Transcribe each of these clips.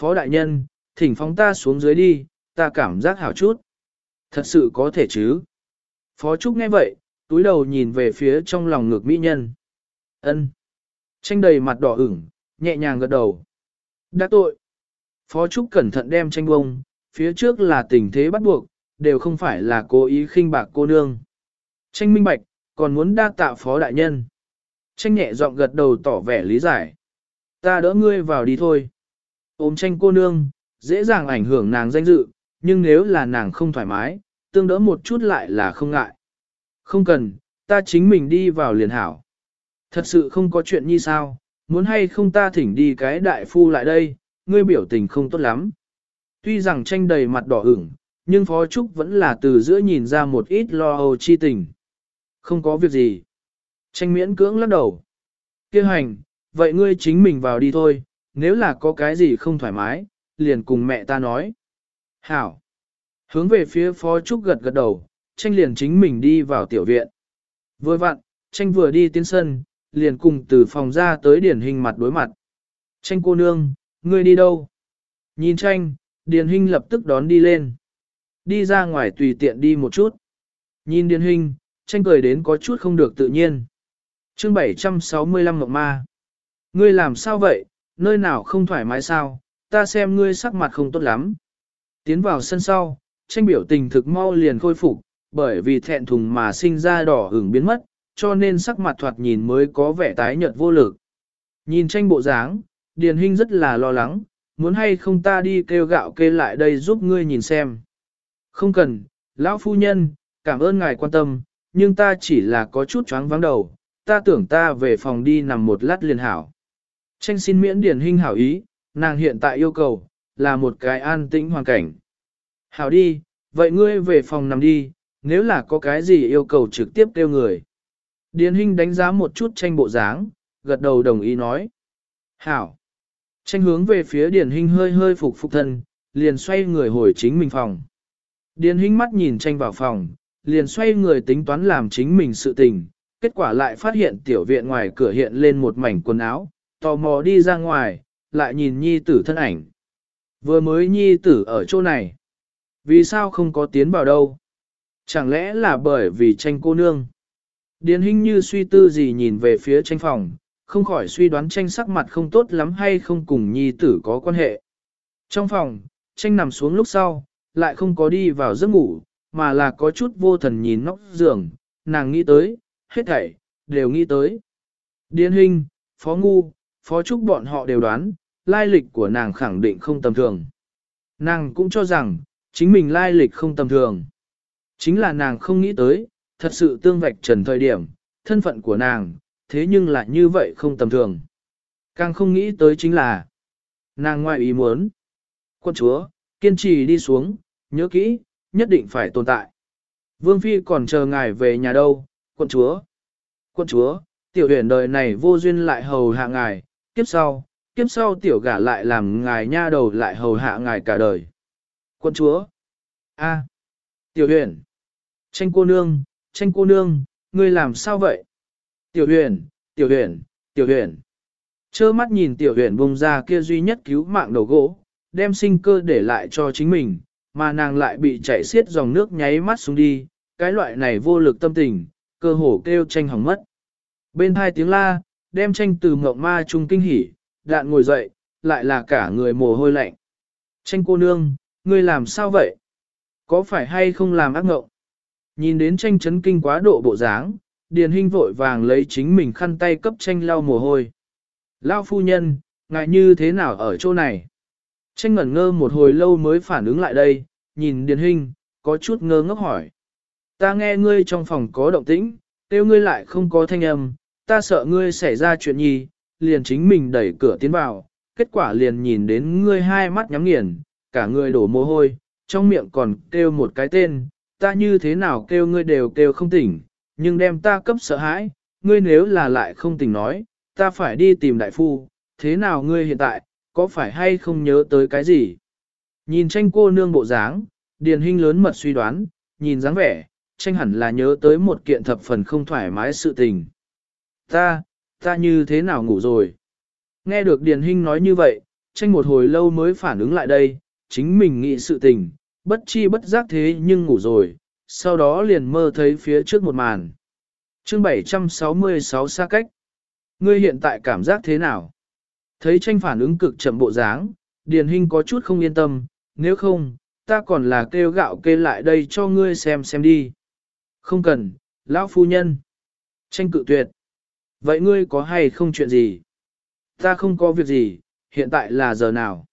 phó đại nhân, thỉnh phóng ta xuống dưới đi, ta cảm giác hảo chút. Thật sự có thể chứ. Phó Trúc nghe vậy, túi đầu nhìn về phía trong lòng ngực mỹ nhân. ân Tranh đầy mặt đỏ ửng, nhẹ nhàng gật đầu. Đã tội. Phó Trúc cẩn thận đem tranh bông, phía trước là tình thế bắt buộc, đều không phải là cố ý khinh bạc cô nương. Tranh minh bạch, còn muốn đa tạ phó đại nhân. Tranh nhẹ giọng gật đầu tỏ vẻ lý giải. Ta đỡ ngươi vào đi thôi. Ôm tranh cô nương, dễ dàng ảnh hưởng nàng danh dự, nhưng nếu là nàng không thoải mái, tương đỡ một chút lại là không ngại. Không cần, ta chính mình đi vào liền hảo. Thật sự không có chuyện như sao, muốn hay không ta thỉnh đi cái đại phu lại đây, ngươi biểu tình không tốt lắm. Tuy rằng tranh đầy mặt đỏ ửng, nhưng Phó Trúc vẫn là từ giữa nhìn ra một ít lo âu chi tình. Không có việc gì. Tranh miễn cưỡng lắc đầu. Kêu hành, vậy ngươi chính mình vào đi thôi, nếu là có cái gì không thoải mái, liền cùng mẹ ta nói. Hảo. Hướng về phía Phó Trúc gật gật đầu, tranh liền chính mình đi vào tiểu viện. Vừa vặn, tranh vừa đi tiến sân, liền cùng từ phòng ra tới điển hình mặt đối mặt. Tranh cô nương, ngươi đi đâu? Nhìn tranh, điển hình lập tức đón đi lên. Đi ra ngoài tùy tiện đi một chút. Nhìn điển hình, tranh cười đến có chút không được tự nhiên. chương 765 Ngọc Ma. Ngươi làm sao vậy, nơi nào không thoải mái sao, ta xem ngươi sắc mặt không tốt lắm. Tiến vào sân sau, tranh biểu tình thực mau liền khôi phục, bởi vì thẹn thùng mà sinh ra đỏ hưởng biến mất, cho nên sắc mặt thoạt nhìn mới có vẻ tái nhợt vô lực. Nhìn tranh bộ dáng, Điền Hinh rất là lo lắng, muốn hay không ta đi kêu gạo kê lại đây giúp ngươi nhìn xem. Không cần, lão phu nhân, cảm ơn ngài quan tâm, nhưng ta chỉ là có chút chóng vắng đầu, ta tưởng ta về phòng đi nằm một lát liền hảo. Tranh xin miễn Điền Hinh hảo ý, nàng hiện tại yêu cầu, là một cái an tĩnh hoàn cảnh. Hảo đi, vậy ngươi về phòng nằm đi, nếu là có cái gì yêu cầu trực tiếp kêu người. Điền Hinh đánh giá một chút tranh bộ dáng, gật đầu đồng ý nói. Hảo. Tranh hướng về phía Điền Hinh hơi hơi phục phục thân, liền xoay người hồi chính mình phòng. Điền Hinh mắt nhìn tranh vào phòng, liền xoay người tính toán làm chính mình sự tình, kết quả lại phát hiện tiểu viện ngoài cửa hiện lên một mảnh quần áo, tò mò đi ra ngoài, lại nhìn nhi tử thân ảnh. Vừa mới nhi tử ở chỗ này. Vì sao không có tiến vào đâu? Chẳng lẽ là bởi vì tranh cô nương? Điền hình như suy tư gì nhìn về phía tranh phòng, không khỏi suy đoán tranh sắc mặt không tốt lắm hay không cùng nhi tử có quan hệ. Trong phòng, tranh nằm xuống lúc sau, lại không có đi vào giấc ngủ, mà là có chút vô thần nhìn nóc giường, nàng nghĩ tới, hết thảy, đều nghĩ tới. Điền hình, phó ngu, phó trúc bọn họ đều đoán, lai lịch của nàng khẳng định không tầm thường. Nàng cũng cho rằng, chính mình lai lịch không tầm thường. Chính là nàng không nghĩ tới, thật sự tương vạch trần thời điểm, thân phận của nàng, thế nhưng lại như vậy không tầm thường. Càng không nghĩ tới chính là, nàng ngoại ý muốn. Quân chúa, kiên trì đi xuống, nhớ kỹ, nhất định phải tồn tại. Vương Phi còn chờ ngài về nhà đâu, quân chúa. Quân chúa, tiểu huyền đời này vô duyên lại hầu hạ ngài, kiếp sau, kiếp sau tiểu gả lại làm ngài nha đầu lại hầu hạ ngài cả đời. Quân chúa. A. Tiểu huyền. Tranh cô nương, tranh cô nương, ngươi làm sao vậy? Tiểu huyền, tiểu huyền, tiểu huyền. Chơ mắt nhìn tiểu huyền bông ra kia duy nhất cứu mạng đầu gỗ, đem sinh cơ để lại cho chính mình, mà nàng lại bị chảy xiết dòng nước nháy mắt xuống đi, cái loại này vô lực tâm tình, cơ hồ kêu tranh hỏng mất. Bên hai tiếng la, đem tranh từ mộng ma trung kinh hỉ, đạn ngồi dậy, lại là cả người mồ hôi lạnh. Tranh cô nương, ngươi làm sao vậy? Có phải hay không làm ác ngộng? Nhìn đến tranh chấn kinh quá độ bộ dáng, Điền Hinh vội vàng lấy chính mình khăn tay cấp tranh lau mồ hôi. Lao phu nhân, ngại như thế nào ở chỗ này? Tranh ngẩn ngơ một hồi lâu mới phản ứng lại đây, nhìn Điền Hinh, có chút ngơ ngốc hỏi. Ta nghe ngươi trong phòng có động tĩnh, tiêu ngươi lại không có thanh âm, ta sợ ngươi xảy ra chuyện gì, liền chính mình đẩy cửa tiến vào, kết quả liền nhìn đến ngươi hai mắt nhắm nghiền, cả người đổ mồ hôi, trong miệng còn kêu một cái tên, ta như thế nào kêu ngươi đều kêu không tỉnh, nhưng đem ta cấp sợ hãi, ngươi nếu là lại không tỉnh nói, ta phải đi tìm đại phu, thế nào ngươi hiện tại, có phải hay không nhớ tới cái gì? Nhìn tranh cô nương bộ dáng, điền hình lớn mật suy đoán, nhìn dáng vẻ, tranh hẳn là nhớ tới một kiện thập phần không thoải mái sự tình. Ta, ta như thế nào ngủ rồi? Nghe được điền Hinh nói như vậy, tranh một hồi lâu mới phản ứng lại đây, chính mình nghĩ sự tình, bất chi bất giác thế nhưng ngủ rồi, sau đó liền mơ thấy phía trước một màn. chương 766 xa cách. Ngươi hiện tại cảm giác thế nào? Thấy tranh phản ứng cực chậm bộ dáng, Điền Hinh có chút không yên tâm, nếu không, ta còn là kêu gạo kê lại đây cho ngươi xem xem đi. Không cần, lão phu nhân. Tranh cự tuyệt. Vậy ngươi có hay không chuyện gì? Ta không có việc gì, hiện tại là giờ nào?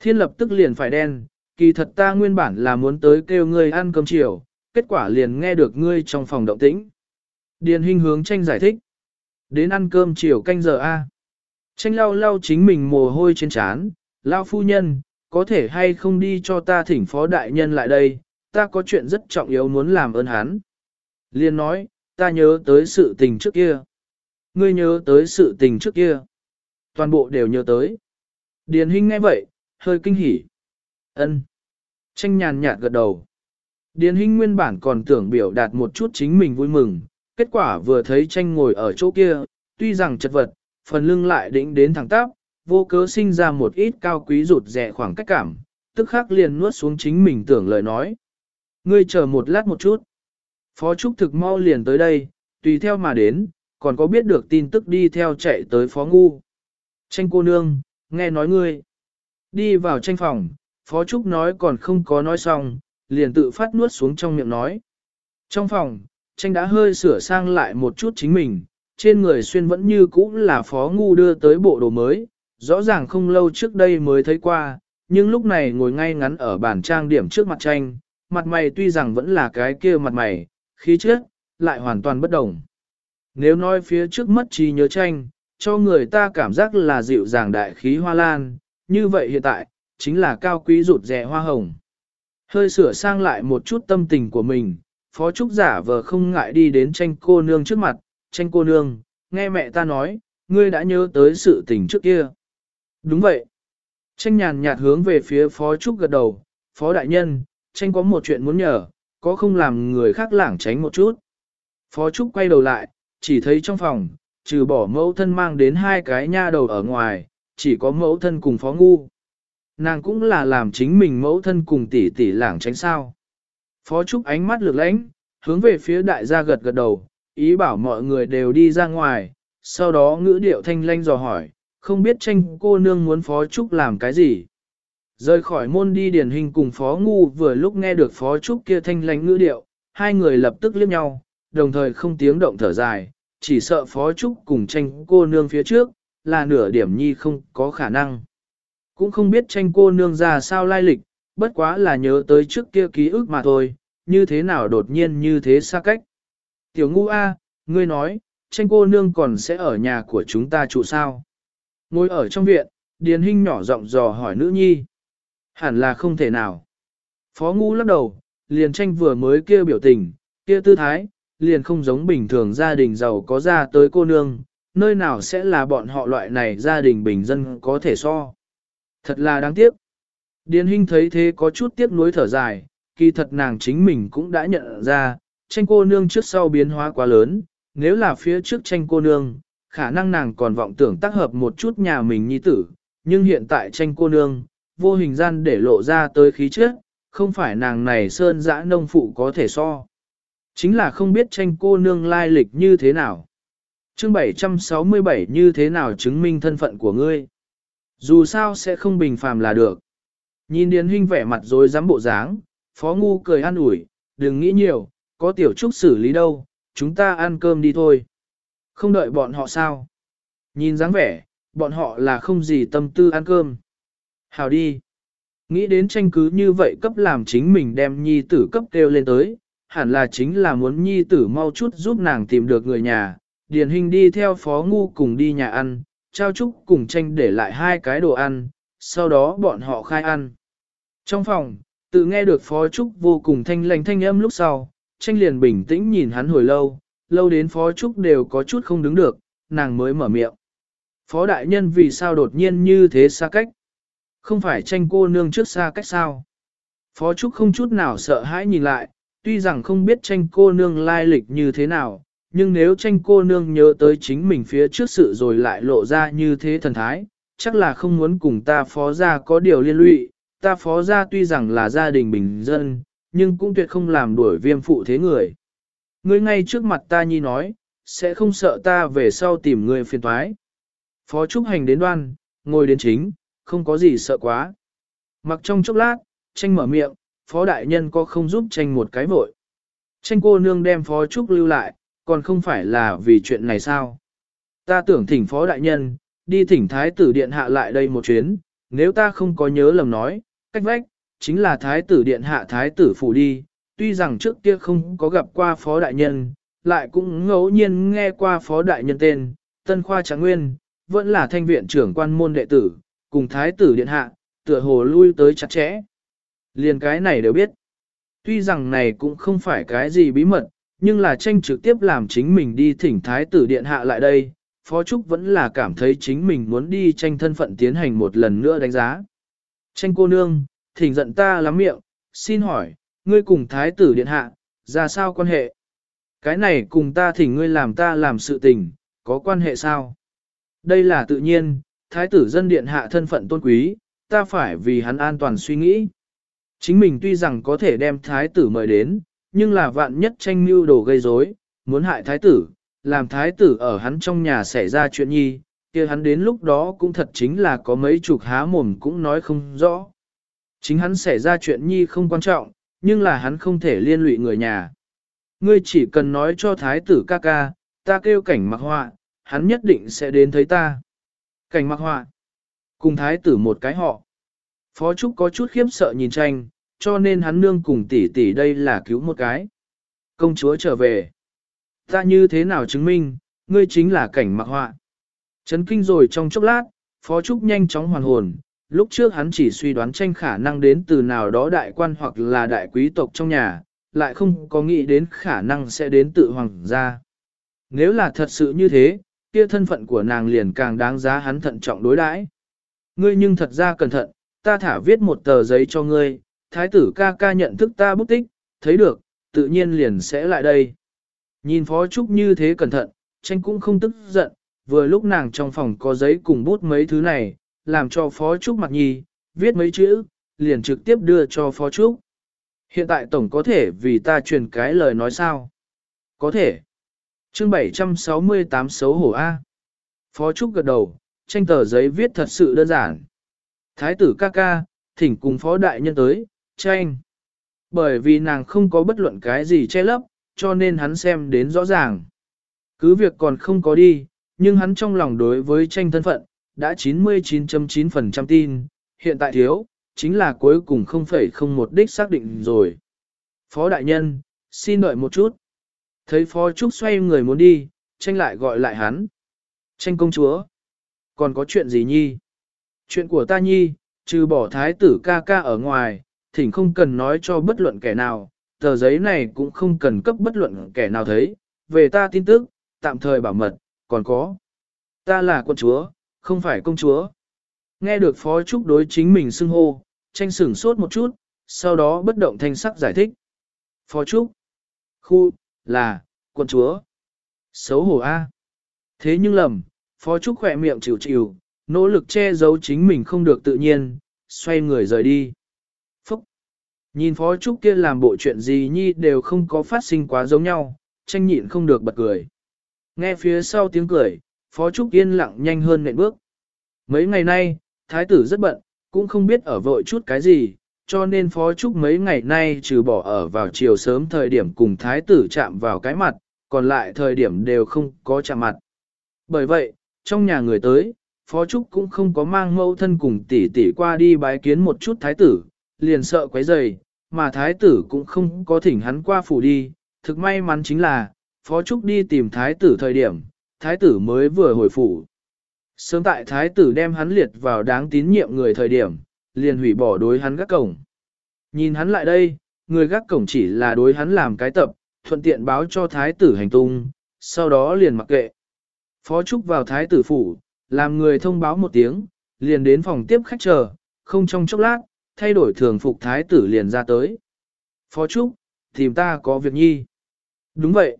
Thiên lập tức liền phải đen, kỳ thật ta nguyên bản là muốn tới kêu ngươi ăn cơm chiều, kết quả liền nghe được ngươi trong phòng động tĩnh. Điền Hinh hướng tranh giải thích. Đến ăn cơm chiều canh giờ A. Tranh lau lau chính mình mồ hôi trên trán, lao phu nhân, có thể hay không đi cho ta thỉnh phó đại nhân lại đây, ta có chuyện rất trọng yếu muốn làm ơn hắn. Liên nói, ta nhớ tới sự tình trước kia. Ngươi nhớ tới sự tình trước kia. Toàn bộ đều nhớ tới. Điền Hinh nghe vậy, hơi kinh hỉ. Ân. Tranh nhàn nhạt gật đầu. Điền Hinh nguyên bản còn tưởng biểu đạt một chút chính mình vui mừng, kết quả vừa thấy tranh ngồi ở chỗ kia, tuy rằng chật vật, phần lưng lại đĩnh đến thẳng tắp, vô cớ sinh ra một ít cao quý rụt rẻ khoảng cách cảm, tức khắc liền nuốt xuống chính mình tưởng lời nói. Ngươi chờ một lát một chút. Phó Trúc thực mau liền tới đây, tùy theo mà đến, còn có biết được tin tức đi theo chạy tới Phó Ngu. Tranh cô nương, nghe nói ngươi. Đi vào tranh phòng, Phó Trúc nói còn không có nói xong, liền tự phát nuốt xuống trong miệng nói. Trong phòng, tranh đã hơi sửa sang lại một chút chính mình, trên người xuyên vẫn như cũ là Phó Ngu đưa tới bộ đồ mới, rõ ràng không lâu trước đây mới thấy qua, nhưng lúc này ngồi ngay ngắn ở bàn trang điểm trước mặt tranh, mặt mày tuy rằng vẫn là cái kia mặt mày, khí chất lại hoàn toàn bất đồng. Nếu nói phía trước mất trí nhớ tranh, cho người ta cảm giác là dịu dàng đại khí hoa lan, như vậy hiện tại, chính là cao quý rụt rẻ hoa hồng. Hơi sửa sang lại một chút tâm tình của mình, Phó Trúc giả vờ không ngại đi đến tranh cô nương trước mặt, tranh cô nương, nghe mẹ ta nói, ngươi đã nhớ tới sự tình trước kia. Đúng vậy. Tranh nhàn nhạt hướng về phía Phó Trúc gật đầu, Phó Đại Nhân, tranh có một chuyện muốn nhờ, có không làm người khác lảng tránh một chút. Phó Trúc quay đầu lại, chỉ thấy trong phòng, trừ bỏ mẫu thân mang đến hai cái nha đầu ở ngoài, chỉ có mẫu thân cùng Phó Ngu. Nàng cũng là làm chính mình mẫu thân cùng tỷ tỷ lảng tránh sao. Phó Trúc ánh mắt lược lãnh, hướng về phía đại gia gật gật đầu, ý bảo mọi người đều đi ra ngoài, sau đó ngữ điệu thanh lanh dò hỏi, không biết tranh cô nương muốn Phó Trúc làm cái gì. Rời khỏi môn đi điển hình cùng Phó Ngu vừa lúc nghe được Phó Trúc kia thanh lanh ngữ điệu, hai người lập tức liếc nhau, đồng thời không tiếng động thở dài, chỉ sợ Phó Trúc cùng tranh cô nương phía trước, là nửa điểm nhi không có khả năng. Cũng không biết tranh cô nương ra sao lai lịch, bất quá là nhớ tới trước kia ký ức mà thôi, như thế nào đột nhiên như thế xa cách. Tiểu ngu A, ngươi nói, tranh cô nương còn sẽ ở nhà của chúng ta trụ sao? Ngồi ở trong viện, Điền Hinh nhỏ giọng dò hỏi nữ nhi. Hẳn là không thể nào. Phó ngu lắc đầu, liền tranh vừa mới kia biểu tình, kia tư thái, liền không giống bình thường gia đình giàu có ra tới cô nương, nơi nào sẽ là bọn họ loại này gia đình bình dân có thể so. Thật là đáng tiếc. Điền Hinh thấy thế có chút tiếc nuối thở dài, kỳ thật nàng chính mình cũng đã nhận ra, tranh cô nương trước sau biến hóa quá lớn, nếu là phía trước tranh cô nương, khả năng nàng còn vọng tưởng tác hợp một chút nhà mình nhi tử, nhưng hiện tại tranh cô nương, vô hình gian để lộ ra tới khí trước, không phải nàng này sơn dã nông phụ có thể so. Chính là không biết tranh cô nương lai lịch như thế nào. chương 767 như thế nào chứng minh thân phận của ngươi. Dù sao sẽ không bình phàm là được. Nhìn Điền huynh vẻ mặt rồi dám bộ dáng, Phó Ngu cười an ủi, đừng nghĩ nhiều, có tiểu trúc xử lý đâu, chúng ta ăn cơm đi thôi. Không đợi bọn họ sao? Nhìn dáng vẻ, bọn họ là không gì tâm tư ăn cơm. Hào đi. Nghĩ đến tranh cứ như vậy cấp làm chính mình đem nhi tử cấp kêu lên tới, hẳn là chính là muốn nhi tử mau chút giúp nàng tìm được người nhà. Điền hình đi theo phó ngu cùng đi nhà ăn, trao chúc cùng tranh để lại hai cái đồ ăn, sau đó bọn họ khai ăn. Trong phòng, tự nghe được phó trúc vô cùng thanh lành thanh âm lúc sau, tranh liền bình tĩnh nhìn hắn hồi lâu, lâu đến phó trúc đều có chút không đứng được, nàng mới mở miệng. Phó đại nhân vì sao đột nhiên như thế xa cách? Không phải tranh cô nương trước xa cách sao? Phó trúc không chút nào sợ hãi nhìn lại, tuy rằng không biết tranh cô nương lai lịch như thế nào, nhưng nếu tranh cô nương nhớ tới chính mình phía trước sự rồi lại lộ ra như thế thần thái, chắc là không muốn cùng ta phó gia có điều liên lụy, ta phó gia tuy rằng là gia đình bình dân, nhưng cũng tuyệt không làm đuổi viêm phụ thế người. Ngươi ngay trước mặt ta nhi nói, sẽ không sợ ta về sau tìm người phiền toái. Phó Trúc Hành đến đoan, ngồi đến chính, không có gì sợ quá. Mặc trong chốc lát, tranh mở miệng, phó đại nhân có không giúp tranh một cái vội. Tranh cô nương đem phó Trúc lưu lại, còn không phải là vì chuyện này sao. Ta tưởng thỉnh phó đại nhân, đi thỉnh thái tử điện hạ lại đây một chuyến, nếu ta không có nhớ lầm nói, cách vách, chính là thái tử điện hạ thái tử phủ đi, tuy rằng trước kia không có gặp qua phó đại nhân, lại cũng ngẫu nhiên nghe qua phó đại nhân tên, tân khoa tráng nguyên, vẫn là thanh viện trưởng quan môn đệ tử, cùng thái tử điện hạ, tựa hồ lui tới chặt chẽ. Liền cái này đều biết. Tuy rằng này cũng không phải cái gì bí mật, nhưng là tranh trực tiếp làm chính mình đi thỉnh thái tử điện hạ lại đây, Phó Trúc vẫn là cảm thấy chính mình muốn đi tranh thân phận tiến hành một lần nữa đánh giá. Tranh cô nương, thỉnh giận ta lắm miệng, xin hỏi, ngươi cùng thái tử điện hạ, ra sao quan hệ? Cái này cùng ta thỉnh ngươi làm ta làm sự tình, có quan hệ sao? Đây là tự nhiên, thái tử dân điện hạ thân phận tôn quý, ta phải vì hắn an toàn suy nghĩ. Chính mình tuy rằng có thể đem thái tử mời đến, nhưng là vạn nhất tranh mưu đồ gây rối, muốn hại thái tử, làm thái tử ở hắn trong nhà xảy ra chuyện nhi, kia hắn đến lúc đó cũng thật chính là có mấy chục há mồm cũng nói không rõ. Chính hắn xảy ra chuyện nhi không quan trọng, nhưng là hắn không thể liên lụy người nhà. Ngươi chỉ cần nói cho thái tử ca ca, ta kêu cảnh mặc họa, hắn nhất định sẽ đến thấy ta. Cảnh mặc họa, cùng thái tử một cái họ. Phó Trúc có chút khiếp sợ nhìn tranh, cho nên hắn nương cùng tỷ tỷ đây là cứu một cái. Công chúa trở về. Ta như thế nào chứng minh, ngươi chính là cảnh mặc họa. Chấn kinh rồi trong chốc lát, Phó Trúc nhanh chóng hoàn hồn, lúc trước hắn chỉ suy đoán tranh khả năng đến từ nào đó đại quan hoặc là đại quý tộc trong nhà, lại không có nghĩ đến khả năng sẽ đến tự hoàng gia. Nếu là thật sự như thế, kia thân phận của nàng liền càng đáng giá hắn thận trọng đối đãi. Ngươi nhưng thật ra cẩn thận, ta thả viết một tờ giấy cho ngươi, thái tử ca ca nhận thức ta bút tích, thấy được, tự nhiên liền sẽ lại đây. Nhìn Phó Trúc như thế cẩn thận, tranh cũng không tức giận, vừa lúc nàng trong phòng có giấy cùng bút mấy thứ này, làm cho Phó Trúc mặt nhi, viết mấy chữ, liền trực tiếp đưa cho Phó Trúc. Hiện tại Tổng có thể vì ta truyền cái lời nói sao? Có thể. chương 768 xấu hổ A. Phó Trúc gật đầu, tranh tờ giấy viết thật sự đơn giản. Thái tử ca ca, thỉnh cùng Phó Đại Nhân tới, tranh. Bởi vì nàng không có bất luận cái gì che lấp, cho nên hắn xem đến rõ ràng. Cứ việc còn không có đi, nhưng hắn trong lòng đối với tranh thân phận, đã 99.9% tin, hiện tại thiếu, chính là cuối cùng 0,01 đích xác định rồi. Phó đại nhân, xin đợi một chút. Thấy Phó Trúc xoay người muốn đi, tranh lại gọi lại hắn. Tranh công chúa, còn có chuyện gì nhi? Chuyện của ta nhi, trừ bỏ thái tử ca ca ở ngoài, thỉnh không cần nói cho bất luận kẻ nào, tờ giấy này cũng không cần cấp bất luận kẻ nào thấy, về ta tin tức, tạm thời bảo mật, còn có. Ta là quân chúa, không phải công chúa. Nghe được Phó Trúc đối chính mình xưng hô, tranh sửng sốt một chút, sau đó bất động thanh sắc giải thích. Phó Trúc, khu, là, quân chúa. Xấu hổ A. Thế nhưng lầm, Phó Trúc khỏe miệng chịu chịu, nỗ lực che giấu chính mình không được tự nhiên, xoay người rời đi. Phúc, Nhìn Phó Trúc kia làm bộ chuyện gì nhi đều không có phát sinh quá giống nhau, tranh nhịn không được bật cười. Nghe phía sau tiếng cười, Phó Trúc yên lặng nhanh hơn nện bước. Mấy ngày nay, Thái tử rất bận, cũng không biết ở vội chút cái gì, cho nên Phó Trúc mấy ngày nay trừ bỏ ở vào chiều sớm thời điểm cùng Thái tử chạm vào cái mặt, còn lại thời điểm đều không có chạm mặt. Bởi vậy, trong nhà người tới, Phó Trúc cũng không có mang mẫu thân cùng tỷ tỷ qua đi bái kiến một chút Thái tử, liền sợ quấy rầy, mà thái tử cũng không có thỉnh hắn qua phủ đi, thực may mắn chính là, Phó Trúc đi tìm thái tử thời điểm, thái tử mới vừa hồi phủ. Sớm tại thái tử đem hắn liệt vào đáng tín nhiệm người thời điểm, liền hủy bỏ đối hắn gác cổng. Nhìn hắn lại đây, người gác cổng chỉ là đối hắn làm cái tập, thuận tiện báo cho thái tử hành tung, sau đó liền mặc kệ. Phó Trúc vào thái tử phủ, làm người thông báo một tiếng, liền đến phòng tiếp khách chờ, không trong chốc lát, thay đổi thường phục thái tử liền ra tới. Phó Trúc, tìm ta có việc nhi. Đúng vậy.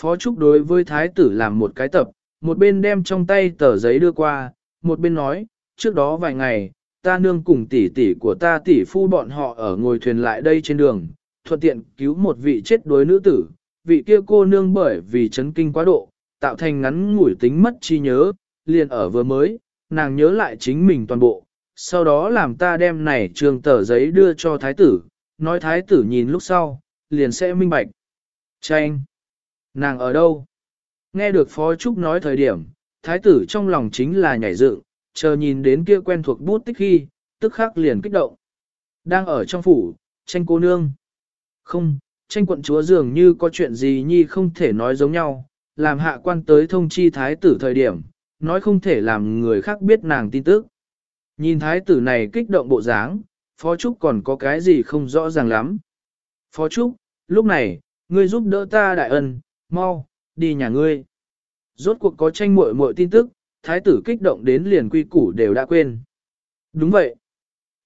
Phó Trúc đối với thái tử làm một cái tập, một bên đem trong tay tờ giấy đưa qua, một bên nói, trước đó vài ngày, ta nương cùng tỷ tỷ của ta tỷ phu bọn họ ở ngồi thuyền lại đây trên đường, thuận tiện cứu một vị chết đuối nữ tử, vị kia cô nương bởi vì chấn kinh quá độ, tạo thành ngắn ngủi tính mất chi nhớ, liền ở vừa mới, nàng nhớ lại chính mình toàn bộ, sau đó làm ta đem này trường tờ giấy đưa cho thái tử, nói thái tử nhìn lúc sau, liền sẽ minh bạch. Tranh! Nàng ở đâu? Nghe được Phó Trúc nói thời điểm, thái tử trong lòng chính là nhảy dựng, chờ nhìn đến kia quen thuộc bút tích khi, tức khắc liền kích động. Đang ở trong phủ, tranh cô nương. Không, tranh quận chúa dường như có chuyện gì nhi không thể nói giống nhau, làm hạ quan tới thông chi thái tử thời điểm, nói không thể làm người khác biết nàng tin tức. Nhìn thái tử này kích động bộ dáng, Phó Trúc còn có cái gì không rõ ràng lắm. Phó Trúc, lúc này, ngươi giúp đỡ ta đại ân, mau, đi nhà ngươi. Rốt cuộc có tranh muội muội tin tức, thái tử kích động đến liền quy củ đều đã quên. Đúng vậy.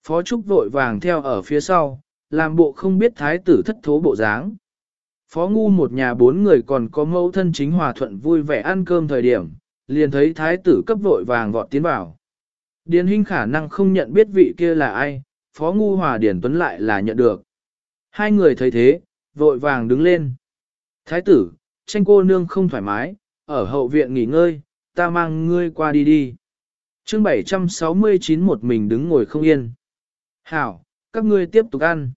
Phó Trúc vội vàng theo ở phía sau, làm bộ không biết thái tử thất thố bộ dáng. Phó ngu một nhà bốn người còn có mẫu thân chính hòa thuận vui vẻ ăn cơm thời điểm, liền thấy thái tử cấp vội vàng vọt tiến vào. Điền hình khả năng không nhận biết vị kia là ai, phó ngu hòa điển tuấn lại là nhận được. Hai người thấy thế, vội vàng đứng lên. Thái tử, tranh cô nương không thoải mái, ở hậu viện nghỉ ngơi, ta mang ngươi qua đi đi. chương 769 một mình đứng ngồi không yên. Hảo, các ngươi tiếp tục ăn.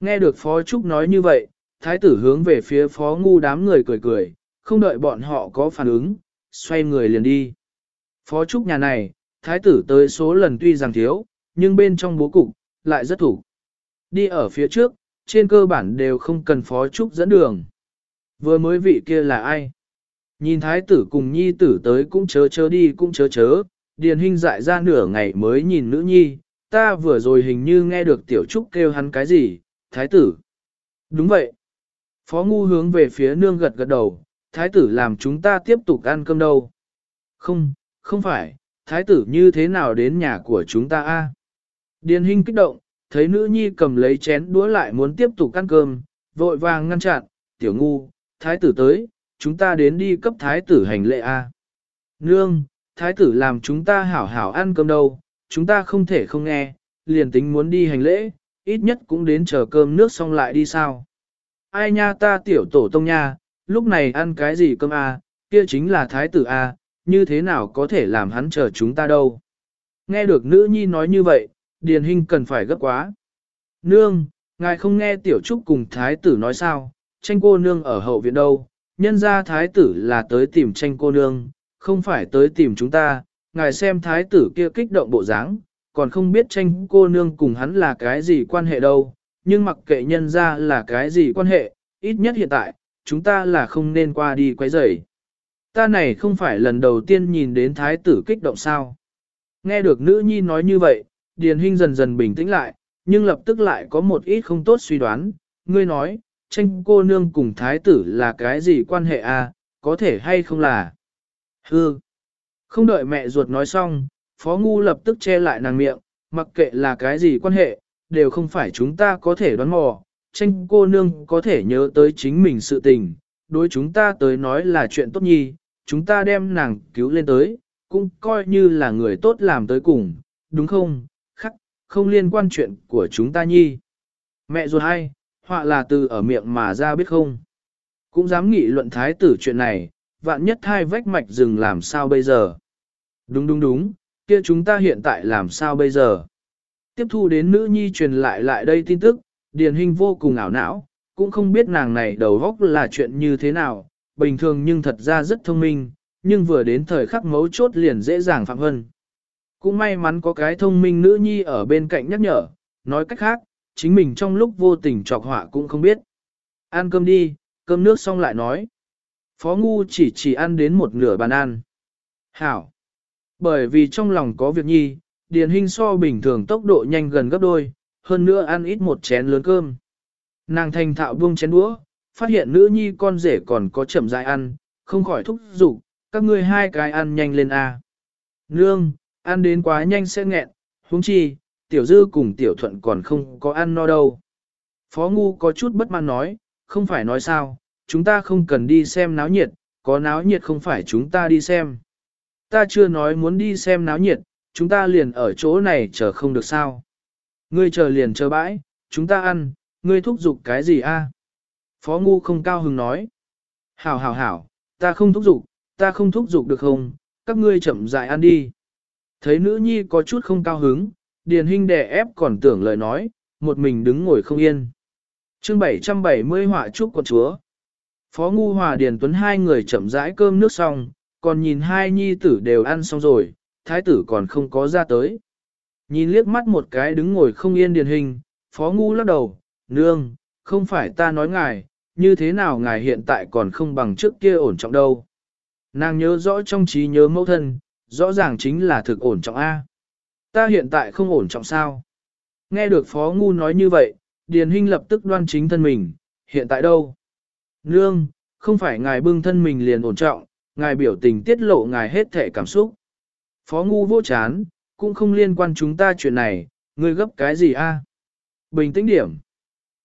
Nghe được Phó Trúc nói như vậy, thái tử hướng về phía Phó Ngu đám người cười cười, không đợi bọn họ có phản ứng, xoay người liền đi. Phó Trúc nhà này, thái tử tới số lần tuy rằng thiếu, nhưng bên trong bố cục, lại rất thủ. Đi ở phía trước, trên cơ bản đều không cần Phó Trúc dẫn đường. Vừa mới vị kia là ai? Nhìn thái tử cùng nhi tử tới cũng chớ chớ đi cũng chớ chớ, điền hình dại ra nửa ngày mới nhìn nữ nhi, ta vừa rồi hình như nghe được tiểu trúc kêu hắn cái gì, thái tử. Đúng vậy. Phó ngu hướng về phía nương gật gật đầu, thái tử làm chúng ta tiếp tục ăn cơm đâu. Không, không phải, thái tử như thế nào đến nhà của chúng ta a? Điền hình kích động, thấy nữ nhi cầm lấy chén đũa lại muốn tiếp tục ăn cơm, vội vàng ngăn chặn, tiểu ngu, thái tử tới, chúng ta đến đi cấp thái tử hành lệ a. Nương, thái tử làm chúng ta hảo hảo ăn cơm đâu, chúng ta không thể không nghe, liền tính muốn đi hành lễ, ít nhất cũng đến chờ cơm nước xong lại đi sao. Ai nha ta tiểu tổ tông nha, lúc này ăn cái gì cơm a, kia chính là thái tử a, như thế nào có thể làm hắn chờ chúng ta đâu. Nghe được nữ nhi nói như vậy, điền hình cần phải gấp quá. Nương, ngài không nghe tiểu trúc cùng thái tử nói sao, tranh cô nương ở hậu viện đâu, nhân ra thái tử là tới tìm tranh cô nương, không phải tới tìm chúng ta, ngài xem thái tử kia kích động bộ dáng, còn không biết tranh cô nương cùng hắn là cái gì quan hệ đâu, nhưng mặc kệ nhân ra là cái gì quan hệ, ít nhất hiện tại, chúng ta là không nên qua đi quấy rầy. Ta này không phải lần đầu tiên nhìn đến thái tử kích động sao. Nghe được nữ nhi nói như vậy, Điền Hinh dần dần bình tĩnh lại, nhưng lập tức lại có một ít không tốt suy đoán, ngươi nói, tranh cô nương cùng thái tử là cái gì quan hệ à, có thể hay không là. Hư. Không đợi mẹ ruột nói xong, Phó Ngu lập tức che lại nàng miệng, mặc kệ là cái gì quan hệ, đều không phải chúng ta có thể đoán mò, tranh cô nương có thể nhớ tới chính mình sự tình, đối chúng ta tới nói là chuyện tốt nhi, chúng ta đem nàng cứu lên tới, cũng coi như là người tốt làm tới cùng, đúng không, khắc, không liên quan chuyện của chúng ta nhi. Mẹ ruột hay, họa là từ ở miệng mà ra biết không. Cũng dám nghị luận thái tử chuyện này, vạn nhất hai vách mạch rừng làm sao bây giờ. Đúng đúng đúng, kia chúng ta hiện tại làm sao bây giờ. Tiếp thu đến nữ nhi truyền lại lại đây tin tức, điền Hinh vô cùng ảo não, cũng không biết nàng này đầu góc là chuyện như thế nào, bình thường nhưng thật ra rất thông minh, nhưng vừa đến thời khắc mấu chốt liền dễ dàng phạm hơn. Cũng may mắn có cái thông minh nữ nhi ở bên cạnh nhắc nhở, nói cách khác, chính mình trong lúc vô tình trọc họa cũng không biết. Ăn cơm đi, cơm nước xong lại nói. Phó Ngu chỉ chỉ ăn đến một nửa bàn ăn. Hảo. Bởi vì trong lòng có việc nhi, Điền Hinh so bình thường tốc độ nhanh gần gấp đôi, hơn nữa ăn ít một chén lớn cơm. Nàng thành thạo buông chén đũa, phát hiện nữ nhi con rể còn có chậm dại ăn, không khỏi thúc giục, các ngươi hai cái ăn nhanh lên a. Nương, ăn đến quá nhanh sẽ nghẹn, huống chi, tiểu dư cùng tiểu thuận còn không có ăn no đâu. Phó ngu có chút bất mãn nói, không phải nói sao, chúng ta không cần đi xem náo nhiệt, có náo nhiệt không phải chúng ta đi xem. Ta chưa nói muốn đi xem náo nhiệt, chúng ta liền ở chỗ này chờ không được sao. Ngươi chờ liền chờ bãi, chúng ta ăn, ngươi thúc giục cái gì a? Phó Ngu không cao hứng nói. Hảo hảo hảo, ta không thúc giục, ta không thúc giục được không, các ngươi chậm dại ăn đi. Thấy nữ nhi có chút không cao hứng, Điền Hinh đè ép còn tưởng lời nói, một mình đứng ngồi không yên. chương 770 họa trúc con chúa. Phó Ngu Hòa Điền Tuấn hai người chậm rãi cơm nước xong, còn nhìn hai nhi tử đều ăn xong rồi, thái tử còn không có ra tới. Nhìn liếc mắt một cái đứng ngồi không yên Điền Hình, Phó Ngu lắc đầu, nương, không phải ta nói ngài, như thế nào ngài hiện tại còn không bằng trước kia ổn trọng đâu. Nàng nhớ rõ trong trí nhớ mẫu thân, rõ ràng chính là thực ổn trọng A. Ta hiện tại không ổn trọng sao? Nghe được Phó Ngu nói như vậy, Điền Hinh lập tức đoan chính thân mình, hiện tại đâu? Nương, không phải ngài bưng thân mình liền ổn trọng, ngài biểu tình tiết lộ ngài hết thể cảm xúc. Phó Ngu vô chán, cũng không liên quan chúng ta chuyện này, ngươi gấp cái gì a? Bình tĩnh điểm.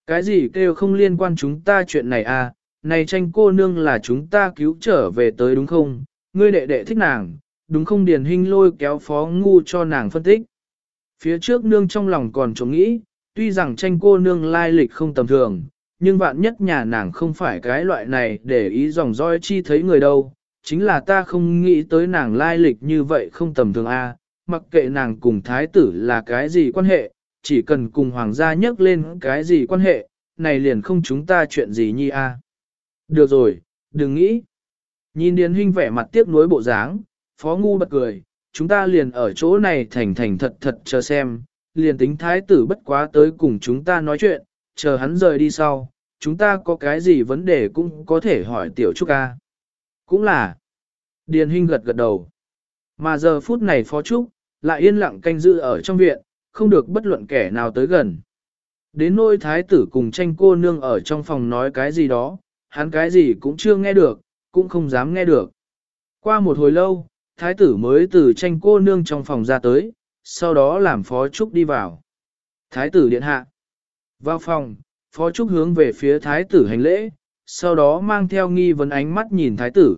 Cái gì kêu không liên quan chúng ta chuyện này a? Này tranh cô nương là chúng ta cứu trở về tới đúng không? Ngươi đệ đệ thích nàng, đúng không điền hình lôi kéo phó ngu cho nàng phân tích. Phía trước nương trong lòng còn chống nghĩ, tuy rằng tranh cô nương lai lịch không tầm thường, nhưng vạn nhất nhà nàng không phải cái loại này để ý dòng roi chi thấy người đâu, chính là ta không nghĩ tới nàng lai lịch như vậy không tầm thường a, mặc kệ nàng cùng thái tử là cái gì quan hệ, chỉ cần cùng hoàng gia nhắc lên cái gì quan hệ, này liền không chúng ta chuyện gì nhi a. Được rồi, đừng nghĩ. Nhìn Điền Hinh vẻ mặt tiếc nuối bộ dáng, Phó Ngu bật cười, chúng ta liền ở chỗ này thành thành thật thật chờ xem, liền tính thái tử bất quá tới cùng chúng ta nói chuyện, chờ hắn rời đi sau, chúng ta có cái gì vấn đề cũng có thể hỏi tiểu trúc ca. Cũng là, Điền Hinh gật gật đầu. Mà giờ phút này Phó Trúc, lại yên lặng canh giữ ở trong viện, không được bất luận kẻ nào tới gần. Đến nôi thái tử cùng tranh cô nương ở trong phòng nói cái gì đó, hắn cái gì cũng chưa nghe được, cũng không dám nghe được. Qua một hồi lâu, thái tử mới từ tranh cô nương trong phòng ra tới, sau đó làm phó trúc đi vào. Thái tử điện hạ. Vào phòng, phó trúc hướng về phía thái tử hành lễ, sau đó mang theo nghi vấn ánh mắt nhìn thái tử.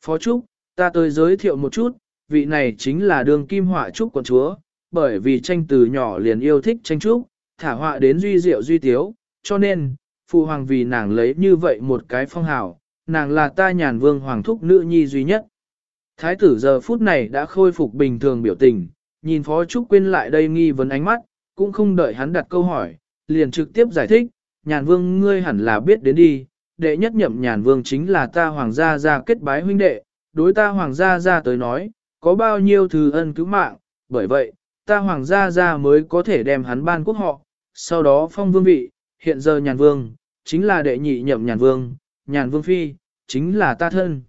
Phó trúc, ta tới giới thiệu một chút, vị này chính là đường kim họa trúc quận chúa, bởi vì tranh từ nhỏ liền yêu thích tranh trúc, thả họa đến duy diệu duy tiếu, cho nên, phụ hoàng vì nàng lấy như vậy một cái phong hào, nàng là ta nhàn vương hoàng thúc nữ nhi duy nhất. Thái tử giờ phút này đã khôi phục bình thường biểu tình, nhìn Phó Trúc quên lại đây nghi vấn ánh mắt, cũng không đợi hắn đặt câu hỏi, liền trực tiếp giải thích, nhàn vương ngươi hẳn là biết đến đi, đệ nhất nhậm nhàn vương chính là ta hoàng gia gia kết bái huynh đệ, đối ta hoàng gia gia tới nói, có bao nhiêu thứ ân cứu mạng, bởi vậy, ta hoàng gia gia mới có thể đem hắn ban quốc họ, sau đó phong vương vị, hiện giờ nhàn vương, chính là đệ nhị nhậm nhàn vương, nhàn vương phi, chính là ta thân.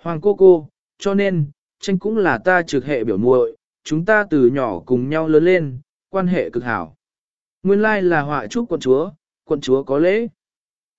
Hoàng cô cô, cho nên, tranh cũng là ta trực hệ biểu muội, chúng ta từ nhỏ cùng nhau lớn lên, quan hệ cực hảo. Nguyên lai là họa trúc quận chúa, quận chúa có lễ.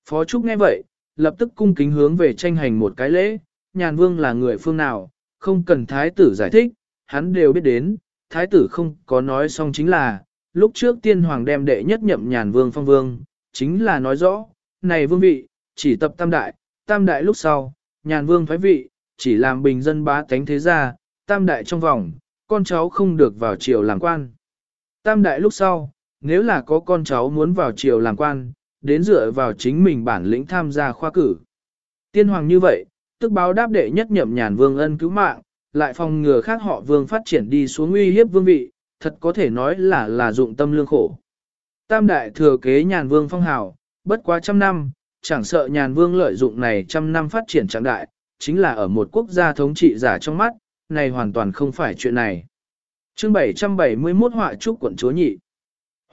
Phó trúc nghe vậy, lập tức cung kính hướng về tranh hành một cái lễ, nhàn vương là người phương nào, không cần thái tử giải thích, hắn đều biết đến, thái tử không có nói xong chính là, lúc trước tiên hoàng đem đệ nhất nhậm nhàn vương phong vương, chính là nói rõ, này vương vị, chỉ tập tam đại, tam đại lúc sau, nhàn vương thoái vị, chỉ làm bình dân bá tánh thế gia, tam đại trong vòng, con cháu không được vào triều làm quan. Tam đại lúc sau, nếu là có con cháu muốn vào triều làm quan, đến dựa vào chính mình bản lĩnh tham gia khoa cử. Tiên hoàng như vậy, tức báo đáp đệ nhất nhậm nhàn vương ân cứu mạng, lại phòng ngừa khác họ vương phát triển đi xuống uy hiếp vương vị, thật có thể nói là là dụng tâm lương khổ. Tam đại thừa kế nhàn vương phong hào, bất quá trăm năm, chẳng sợ nhàn vương lợi dụng này trăm năm phát triển trạng đại, chính là ở một quốc gia thống trị giả trong mắt, này hoàn toàn không phải chuyện này. chương 771 họa trúc quận chúa nhị.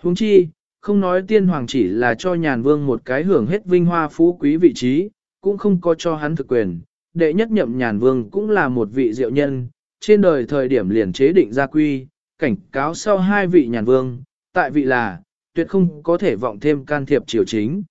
Huống chi, không nói tiên hoàng chỉ là cho nhàn vương một cái hưởng hết vinh hoa phú quý vị trí, cũng không có cho hắn thực quyền. Đệ nhất nhậm nhàn vương cũng là một vị diệu nhân, trên đời thời điểm liền chế định gia quy, cảnh cáo sau hai vị nhàn vương, tại vị là, tuyệt không có thể vọng thêm can thiệp triều chính.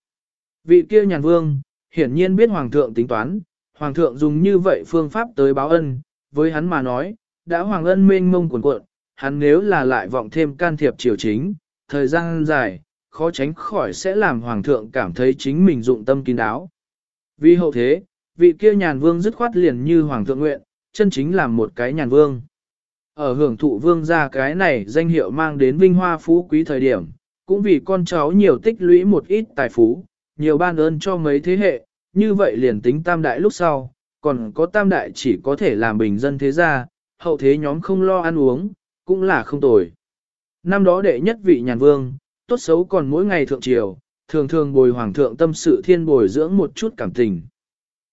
Vị kia nhàn vương, hiển nhiên biết hoàng thượng tính toán, hoàng thượng dùng như vậy phương pháp tới báo ân, với hắn mà nói, đã hoàng ân mênh mông cuồn cuộn, hắn nếu là lại vọng thêm can thiệp triều chính, thời gian dài, khó tránh khỏi sẽ làm hoàng thượng cảm thấy chính mình dụng tâm kín đáo. Vì hậu thế, vị kia nhàn vương dứt khoát liền như hoàng thượng nguyện, chân chính làm một cái nhàn vương. ở hưởng thụ vương gia cái này danh hiệu mang đến vinh hoa phú quý thời điểm, cũng vì con cháu nhiều tích lũy một ít tài phú, nhiều ban ơn cho mấy thế hệ, như vậy liền tính tam đại lúc sau, còn có tam đại chỉ có thể làm bình dân thế gia, hậu thế nhóm không lo ăn uống, cũng là không tồi. Năm đó đệ nhất vị nhàn vương, tốt xấu còn mỗi ngày thượng triều, thường thường bồi hoàng thượng tâm sự thiên bồi dưỡng một chút cảm tình.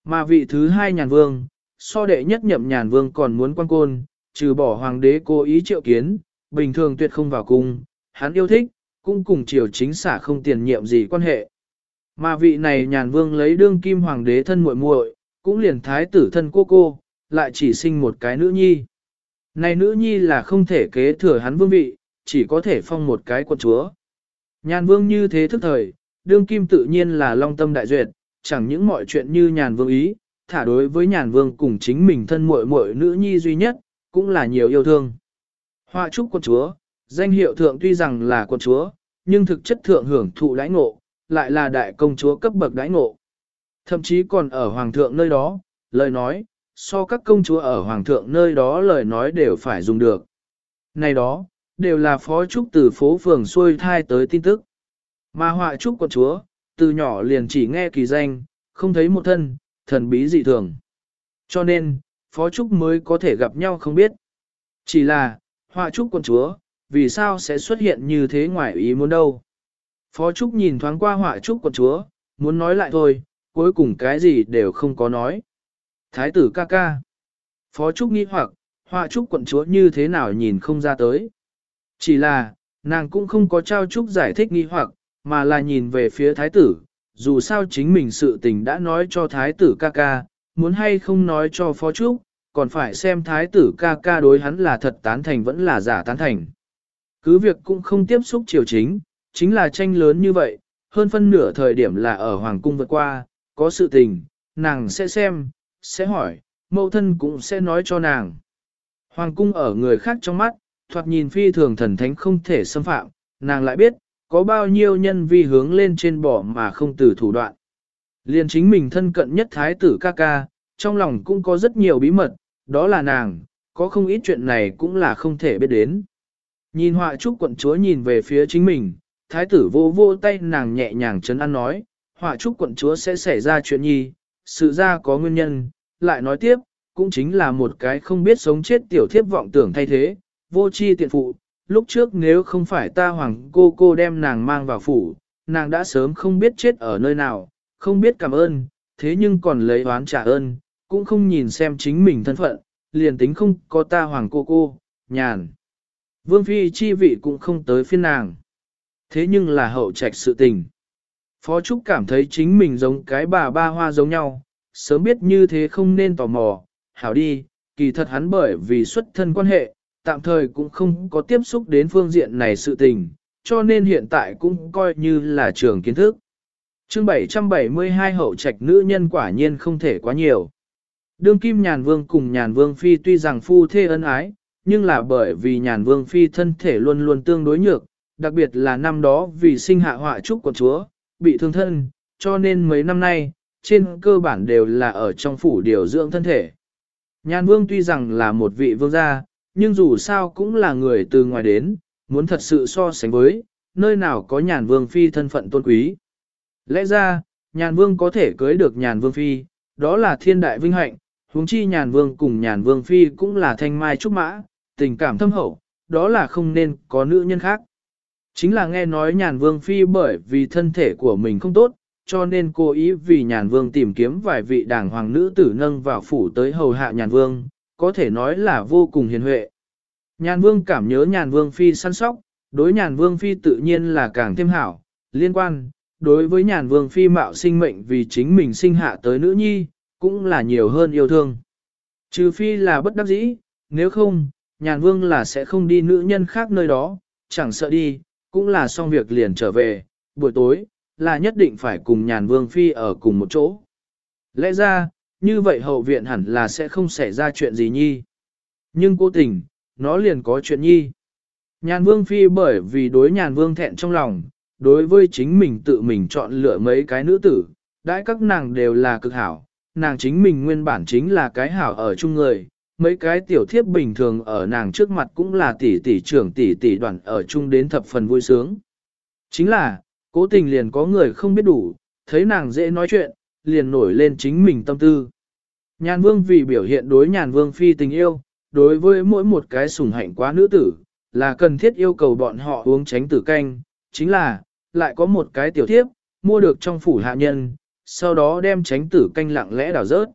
Mà vị thứ hai nhàn vương, so đệ nhất nhậm nhàn vương còn muốn quan côn, trừ bỏ hoàng đế cố ý triệu kiến, bình thường tuyệt không vào cung, hắn yêu thích, cũng cùng triều chính xả không tiền nhiệm gì quan hệ. Mà vị này nhàn vương lấy đương kim hoàng đế thân muội muội, cũng liền thái tử thân cô cô, lại chỉ sinh một cái nữ nhi. Này nữ nhi là không thể kế thừa hắn vương vị, chỉ có thể phong một cái quân chúa. Nhàn vương như thế thức thời, đương kim tự nhiên là long tâm đại duyệt, chẳng những mọi chuyện như nhàn vương ý, thả đối với nhàn vương cùng chính mình thân muội muội nữ nhi duy nhất, cũng là nhiều yêu thương. Họa trúc quân chúa, danh hiệu thượng tuy rằng là quân chúa, nhưng thực chất thượng hưởng thụ đãi ngộ, lại là đại công chúa cấp bậc đãi ngộ. Thậm chí còn ở hoàng thượng nơi đó, lời nói, so các công chúa ở hoàng thượng nơi đó lời nói đều phải dùng được. Này đó, đều là phó trúc từ phố phường xuôi thai tới tin tức. Mà họa trúc quân chúa, từ nhỏ liền chỉ nghe kỳ danh, không thấy một thân, thần bí dị thường. Cho nên, phó trúc mới có thể gặp nhau không biết. Chỉ là, họa trúc quân chúa, vì sao sẽ xuất hiện như thế ngoài ý muốn đâu. Phó trúc nhìn thoáng qua họa trúc quân chúa, muốn nói lại thôi, cuối cùng cái gì đều không có nói. Thái tử ca ca. Phó Trúc nghĩ hoặc, họa Trúc quận chúa như thế nào nhìn không ra tới. Chỉ là, nàng cũng không có trao Trúc giải thích nghi hoặc, mà là nhìn về phía thái tử, dù sao chính mình sự tình đã nói cho thái tử ca ca, muốn hay không nói cho Phó Trúc, còn phải xem thái tử ca ca đối hắn là thật tán thành vẫn là giả tán thành. Cứ việc cũng không tiếp xúc triều chính, chính là tranh lớn như vậy, hơn phân nửa thời điểm là ở Hoàng cung vượt qua, có sự tình, nàng sẽ xem, sẽ hỏi, mẫu thân cũng sẽ nói cho nàng. Hoàng cung ở người khác trong mắt, thoạt nhìn phi thường thần thánh không thể xâm phạm, nàng lại biết, có bao nhiêu nhân vi hướng lên trên bỏ mà không từ thủ đoạn. Liên chính mình thân cận nhất thái tử ca ca, trong lòng cũng có rất nhiều bí mật, đó là nàng, có không ít chuyện này cũng là không thể biết đến. Nhìn họa trúc quận chúa nhìn về phía chính mình, thái tử vô vô tay nàng nhẹ nhàng chấn an nói, họa trúc quận chúa sẽ xảy ra chuyện nhi, sự ra có nguyên nhân, lại nói tiếp, cũng chính là một cái không biết sống chết tiểu thiếp vọng tưởng thay thế, vô chi tiện phụ, lúc trước nếu không phải ta hoàng cô cô đem nàng mang vào phủ, nàng đã sớm không biết chết ở nơi nào, không biết cảm ơn, thế nhưng còn lấy oán trả ơn, cũng không nhìn xem chính mình thân phận, liền tính không có ta hoàng cô cô, nhàn. Vương phi chi vị cũng không tới phiên nàng. Thế nhưng là hậu trạch sự tình. Phó Trúc cảm thấy chính mình giống cái bà ba hoa giống nhau, sớm biết như thế không nên tò mò, hảo đi, kỳ thật hắn bởi vì xuất thân quan hệ, tạm thời cũng không có tiếp xúc đến phương diện này sự tình, cho nên hiện tại cũng coi như là trường kiến thức. chương 772 hậu trạch nữ nhân quả nhiên không thể quá nhiều. Đương kim nhàn vương cùng nhàn vương phi tuy rằng phu thê ân ái, nhưng là bởi vì nhàn vương phi thân thể luôn luôn tương đối nhược, đặc biệt là năm đó vì sinh hạ họa trúc của chúa, bị thương thân, cho nên mấy năm nay, trên cơ bản đều là ở trong phủ điều dưỡng thân thể. nhàn vương tuy rằng là một vị vương gia, nhưng dù sao cũng là người từ ngoài đến, muốn thật sự so sánh với, nơi nào có nhàn vương phi thân phận tôn quý. Lẽ ra, nhàn vương có thể cưới được nhàn vương phi, đó là thiên đại vinh hạnh, huống chi nhàn vương cùng nhàn vương phi cũng là thanh mai trúc mã, tình cảm thâm hậu, đó là không nên có nữ nhân khác. Chính là nghe nói nhàn vương phi bởi vì thân thể của mình không tốt, cho nên cố ý vì nhàn vương tìm kiếm vài vị đảng hoàng nữ tử nâng vào phủ tới hầu hạ nhàn vương, có thể nói là vô cùng hiền huệ. Nhàn vương cảm nhớ nhàn vương phi săn sóc, đối nhàn vương phi tự nhiên là càng thêm hảo, liên quan, đối với nhàn vương phi mạo sinh mệnh vì chính mình sinh hạ tới nữ nhi, cũng là nhiều hơn yêu thương. Trừ phi là bất đắc dĩ, nếu không, nhàn vương là sẽ không đi nữ nhân khác nơi đó, chẳng sợ đi, cũng là xong việc liền trở về, buổi tối, là nhất định phải cùng nhàn vương phi ở cùng một chỗ. Lẽ ra, như vậy hậu viện hẳn là sẽ không xảy ra chuyện gì nhi. Nhưng cố tình, nó liền có chuyện nhi. Nhàn vương phi bởi vì đối nhàn vương thẹn trong lòng, đối với chính mình tự mình chọn lựa mấy cái nữ tử, đãi các nàng đều là cực hảo, nàng chính mình nguyên bản chính là cái hảo ở chung người, mấy cái tiểu thiếp bình thường ở nàng trước mặt cũng là tỷ tỷ trưởng tỷ tỷ đoàn ở chung đến thập phần vui sướng. Chính là, cố tình liền có người không biết đủ, thấy nàng dễ nói chuyện, liền nổi lên chính mình tâm tư. Nhàn vương vì biểu hiện đối nhàn vương phi tình yêu, đối với mỗi một cái sủng hạnh quá nữ tử, là cần thiết yêu cầu bọn họ uống tránh tử canh, chính là, lại có một cái tiểu thiếp, mua được trong phủ hạ nhân, sau đó đem tránh tử canh lặng lẽ đảo rớt.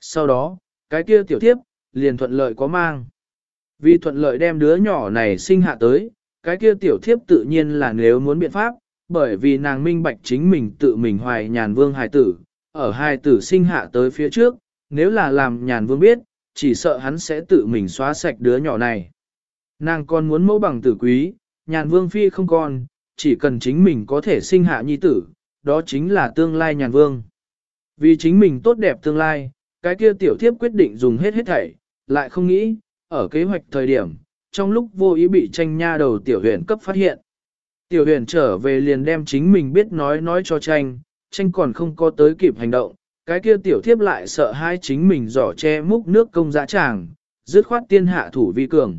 Sau đó, cái kia tiểu thiếp, liền thuận lợi có mang. Vì thuận lợi đem đứa nhỏ này sinh hạ tới, cái kia tiểu thiếp tự nhiên là nếu muốn biện pháp, bởi vì nàng minh bạch chính mình tự mình hoài nhàn vương hài tử, ở hai tử sinh hạ tới phía trước, nếu là làm nhàn vương biết, chỉ sợ hắn sẽ tự mình xóa sạch đứa nhỏ này. Nàng còn muốn mẫu bằng tử quý, nhàn vương phi không còn, chỉ cần chính mình có thể sinh hạ nhi tử, đó chính là tương lai nhàn vương. Vì chính mình tốt đẹp tương lai, cái kia tiểu thiếp quyết định dùng hết hết thảy, lại không nghĩ, ở kế hoạch thời điểm, trong lúc vô ý bị tranh nha đầu tiểu huyền cấp phát hiện. Tiểu huyền trở về liền đem chính mình biết nói nói cho tranh, tranh còn không có tới kịp hành động, cái kia tiểu thiếp lại sợ hai chính mình giỏ che múc nước công dã tràng, dứt khoát tiên hạ thủ vi cường.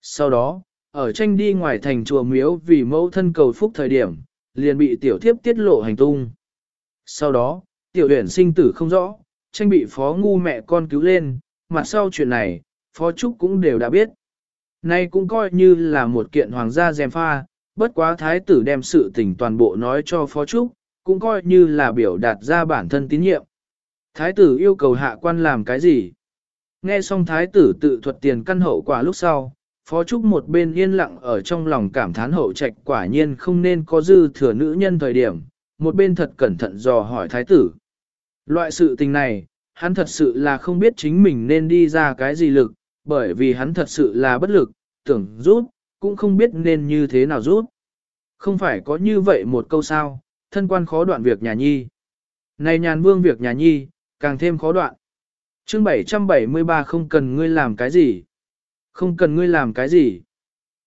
Sau đó, ở tranh đi ngoài thành chùa miếu vì mẫu thân cầu phúc thời điểm, liền bị tiểu thiếp tiết lộ hành tung. Sau đó, tiểu huyền sinh tử không rõ, tranh bị phó ngu mẹ con cứu lên, mặt sau chuyện này, phó trúc cũng đều đã biết. Nay cũng coi như là một kiện hoàng gia dèm pha, bất quá thái tử đem sự tình toàn bộ nói cho phó trúc, cũng coi như là biểu đạt ra bản thân tín nhiệm. Thái tử yêu cầu hạ quan làm cái gì? Nghe xong thái tử tự thuật tiền căn hậu quả lúc sau, phó trúc một bên yên lặng ở trong lòng cảm thán hậu trạch quả nhiên không nên có dư thừa nữ nhân thời điểm, một bên thật cẩn thận dò hỏi thái tử. Loại sự tình này, hắn thật sự là không biết chính mình nên đi ra cái gì lực, bởi vì hắn thật sự là bất lực, tưởng rút, cũng không biết nên như thế nào rút. Không phải có như vậy một câu sao, thân quan khó đoạn việc nhà nhi. Này nhàn vương việc nhà nhi, càng thêm khó đoạn. chương 773 không cần ngươi làm cái gì. Không cần ngươi làm cái gì.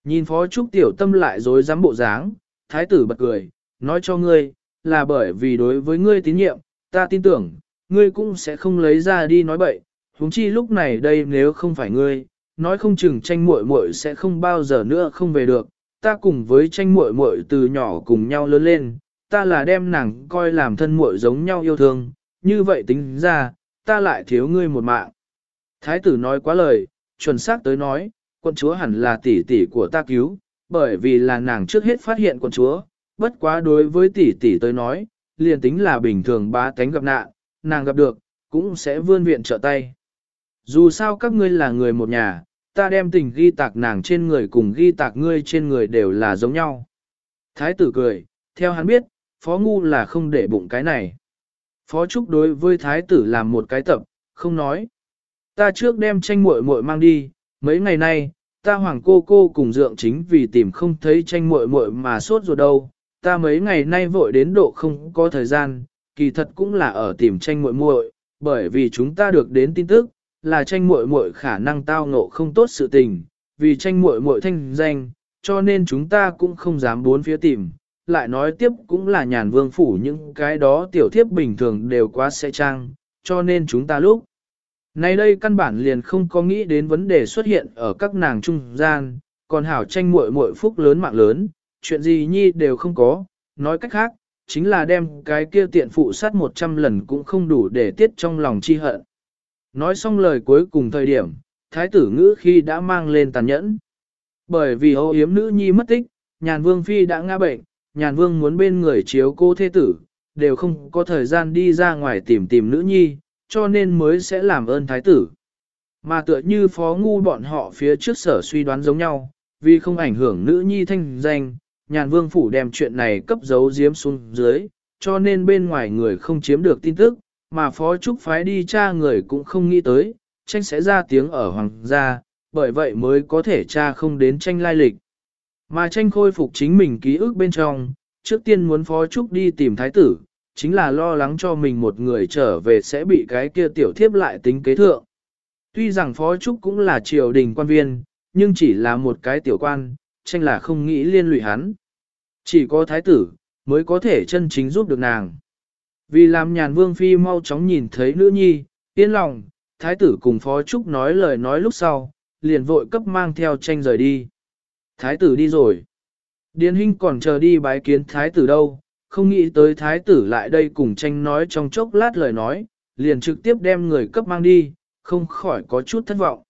Nhìn phó trúc tiểu tâm lại dối dám bộ dáng, thái tử bật cười, nói cho ngươi, là bởi vì đối với ngươi tín nhiệm, ta tin tưởng, ngươi cũng sẽ không lấy ra đi nói bậy, huống chi lúc này đây nếu không phải ngươi, nói không chừng tranh muội muội sẽ không bao giờ nữa không về được, ta cùng với tranh muội muội từ nhỏ cùng nhau lớn lên, ta là đem nàng coi làm thân muội giống nhau yêu thương, như vậy tính ra, ta lại thiếu ngươi một mạng. Thái tử nói quá lời, chuẩn xác tới nói, quân chúa hẳn là tỷ tỷ của ta cứu, bởi vì là nàng trước hết phát hiện quân chúa, bất quá đối với tỷ tỷ tới nói, liền tính là bình thường bá tánh gặp nạn, nàng gặp được, cũng sẽ vươn viện trợ tay. Dù sao các ngươi là người một nhà, ta đem tình ghi tạc nàng trên người cùng ghi tạc ngươi trên người đều là giống nhau. Thái tử cười, theo hắn biết, phó ngu là không để bụng cái này. Phó Trúc đối với thái tử làm một cái tập, không nói. Ta trước đem tranh muội muội mang đi, mấy ngày nay, ta hoàng cô cô cùng dượng chính vì tìm không thấy tranh muội muội mà sốt ruột đâu. Ta mấy ngày nay vội đến độ không có thời gian, kỳ thật cũng là ở tìm tranh muội muội, bởi vì chúng ta được đến tin tức, là tranh muội muội khả năng tao ngộ không tốt sự tình, vì tranh muội muội thanh danh, cho nên chúng ta cũng không dám bốn phía tìm. Lại nói tiếp cũng là nhàn vương phủ những cái đó tiểu thiếp bình thường đều quá sẽ trang, cho nên chúng ta lúc nay đây căn bản liền không có nghĩ đến vấn đề xuất hiện ở các nàng trung gian, còn hảo tranh muội muội phúc lớn mạng lớn, chuyện gì nhi đều không có, nói cách khác, chính là đem cái kia tiện phụ sát 100 lần cũng không đủ để tiết trong lòng chi hận. Nói xong lời cuối cùng thời điểm, thái tử ngữ khi đã mang lên tàn nhẫn. Bởi vì ô yếm nữ nhi mất tích, nhàn vương phi đã ngã bệnh, nhàn vương muốn bên người chiếu cô thế tử, đều không có thời gian đi ra ngoài tìm tìm nữ nhi, cho nên mới sẽ làm ơn thái tử. Mà tựa như phó ngu bọn họ phía trước sở suy đoán giống nhau, vì không ảnh hưởng nữ nhi thanh danh, nhàn vương phủ đem chuyện này cấp giấu giếm xuống dưới, cho nên bên ngoài người không chiếm được tin tức, mà phó trúc phái đi tra người cũng không nghĩ tới, tranh sẽ ra tiếng ở hoàng gia, bởi vậy mới có thể tra không đến tranh lai lịch. Mà tranh khôi phục chính mình ký ức bên trong, trước tiên muốn phó trúc đi tìm thái tử, chính là lo lắng cho mình một người trở về sẽ bị cái kia tiểu thiếp lại tính kế thượng. Tuy rằng phó trúc cũng là triều đình quan viên, nhưng chỉ là một cái tiểu quan, tranh là không nghĩ liên lụy hắn. Chỉ có thái tử, mới có thể chân chính giúp được nàng. Vì làm nhàn vương phi mau chóng nhìn thấy nữ nhi, yên lòng, thái tử cùng phó trúc nói lời nói lúc sau, liền vội cấp mang theo tranh rời đi. Thái tử đi rồi. Điền Hinh còn chờ đi bái kiến thái tử đâu, không nghĩ tới thái tử lại đây cùng tranh nói trong chốc lát lời nói, liền trực tiếp đem người cấp mang đi, không khỏi có chút thất vọng.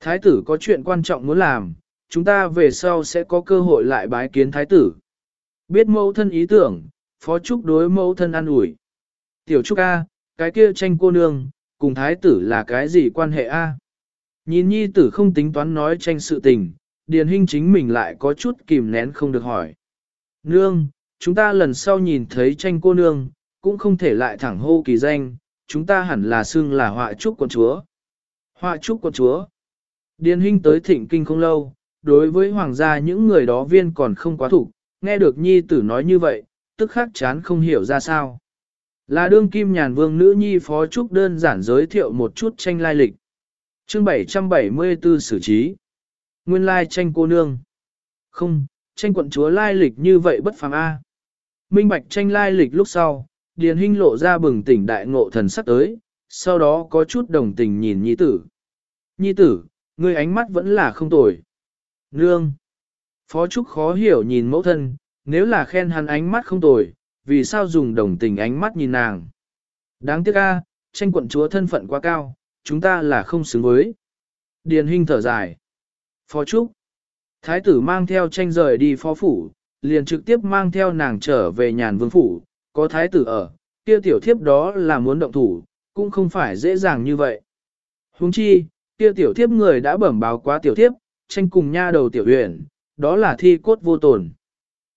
Thái tử có chuyện quan trọng muốn làm, chúng ta về sau sẽ có cơ hội lại bái kiến thái tử. Biết mẫu thân ý tưởng, phó trúc đối mẫu thân an ủi. Tiểu trúc A, cái kia tranh cô nương, cùng thái tử là cái gì quan hệ A? Nhìn nhi tử không tính toán nói tranh sự tình, điền Hinh chính mình lại có chút kìm nén không được hỏi. Nương, chúng ta lần sau nhìn thấy tranh cô nương, cũng không thể lại thẳng hô kỳ danh, chúng ta hẳn là xưng là họa trúc con chúa. Họa trúc con chúa. Điền Hinh tới thịnh kinh không lâu, đối với hoàng gia những người đó viên còn không quá thủ, nghe được nhi tử nói như vậy, tức khắc chán không hiểu ra sao. Là đương kim nhàn vương nữ nhi phó trúc đơn giản giới thiệu một chút tranh lai lịch. Chương 774 xử trí. Nguyên lai tranh cô nương. Không, tranh quận chúa lai lịch như vậy bất phàm A. Minh bạch tranh lai lịch lúc sau, Điền Hinh lộ ra bừng tỉnh đại ngộ thần sắc tới, sau đó có chút đồng tình nhìn nhi tử. Nhi tử, ngươi ánh mắt vẫn là không tồi. Nương. Phó Trúc khó hiểu nhìn mẫu thân, nếu là khen hắn ánh mắt không tồi, vì sao dùng đồng tình ánh mắt nhìn nàng. Đáng tiếc a, tranh quận chúa thân phận quá cao, chúng ta là không xứng với. Điền Hinh thở dài. Phó Trúc. Thái tử mang theo tranh rời đi phó phủ, liền trực tiếp mang theo nàng trở về nhàn vương phủ, có thái tử ở, kia tiểu thiếp đó là muốn động thủ, cũng không phải dễ dàng như vậy. Huống chi, kia tiểu thiếp người đã bẩm báo quá tiểu thiếp, tranh cùng nha đầu tiểu huyền, đó là thi cốt vô tồn.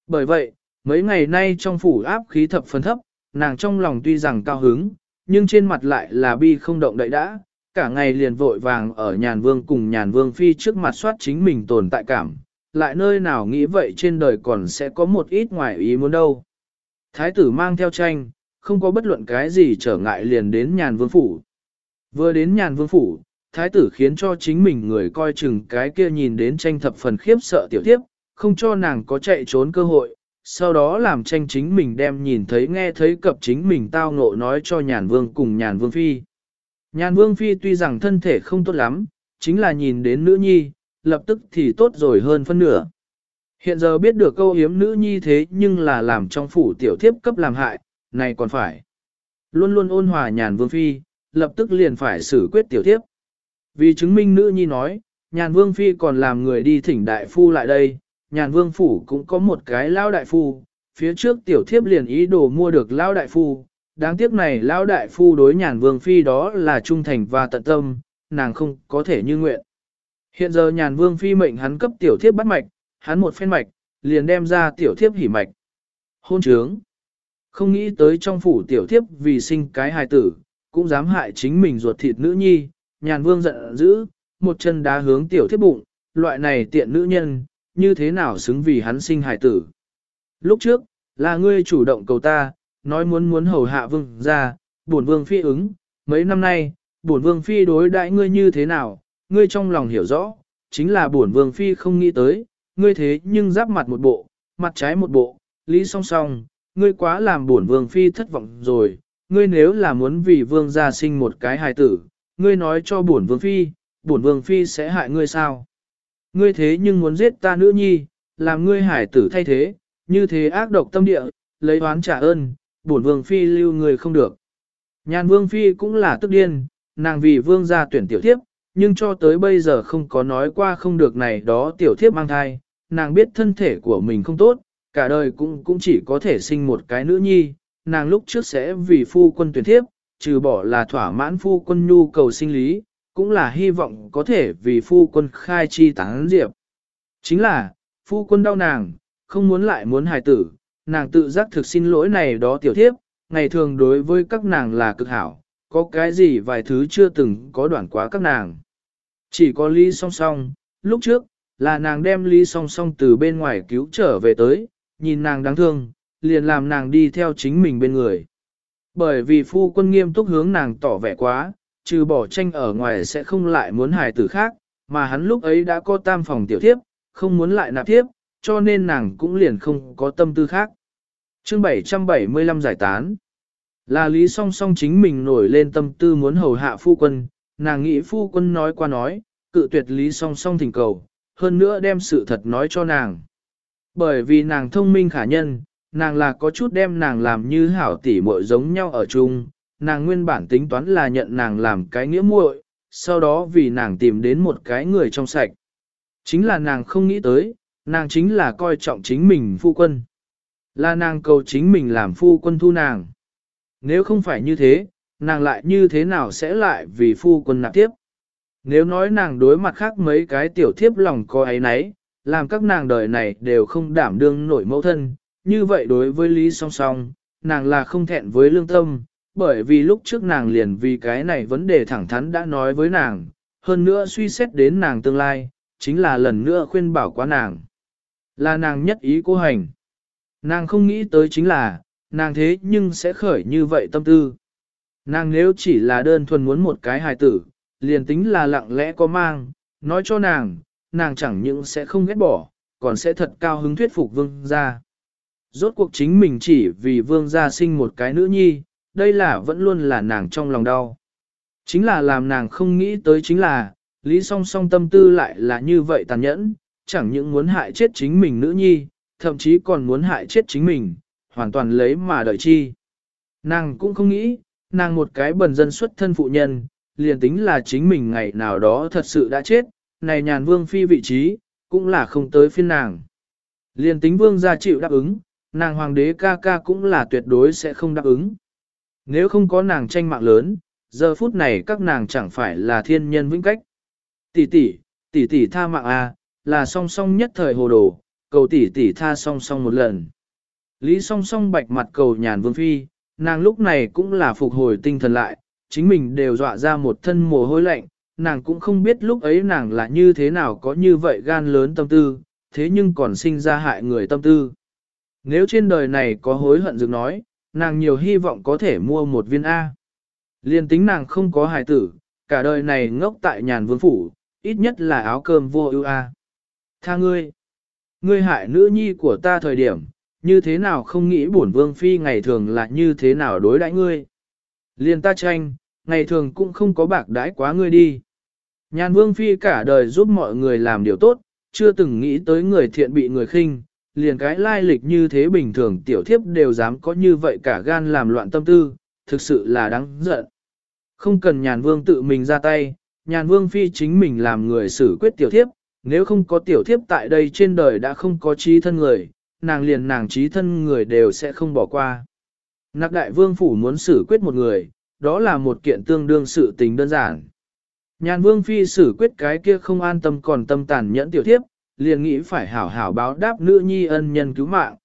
Bởi vậy, mấy ngày nay trong phủ áp khí thập phân thấp, nàng trong lòng tuy rằng cao hứng, nhưng trên mặt lại là bi không động đậy đã, cả ngày liền vội vàng ở nhàn vương cùng nhàn vương phi trước mặt soát chính mình tồn tại cảm, lại nơi nào nghĩ vậy trên đời còn sẽ có một ít ngoài ý muốn đâu. Thái tử mang theo tranh, không có bất luận cái gì trở ngại liền đến nhàn vương phủ. Vừa đến nhàn vương phủ, thái tử khiến cho chính mình người coi chừng cái kia nhìn đến tranh thập phần khiếp sợ tiểu tiếp, không cho nàng có chạy trốn cơ hội, sau đó làm tranh chính mình đem nhìn thấy nghe thấy cập chính mình tao ngộ nói cho nhàn vương cùng nhàn vương phi. Nhàn vương phi tuy rằng thân thể không tốt lắm, chính là nhìn đến nữ nhi, lập tức thì tốt rồi hơn phân nửa. Hiện giờ biết được câu hiếm nữ nhi thế nhưng là làm trong phủ tiểu thiếp cấp làm hại, này còn phải. Luôn luôn ôn hòa nhàn vương phi, lập tức liền phải xử quyết tiểu thiếp. Vì chứng minh nữ nhi nói, nhàn vương phi còn làm người đi thỉnh đại phu lại đây, nhàn vương phủ cũng có một cái lao đại phu, phía trước tiểu thiếp liền ý đồ mua được lao đại phu, đáng tiếc này lão đại phu đối nhàn vương phi đó là trung thành và tận tâm, nàng không có thể như nguyện. Hiện giờ nhàn vương phi mệnh hắn cấp tiểu thiếp bắt mạch, hắn một phen mạch, liền đem ra tiểu thiếp hỉ mạch. Hôn trướng. Không nghĩ tới trong phủ tiểu thiếp vì sinh cái hài tử, cũng dám hại chính mình ruột thịt nữ nhi, nhàn vương giận dữ, một chân đá hướng tiểu thiếp bụng, loại này tiện nữ nhân, như thế nào xứng vì hắn sinh hài tử. Lúc trước, là ngươi chủ động cầu ta, nói muốn muốn hầu hạ vương ra, bổn vương phi ứng, mấy năm nay, bổn vương phi đối đãi ngươi như thế nào, ngươi trong lòng hiểu rõ, chính là bổn vương phi không nghĩ tới, ngươi thế nhưng giáp mặt một bộ, mặt trái một bộ, lý song song, ngươi quá làm bổn vương phi thất vọng rồi, ngươi nếu là muốn vì vương gia sinh một cái hài tử, ngươi nói cho bổn vương phi, bổn vương phi sẽ hại ngươi sao? Ngươi thế nhưng muốn giết ta nữ nhi, làm ngươi hải tử thay thế, như thế ác độc tâm địa, lấy oán trả ơn, bổn vương phi lưu người không được. Nhàn vương phi cũng là tức điên, nàng vì vương gia tuyển tiểu thiếp, nhưng cho tới bây giờ không có nói qua không được này đó tiểu thiếp mang thai, nàng biết thân thể của mình không tốt, cả đời cũng cũng chỉ có thể sinh một cái nữ nhi, nàng lúc trước sẽ vì phu quân tuyển thiếp, trừ bỏ là thỏa mãn phu quân nhu cầu sinh lý, cũng là hy vọng có thể vì phu quân khai chi tán diệp. Chính là, phu quân đau nàng, không muốn lại muốn hài tử, nàng tự giác thực xin lỗi này đó tiểu thiếp, ngày thường đối với các nàng là cực hảo, có cái gì vài thứ chưa từng có đoạn quá các nàng. Chỉ có Lý song song, lúc trước, là nàng đem Lý song song từ bên ngoài cứu trở về tới, nhìn nàng đáng thương, liền làm nàng đi theo chính mình bên người. Bởi vì phu quân nghiêm túc hướng nàng tỏ vẻ quá, trừ bỏ tranh ở ngoài sẽ không lại muốn hài tử khác, mà hắn lúc ấy đã có tam phòng tiểu thiếp, không muốn lại nạp thiếp, cho nên nàng cũng liền không có tâm tư khác. Chương 775 giải tán Là lý song song chính mình nổi lên tâm tư muốn hầu hạ phu quân, nàng nghĩ phu quân nói qua nói, cự tuyệt lý song song thỉnh cầu, hơn nữa đem sự thật nói cho nàng. Bởi vì nàng thông minh khả nhân, nàng là có chút đem nàng làm như hảo tỷ muội giống nhau ở chung, nàng nguyên bản tính toán là nhận nàng làm cái nghĩa muội, sau đó vì nàng tìm đến một cái người trong sạch. Chính là nàng không nghĩ tới, nàng chính là coi trọng chính mình phu quân. Là nàng cầu chính mình làm phu quân thu nàng. Nếu không phải như thế, nàng lại như thế nào sẽ lại vì phu quân nạp tiếp. Nếu nói nàng đối mặt khác mấy cái tiểu thiếp lòng có ấy nấy, làm các nàng đời này đều không đảm đương nổi mẫu thân, như vậy đối với Lý song song, nàng là không thẹn với lương tâm, bởi vì lúc trước nàng liền vì cái này vấn đề thẳng thắn đã nói với nàng, hơn nữa suy xét đến nàng tương lai, chính là lần nữa khuyên bảo quá nàng. Là nàng nhất ý cô hành. Nàng không nghĩ tới chính là, nàng thế nhưng sẽ khởi như vậy tâm tư. Nàng nếu chỉ là đơn thuần muốn một cái hài tử, liền tính là lặng lẽ có mang, nói cho nàng, nàng chẳng những sẽ không ghét bỏ, còn sẽ thật cao hứng thuyết phục vương gia. Rốt cuộc chính mình chỉ vì vương gia sinh một cái nữ nhi, đây là vẫn luôn là nàng trong lòng đau. Chính là làm nàng không nghĩ tới chính là, lý song song tâm tư lại là như vậy tàn nhẫn, chẳng những muốn hại chết chính mình nữ nhi, thậm chí còn muốn hại chết chính mình, hoàn toàn lấy mà đợi chi. Nàng cũng không nghĩ, nàng một cái bần dân xuất thân phụ nhân, liền tính là chính mình ngày nào đó thật sự đã chết, này nhàn vương phi vị trí, cũng là không tới phiên nàng. Liền tính vương gia chịu đáp ứng, nàng hoàng đế ca ca cũng là tuyệt đối sẽ không đáp ứng. Nếu không có nàng tranh mạng lớn, giờ phút này các nàng chẳng phải là thiên nhân vĩnh cách. Tỷ tỷ, tỷ tỷ tha mạng a, à, là song song nhất thời hồ đồ, cầu tỷ tỷ tha song song một lần. Lý song song bạch mặt cầu nhàn vương phi, nàng lúc này cũng là phục hồi tinh thần lại, chính mình đều dọa ra một thân mồ hôi lạnh, nàng cũng không biết lúc ấy nàng là như thế nào có như vậy gan lớn tâm tư, thế nhưng còn sinh ra hại người tâm tư. Nếu trên đời này có hối hận dừng nói, nàng nhiều hy vọng có thể mua một viên A. Liên tính nàng không có hài tử, cả đời này ngốc tại nhàn vương phủ, ít nhất là áo cơm vô ưu A. Tha ngươi, ngươi hại nữ nhi của ta thời điểm, như thế nào không nghĩ bổn vương phi ngày thường là như thế nào đối đãi ngươi. Liên ta tranh, ngày thường cũng không có bạc đãi quá ngươi đi. Nhàn vương phi cả đời giúp mọi người làm điều tốt, chưa từng nghĩ tới người thiện bị người khinh, liền cái lai lịch như thế bình thường tiểu thiếp đều dám có như vậy cả gan làm loạn tâm tư, thực sự là đáng giận. Không cần nhàn vương tự mình ra tay, nhàn vương phi chính mình làm người xử quyết tiểu thiếp, nếu không có tiểu thiếp tại đây trên đời đã không có trí thân người, nàng liền nàng trí thân người đều sẽ không bỏ qua. Nạc đại vương phủ muốn xử quyết một người, đó là một kiện tương đương sự tình đơn giản. Nhàn vương phi xử quyết cái kia không an tâm còn tâm tàn nhẫn tiểu thiếp, liền nghĩ phải hảo hảo báo đáp nữ nhi ân nhân cứu mạng.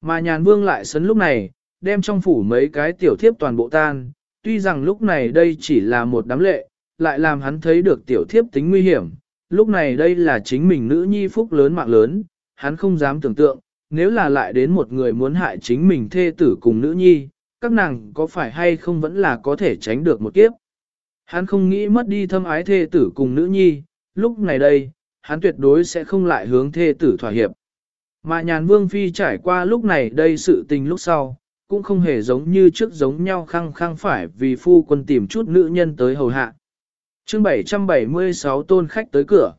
Mà nhàn vương lại sấn lúc này, đem trong phủ mấy cái tiểu thiếp toàn bộ tan, tuy rằng lúc này đây chỉ là một đám lệ, lại làm hắn thấy được tiểu thiếp tính nguy hiểm, lúc này đây là chính mình nữ nhi phúc lớn mạng lớn, hắn không dám tưởng tượng, nếu là lại đến một người muốn hại chính mình thê tử cùng nữ nhi, các nàng có phải hay không vẫn là có thể tránh được một kiếp. Hắn không nghĩ mất đi thâm ái thê tử cùng nữ nhi, lúc này đây, hắn tuyệt đối sẽ không lại hướng thê tử thỏa hiệp. Mà nhàn vương phi trải qua lúc này đây sự tình lúc sau, cũng không hề giống như trước giống nhau khăng khăng phải vì phu quân tìm chút nữ nhân tới hầu hạ chương 776 tôn khách tới cửa.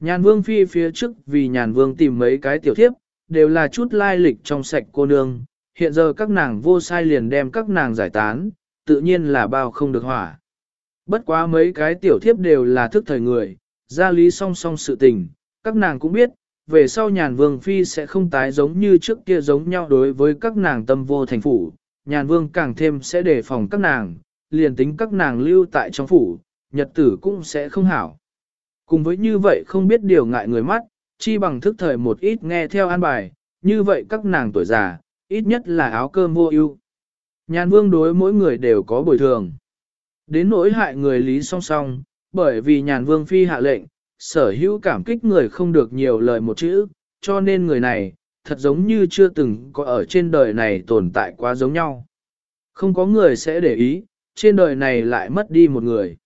Nhàn vương phi phía trước vì nhàn vương tìm mấy cái tiểu thiếp, đều là chút lai lịch trong sạch cô nương, hiện giờ các nàng vô sai liền đem các nàng giải tán, tự nhiên là bao không được hỏa. Bất quá mấy cái tiểu thiếp đều là thức thời người, ra lý song song sự tình, các nàng cũng biết, về sau nhàn vương phi sẽ không tái giống như trước kia giống nhau đối với các nàng tâm vô thành phủ, nhàn vương càng thêm sẽ đề phòng các nàng, liền tính các nàng lưu tại trong phủ, nhật tử cũng sẽ không hảo. Cùng với như vậy không biết điều ngại người mắt, chi bằng thức thời một ít nghe theo an bài, như vậy các nàng tuổi già, ít nhất là áo cơm vô ưu. Nhàn vương đối mỗi người đều có bồi thường. Đến nỗi hại người lý song song, bởi vì nhàn vương phi hạ lệnh, sở hữu cảm kích người không được nhiều lời một chữ, cho nên người này, thật giống như chưa từng có ở trên đời này tồn tại quá giống nhau. Không có người sẽ để ý, trên đời này lại mất đi một người.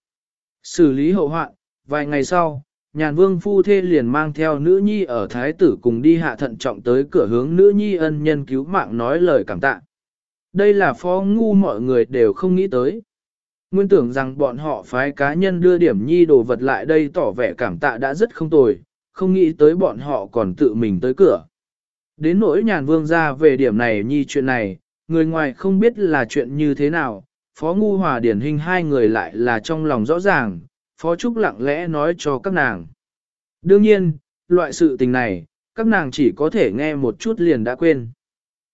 Xử lý hậu hoạn, vài ngày sau, nhàn vương phu thê liền mang theo nữ nhi ở thái tử cùng đi hạ thận trọng tới cửa hướng nữ nhi ân nhân cứu mạng nói lời cảm tạ. Đây là phó ngu mọi người đều không nghĩ tới. Nguyên tưởng rằng bọn họ phái cá nhân đưa điểm nhi đồ vật lại đây tỏ vẻ cảm tạ đã rất không tồi, không nghĩ tới bọn họ còn tự mình tới cửa. Đến nỗi nhàn vương ra về điểm này nhi chuyện này, người ngoài không biết là chuyện như thế nào, Phó Ngu Hòa điển hình hai người lại là trong lòng rõ ràng, Phó Trúc lặng lẽ nói cho các nàng. Đương nhiên, loại sự tình này, các nàng chỉ có thể nghe một chút liền đã quên.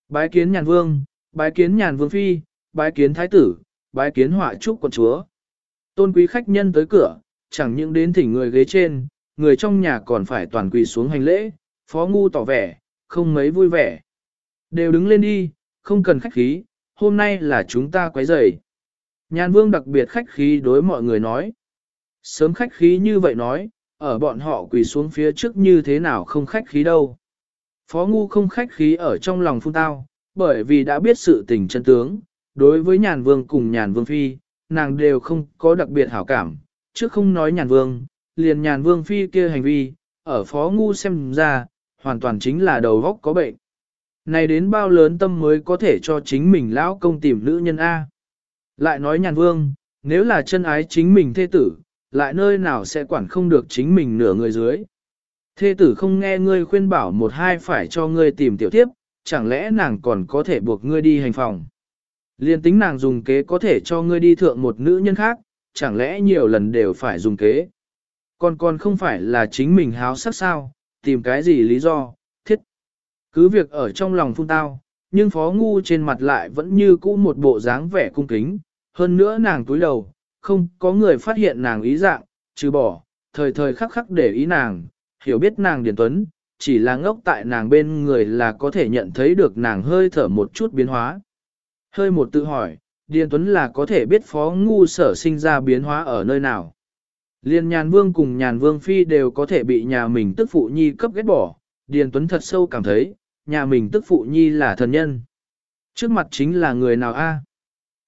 Bái kiến nhàn vương, bái kiến nhàn vương phi, bái kiến thái tử, bái kiến họa trúc quận chúa. Tôn quý khách nhân tới cửa, chẳng những đến thỉnh người ghế trên, người trong nhà còn phải toàn quỳ xuống hành lễ, phó ngu tỏ vẻ, không mấy vui vẻ. Đều đứng lên đi, không cần khách khí, hôm nay là chúng ta quấy rầy. Nhàn vương đặc biệt khách khí đối mọi người nói. Sớm khách khí như vậy nói, ở bọn họ quỳ xuống phía trước như thế nào không khách khí đâu. Phó ngu không khách khí ở trong lòng phun tao, bởi vì đã biết sự tình chân tướng, đối với nhàn vương cùng nhàn vương phi, nàng đều không có đặc biệt hảo cảm, trước không nói nhàn vương, liền nhàn vương phi kia hành vi, ở phó ngu xem ra, hoàn toàn chính là đầu góc có bệnh. Này đến bao lớn tâm mới có thể cho chính mình lão công tìm nữ nhân A. Lại nói nhàn vương, nếu là chân ái chính mình thê tử, lại nơi nào sẽ quản không được chính mình nửa người dưới. Thê tử không nghe ngươi khuyên bảo một hai phải cho ngươi tìm tiểu tiếp, chẳng lẽ nàng còn có thể buộc ngươi đi hành phòng. Liên tính nàng dùng kế có thể cho ngươi đi thượng một nữ nhân khác, chẳng lẽ nhiều lần đều phải dùng kế. Còn còn không phải là chính mình háo sắc sao, tìm cái gì lý do, thiết. Cứ việc ở trong lòng phun tao, nhưng phó ngu trên mặt lại vẫn như cũ một bộ dáng vẻ cung kính, hơn nữa nàng túi đầu, không có người phát hiện nàng ý dạng, trừ bỏ, thời thời khắc khắc để ý nàng, hiểu biết nàng Điền Tuấn, chỉ là ngốc tại nàng bên người là có thể nhận thấy được nàng hơi thở một chút biến hóa. Hơi một tự hỏi, Điền Tuấn là có thể biết phó ngu sở sinh ra biến hóa ở nơi nào. Liên nhàn vương cùng nhàn vương phi đều có thể bị nhà mình tức phụ nhi cấp ghét bỏ, Điền Tuấn thật sâu cảm thấy, nhà mình tức phụ nhi là thần nhân. Trước mặt chính là người nào a?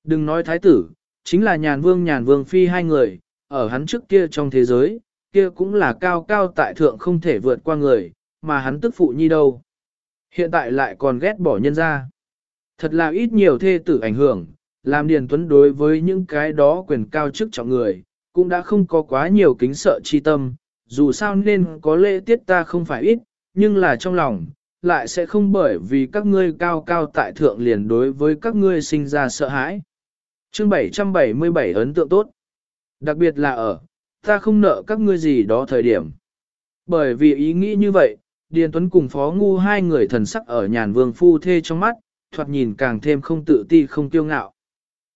Đừng nói thái tử, chính là nhàn vương nhàn vương phi hai người, ở hắn trước kia trong thế giới, kia cũng là cao cao tại thượng không thể vượt qua người, mà hắn tức phụ nhi đâu. Hiện tại lại còn ghét bỏ nhân ra. Thật là ít nhiều thê tử ảnh hưởng, làm Điền Tuấn đối với những cái đó quyền cao chức trọng người, cũng đã không có quá nhiều kính sợ chi tâm, dù sao nên có lễ tiết ta không phải ít, nhưng là trong lòng, lại sẽ không bởi vì các ngươi cao cao tại thượng liền đối với các ngươi sinh ra sợ hãi. Chương 777 ấn tượng tốt. Đặc biệt là ở, ta không nợ các ngươi gì đó thời điểm. Bởi vì ý nghĩ như vậy, Điền Tuấn cùng Phó Ngu hai người thần sắc ở nhàn vương phu thê trong mắt, thoạt nhìn càng thêm không tự ti không kiêu ngạo.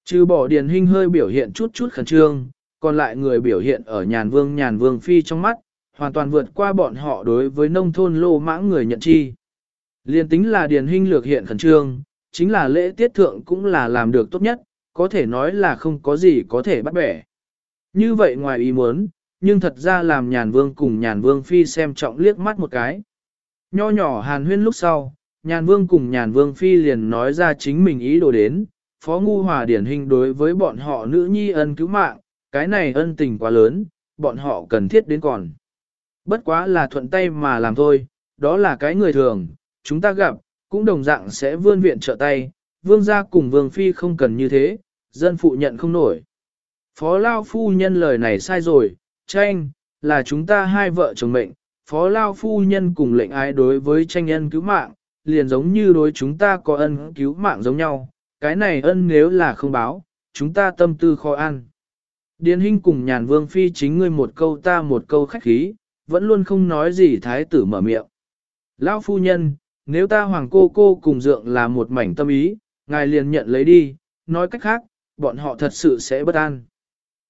Trừ bỏ Điền Hinh hơi biểu hiện chút chút khẩn trương, còn lại người biểu hiện ở nhàn vương nhàn vương phi trong mắt, hoàn toàn vượt qua bọn họ đối với nông thôn lô mãng người nhận chi. Liên tính là Điền Hinh lược hiện khẩn trương, chính là lễ tiết thượng cũng là làm được tốt nhất, có thể nói là không có gì có thể bắt bẻ. Như vậy ngoài ý muốn, nhưng thật ra làm nhàn vương cùng nhàn vương phi xem trọng liếc mắt một cái. Nho nhỏ hàn huyên lúc sau, nhàn vương cùng nhàn vương phi liền nói ra chính mình ý đồ đến, phó ngu hòa điển hình đối với bọn họ nữ nhi ân cứu mạng, cái này ân tình quá lớn, bọn họ cần thiết đến còn. Bất quá là thuận tay mà làm thôi, đó là cái người thường, chúng ta gặp, cũng đồng dạng sẽ vươn viện trợ tay, vương gia cùng vương phi không cần như thế, dân phụ nhận không nổi. Phó Lao Phu Nhân lời này sai rồi, tranh, là chúng ta hai vợ chồng mệnh, Phó Lao Phu Nhân cùng lệnh ái đối với tranh nhân cứu mạng, liền giống như đối chúng ta có ân cứu mạng giống nhau, cái này ân nếu là không báo, chúng ta tâm tư khó ăn. Điền Hinh cùng nhàn vương phi chính ngươi một câu ta một câu khách khí, vẫn luôn không nói gì thái tử mở miệng. Lão phu nhân, nếu ta hoàng cô cô cùng dượng là một mảnh tâm ý, ngài liền nhận lấy đi, nói cách khác, bọn họ thật sự sẽ bất an.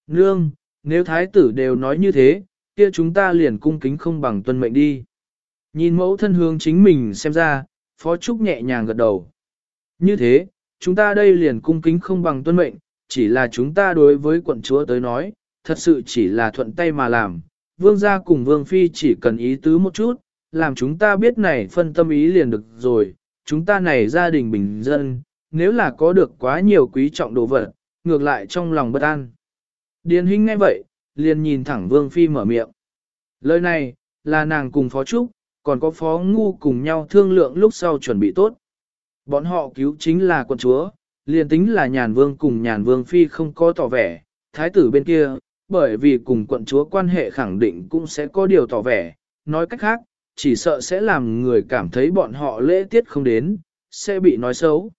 Nương, nếu thái tử đều nói như thế, kia chúng ta liền cung kính không bằng tuân mệnh đi. Nhìn mẫu thân hướng chính mình xem ra, Phó Trúc nhẹ nhàng gật đầu. Như thế, chúng ta đây liền cung kính không bằng tuân mệnh, chỉ là chúng ta đối với quận chúa tới nói, thật sự chỉ là thuận tay mà làm. Vương gia cùng Vương Phi chỉ cần ý tứ một chút, làm chúng ta biết này phân tâm ý liền được rồi, chúng ta này gia đình bình dân, nếu là có được quá nhiều quý trọng đồ vật, ngược lại trong lòng bất an. Điền Hinh nghe vậy, liền nhìn thẳng Vương Phi mở miệng. Lời này, là nàng cùng Phó Trúc, còn có Phó Ngu cùng nhau thương lượng lúc sau chuẩn bị tốt. Bọn họ cứu chính là quận chúa, liền tính là nhàn vương cùng nhàn vương Phi không có tỏ vẻ, thái tử bên kia, bởi vì cùng quận chúa quan hệ khẳng định cũng sẽ có điều tỏ vẻ, nói cách khác, chỉ sợ sẽ làm người cảm thấy bọn họ lễ tiết không đến, sẽ bị nói xấu.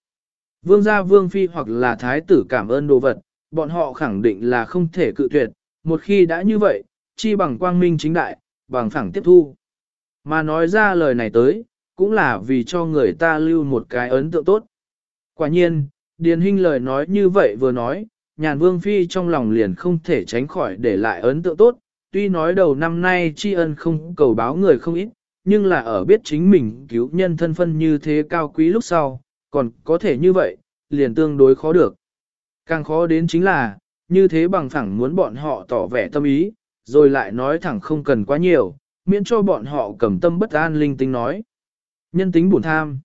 Vương gia vương phi hoặc là thái tử cảm ơn đồ vật, bọn họ khẳng định là không thể cự tuyệt, một khi đã như vậy, chi bằng quang minh chính đại, bằng phẳng tiếp thu. Mà nói ra lời này tới, cũng là vì cho người ta lưu một cái ấn tượng tốt. Quả nhiên, Điền Hinh lời nói như vậy vừa nói, nhàn vương phi trong lòng liền không thể tránh khỏi để lại ấn tượng tốt, tuy nói đầu năm nay tri ân không cầu báo người không ít, nhưng là ở biết chính mình cứu nhân thân phân như thế cao quý lúc sau, còn có thể như vậy, liền tương đối khó được. Càng khó đến chính là, như thế bằng thẳng muốn bọn họ tỏ vẻ tâm ý, rồi lại nói thẳng không cần quá nhiều, miễn cho bọn họ cầm tâm bất an linh tinh nói. Nhân tính buồn tham.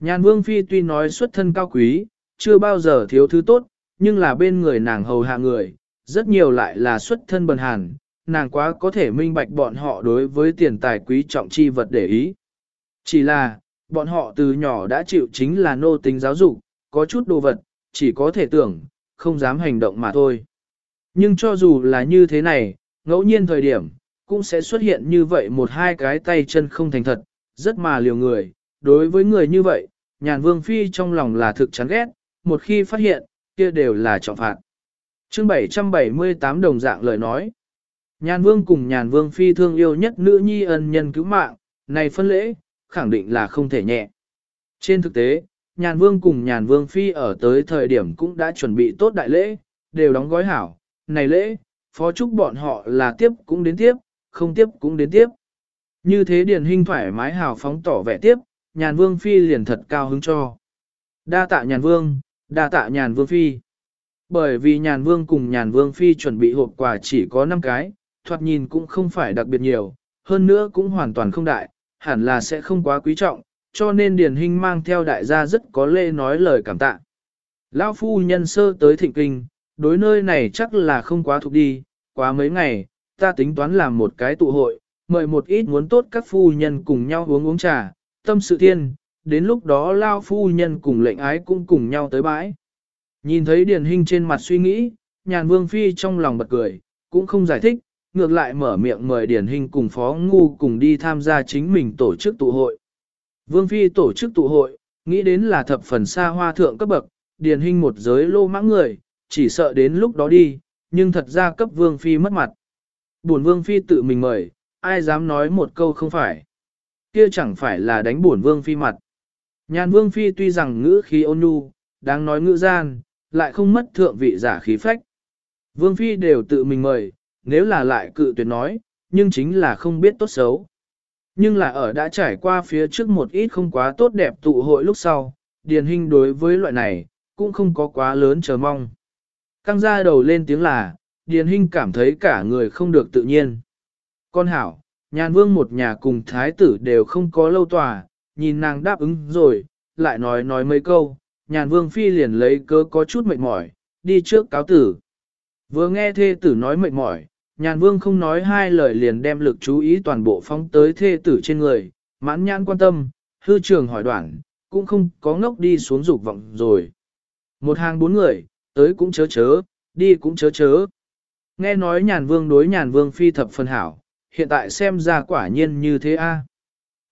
Nhàn vương phi tuy nói xuất thân cao quý, chưa bao giờ thiếu thứ tốt, nhưng là bên người nàng hầu hạ người, rất nhiều lại là xuất thân bần hàn, nàng quá có thể minh bạch bọn họ đối với tiền tài quý trọng chi vật để ý. Chỉ là, bọn họ từ nhỏ đã chịu chính là nô tính giáo dục, có chút đồ vật, chỉ có thể tưởng, không dám hành động mà thôi. Nhưng cho dù là như thế này, ngẫu nhiên thời điểm, cũng sẽ xuất hiện như vậy một hai cái tay chân không thành thật, rất mà liều người. Đối với người như vậy, nhàn vương phi trong lòng là thực chán ghét, một khi phát hiện, kia đều là trọng phạt. chương 778 đồng dạng lời nói. Nhàn vương cùng nhàn vương phi thương yêu nhất nữ nhi ân nhân cứu mạng, này phân lễ, khẳng định là không thể nhẹ. Trên thực tế, nhàn vương cùng nhàn vương phi ở tới thời điểm cũng đã chuẩn bị tốt đại lễ, đều đóng gói hảo. Này lễ, phó chúc bọn họ là tiếp cũng đến tiếp, không tiếp cũng đến tiếp. Như thế điền hình thoải mái hào phóng tỏ vẻ tiếp, nhàn vương phi liền thật cao hứng cho. Đa tạ nhàn vương, đa tạ nhàn vương phi. Bởi vì nhàn vương cùng nhàn vương phi chuẩn bị hộp quà chỉ có 5 cái, thoạt nhìn cũng không phải đặc biệt nhiều, hơn nữa cũng hoàn toàn không đại, hẳn là sẽ không quá quý trọng, cho nên Điền Hinh mang theo đại gia rất có lễ nói lời cảm tạ. Lão phu nhân sơ tới thịnh kinh, đối nơi này chắc là không quá thuộc đi, quá mấy ngày, ta tính toán làm một cái tụ hội, mời một ít muốn tốt các phu nhân cùng nhau uống uống trà, tâm sự thiên, đến lúc đó Lao phu nhân cùng lệnh ái cũng cùng nhau tới bãi. Nhìn thấy Điền Hinh trên mặt suy nghĩ, nhàn vương phi trong lòng bật cười, cũng không giải thích, ngược lại mở miệng mời Điền Hinh cùng Phó Ngu cùng đi tham gia chính mình tổ chức tụ hội. Vương Phi tổ chức tụ hội, nghĩ đến là thập phần xa hoa thượng cấp bậc, Điền Hinh một giới lô mãng người, chỉ sợ đến lúc đó đi, nhưng thật ra cấp Vương Phi mất mặt. Buồn Vương Phi tự mình mời, ai dám nói một câu không phải. Kia chẳng phải là đánh buồn Vương Phi mặt. Nhàn Vương Phi tuy rằng ngữ khí ôn nhu, đáng nói ngữ gian, lại không mất thượng vị giả khí phách. Vương Phi đều tự mình mời, nếu là lại cự tuyệt nói, nhưng chính là không biết tốt xấu. Nhưng là ở đã trải qua phía trước một ít không quá tốt đẹp tụ hội lúc sau, Điền Hinh đối với loại này, cũng không có quá lớn chờ mong. Căng ra đầu lên tiếng là, Điền Hinh cảm thấy cả người không được tự nhiên. Con hảo, nhàn vương một nhà cùng thái tử đều không có lâu tòa, nhìn nàng đáp ứng rồi, lại nói nói mấy câu, nhàn vương phi liền lấy cớ có chút mệt mỏi, đi trước cáo tử. Vừa nghe thê tử nói mệt mỏi, Nhàn vương không nói hai lời liền đem lực chú ý toàn bộ phóng tới thê tử trên người, mãn nhãn quan tâm, hư trường hỏi đoạn, cũng không có ngốc đi xuống dục vọng rồi. Một hàng bốn người, tới cũng chớ chớ, đi cũng chớ chớ. Nghe nói nhàn vương đối nhàn vương phi thập phần hảo, hiện tại xem ra quả nhiên như thế a.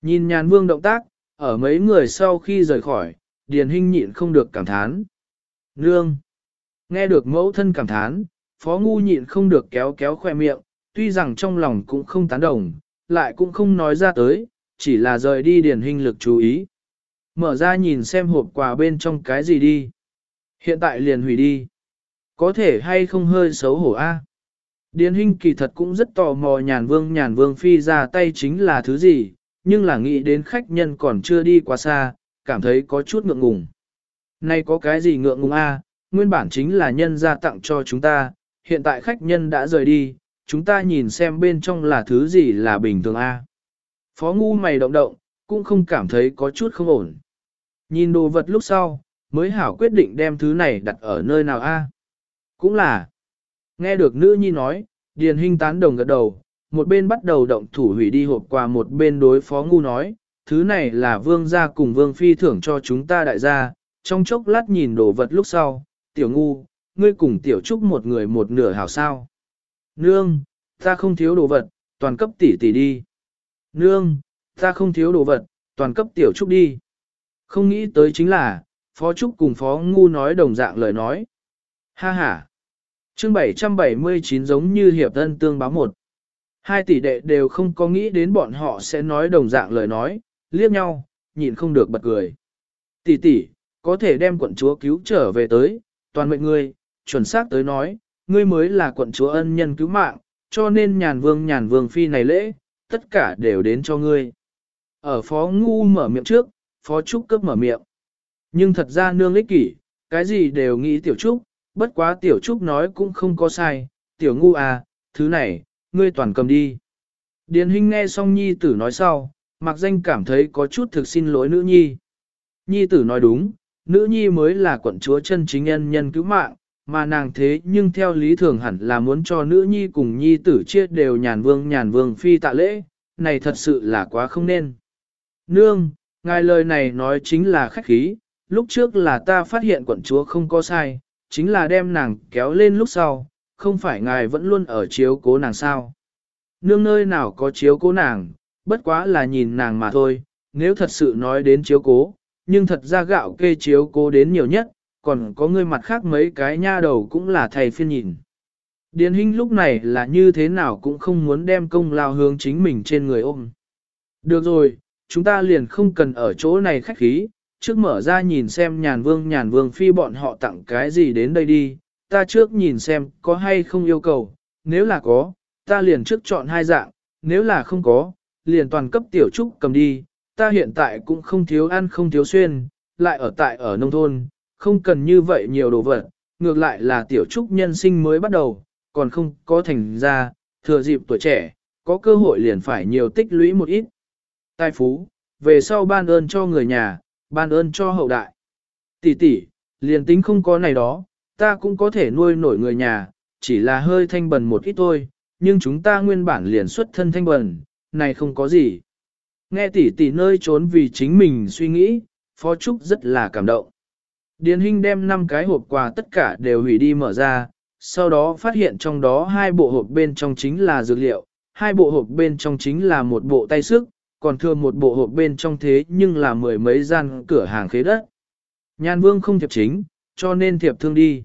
Nhìn nhàn vương động tác, ở mấy người sau khi rời khỏi, điền hinh nhịn không được cảm thán. Nương! Nghe được mẫu thân cảm thán, phó ngu nhịn không được kéo kéo khoe miệng, tuy rằng trong lòng cũng không tán đồng, lại cũng không nói ra tới, chỉ là rời đi điền hình lực chú ý. Mở ra nhìn xem hộp quà bên trong cái gì đi. Hiện tại liền hủy đi. Có thể hay không hơi xấu hổ a? Điền hình kỳ thật cũng rất tò mò nhàn vương nhàn vương phi ra tay chính là thứ gì, nhưng là nghĩ đến khách nhân còn chưa đi quá xa, cảm thấy có chút ngượng ngùng. Nay có cái gì ngượng ngùng a? Nguyên bản chính là nhân ra tặng cho chúng ta, hiện tại khách nhân đã rời đi, chúng ta nhìn xem bên trong là thứ gì là bình thường a. Phó ngu mày động động, cũng không cảm thấy có chút không ổn. Nhìn đồ vật lúc sau, mới hảo quyết định đem thứ này đặt ở nơi nào a. Cũng là, nghe được nữ nhi nói, điền hình tán đồng gật đầu, một bên bắt đầu động thủ hủy đi hộp quà một bên đối phó ngu nói, thứ này là vương gia cùng vương phi thưởng cho chúng ta đại gia, trong chốc lát nhìn đồ vật lúc sau, tiểu ngu, ngươi cùng tiểu trúc một người một nửa hảo sao. Nương, ta không thiếu đồ vật, toàn cấp tỷ tỷ đi. Nương, ta không thiếu đồ vật, toàn cấp tiểu trúc đi. Không nghĩ tới chính là, Phó Trúc cùng Phó Ngu nói đồng dạng lời nói. Ha ha! chương 779 giống như hiệp thân tương báo một. Hai tỷ đệ đều không có nghĩ đến bọn họ sẽ nói đồng dạng lời nói, liếc nhau, nhịn không được bật cười. Tỷ tỷ, có thể đem quận chúa cứu trở về tới, toàn mệnh ngươi, chuẩn xác tới nói, ngươi mới là quận chúa ân nhân cứu mạng, cho nên nhàn vương nhàn vương phi này lễ, tất cả đều đến cho ngươi. Ở phó ngu mở miệng trước, phó trúc cấp mở miệng. Nhưng thật ra nương ích kỷ, cái gì đều nghĩ tiểu trúc, bất quá tiểu trúc nói cũng không có sai, tiểu ngu à, thứ này, ngươi toàn cầm đi. Điền huynh nghe xong nhi tử nói sau, mặc danh cảm thấy có chút thực xin lỗi nữ nhi. Nhi tử nói đúng, nữ nhi mới là quận chúa chân chính nhân nhân cứu mạng, mà nàng thế nhưng theo lý thường hẳn là muốn cho nữ nhi cùng nhi tử chia đều nhàn vương nhàn vương phi tạ lễ, này thật sự là quá không nên. Nương, ngài lời này nói chính là khách khí, lúc trước là ta phát hiện quận chúa không có sai, chính là đem nàng kéo lên lúc sau, không phải ngài vẫn luôn ở chiếu cố nàng sao. Nương nơi nào có chiếu cố nàng, bất quá là nhìn nàng mà thôi, nếu thật sự nói đến chiếu cố, nhưng thật ra gạo kê chiếu cố đến nhiều nhất, còn có người mặt khác mấy cái nha đầu cũng là thầy phiên nhìn. Điền Hinh lúc này là như thế nào cũng không muốn đem công lao hướng chính mình trên người ôm. Được rồi, chúng ta liền không cần ở chỗ này khách khí, trước mở ra nhìn xem nhàn vương nhàn vương phi bọn họ tặng cái gì đến đây đi, ta trước nhìn xem có hay không yêu cầu, nếu là có, ta liền trước chọn hai dạng, nếu là không có, liền toàn cấp tiểu trúc cầm đi, ta hiện tại cũng không thiếu ăn không thiếu xuyên, lại ở tại ở nông thôn, không cần như vậy nhiều đồ vật, ngược lại là tiểu trúc nhân sinh mới bắt đầu, còn không có thành ra, thừa dịp tuổi trẻ, có cơ hội liền phải nhiều tích lũy một ít. Tài phú, về sau ban ơn cho người nhà, ban ơn cho hậu đại. Tỷ tỷ, liền tính không có này đó, ta cũng có thể nuôi nổi người nhà, chỉ là hơi thanh bần một ít thôi, nhưng chúng ta nguyên bản liền xuất thân thanh bần, này không có gì. Nghe tỷ tỷ nơi trốn vì chính mình suy nghĩ, Phó Trúc rất là cảm động. Điền Hinh đem 5 cái hộp quà tất cả đều hủy đi mở ra, sau đó phát hiện trong đó hai bộ hộp bên trong chính là dược liệu, hai bộ hộp bên trong chính là một bộ tay sức, còn thừa một bộ hộp bên trong thế nhưng là mười mấy gian cửa hàng khế đất. Nhàn vương không thiệp chính, cho nên thiệp thương đi.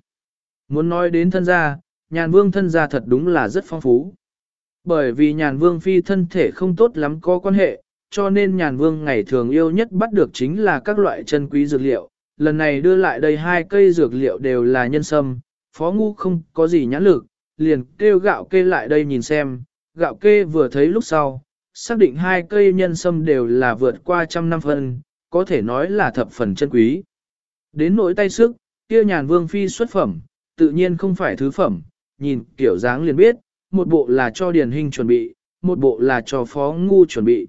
Muốn nói đến thân gia, nhàn vương thân gia thật đúng là rất phong phú. Bởi vì nhàn vương phi thân thể không tốt lắm có quan hệ, cho nên nhàn vương ngày thường yêu nhất bắt được chính là các loại chân quý dược liệu. Lần này đưa lại đây hai cây dược liệu đều là nhân sâm, phó ngu không có gì nhãn lực, liền kêu gạo kê lại đây nhìn xem, gạo kê vừa thấy lúc sau, xác định hai cây nhân sâm đều là vượt qua trăm năm phân, có thể nói là thập phần chân quý. Đến nỗi tay sức, kia nhàn vương phi xuất phẩm, tự nhiên không phải thứ phẩm, nhìn kiểu dáng liền biết, một bộ là cho điển hình chuẩn bị, một bộ là cho phó ngu chuẩn bị.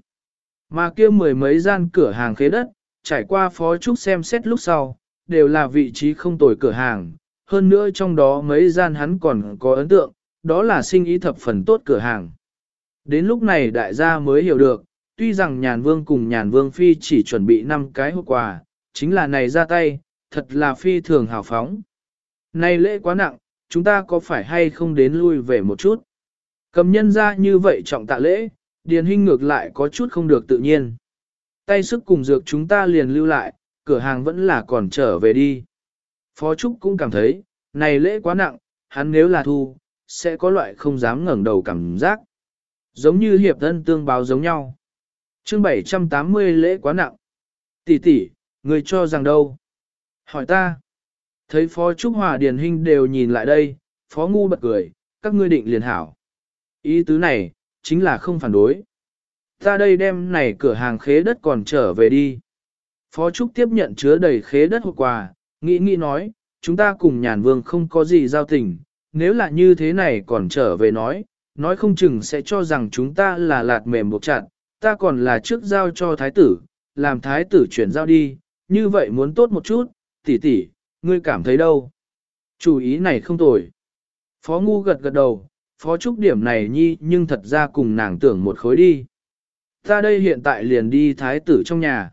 Mà kia mười mấy gian cửa hàng khế đất, trải qua phó trúc xem xét lúc sau, đều là vị trí không tồi cửa hàng, hơn nữa trong đó mấy gian hắn còn có ấn tượng, đó là sinh ý thập phần tốt cửa hàng. Đến lúc này đại gia mới hiểu được, tuy rằng nhàn vương cùng nhàn vương phi chỉ chuẩn bị 5 cái hộp quà, chính là này ra tay, thật là phi thường hào phóng. Này lễ quá nặng, chúng ta có phải hay không đến lui về một chút? Cầm nhân ra như vậy trọng tạ lễ, điền hình ngược lại có chút không được tự nhiên. Tay sức cùng dược chúng ta liền lưu lại, cửa hàng vẫn là còn trở về đi. Phó Trúc cũng cảm thấy, này lễ quá nặng, hắn nếu là thu, sẽ có loại không dám ngẩng đầu cảm giác. Giống như hiệp thân tương báo giống nhau. chương 780 lễ quá nặng. Tỷ tỷ, người cho rằng đâu? Hỏi ta. Thấy Phó Trúc Hòa Điền Hinh đều nhìn lại đây, Phó Ngu bật cười, các ngươi định liền hảo. Ý tứ này, chính là không phản đối. Ta đây đem này cửa hàng khế đất còn trở về đi. Phó Trúc tiếp nhận chứa đầy khế đất hộp quà, nghĩ nghĩ nói, chúng ta cùng nhàn vương không có gì giao tình, nếu là như thế này còn trở về nói, nói không chừng sẽ cho rằng chúng ta là lạt mềm buộc chặt, ta còn là trước giao cho thái tử, làm thái tử chuyển giao đi, như vậy muốn tốt một chút, tỷ tỷ, ngươi cảm thấy đâu? Chủ ý này không tồi. Phó ngu gật gật đầu, phó trúc điểm này nhi nhưng thật ra cùng nàng tưởng một khối đi. Ta đây hiện tại liền đi thái tử trong nhà.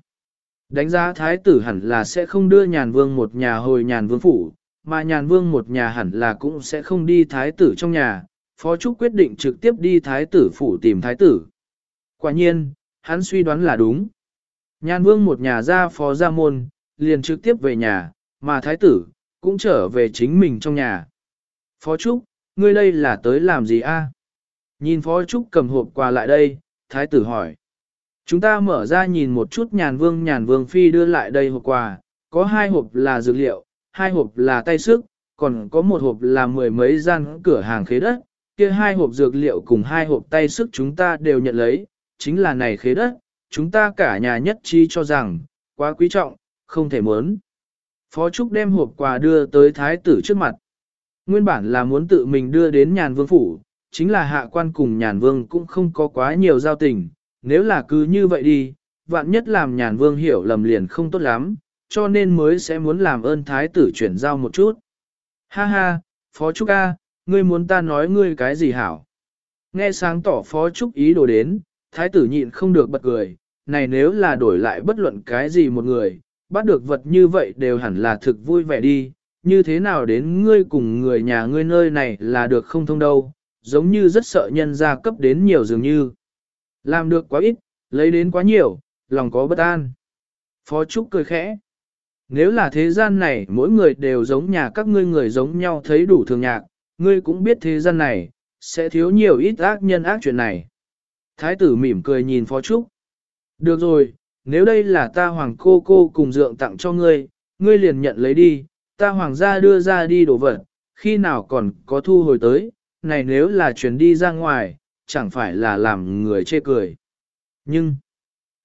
Đánh giá thái tử hẳn là sẽ không đưa nhàn vương một nhà hồi nhàn vương phủ, mà nhàn vương một nhà hẳn là cũng sẽ không đi thái tử trong nhà, Phó Trúc quyết định trực tiếp đi thái tử phủ tìm thái tử. Quả nhiên, hắn suy đoán là đúng. Nhàn vương một nhà ra phó gia môn, liền trực tiếp về nhà, mà thái tử, cũng trở về chính mình trong nhà. Phó Trúc, ngươi đây là tới làm gì a? Nhìn Phó Trúc cầm hộp quà lại đây, thái tử hỏi. Chúng ta mở ra nhìn một chút nhàn vương nhàn vương phi đưa lại đây hộp quà, có hai hộp là dược liệu, hai hộp là tay sức, còn có một hộp là mười mấy gian cửa hàng khế đất, kia hai hộp dược liệu cùng hai hộp tay sức chúng ta đều nhận lấy, chính là này khế đất, chúng ta cả nhà nhất trí cho rằng, quá quý trọng, không thể muốn. Phó Trúc đem hộp quà đưa tới thái tử trước mặt. Nguyên bản là muốn tự mình đưa đến nhàn vương phủ, chính là hạ quan cùng nhàn vương cũng không có quá nhiều giao tình, nếu là cứ như vậy đi, vạn nhất làm nhàn vương hiểu lầm liền không tốt lắm, cho nên mới sẽ muốn làm ơn thái tử chuyển giao một chút. Ha ha, Phó Trúc A, ngươi muốn ta nói ngươi cái gì hảo? Nghe sáng tỏ Phó Trúc ý đồ đến, thái tử nhịn không được bật cười, này nếu là đổi lại bất luận cái gì một người, bắt được vật như vậy đều hẳn là thực vui vẻ đi, như thế nào đến ngươi cùng người nhà ngươi nơi này là được không thông đâu, giống như rất sợ nhân gia cấp đến nhiều dường như. Làm được quá ít, lấy đến quá nhiều, lòng có bất an. Phó Trúc cười khẽ. Nếu là thế gian này mỗi người đều giống nhà các ngươi người giống nhau thấy đủ thường nhạc, ngươi cũng biết thế gian này, sẽ thiếu nhiều ít ác nhân ác chuyện này. Thái tử mỉm cười nhìn Phó Trúc. Được rồi, nếu đây là ta hoàng cô cô cùng dượng tặng cho ngươi, ngươi liền nhận lấy đi, ta hoàng gia đưa ra đi đồ vật, khi nào còn có thu hồi tới, này nếu là chuyến đi ra ngoài, chẳng phải là làm người chê cười. Nhưng,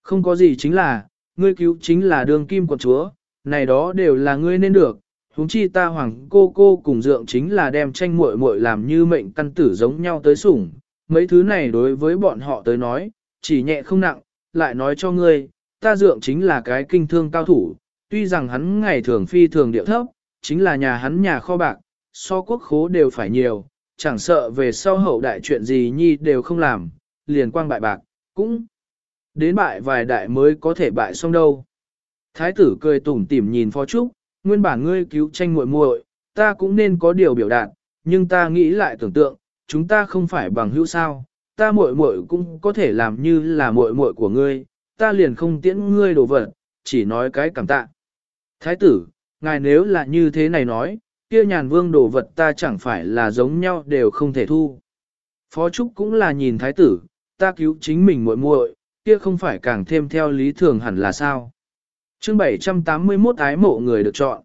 không có gì chính là, ngươi cứu chính là đường kim quận chúa, này đó đều là ngươi nên được, Húng chi ta hoàng cô cô cùng dượng chính là đem tranh muội muội làm như mệnh căn tử giống nhau tới sủng, mấy thứ này đối với bọn họ tới nói, chỉ nhẹ không nặng, lại nói cho ngươi, ta dượng chính là cái kinh thương cao thủ, tuy rằng hắn ngày thường phi thường điệu thấp, chính là nhà hắn nhà kho bạc, so quốc khố đều phải nhiều, chẳng sợ về sau hậu đại chuyện gì nhi đều không làm, liền quang bại bạc, cũng đến bại vài đại mới có thể bại xong đâu. Thái tử cười tủm tỉm nhìn Phó Trúc, nguyên bản ngươi cứu tranh muội muội, ta cũng nên có điều biểu đạt, nhưng ta nghĩ lại tưởng tượng, chúng ta không phải bằng hữu sao, ta muội muội cũng có thể làm như là muội muội của ngươi, ta liền không tiễn ngươi đồ vật, chỉ nói cái cảm tạ. Thái tử, ngài nếu là như thế này nói, kia nhàn vương đồ vật ta chẳng phải là giống nhau đều không thể thu. Phó Trúc cũng là nhìn thái tử, ta cứu chính mình muội muội, kia không phải càng thêm theo lý thường hẳn là sao. Chương 781 ái mộ người được chọn.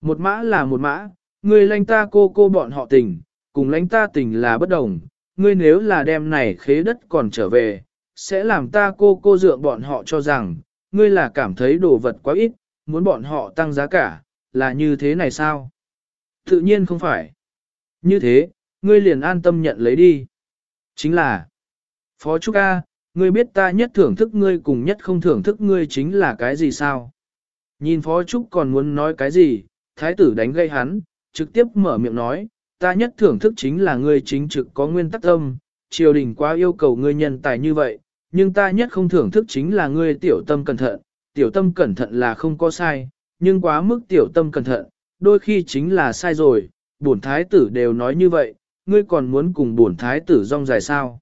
Một mã là một mã, người lãnh ta cô cô bọn họ tình, cùng lãnh ta tình là bất đồng, ngươi nếu là đem này khế đất còn trở về, sẽ làm ta cô cô dượng bọn họ cho rằng, ngươi là cảm thấy đồ vật quá ít, muốn bọn họ tăng giá cả, là như thế này sao? Tự nhiên không phải. Như thế, ngươi liền an tâm nhận lấy đi. Chính là, Phó Trúc A, ngươi biết ta nhất thưởng thức ngươi cùng nhất không thưởng thức ngươi chính là cái gì sao? Nhìn Phó Trúc còn muốn nói cái gì, thái tử đánh gây hắn, trực tiếp mở miệng nói, ta nhất thưởng thức chính là ngươi chính trực có nguyên tắc tâm, triều đình quá yêu cầu ngươi nhân tài như vậy, nhưng ta nhất không thưởng thức chính là ngươi tiểu tâm cẩn thận, tiểu tâm cẩn thận là không có sai, nhưng quá mức tiểu tâm cẩn thận, đôi khi chính là sai rồi, bổn thái tử đều nói như vậy, ngươi còn muốn cùng bổn thái tử rong dài sao.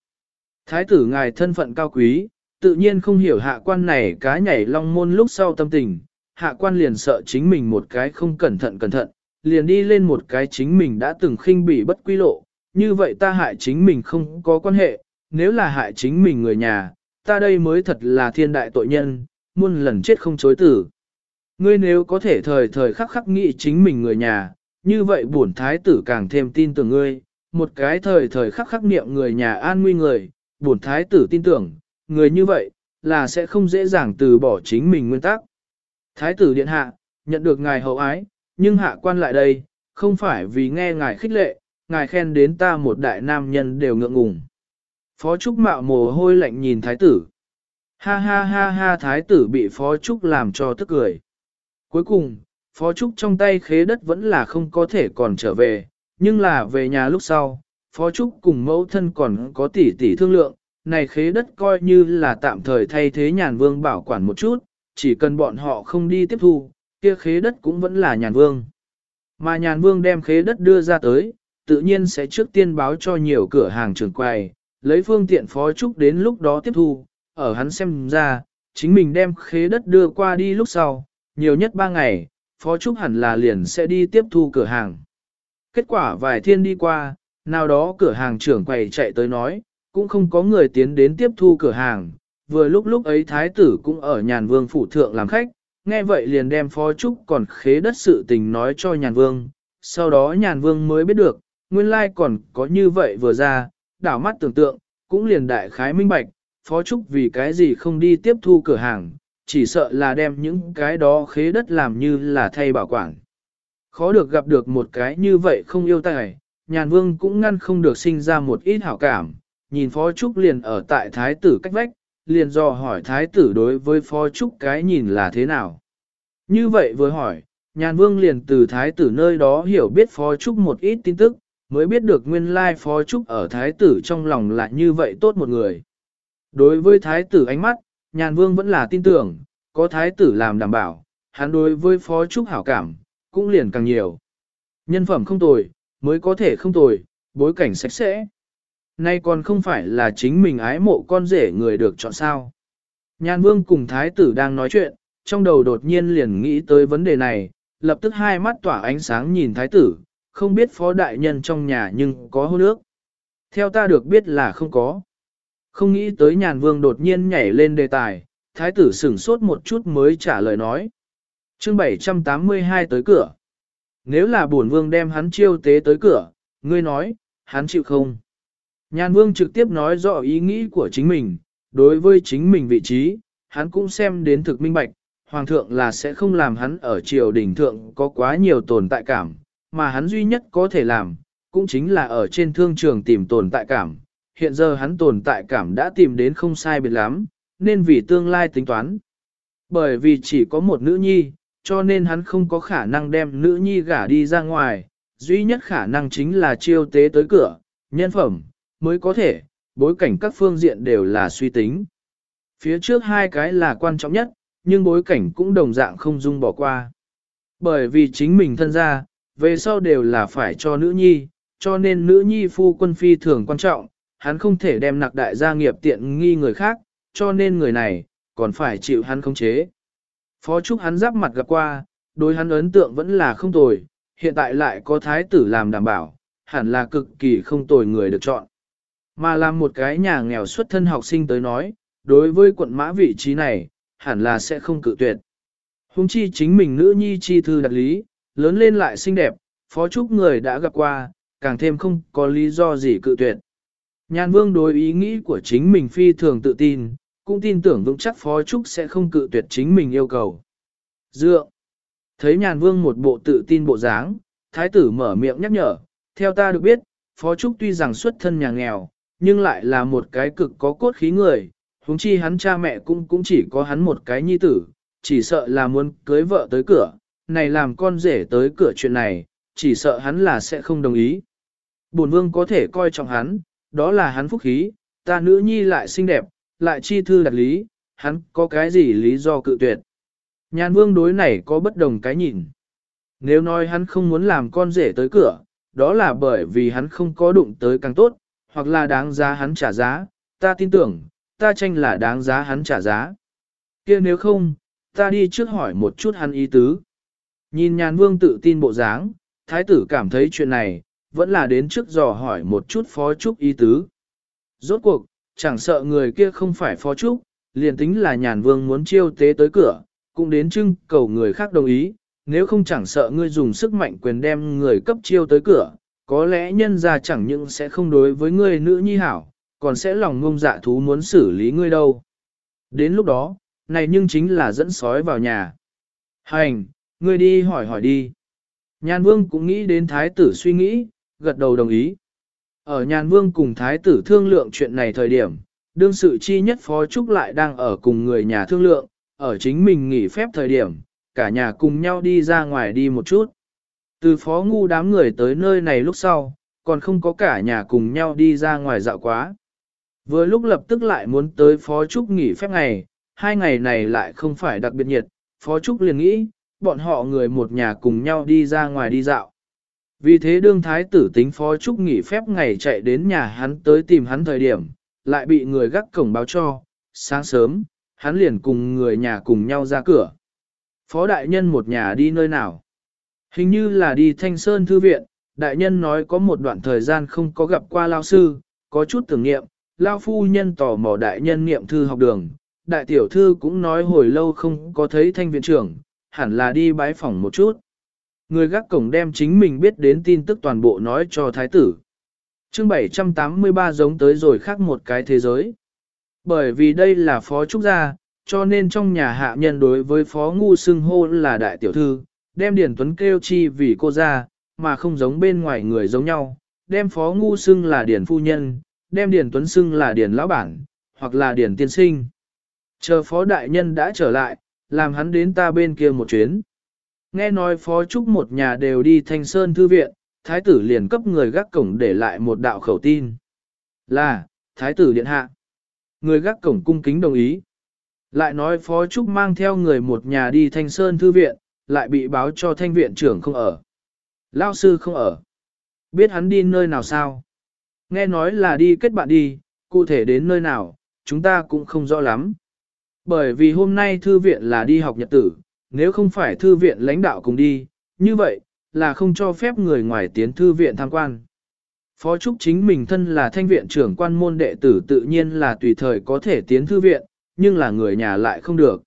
Thái tử ngài thân phận cao quý, tự nhiên không hiểu hạ quan này cá nhảy long môn lúc sau tâm tình, hạ quan liền sợ chính mình một cái không cẩn thận cẩn thận, liền đi lên một cái chính mình đã từng khinh bỉ bất quy lộ, như vậy ta hại chính mình không có quan hệ, nếu là hại chính mình người nhà, ta đây mới thật là thiên đại tội nhân, muôn lần chết không chối tử. Ngươi nếu có thể thời thời khắc khắc nghĩ chính mình người nhà, như vậy bổn thái tử càng thêm tin tưởng ngươi, một cái thời thời khắc khắc niệm người nhà an nguy người, bổn thái tử tin tưởng, người như vậy, là sẽ không dễ dàng từ bỏ chính mình nguyên tắc. Thái tử điện hạ, nhận được ngài hậu ái, nhưng hạ quan lại đây, không phải vì nghe ngài khích lệ, ngài khen đến ta một đại nam nhân đều ngượng ngùng. Phó Trúc mạo mồ hôi lạnh nhìn thái tử. Ha ha ha ha thái tử bị Phó Trúc làm cho tức cười. Cuối cùng, Phó Trúc trong tay khế đất vẫn là không có thể còn trở về, nhưng là về nhà lúc sau, Phó Trúc cùng mẫu thân còn có tỷ tỷ thương lượng, này khế đất coi như là tạm thời thay thế nhàn vương bảo quản một chút, chỉ cần bọn họ không đi tiếp thu, kia khế đất cũng vẫn là nhàn vương. Mà nhàn vương đem khế đất đưa ra tới, tự nhiên sẽ trước tiên báo cho nhiều cửa hàng trường quầy, lấy phương tiện phó trúc đến lúc đó tiếp thu, ở hắn xem ra, chính mình đem khế đất đưa qua đi lúc sau, nhiều nhất 3 ngày, phó trúc hẳn là liền sẽ đi tiếp thu cửa hàng. Kết quả vài thiên đi qua, nào đó cửa hàng trưởng quầy chạy tới nói, cũng không có người tiến đến tiếp thu cửa hàng, vừa lúc lúc ấy thái tử cũng ở nhàn vương phủ thượng làm khách, nghe vậy liền đem phó trúc còn khế đất sự tình nói cho nhàn vương, sau đó nhàn vương mới biết được, nguyên lai còn có như vậy vừa ra, đảo mắt tưởng tượng, cũng liền đại khái minh bạch, phó trúc vì cái gì không đi tiếp thu cửa hàng, chỉ sợ là đem những cái đó khế đất làm như là thay bảo quản. Khó được gặp được một cái như vậy không yêu tài, nhàn vương cũng ngăn không được sinh ra một ít hảo cảm, nhìn phó trúc liền ở tại thái tử cách vách, liền dò hỏi thái tử đối với phó trúc cái nhìn là thế nào. Như vậy vừa hỏi, nhàn vương liền từ thái tử nơi đó hiểu biết phó trúc một ít tin tức, mới biết được nguyên lai phó trúc ở thái tử trong lòng là như vậy tốt một người. Đối với thái tử ánh mắt, nhàn vương vẫn là tin tưởng, có thái tử làm đảm bảo, hắn đối với phó trúc hảo cảm, cũng liền càng nhiều. Nhân phẩm không tồi, mới có thể không tồi, bối cảnh sạch sẽ. Nay còn không phải là chính mình ái mộ con rể người được chọn sao. Nhan vương cùng thái tử đang nói chuyện, trong đầu đột nhiên liền nghĩ tới vấn đề này, lập tức hai mắt tỏa ánh sáng nhìn thái tử, không biết phó đại nhân trong nhà nhưng có hôn ước. Theo ta được biết là không có. Không nghĩ tới nhàn vương đột nhiên nhảy lên đề tài, thái tử sửng sốt một chút mới trả lời nói. chương 782 tới cửa. Nếu là bổn vương đem hắn chiêu tế tới cửa, ngươi nói, hắn chịu không? Nhàn vương trực tiếp nói rõ ý nghĩ của chính mình, đối với chính mình vị trí, hắn cũng xem đến thực minh bạch, hoàng thượng là sẽ không làm hắn ở triều đình thượng có quá nhiều tồn tại cảm, mà hắn duy nhất có thể làm, cũng chính là ở trên thương trường tìm tồn tại cảm. Hiện giờ hắn tồn tại cảm đã tìm đến không sai biệt lắm, nên vì tương lai tính toán. Bởi vì chỉ có một nữ nhi, cho nên hắn không có khả năng đem nữ nhi gả đi ra ngoài, duy nhất khả năng chính là chiêu tế tới cửa, nhân phẩm, mới có thể, bối cảnh các phương diện đều là suy tính. Phía trước hai cái là quan trọng nhất, nhưng bối cảnh cũng đồng dạng không dung bỏ qua. Bởi vì chính mình thân gia, về sau đều là phải cho nữ nhi, cho nên nữ nhi phu quân phi thường quan trọng, hắn không thể đem nặc đại gia nghiệp tiện nghi người khác, cho nên người này, còn phải chịu hắn khống chế. Phó Trúc hắn giáp mặt gặp qua, đối hắn ấn tượng vẫn là không tồi, hiện tại lại có thái tử làm đảm bảo, hẳn là cực kỳ không tồi người được chọn. Mà làm một cái nhà nghèo xuất thân học sinh tới nói, đối với quận mã vị trí này, hẳn là sẽ không cự tuyệt. Hùng chi chính mình nữ nhi chi thư đặc lý, lớn lên lại xinh đẹp, phó trúc người đã gặp qua, càng thêm không có lý do gì cự tuyệt. Nhàn vương đối ý nghĩ của chính mình phi thường tự tin, cũng tin tưởng vững chắc phó trúc sẽ không cự tuyệt chính mình yêu cầu. Dựa, thấy nhàn vương một bộ tự tin bộ dáng, thái tử mở miệng nhắc nhở, theo ta được biết, phó trúc tuy rằng xuất thân nhà nghèo, nhưng lại là một cái cực có cốt khí người, huống chi hắn cha mẹ cũng cũng chỉ có hắn một cái nhi tử, chỉ sợ là muốn cưới vợ tới cửa, này làm con rể tới cửa chuyện này, chỉ sợ hắn là sẽ không đồng ý. Bổn vương có thể coi trọng hắn, đó là hắn phúc khí, ta nữ nhi lại xinh đẹp, lại chi thư đặt lý, hắn có cái gì lý do cự tuyệt. Nhàn vương đối này có bất đồng cái nhìn. Nếu nói hắn không muốn làm con rể tới cửa, đó là bởi vì hắn không có đụng tới càng tốt, hoặc là đáng giá hắn trả giá, ta tin tưởng, ta tranh là đáng giá hắn trả giá. kia nếu không, ta đi trước hỏi một chút hắn ý tứ. Nhìn nhàn vương tự tin bộ dáng, thái tử cảm thấy chuyện này, vẫn là đến trước dò hỏi một chút phó trúc ý tứ. Rốt cuộc, chẳng sợ người kia không phải phó trúc, liền tính là nhàn vương muốn chiêu tế tới cửa, cũng đến trưng cầu người khác đồng ý, nếu không chẳng sợ ngươi dùng sức mạnh quyền đem người cấp chiêu tới cửa, có lẽ nhân ra chẳng những sẽ không đối với ngươi nữ nhi hảo, còn sẽ lòng ngông dạ thú muốn xử lý ngươi đâu. Đến lúc đó, này nhưng chính là dẫn sói vào nhà. Hành, ngươi đi hỏi hỏi đi. nhàn vương cũng nghĩ đến thái tử suy nghĩ, gật đầu đồng ý. Ở nhàn vương cùng thái tử thương lượng chuyện này thời điểm, đương sự chi nhất phó trúc lại đang ở cùng người nhà thương lượng, ở chính mình nghỉ phép thời điểm, cả nhà cùng nhau đi ra ngoài đi một chút. Từ phó ngu đám người tới nơi này lúc sau, còn không có cả nhà cùng nhau đi ra ngoài dạo quá. Vừa lúc lập tức lại muốn tới phó trúc nghỉ phép ngày, hai ngày này lại không phải đặc biệt nhiệt, phó trúc liền nghĩ, bọn họ người một nhà cùng nhau đi ra ngoài đi dạo. Vì thế đương thái tử tính phó trúc nghỉ phép ngày chạy đến nhà hắn tới tìm hắn thời điểm, lại bị người gác cổng báo cho, sáng sớm, hắn liền cùng người nhà cùng nhau ra cửa. Phó đại nhân một nhà đi nơi nào? Hình như là đi Thanh Sơn Thư Viện, đại nhân nói có một đoạn thời gian không có gặp qua lao sư, có chút tưởng niệm, lao phu nhân tò mò đại nhân niệm thư học đường, đại tiểu thư cũng nói hồi lâu không có thấy thanh viện trưởng, hẳn là đi bái phỏng một chút. Người gác cổng đem chính mình biết đến tin tức toàn bộ nói cho thái tử. chương 783 giống tới rồi khác một cái thế giới. Bởi vì đây là phó trúc gia, cho nên trong nhà hạ nhân đối với phó ngu xưng hô là đại tiểu thư, đem Điền Tuấn kêu chi vì cô gia, mà không giống bên ngoài người giống nhau, đem phó ngu xưng là Điền phu nhân, đem Điền Tuấn xưng là Điền lão bản, hoặc là Điền tiên sinh. Chờ phó đại nhân đã trở lại, làm hắn đến ta bên kia một chuyến. Nghe nói phó trúc một nhà đều đi thanh sơn thư viện, thái tử liền cấp người gác cổng để lại một đạo khẩu tin. Là, thái tử điện hạ. Người gác cổng cung kính đồng ý. Lại nói phó trúc mang theo người một nhà đi thanh sơn thư viện, lại bị báo cho thanh viện trưởng không ở. Lao sư không ở. Biết hắn đi nơi nào sao? Nghe nói là đi kết bạn đi, cụ thể đến nơi nào, chúng ta cũng không rõ lắm. Bởi vì hôm nay thư viện là đi học nhật tử, nếu không phải thư viện lãnh đạo cùng đi, như vậy, là không cho phép người ngoài tiến thư viện tham quan. Phó Trúc chính mình thân là thanh viện trưởng quan môn đệ tử tự nhiên là tùy thời có thể tiến thư viện, nhưng là người nhà lại không được.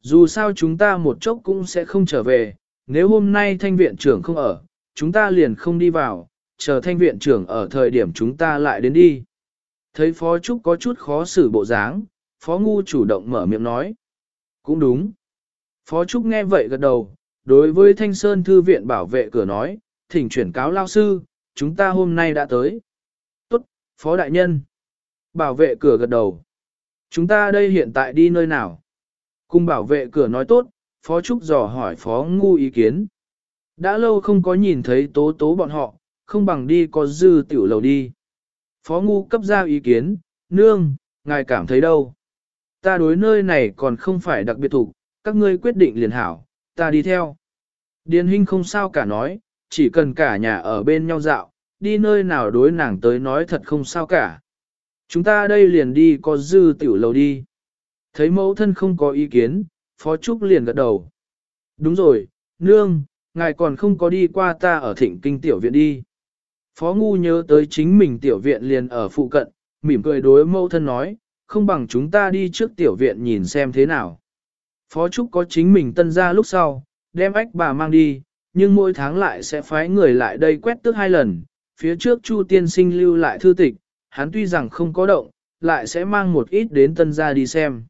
Dù sao chúng ta một chốc cũng sẽ không trở về, nếu hôm nay thanh viện trưởng không ở, chúng ta liền không đi vào, chờ thanh viện trưởng ở thời điểm chúng ta lại đến đi. Thấy Phó Trúc có chút khó xử bộ dáng, Phó Ngu chủ động mở miệng nói. Cũng đúng. Phó Trúc nghe vậy gật đầu, đối với Thanh Sơn Thư viện bảo vệ cửa nói, thỉnh chuyển cáo lao sư, chúng ta hôm nay đã tới. Tốt, Phó Đại Nhân. Bảo vệ cửa gật đầu. Chúng ta đây hiện tại đi nơi nào? Cùng bảo vệ cửa nói tốt, Phó Trúc dò hỏi Phó Ngu ý kiến. Đã lâu không có nhìn thấy tố tố bọn họ, không bằng đi có dư tiểu lầu đi. Phó Ngu cấp ra ý kiến, nương, ngài cảm thấy đâu? Ta đối nơi này còn không phải đặc biệt thủ, các ngươi quyết định liền hảo, ta đi theo. Điền Hinh không sao cả nói, chỉ cần cả nhà ở bên nhau dạo, đi nơi nào đối nàng tới nói thật không sao cả. Chúng ta đây liền đi có dư tiểu lầu đi. Thấy mẫu thân không có ý kiến, Phó Trúc liền gật đầu. Đúng rồi, nương, ngài còn không có đi qua ta ở thịnh kinh tiểu viện đi. Phó Ngu nhớ tới chính mình tiểu viện liền ở phụ cận, mỉm cười đối mẫu thân nói, không bằng chúng ta đi trước tiểu viện nhìn xem thế nào. Phó Trúc có chính mình tân ra lúc sau, đem ách bà mang đi, nhưng mỗi tháng lại sẽ phái người lại đây quét tước hai lần. Phía trước Chu tiên sinh lưu lại thư tịch, hắn tuy rằng không có động, lại sẽ mang một ít đến tân gia đi xem.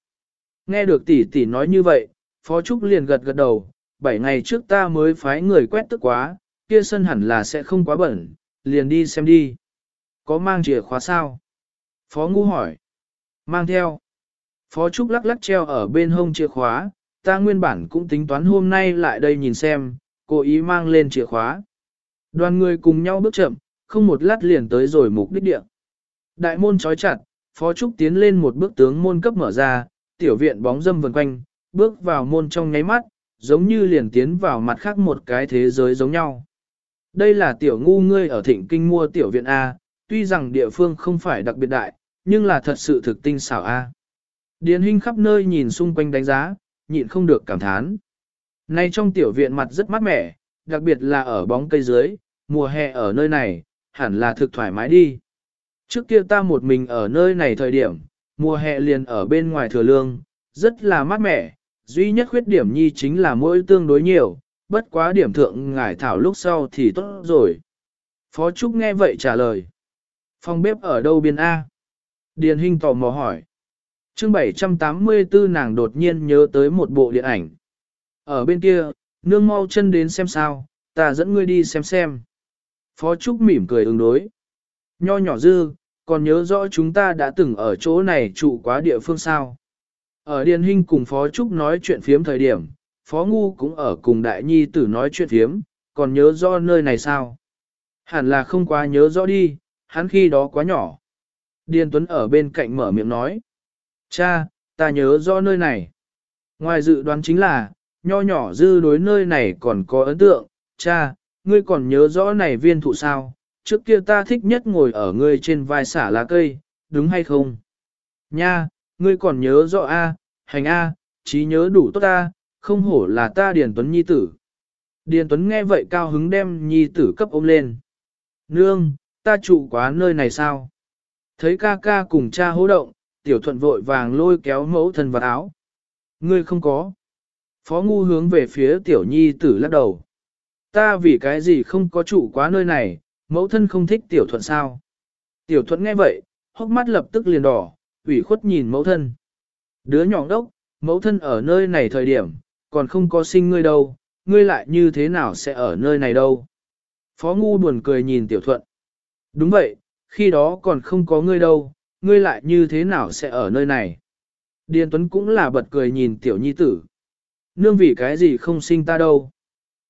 Nghe được tỷ tỷ nói như vậy, Phó Trúc liền gật gật đầu, bảy ngày trước ta mới phái người quét tức quá, kia sân hẳn là sẽ không quá bẩn, liền đi xem đi. Có mang chìa khóa sao? Phó Ngu hỏi. Mang theo. Phó Trúc lắc lắc treo ở bên hông chìa khóa, ta nguyên bản cũng tính toán hôm nay lại đây nhìn xem, cố ý mang lên chìa khóa. Đoàn người cùng nhau bước chậm, không một lát liền tới rồi mục đích địa. Đại môn trói chặt, Phó Trúc tiến lên một bước tướng môn cấp mở ra, tiểu viện bóng dâm vần quanh, bước vào môn trong nháy mắt, giống như liền tiến vào mặt khác một cái thế giới giống nhau. Đây là tiểu ngu ngươi ở thịnh kinh mua tiểu viện A, tuy rằng địa phương không phải đặc biệt đại, nhưng là thật sự thực tinh xảo A. Điền Hinh khắp nơi nhìn xung quanh đánh giá, nhịn không được cảm thán. Nay trong tiểu viện mặt rất mát mẻ, đặc biệt là ở bóng cây dưới, mùa hè ở nơi này, hẳn là thực thoải mái đi. Trước kia ta một mình ở nơi này thời điểm, mùa hè liền ở bên ngoài thừa lương, rất là mát mẻ, duy nhất khuyết điểm nhi chính là mỗi tương đối nhiều, bất quá điểm thượng ngải thảo lúc sau thì tốt rồi. Phó Trúc nghe vậy trả lời. Phòng bếp ở đâu biên A? Điền Hinh tò mò hỏi chương 784 nàng đột nhiên nhớ tới một bộ điện ảnh. Ở bên kia, nương mau chân đến xem sao, ta dẫn ngươi đi xem xem. Phó Trúc mỉm cười ứng đối. Nho nhỏ dư, còn nhớ rõ chúng ta đã từng ở chỗ này trụ quá địa phương sao. Ở Điền Hinh cùng Phó Trúc nói chuyện phiếm thời điểm, Phó Ngu cũng ở cùng Đại Nhi tử nói chuyện phiếm, còn nhớ rõ nơi này sao? Hẳn là không quá nhớ rõ đi, hắn khi đó quá nhỏ. Điền Tuấn ở bên cạnh mở miệng nói. Cha, ta nhớ rõ nơi này. Ngoài dự đoán chính là, nho nhỏ dư đối nơi này còn có ấn tượng, cha, ngươi còn nhớ rõ này viên thụ sao, trước kia ta thích nhất ngồi ở ngươi trên vai xả lá cây, đúng hay không? Nha, ngươi còn nhớ rõ A, hành A, trí nhớ đủ tốt A, không hổ là ta Điền Tuấn Nhi tử. Điền Tuấn nghe vậy cao hứng đem Nhi tử cấp ôm lên. Nương, ta trụ quá nơi này sao? Thấy ca ca cùng cha hô động, tiểu thuận vội vàng lôi kéo mẫu thân vào áo. Ngươi không có. Phó ngu hướng về phía tiểu nhi tử lắc đầu. Ta vì cái gì không có chủ quá nơi này, mẫu thân không thích tiểu thuận sao? Tiểu thuận nghe vậy, hốc mắt lập tức liền đỏ, ủy khuất nhìn mẫu thân. Đứa nhỏ đốc, mẫu thân ở nơi này thời điểm, còn không có sinh ngươi đâu, ngươi lại như thế nào sẽ ở nơi này đâu? Phó ngu buồn cười nhìn tiểu thuận. Đúng vậy, khi đó còn không có ngươi đâu, ngươi lại như thế nào sẽ ở nơi này? Điền Tuấn cũng là bật cười nhìn tiểu nhi tử. Nương vì cái gì không sinh ta đâu?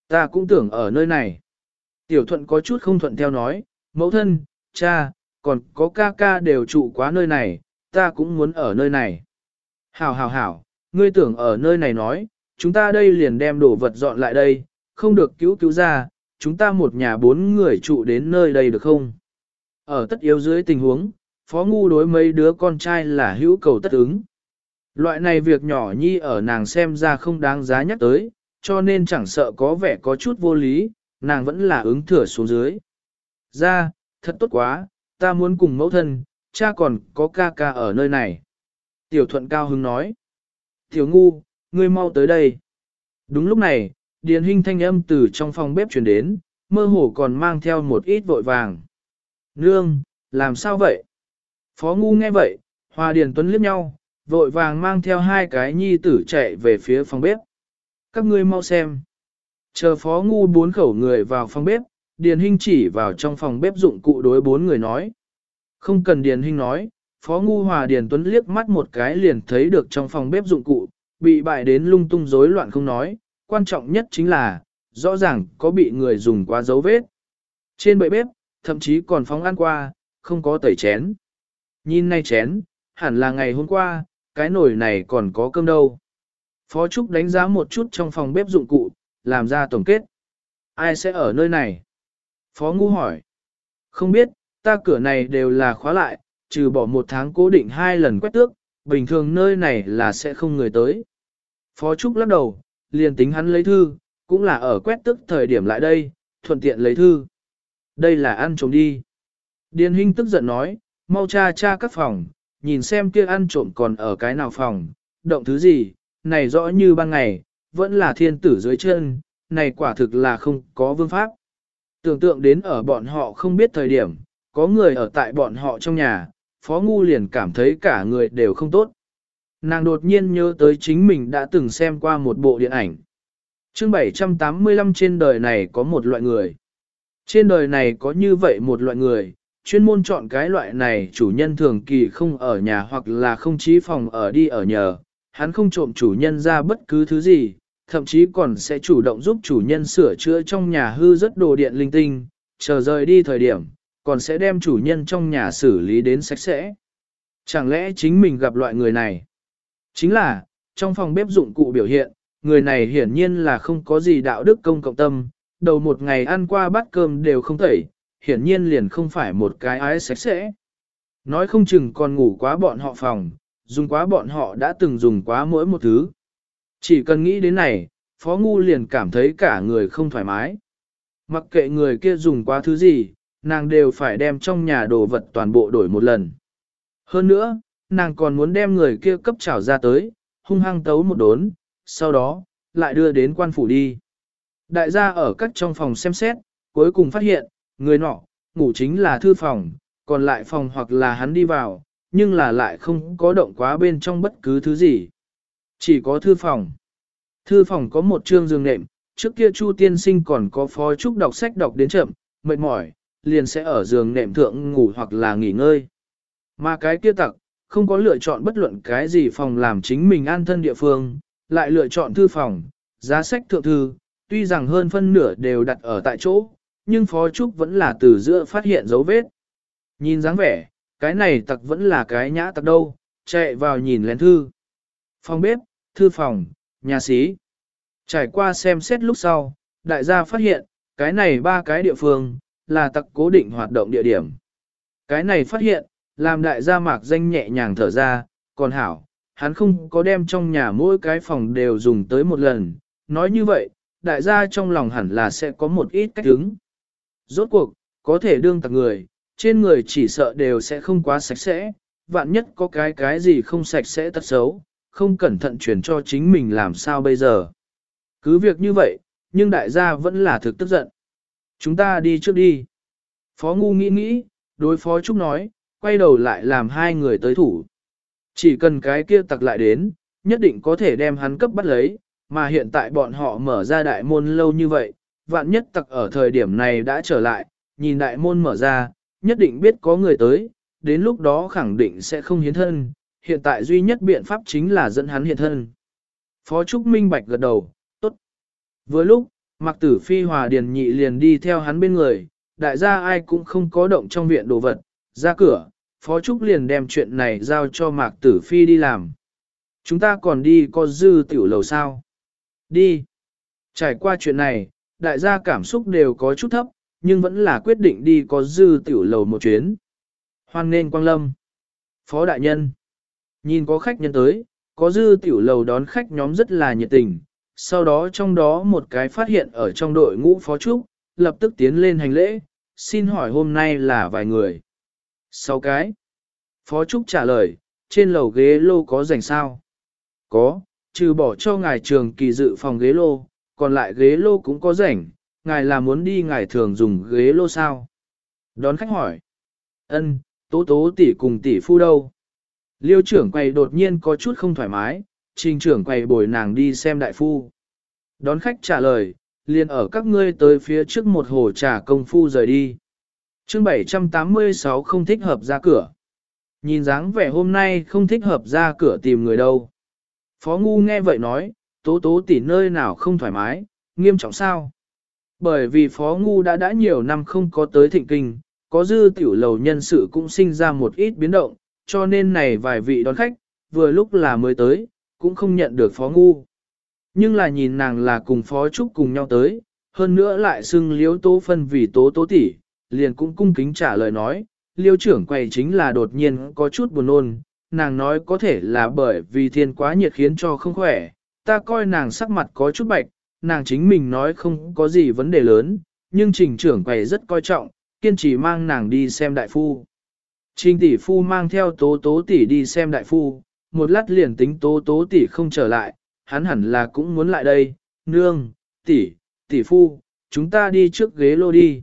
Ta cũng tưởng ở nơi này. Tiểu thuận có chút không thuận theo nói, mẫu thân, cha, còn có ca ca đều trụ quá nơi này, ta cũng muốn ở nơi này. Hảo hảo hảo, ngươi tưởng ở nơi này nói, chúng ta đây liền đem đồ vật dọn lại đây, không được cứu cứu ra, chúng ta một nhà bốn người trụ đến nơi đây được không? Ở tất yếu dưới tình huống, phó ngu đối mấy đứa con trai là hữu cầu tất ứng. Loại này việc nhỏ nhi ở nàng xem ra không đáng giá nhắc tới, cho nên chẳng sợ có vẻ có chút vô lý, nàng vẫn là ứng thừa xuống dưới. Ra, thật tốt quá, ta muốn cùng mẫu thân, cha còn có ca ca ở nơi này. Tiểu thuận cao hứng nói. Tiểu ngu, ngươi mau tới đây. Đúng lúc này, điền hình thanh âm từ trong phòng bếp chuyển đến, mơ hồ còn mang theo một ít vội vàng. Nương, làm sao vậy? Phó ngu nghe vậy, Hoa điền tuấn liếc nhau, vội vàng mang theo hai cái nhi tử chạy về phía phòng bếp. Các ngươi mau xem. Chờ phó ngu bốn khẩu người vào phòng bếp, Điền Hinh chỉ vào trong phòng bếp dụng cụ đối bốn người nói. Không cần Điền Hinh nói, phó ngu hòa Điền Tuấn liếc mắt một cái liền thấy được trong phòng bếp dụng cụ, bị bại đến lung tung rối loạn không nói, quan trọng nhất chính là, rõ ràng có bị người dùng qua dấu vết. Trên bệ bếp, thậm chí còn phóng ăn qua, không có tẩy chén. Nhìn nay chén, hẳn là ngày hôm qua, cái nồi này còn có cơm đâu. Phó Trúc đánh giá một chút trong phòng bếp dụng cụ, làm ra tổng kết. Ai sẽ ở nơi này? Phó Ngu hỏi. Không biết, ta cửa này đều là khóa lại, trừ bỏ một tháng cố định hai lần quét tước, bình thường nơi này là sẽ không người tới. Phó Trúc lắc đầu, liền tính hắn lấy thư, cũng là ở quét tước thời điểm lại đây, thuận tiện lấy thư. Đây là ăn trộm đi. Điền Hinh tức giận nói, mau tra tra các phòng, nhìn xem kia ăn trộm còn ở cái nào phòng, động thứ gì, này rõ như ban ngày, vẫn là thiên tử dưới chân, này quả thực là không có vương pháp. Tưởng tượng đến ở bọn họ không biết thời điểm, có người ở tại bọn họ trong nhà, Phó Ngu liền cảm thấy cả người đều không tốt. Nàng đột nhiên nhớ tới chính mình đã từng xem qua một bộ điện ảnh. chương 785 trên đời này có một loại người. Trên đời này có như vậy một loại người, chuyên môn chọn cái loại này chủ nhân thường kỳ không ở nhà hoặc là không trí phòng ở đi ở nhờ, hắn không trộm chủ nhân ra bất cứ thứ gì, thậm chí còn sẽ chủ động giúp chủ nhân sửa chữa trong nhà hư rất đồ điện linh tinh, chờ rời đi thời điểm, còn sẽ đem chủ nhân trong nhà xử lý đến sạch sẽ. Chẳng lẽ chính mình gặp loại người này? Chính là, trong phòng bếp dụng cụ biểu hiện, người này hiển nhiên là không có gì đạo đức công cộng tâm, đầu một ngày ăn qua bát cơm đều không thể hiển nhiên liền không phải một cái ái sạch sẽ. Nói không chừng còn ngủ quá bọn họ phòng, dùng quá bọn họ đã từng dùng quá mỗi một thứ. Chỉ cần nghĩ đến này, Phó Ngu liền cảm thấy cả người không thoải mái. Mặc kệ người kia dùng quá thứ gì, nàng đều phải đem trong nhà đồ vật toàn bộ đổi một lần. Hơn nữa, nàng còn muốn đem người kia cấp trảo ra tới, hung hăng tấu một đốn, sau đó, lại đưa đến quan phủ đi. Đại gia ở các trong phòng xem xét, cuối cùng phát hiện, người nọ, ngủ chính là thư phòng, còn lại phòng hoặc là hắn đi vào, nhưng là lại không có động quá bên trong bất cứ thứ gì. Chỉ có thư phòng. Thư phòng có một chương giường nệm, trước kia Chu tiên sinh còn có phó trúc đọc sách đọc đến chậm, mệt mỏi, liền sẽ ở giường nệm thượng ngủ hoặc là nghỉ ngơi. Mà cái kia tặc, không có lựa chọn bất luận cái gì phòng làm chính mình an thân địa phương, lại lựa chọn thư phòng, giá sách thượng thư, tuy rằng hơn phân nửa đều đặt ở tại chỗ, nhưng Phó Trúc vẫn là từ giữa phát hiện dấu vết. Nhìn dáng vẻ, cái này tặc vẫn là cái nhã tặc đâu, chạy vào nhìn lén thư. Phòng bếp, thư phòng, nhà xí. Trải qua xem xét lúc sau, đại gia phát hiện, cái này ba cái địa phương, là tặc cố định hoạt động địa điểm. Cái này phát hiện, làm đại gia mạc danh nhẹ nhàng thở ra, còn hảo, hắn không có đem trong nhà mỗi cái phòng đều dùng tới một lần. Nói như vậy, đại gia trong lòng hẳn là sẽ có một ít cách hứng. Rốt cuộc, có thể đương tặc người, trên người chỉ sợ đều sẽ không quá sạch sẽ, vạn nhất có cái cái gì không sạch sẽ tật xấu, không cẩn thận truyền cho chính mình làm sao bây giờ. Cứ việc như vậy, nhưng đại gia vẫn là thực tức giận. Chúng ta đi trước đi. Phó Ngu nghĩ nghĩ, đối phó Trúc nói, quay đầu lại làm hai người tới thủ. Chỉ cần cái kia tặc lại đến, nhất định có thể đem hắn cấp bắt lấy, mà hiện tại bọn họ mở ra đại môn lâu như vậy, vạn nhất tặc ở thời điểm này đã trở lại, nhìn đại môn mở ra, nhất định biết có người tới, đến lúc đó khẳng định sẽ không hiến thân, hiện tại duy nhất biện pháp chính là dẫn hắn hiện thân. Phó Trúc Minh Bạch gật đầu, tốt. Vừa lúc, Mạc Tử Phi Hòa Điền Nhị liền đi theo hắn bên người, đại gia ai cũng không có động trong viện đồ vật, ra cửa, Phó Trúc liền đem chuyện này giao cho Mạc Tử Phi đi làm. Chúng ta còn đi có dư tiểu lầu sao? Đi. Trải qua chuyện này, đại gia cảm xúc đều có chút thấp, nhưng vẫn là quyết định đi có dư tiểu lầu một chuyến. Hoan nên quang lâm. Phó đại nhân. Nhìn có khách nhân tới, có dư tiểu lầu đón khách nhóm rất là nhiệt tình. Sau đó trong đó một cái phát hiện ở trong đội ngũ phó trúc, lập tức tiến lên hành lễ, xin hỏi hôm nay là vài người. Sáu cái. Phó trúc trả lời, trên lầu ghế lô có dành sao? Có, trừ bỏ cho ngài trường kỳ dự phòng ghế lô, còn lại ghế lô cũng có rảnh, ngài là muốn đi ngài thường dùng ghế lô sao? Đón khách hỏi. Ân, tố tố tỷ cùng tỷ phu đâu? Liêu trưởng quầy đột nhiên có chút không thoải mái, trình trưởng quầy bồi nàng đi xem đại phu. Đón khách trả lời, liền ở các ngươi tới phía trước một hồ trà công phu rời đi. chương 786 không thích hợp ra cửa. Nhìn dáng vẻ hôm nay không thích hợp ra cửa tìm người đâu. Phó Ngu nghe vậy nói, tố tố tỷ nơi nào không thoải mái, nghiêm trọng sao? Bởi vì Phó Ngu đã đã nhiều năm không có tới thịnh kinh, có dư tiểu lầu nhân sự cũng sinh ra một ít biến động, cho nên này vài vị đón khách, vừa lúc là mới tới, cũng không nhận được Phó Ngu. Nhưng là nhìn nàng là cùng Phó Trúc cùng nhau tới, hơn nữa lại xưng liếu tố phân vì tố tố tỷ, liền cũng cung kính trả lời nói, liêu trưởng quầy chính là đột nhiên có chút buồn nôn, nàng nói có thể là bởi vì thiên quá nhiệt khiến cho không khỏe, ta coi nàng sắc mặt có chút bạch, nàng chính mình nói không có gì vấn đề lớn, nhưng trình trưởng quầy rất coi trọng, kiên trì mang nàng đi xem đại phu. Trình tỷ phu mang theo tố tố tỷ đi xem đại phu, một lát liền tính tố tố tỷ không trở lại, hắn hẳn là cũng muốn lại đây, nương, tỷ, tỷ phu, chúng ta đi trước ghế lô đi.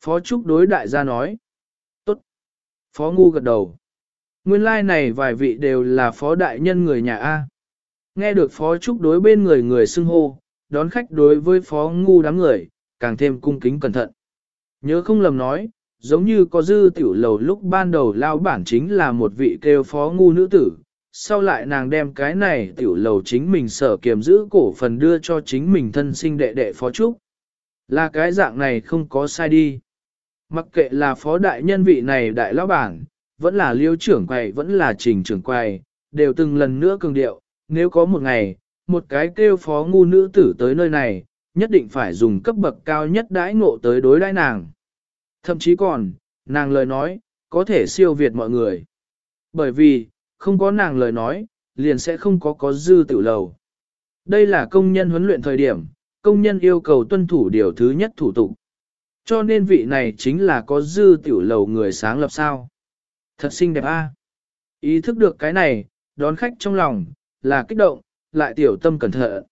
Phó Trúc đối đại gia nói. Tốt. Phó Ngu gật đầu. Nguyên lai like này vài vị đều là phó đại nhân người nhà A. Nghe được phó trúc đối bên người người xưng hô, đón khách đối với phó ngu đám người, càng thêm cung kính cẩn thận. Nhớ không lầm nói, giống như có dư tiểu lầu lúc ban đầu lao bản chính là một vị kêu phó ngu nữ tử, sau lại nàng đem cái này tiểu lầu chính mình sở kiềm giữ cổ phần đưa cho chính mình thân sinh đệ đệ phó trúc. Là cái dạng này không có sai đi. Mặc kệ là phó đại nhân vị này đại lão bản, vẫn là liêu trưởng quầy vẫn là trình trưởng quầy, đều từng lần nữa cường điệu, nếu có một ngày, một cái kêu phó ngu nữ tử tới nơi này, nhất định phải dùng cấp bậc cao nhất đãi ngộ tới đối đãi nàng. Thậm chí còn, nàng lời nói, có thể siêu việt mọi người. Bởi vì, không có nàng lời nói, liền sẽ không có có dư tự lầu. Đây là công nhân huấn luyện thời điểm, công nhân yêu cầu tuân thủ điều thứ nhất thủ tục. Cho nên vị này chính là có dư tiểu lầu người sáng lập sao. Thật xinh đẹp a. Ý thức được cái này, đón khách trong lòng, là kích động, lại tiểu tâm cẩn thận.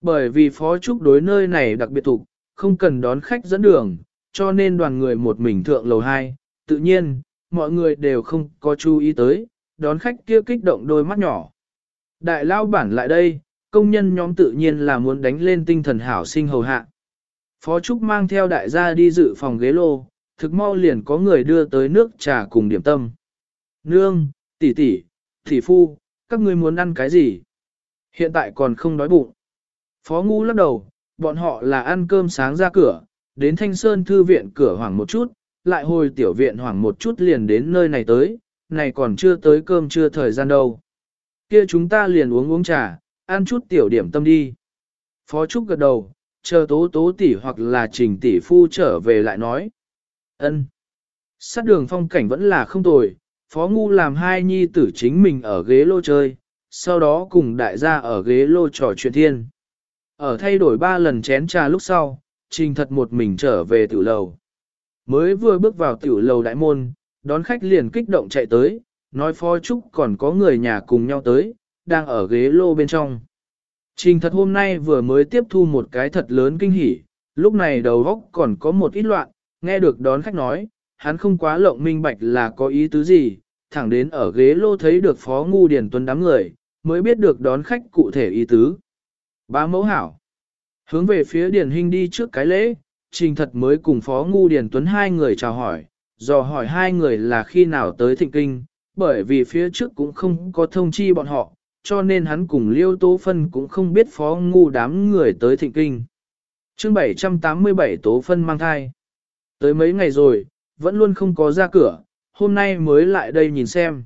Bởi vì phó trúc đối nơi này đặc biệt tục, không cần đón khách dẫn đường, cho nên đoàn người một mình thượng lầu 2, tự nhiên, mọi người đều không có chú ý tới, đón khách kia kích động đôi mắt nhỏ. Đại lao bản lại đây, công nhân nhóm tự nhiên là muốn đánh lên tinh thần hảo sinh hầu hạ. Phó Trúc mang theo đại gia đi dự phòng ghế lô, thực mau liền có người đưa tới nước trà cùng điểm tâm. Nương, tỷ tỷ, tỷ phu, các ngươi muốn ăn cái gì? Hiện tại còn không đói bụng. Phó ngu lắc đầu, bọn họ là ăn cơm sáng ra cửa, đến Thanh Sơn Thư viện cửa hoảng một chút, lại hồi tiểu viện hoảng một chút liền đến nơi này tới, này còn chưa tới cơm chưa thời gian đâu. Kia chúng ta liền uống uống trà, ăn chút tiểu điểm tâm đi. Phó Trúc gật đầu, chờ tố tố tỷ hoặc là trình tỷ phu trở về lại nói. ân Sát đường phong cảnh vẫn là không tồi, phó ngu làm hai nhi tử chính mình ở ghế lô chơi, sau đó cùng đại gia ở ghế lô trò chuyện thiên. Ở thay đổi ba lần chén trà lúc sau, trình thật một mình trở về tiểu lầu. Mới vừa bước vào tiểu lầu đại môn, đón khách liền kích động chạy tới, nói phó trúc còn có người nhà cùng nhau tới, đang ở ghế lô bên trong. Trình thật hôm nay vừa mới tiếp thu một cái thật lớn kinh hỉ, lúc này đầu óc còn có một ít loạn, nghe được đón khách nói, hắn không quá lộng minh bạch là có ý tứ gì, thẳng đến ở ghế lô thấy được phó ngu điển tuấn đám người, mới biết được đón khách cụ thể ý tứ. Ba mẫu hảo. Hướng về phía điển hình đi trước cái lễ, trình thật mới cùng phó ngu điển tuấn hai người chào hỏi, dò hỏi hai người là khi nào tới thịnh kinh, bởi vì phía trước cũng không có thông chi bọn họ, cho nên hắn cùng Liêu Tố Phân cũng không biết phó ngu đám người tới thịnh kinh. chương 787 Tố Phân mang thai. Tới mấy ngày rồi, vẫn luôn không có ra cửa, hôm nay mới lại đây nhìn xem.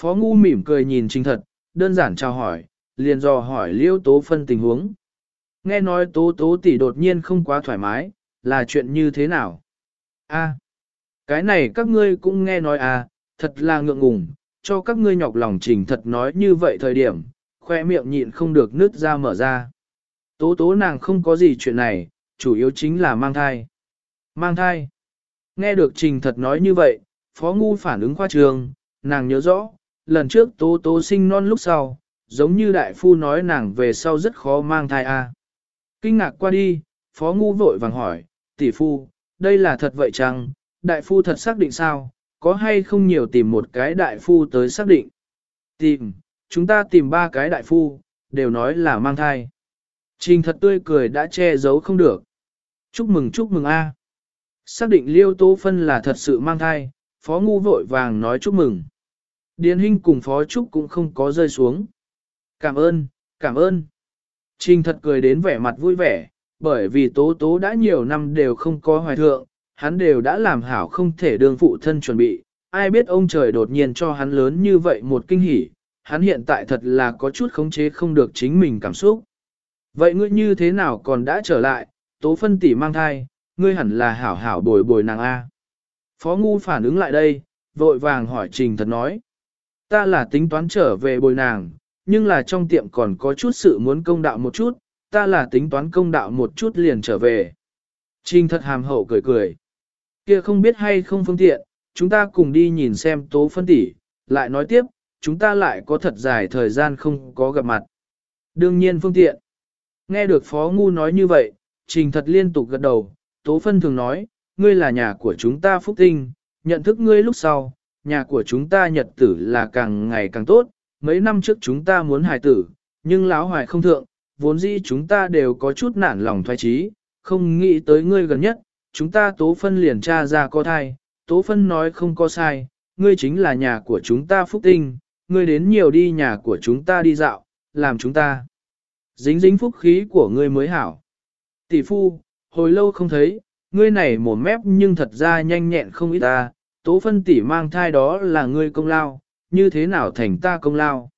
Phó ngu mỉm cười nhìn trình thật, đơn giản chào hỏi, liền dò hỏi Liêu Tố Phân tình huống. Nghe nói Tố Tố tỷ đột nhiên không quá thoải mái, là chuyện như thế nào? a cái này các ngươi cũng nghe nói à, thật là ngượng ngùng, cho các ngươi nhọc lòng trình thật nói như vậy thời điểm, khoe miệng nhịn không được nứt ra mở ra. Tố tố nàng không có gì chuyện này, chủ yếu chính là mang thai. Mang thai. Nghe được trình thật nói như vậy, phó ngu phản ứng khoa trường, nàng nhớ rõ, lần trước tố tố sinh non lúc sau, giống như đại phu nói nàng về sau rất khó mang thai a. Kinh ngạc qua đi, phó ngu vội vàng hỏi, tỷ phu, đây là thật vậy chăng, đại phu thật xác định sao, có hay không nhiều tìm một cái đại phu tới xác định. Tìm, chúng ta tìm ba cái đại phu, đều nói là mang thai. Trình thật tươi cười đã che giấu không được. Chúc mừng chúc mừng a. Xác định liêu tố phân là thật sự mang thai, phó ngu vội vàng nói chúc mừng. Điền Hinh cùng phó trúc cũng không có rơi xuống. Cảm ơn, cảm ơn. Trình thật cười đến vẻ mặt vui vẻ, bởi vì tố tố đã nhiều năm đều không có hoài thượng, hắn đều đã làm hảo không thể đương phụ thân chuẩn bị, ai biết ông trời đột nhiên cho hắn lớn như vậy một kinh hỉ, hắn hiện tại thật là có chút khống chế không được chính mình cảm xúc. Vậy ngươi như thế nào còn đã trở lại, tố phân tỷ mang thai, ngươi hẳn là hảo hảo bồi bồi nàng A. Phó ngu phản ứng lại đây, vội vàng hỏi trình thật nói. Ta là tính toán trở về bồi nàng, nhưng là trong tiệm còn có chút sự muốn công đạo một chút, ta là tính toán công đạo một chút liền trở về. Trình thật hàm hậu cười cười. Kia không biết hay không phương tiện, chúng ta cùng đi nhìn xem tố phân tỷ, lại nói tiếp, chúng ta lại có thật dài thời gian không có gặp mặt. Đương nhiên phương tiện. Nghe được Phó Ngu nói như vậy, Trình thật liên tục gật đầu, Tố Phân thường nói, ngươi là nhà của chúng ta phúc tinh, nhận thức ngươi lúc sau, nhà của chúng ta nhật tử là càng ngày càng tốt, mấy năm trước chúng ta muốn hài tử, nhưng láo hoài không thượng, vốn dĩ chúng ta đều có chút nản lòng thoái trí, không nghĩ tới ngươi gần nhất, chúng ta tố phân liền tra ra có thai, tố phân nói không có sai, ngươi chính là nhà của chúng ta phúc tinh, ngươi đến nhiều đi nhà của chúng ta đi dạo, làm chúng ta. Dính dính phúc khí của ngươi mới hảo. Tỷ phu, hồi lâu không thấy, ngươi này mồm mép nhưng thật ra nhanh nhẹn không ít ta, tố phân tỷ mang thai đó là ngươi công lao, như thế nào thành ta công lao.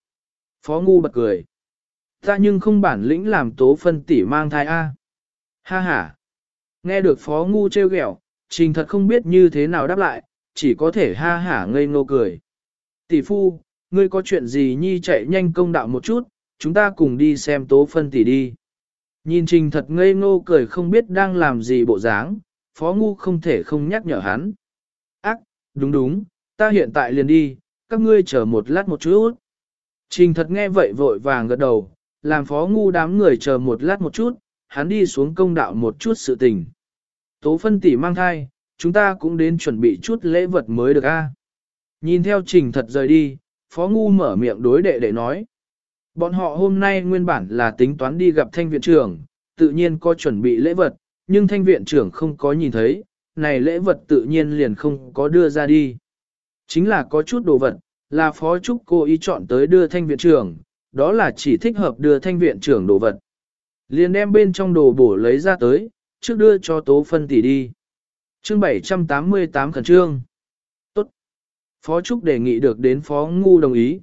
Phó ngu bật cười. Ta nhưng không bản lĩnh làm tố phân tỷ mang thai a. Ha ha. Nghe được phó ngu trêu ghẹo, trình thật không biết như thế nào đáp lại, chỉ có thể ha hả ngây ngô cười. Tỷ phu, ngươi có chuyện gì nhi chạy nhanh công đạo một chút, chúng ta cùng đi xem tố phân tỷ đi. Nhìn trình thật ngây ngô cười không biết đang làm gì bộ dáng, phó ngu không thể không nhắc nhở hắn. Ác, đúng đúng, ta hiện tại liền đi, các ngươi chờ một lát một chút. Trình thật nghe vậy vội vàng gật đầu, làm phó ngu đám người chờ một lát một chút, hắn đi xuống công đạo một chút sự tình. Tố phân tỷ mang thai, chúng ta cũng đến chuẩn bị chút lễ vật mới được a. Nhìn theo trình thật rời đi, phó ngu mở miệng đối đệ để nói. Bọn họ hôm nay nguyên bản là tính toán đi gặp thanh viện trưởng, tự nhiên có chuẩn bị lễ vật, nhưng thanh viện trưởng không có nhìn thấy, này lễ vật tự nhiên liền không có đưa ra đi. Chính là có chút đồ vật, là phó trúc cô ý chọn tới đưa thanh viện trưởng, đó là chỉ thích hợp đưa thanh viện trưởng đồ vật. Liền đem bên trong đồ bổ lấy ra tới, trước đưa cho tố phân tỷ đi. Chương 788 khẩn trương. Tốt. Phó Trúc đề nghị được đến Phó Ngu đồng ý.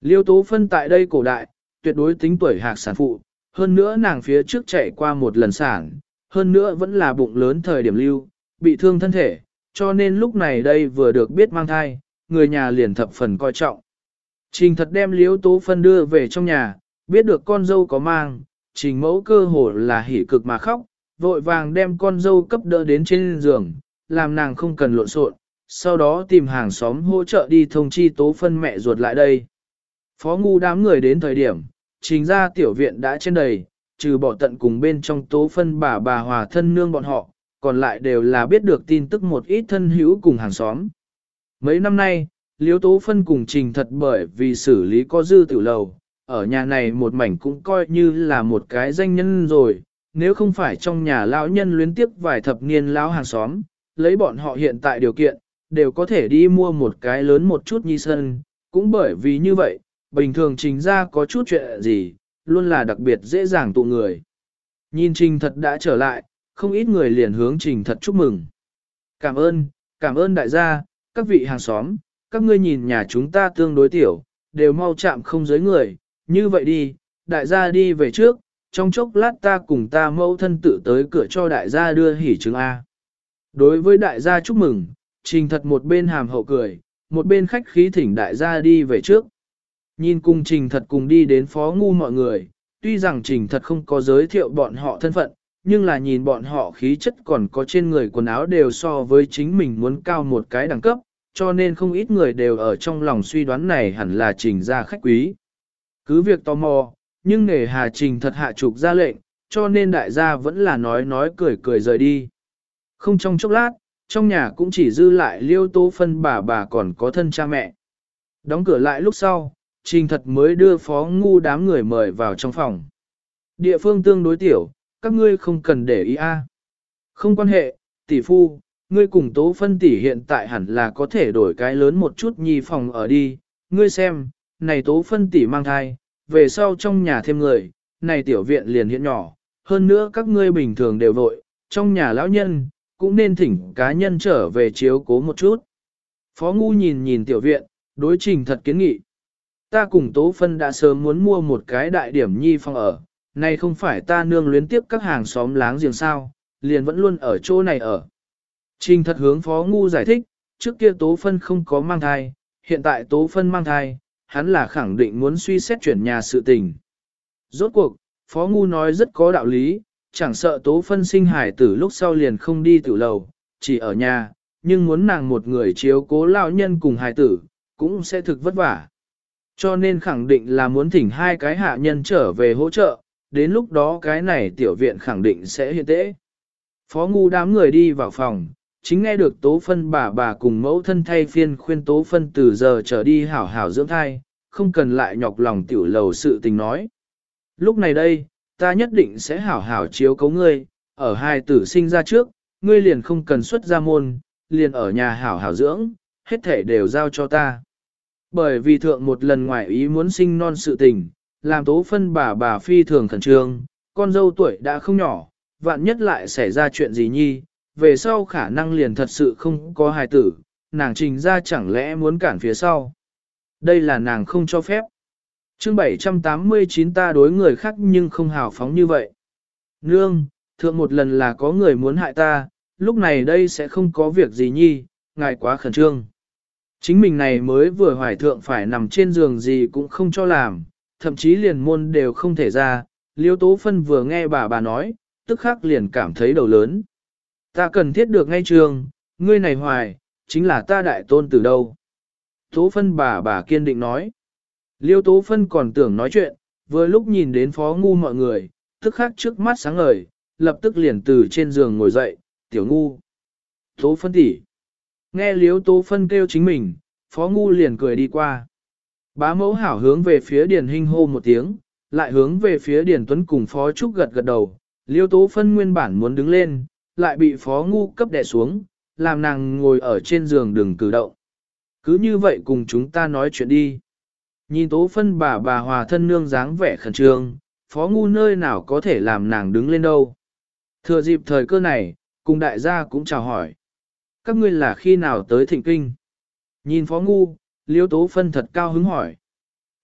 Liêu tố phân tại đây cổ đại, tuyệt đối tính tuổi hạc sản phụ, hơn nữa nàng phía trước chạy qua một lần sản, hơn nữa vẫn là bụng lớn thời điểm lưu, bị thương thân thể, cho nên lúc này đây vừa được biết mang thai, người nhà liền thập phần coi trọng. Trình thật đem Liêu tố phân đưa về trong nhà, biết được con dâu có mang, trình mẫu cơ hồ là hỉ cực mà khóc, vội vàng đem con dâu cấp đỡ đến trên giường, làm nàng không cần lộn xộn, sau đó tìm hàng xóm hỗ trợ đi thông chi tố phân mẹ ruột lại đây. Phó ngu đám người đến thời điểm, trình ra tiểu viện đã trên đầy, trừ bỏ tận cùng bên trong tố phân bà bà hòa thân nương bọn họ, còn lại đều là biết được tin tức một ít thân hữu cùng hàng xóm. Mấy năm nay, liếu Tố Phân cùng Trình thật bởi vì xử lý có dư tiểu lầu, ở nhà này một mảnh cũng coi như là một cái danh nhân rồi, nếu không phải trong nhà lão nhân luyến tiếp vài thập niên lão hàng xóm, lấy bọn họ hiện tại điều kiện, đều có thể đi mua một cái lớn một chút nhi sân, cũng bởi vì như vậy, bình thường trình ra có chút chuyện gì, luôn là đặc biệt dễ dàng tụ người. Nhìn trình thật đã trở lại, không ít người liền hướng trình thật chúc mừng. Cảm ơn, cảm ơn đại gia, các vị hàng xóm, các ngươi nhìn nhà chúng ta tương đối tiểu, đều mau chạm không giới người, như vậy đi, đại gia đi về trước, trong chốc lát ta cùng ta mẫu thân tự tới cửa cho đại gia đưa hỉ chứng A. Đối với đại gia chúc mừng, trình thật một bên hàm hậu cười, một bên khách khí thỉnh đại gia đi về trước. Nhìn cùng trình thật cùng đi đến phó ngu mọi người, tuy rằng trình thật không có giới thiệu bọn họ thân phận, nhưng là nhìn bọn họ khí chất còn có trên người quần áo đều so với chính mình muốn cao một cái đẳng cấp, cho nên không ít người đều ở trong lòng suy đoán này hẳn là trình ra khách quý. Cứ việc tò mò, nhưng nghề hà trình thật hạ trục ra lệnh, cho nên đại gia vẫn là nói nói cười cười rời đi. Không trong chốc lát, trong nhà cũng chỉ dư lại liêu tố phân bà bà còn có thân cha mẹ. Đóng cửa lại lúc sau, trình thật mới đưa phó ngu đám người mời vào trong phòng. Địa phương tương đối tiểu, các ngươi không cần để ý a. Không quan hệ, tỷ phu, ngươi cùng tố phân tỷ hiện tại hẳn là có thể đổi cái lớn một chút nhi phòng ở đi, ngươi xem, này tố phân tỷ mang thai, về sau trong nhà thêm người, này tiểu viện liền hiện nhỏ, hơn nữa các ngươi bình thường đều vội, trong nhà lão nhân, cũng nên thỉnh cá nhân trở về chiếu cố một chút. Phó Ngu nhìn nhìn tiểu viện, đối trình thật kiến nghị. Ta cùng Tố Phân đã sớm muốn mua một cái đại điểm nhi phòng ở, nay không phải ta nương luyến tiếp các hàng xóm láng giềng sao, liền vẫn luôn ở chỗ này ở. Trình thật hướng Phó Ngu giải thích, trước kia Tố Phân không có mang thai, hiện tại Tố Phân mang thai, hắn là khẳng định muốn suy xét chuyển nhà sự tình. Rốt cuộc, Phó Ngu nói rất có đạo lý, chẳng sợ Tố Phân sinh hải tử lúc sau liền không đi tử lầu, chỉ ở nhà, nhưng muốn nàng một người chiếu cố lão nhân cùng hải tử, cũng sẽ thực vất vả. Cho nên khẳng định là muốn thỉnh hai cái hạ nhân trở về hỗ trợ, đến lúc đó cái này tiểu viện khẳng định sẽ hiện tễ. Phó ngu đám người đi vào phòng, chính nghe được tố phân bà bà cùng mẫu thân thay phiên khuyên tố phân từ giờ trở đi hảo hảo dưỡng thai, không cần lại nhọc lòng tiểu lầu sự tình nói. Lúc này đây, ta nhất định sẽ hảo hảo chiếu cấu ngươi, ở hai tử sinh ra trước, ngươi liền không cần xuất ra môn, liền ở nhà hảo hảo dưỡng, hết thể đều giao cho ta. Bởi vì thượng một lần ngoại ý muốn sinh non sự tình, làm tố phân bà bà phi thường khẩn trương, con dâu tuổi đã không nhỏ, vạn nhất lại xảy ra chuyện gì nhi, về sau khả năng liền thật sự không có hài tử, nàng trình ra chẳng lẽ muốn cản phía sau. Đây là nàng không cho phép. chương 789 ta đối người khác nhưng không hào phóng như vậy. Nương, thượng một lần là có người muốn hại ta, lúc này đây sẽ không có việc gì nhi, ngài quá khẩn trương. Chính mình này mới vừa hoài thượng phải nằm trên giường gì cũng không cho làm, thậm chí liền môn đều không thể ra, liêu tố phân vừa nghe bà bà nói, tức khắc liền cảm thấy đầu lớn. Ta cần thiết được ngay trường, ngươi này hoài, chính là ta đại tôn từ đâu. Tố phân bà bà kiên định nói. Liêu tố phân còn tưởng nói chuyện, vừa lúc nhìn đến phó ngu mọi người, tức khắc trước mắt sáng ngời, lập tức liền từ trên giường ngồi dậy, tiểu ngu. Tố phân tỷ Nghe liếu tố phân kêu chính mình, phó ngu liền cười đi qua. Bá mẫu hảo hướng về phía điền hình hô một tiếng, lại hướng về phía điền tuấn cùng phó trúc gật gật đầu. Liêu tố phân nguyên bản muốn đứng lên, lại bị phó ngu cấp đè xuống, làm nàng ngồi ở trên giường đừng cử động. Cứ như vậy cùng chúng ta nói chuyện đi. Nhìn tố phân bà bà hòa thân nương dáng vẻ khẩn trương, phó ngu nơi nào có thể làm nàng đứng lên đâu. Thừa dịp thời cơ này, cùng đại gia cũng chào hỏi các ngươi là khi nào tới thịnh kinh? Nhìn phó ngu, liêu tố phân thật cao hứng hỏi.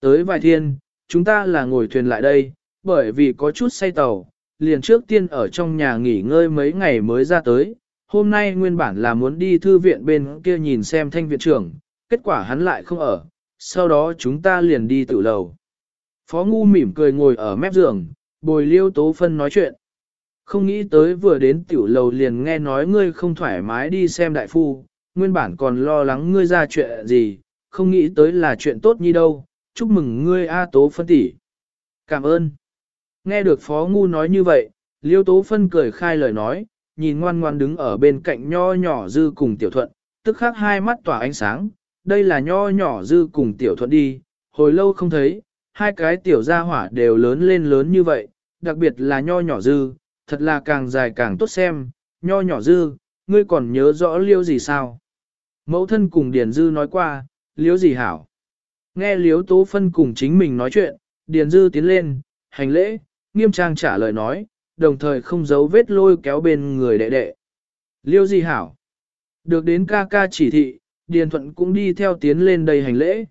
Tới vài thiên, chúng ta là ngồi thuyền lại đây, bởi vì có chút say tàu, liền trước tiên ở trong nhà nghỉ ngơi mấy ngày mới ra tới. Hôm nay nguyên bản là muốn đi thư viện bên kia nhìn xem thanh viện trưởng, kết quả hắn lại không ở, sau đó chúng ta liền đi tự lầu. Phó Ngu mỉm cười ngồi ở mép giường, bồi liêu tố phân nói chuyện. Không nghĩ tới vừa đến tiểu lầu liền nghe nói ngươi không thoải mái đi xem đại phu, nguyên bản còn lo lắng ngươi ra chuyện gì, không nghĩ tới là chuyện tốt như đâu, chúc mừng ngươi A Tố Phân tỷ. Cảm ơn. Nghe được Phó Ngu nói như vậy, Liêu Tố Phân cười khai lời nói, nhìn ngoan ngoan đứng ở bên cạnh nho nhỏ dư cùng tiểu thuận, tức khắc hai mắt tỏa ánh sáng, đây là nho nhỏ dư cùng tiểu thuận đi, hồi lâu không thấy, hai cái tiểu gia hỏa đều lớn lên lớn như vậy, đặc biệt là nho nhỏ dư, thật là càng dài càng tốt xem, nho nhỏ dư, ngươi còn nhớ rõ liêu gì sao? Mẫu thân cùng Điền Dư nói qua, liêu gì hảo? Nghe liếu tố phân cùng chính mình nói chuyện, Điền Dư tiến lên, hành lễ, nghiêm trang trả lời nói, đồng thời không giấu vết lôi kéo bên người đệ đệ. Liêu gì hảo? Được đến ca ca chỉ thị, Điền Thuận cũng đi theo tiến lên đây hành lễ.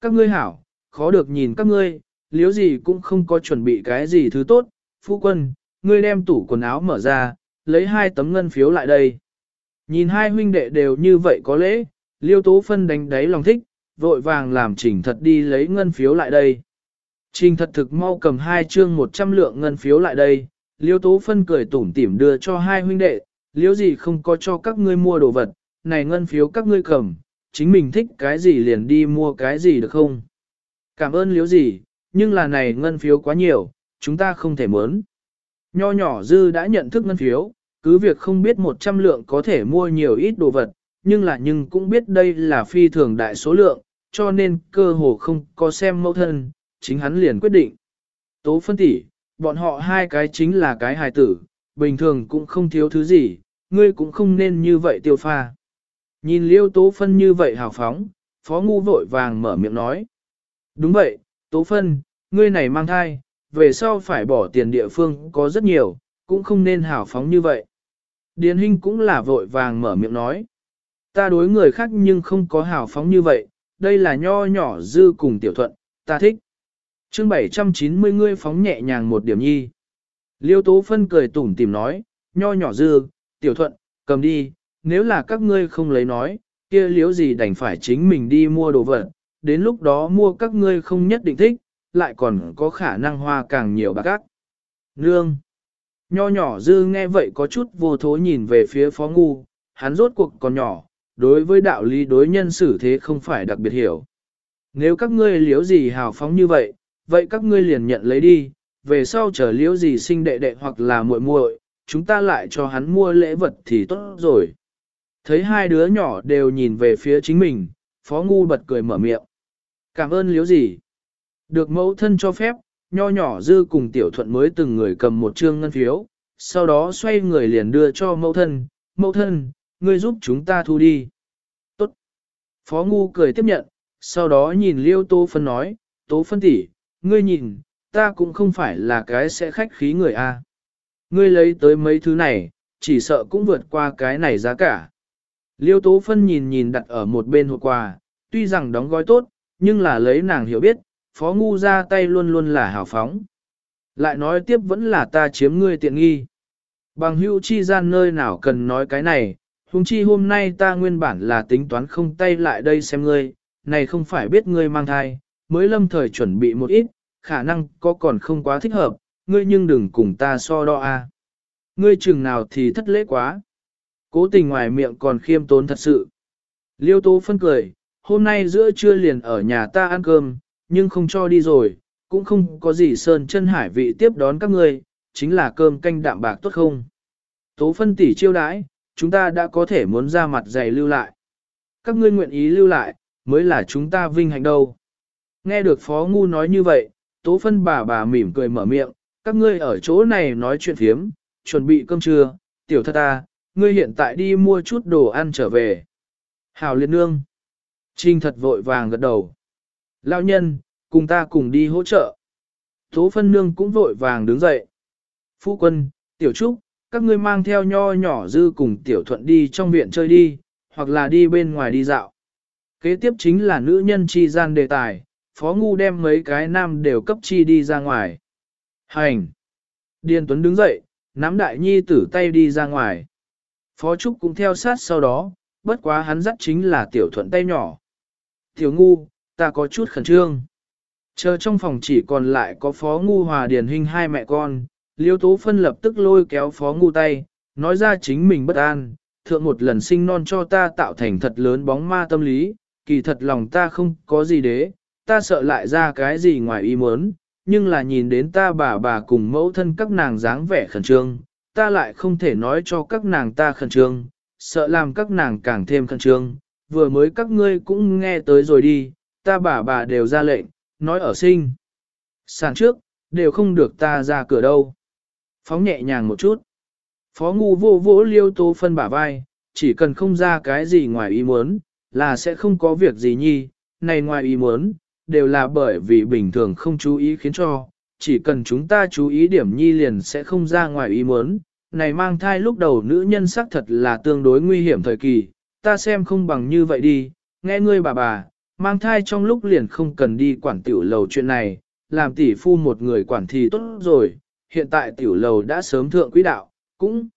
Các ngươi hảo, khó được nhìn các ngươi, liếu gì cũng không có chuẩn bị cái gì thứ tốt, phu quân, ngươi đem tủ quần áo mở ra, lấy hai tấm ngân phiếu lại đây. Nhìn hai huynh đệ đều như vậy có lễ, liêu tố phân đánh đáy lòng thích, vội vàng làm trình thật đi lấy ngân phiếu lại đây. Trình thật thực mau cầm hai chương 100 lượng ngân phiếu lại đây, liêu tố phân cười tủm tỉm đưa cho hai huynh đệ, liêu gì không có cho các ngươi mua đồ vật, này ngân phiếu các ngươi cầm, chính mình thích cái gì liền đi mua cái gì được không? Cảm ơn liêu gì, nhưng là này ngân phiếu quá nhiều, chúng ta không thể mớn. Nho nhỏ dư đã nhận thức ngân phiếu, cứ việc không biết 100 lượng có thể mua nhiều ít đồ vật, nhưng là nhưng cũng biết đây là phi thường đại số lượng, cho nên cơ hồ không có xem mẫu thân, chính hắn liền quyết định. Tố phân tỷ, bọn họ hai cái chính là cái hài tử, bình thường cũng không thiếu thứ gì, ngươi cũng không nên như vậy tiêu pha. Nhìn liêu tố phân như vậy hào phóng, phó ngu vội vàng mở miệng nói. Đúng vậy, tố phân, ngươi này mang thai, về sau phải bỏ tiền địa phương có rất nhiều, cũng không nên hào phóng như vậy. Điền Hinh cũng là vội vàng mở miệng nói. Ta đối người khác nhưng không có hào phóng như vậy, đây là nho nhỏ dư cùng tiểu thuận, ta thích. chương 790 ngươi phóng nhẹ nhàng một điểm nhi. Liêu Tố Phân cười tủm tìm nói, nho nhỏ dư, tiểu thuận, cầm đi, nếu là các ngươi không lấy nói, kia liếu gì đành phải chính mình đi mua đồ vật, đến lúc đó mua các ngươi không nhất định thích, lại còn có khả năng hoa càng nhiều bạc gác. Nương! Nho nhỏ dư nghe vậy có chút vô thố nhìn về phía phó ngu, hắn rốt cuộc còn nhỏ, đối với đạo lý đối nhân xử thế không phải đặc biệt hiểu. Nếu các ngươi liếu gì hào phóng như vậy, vậy các ngươi liền nhận lấy đi, về sau chờ liếu gì sinh đệ đệ hoặc là muội muội, chúng ta lại cho hắn mua lễ vật thì tốt rồi. Thấy hai đứa nhỏ đều nhìn về phía chính mình, phó ngu bật cười mở miệng. Cảm ơn liếu gì. Được mẫu thân cho phép, nho nhỏ dư cùng tiểu thuận mới từng người cầm một trương ngân phiếu, sau đó xoay người liền đưa cho mẫu thân, mẫu thân, ngươi giúp chúng ta thu đi. Tốt. Phó Ngu cười tiếp nhận, sau đó nhìn Liêu Tô Phân nói, Tố Phân tỷ, ngươi nhìn, ta cũng không phải là cái sẽ khách khí người a. Ngươi lấy tới mấy thứ này, chỉ sợ cũng vượt qua cái này giá cả. Liêu Tố Phân nhìn nhìn đặt ở một bên hộp quà, tuy rằng đóng gói tốt, nhưng là lấy nàng hiểu biết, Phó Ngu ra tay luôn luôn là hào phóng. Lại nói tiếp vẫn là ta chiếm ngươi tiện nghi. Bằng hữu chi gian nơi nào cần nói cái này, huống chi hôm nay ta nguyên bản là tính toán không tay lại đây xem ngươi, này không phải biết ngươi mang thai, mới lâm thời chuẩn bị một ít, khả năng có còn không quá thích hợp, ngươi nhưng đừng cùng ta so đo a. Ngươi chừng nào thì thất lễ quá. Cố tình ngoài miệng còn khiêm tốn thật sự. Liêu tố phân cười, hôm nay giữa trưa liền ở nhà ta ăn cơm, nhưng không cho đi rồi, cũng không có gì sơn chân hải vị tiếp đón các ngươi, chính là cơm canh đạm bạc tốt không. Tố phân tỷ chiêu đãi, chúng ta đã có thể muốn ra mặt dày lưu lại. Các ngươi nguyện ý lưu lại, mới là chúng ta vinh hạnh đâu. Nghe được Phó Ngu nói như vậy, tố phân bà bà mỉm cười mở miệng, các ngươi ở chỗ này nói chuyện phiếm, chuẩn bị cơm trưa, tiểu thật ta, ngươi hiện tại đi mua chút đồ ăn trở về. Hào liệt nương. Trinh thật vội vàng gật đầu. Lão nhân, cùng ta cùng đi hỗ trợ. Tố phân nương cũng vội vàng đứng dậy. Phu quân, tiểu trúc, các ngươi mang theo nho nhỏ dư cùng tiểu thuận đi trong viện chơi đi, hoặc là đi bên ngoài đi dạo. Kế tiếp chính là nữ nhân chi gian đề tài, phó ngu đem mấy cái nam đều cấp chi đi ra ngoài. Hành! Điền Tuấn đứng dậy, nắm đại nhi tử tay đi ra ngoài. Phó Trúc cũng theo sát sau đó, bất quá hắn dắt chính là tiểu thuận tay nhỏ. Tiểu ngu, ta có chút khẩn trương. Chờ trong phòng chỉ còn lại có Phó Ngu Hòa Điền Hinh hai mẹ con, Liêu Tố Phân lập tức lôi kéo Phó Ngu tay, nói ra chính mình bất an, thượng một lần sinh non cho ta tạo thành thật lớn bóng ma tâm lý, kỳ thật lòng ta không có gì đế, ta sợ lại ra cái gì ngoài ý muốn, nhưng là nhìn đến ta bà bà cùng mẫu thân các nàng dáng vẻ khẩn trương, ta lại không thể nói cho các nàng ta khẩn trương, sợ làm các nàng càng thêm khẩn trương, vừa mới các ngươi cũng nghe tới rồi đi, ta bà bà đều ra lệnh, nói ở sinh. sản trước, đều không được ta ra cửa đâu. Phóng nhẹ nhàng một chút. Phó ngu vô vỗ liêu tố phân bả vai, chỉ cần không ra cái gì ngoài ý muốn, là sẽ không có việc gì nhi, này ngoài ý muốn, đều là bởi vì bình thường không chú ý khiến cho, chỉ cần chúng ta chú ý điểm nhi liền sẽ không ra ngoài ý muốn. Này mang thai lúc đầu nữ nhân sắc thật là tương đối nguy hiểm thời kỳ, ta xem không bằng như vậy đi, nghe ngươi bà bà, mang thai trong lúc liền không cần đi quản tiểu lầu chuyện này, làm tỷ phu một người quản thì tốt rồi, hiện tại tiểu lầu đã sớm thượng quỹ đạo, cũng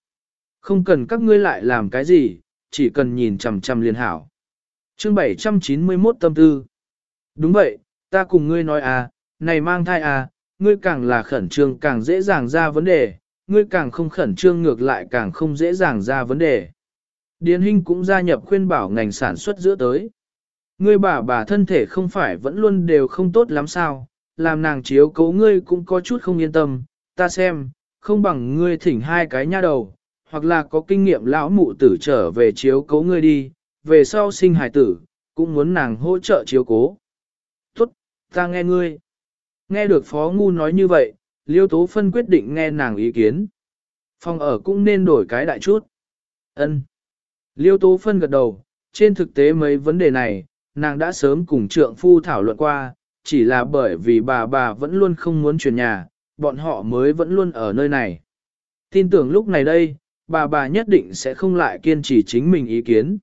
không cần các ngươi lại làm cái gì, chỉ cần nhìn chằm chằm liền hảo. Chương 791 tâm tư Đúng vậy, ta cùng ngươi nói à, này mang thai à, ngươi càng là khẩn trương càng dễ dàng ra vấn đề, ngươi càng không khẩn trương ngược lại càng không dễ dàng ra vấn đề. Điền Hinh cũng gia nhập khuyên bảo ngành sản xuất giữa tới. Ngươi bà bà thân thể không phải vẫn luôn đều không tốt lắm sao, làm nàng chiếu cố ngươi cũng có chút không yên tâm, ta xem, không bằng ngươi thỉnh hai cái nha đầu, hoặc là có kinh nghiệm lão mụ tử trở về chiếu cố ngươi đi, về sau sinh hài tử, cũng muốn nàng hỗ trợ chiếu cố. Tốt, ta nghe ngươi. Nghe được Phó Ngu nói như vậy, Liêu Tố Phân quyết định nghe nàng ý kiến. Phòng ở cũng nên đổi cái đại chút. Ân. Liêu Tố Phân gật đầu, trên thực tế mấy vấn đề này, nàng đã sớm cùng trượng phu thảo luận qua, chỉ là bởi vì bà bà vẫn luôn không muốn chuyển nhà, bọn họ mới vẫn luôn ở nơi này. Tin tưởng lúc này đây, bà bà nhất định sẽ không lại kiên trì chính mình ý kiến.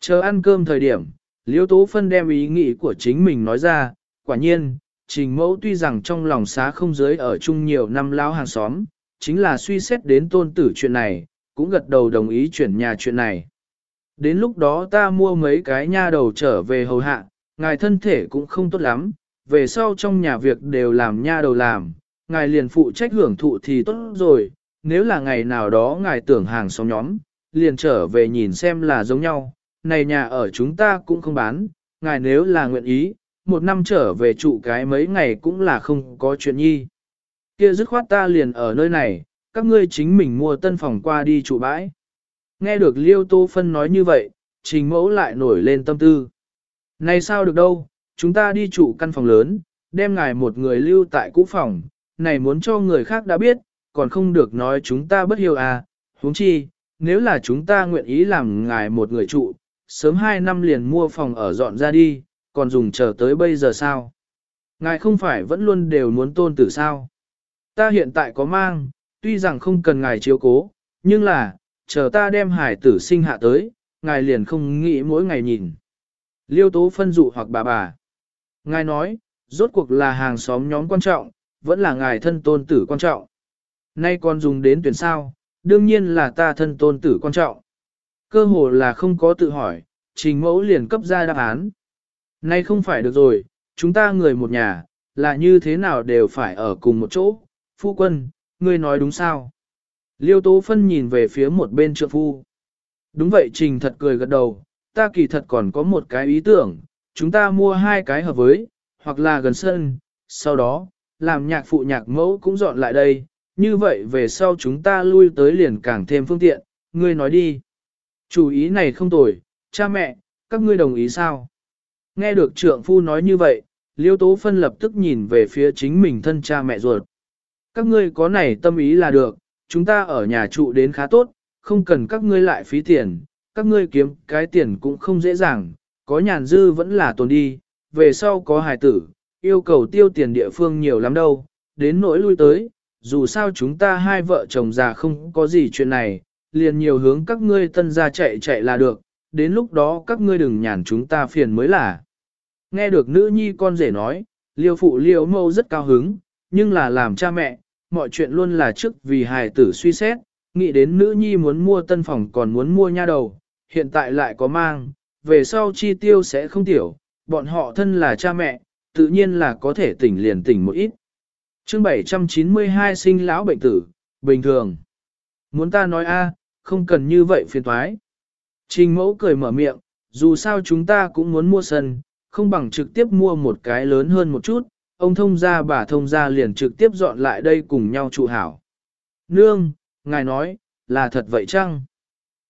Chờ ăn cơm thời điểm, Liễu Tố Phân đem ý nghĩ của chính mình nói ra, quả nhiên, trình mẫu tuy rằng trong lòng xá không giới ở chung nhiều năm lao hàng xóm, chính là suy xét đến tôn tử chuyện này, cũng gật đầu đồng ý chuyển nhà chuyện này. Đến lúc đó ta mua mấy cái nha đầu trở về hầu hạ, ngài thân thể cũng không tốt lắm, về sau trong nhà việc đều làm nha đầu làm, ngài liền phụ trách hưởng thụ thì tốt rồi, nếu là ngày nào đó ngài tưởng hàng xóm nhóm, liền trở về nhìn xem là giống nhau, này nhà ở chúng ta cũng không bán, ngài nếu là nguyện ý, một năm trở về trụ cái mấy ngày cũng là không có chuyện nhi. Kia dứt khoát ta liền ở nơi này, các ngươi chính mình mua tân phòng qua đi trụ bãi. Nghe được Liêu Tô Phân nói như vậy, trình mẫu lại nổi lên tâm tư. Này sao được đâu, chúng ta đi trụ căn phòng lớn, đem ngài một người lưu tại cũ phòng, này muốn cho người khác đã biết, còn không được nói chúng ta bất hiếu à, huống chi, nếu là chúng ta nguyện ý làm ngài một người trụ, sớm hai năm liền mua phòng ở dọn ra đi, còn dùng chờ tới bây giờ sao? Ngài không phải vẫn luôn đều muốn tôn tử sao? Ta hiện tại có mang, tuy rằng không cần ngài chiếu cố, nhưng là, chờ ta đem hải tử sinh hạ tới, ngài liền không nghĩ mỗi ngày nhìn. Liêu tố phân dụ hoặc bà bà. Ngài nói, rốt cuộc là hàng xóm nhóm quan trọng, vẫn là ngài thân tôn tử quan trọng. Nay còn dùng đến tuyển sao, đương nhiên là ta thân tôn tử quan trọng. Cơ hồ là không có tự hỏi, trình mẫu liền cấp ra đáp án. Nay không phải được rồi, chúng ta người một nhà, là như thế nào đều phải ở cùng một chỗ. Phu quân, ngươi nói đúng sao? Liêu Tố Phân nhìn về phía một bên trượng phu. Đúng vậy Trình thật cười gật đầu, ta kỳ thật còn có một cái ý tưởng, chúng ta mua hai cái hợp với, hoặc là gần sân, sau đó, làm nhạc phụ nhạc mẫu cũng dọn lại đây, như vậy về sau chúng ta lui tới liền càng thêm phương tiện, ngươi nói đi. Chủ ý này không tồi, cha mẹ, các ngươi đồng ý sao? Nghe được trượng phu nói như vậy, Liêu Tố Phân lập tức nhìn về phía chính mình thân cha mẹ ruột. Các ngươi có này tâm ý là được, chúng ta ở nhà trụ đến khá tốt, không cần các ngươi lại phí tiền, các ngươi kiếm cái tiền cũng không dễ dàng, có nhàn dư vẫn là tồn đi, về sau có hài tử, yêu cầu tiêu tiền địa phương nhiều lắm đâu, đến nỗi lui tới, dù sao chúng ta hai vợ chồng già không có gì chuyện này, liền nhiều hướng các ngươi tân gia chạy chạy là được, đến lúc đó các ngươi đừng nhàn chúng ta phiền mới là. Nghe được nữ nhi con rể nói, liêu phụ liêu mâu rất cao hứng, nhưng là làm cha mẹ, mọi chuyện luôn là trước vì hài tử suy xét, nghĩ đến nữ nhi muốn mua tân phòng còn muốn mua nha đầu, hiện tại lại có mang, về sau chi tiêu sẽ không tiểu, bọn họ thân là cha mẹ, tự nhiên là có thể tỉnh liền tỉnh một ít. chương 792 sinh lão bệnh tử, bình thường. Muốn ta nói a không cần như vậy phiền thoái. Trình mẫu cười mở miệng, dù sao chúng ta cũng muốn mua sân, không bằng trực tiếp mua một cái lớn hơn một chút, ông thông gia bà thông gia liền trực tiếp dọn lại đây cùng nhau trụ hảo. Nương, ngài nói, là thật vậy chăng?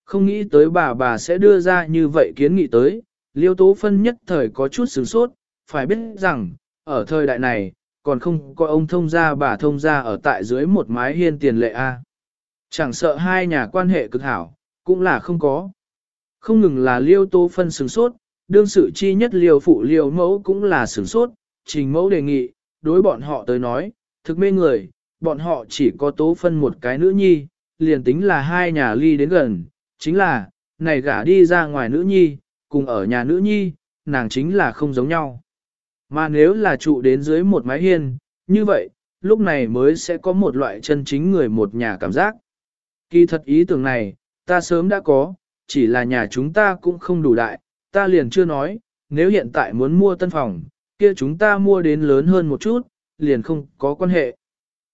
Không nghĩ tới bà bà sẽ đưa ra như vậy kiến nghị tới, liêu tố phân nhất thời có chút sướng sốt, phải biết rằng, ở thời đại này, còn không có ông thông gia bà thông gia ở tại dưới một mái hiên tiền lệ A. Chẳng sợ hai nhà quan hệ cực hảo, cũng là không có. Không ngừng là liêu tố phân sướng sốt, đương sự chi nhất liêu phụ liêu mẫu cũng là sướng sốt, trình mẫu đề nghị, đối bọn họ tới nói, thực mê người, bọn họ chỉ có tố phân một cái nữ nhi, liền tính là hai nhà ly đến gần, chính là, này gả đi ra ngoài nữ nhi, cùng ở nhà nữ nhi, nàng chính là không giống nhau. Mà nếu là trụ đến dưới một mái hiên, như vậy, lúc này mới sẽ có một loại chân chính người một nhà cảm giác. Kỳ thật ý tưởng này, ta sớm đã có, chỉ là nhà chúng ta cũng không đủ đại, ta liền chưa nói, nếu hiện tại muốn mua tân phòng, kia chúng ta mua đến lớn hơn một chút, liền không có quan hệ.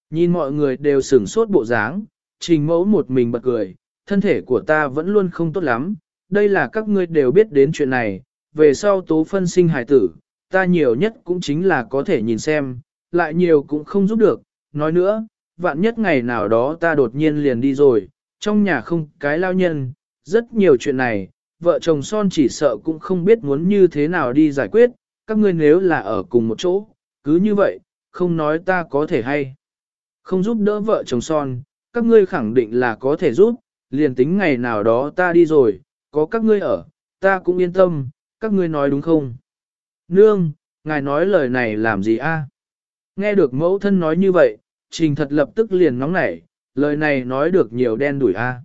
Nhìn mọi người đều sửng sốt bộ dáng, trình mẫu một mình bật cười, thân thể của ta vẫn luôn không tốt lắm, đây là các ngươi đều biết đến chuyện này, về sau tố phân sinh hài tử, ta nhiều nhất cũng chính là có thể nhìn xem, lại nhiều cũng không giúp được, nói nữa, vạn nhất ngày nào đó ta đột nhiên liền đi rồi, trong nhà không cái lao nhân, rất nhiều chuyện này, vợ chồng son chỉ sợ cũng không biết muốn như thế nào đi giải quyết, các ngươi nếu là ở cùng một chỗ, cứ như vậy, không nói ta có thể hay. Không giúp đỡ vợ chồng son, các ngươi khẳng định là có thể giúp, liền tính ngày nào đó ta đi rồi, có các ngươi ở, ta cũng yên tâm, các ngươi nói đúng không? Nương, ngài nói lời này làm gì a? Nghe được mẫu thân nói như vậy, trình thật lập tức liền nóng nảy, lời này nói được nhiều đen đuổi a.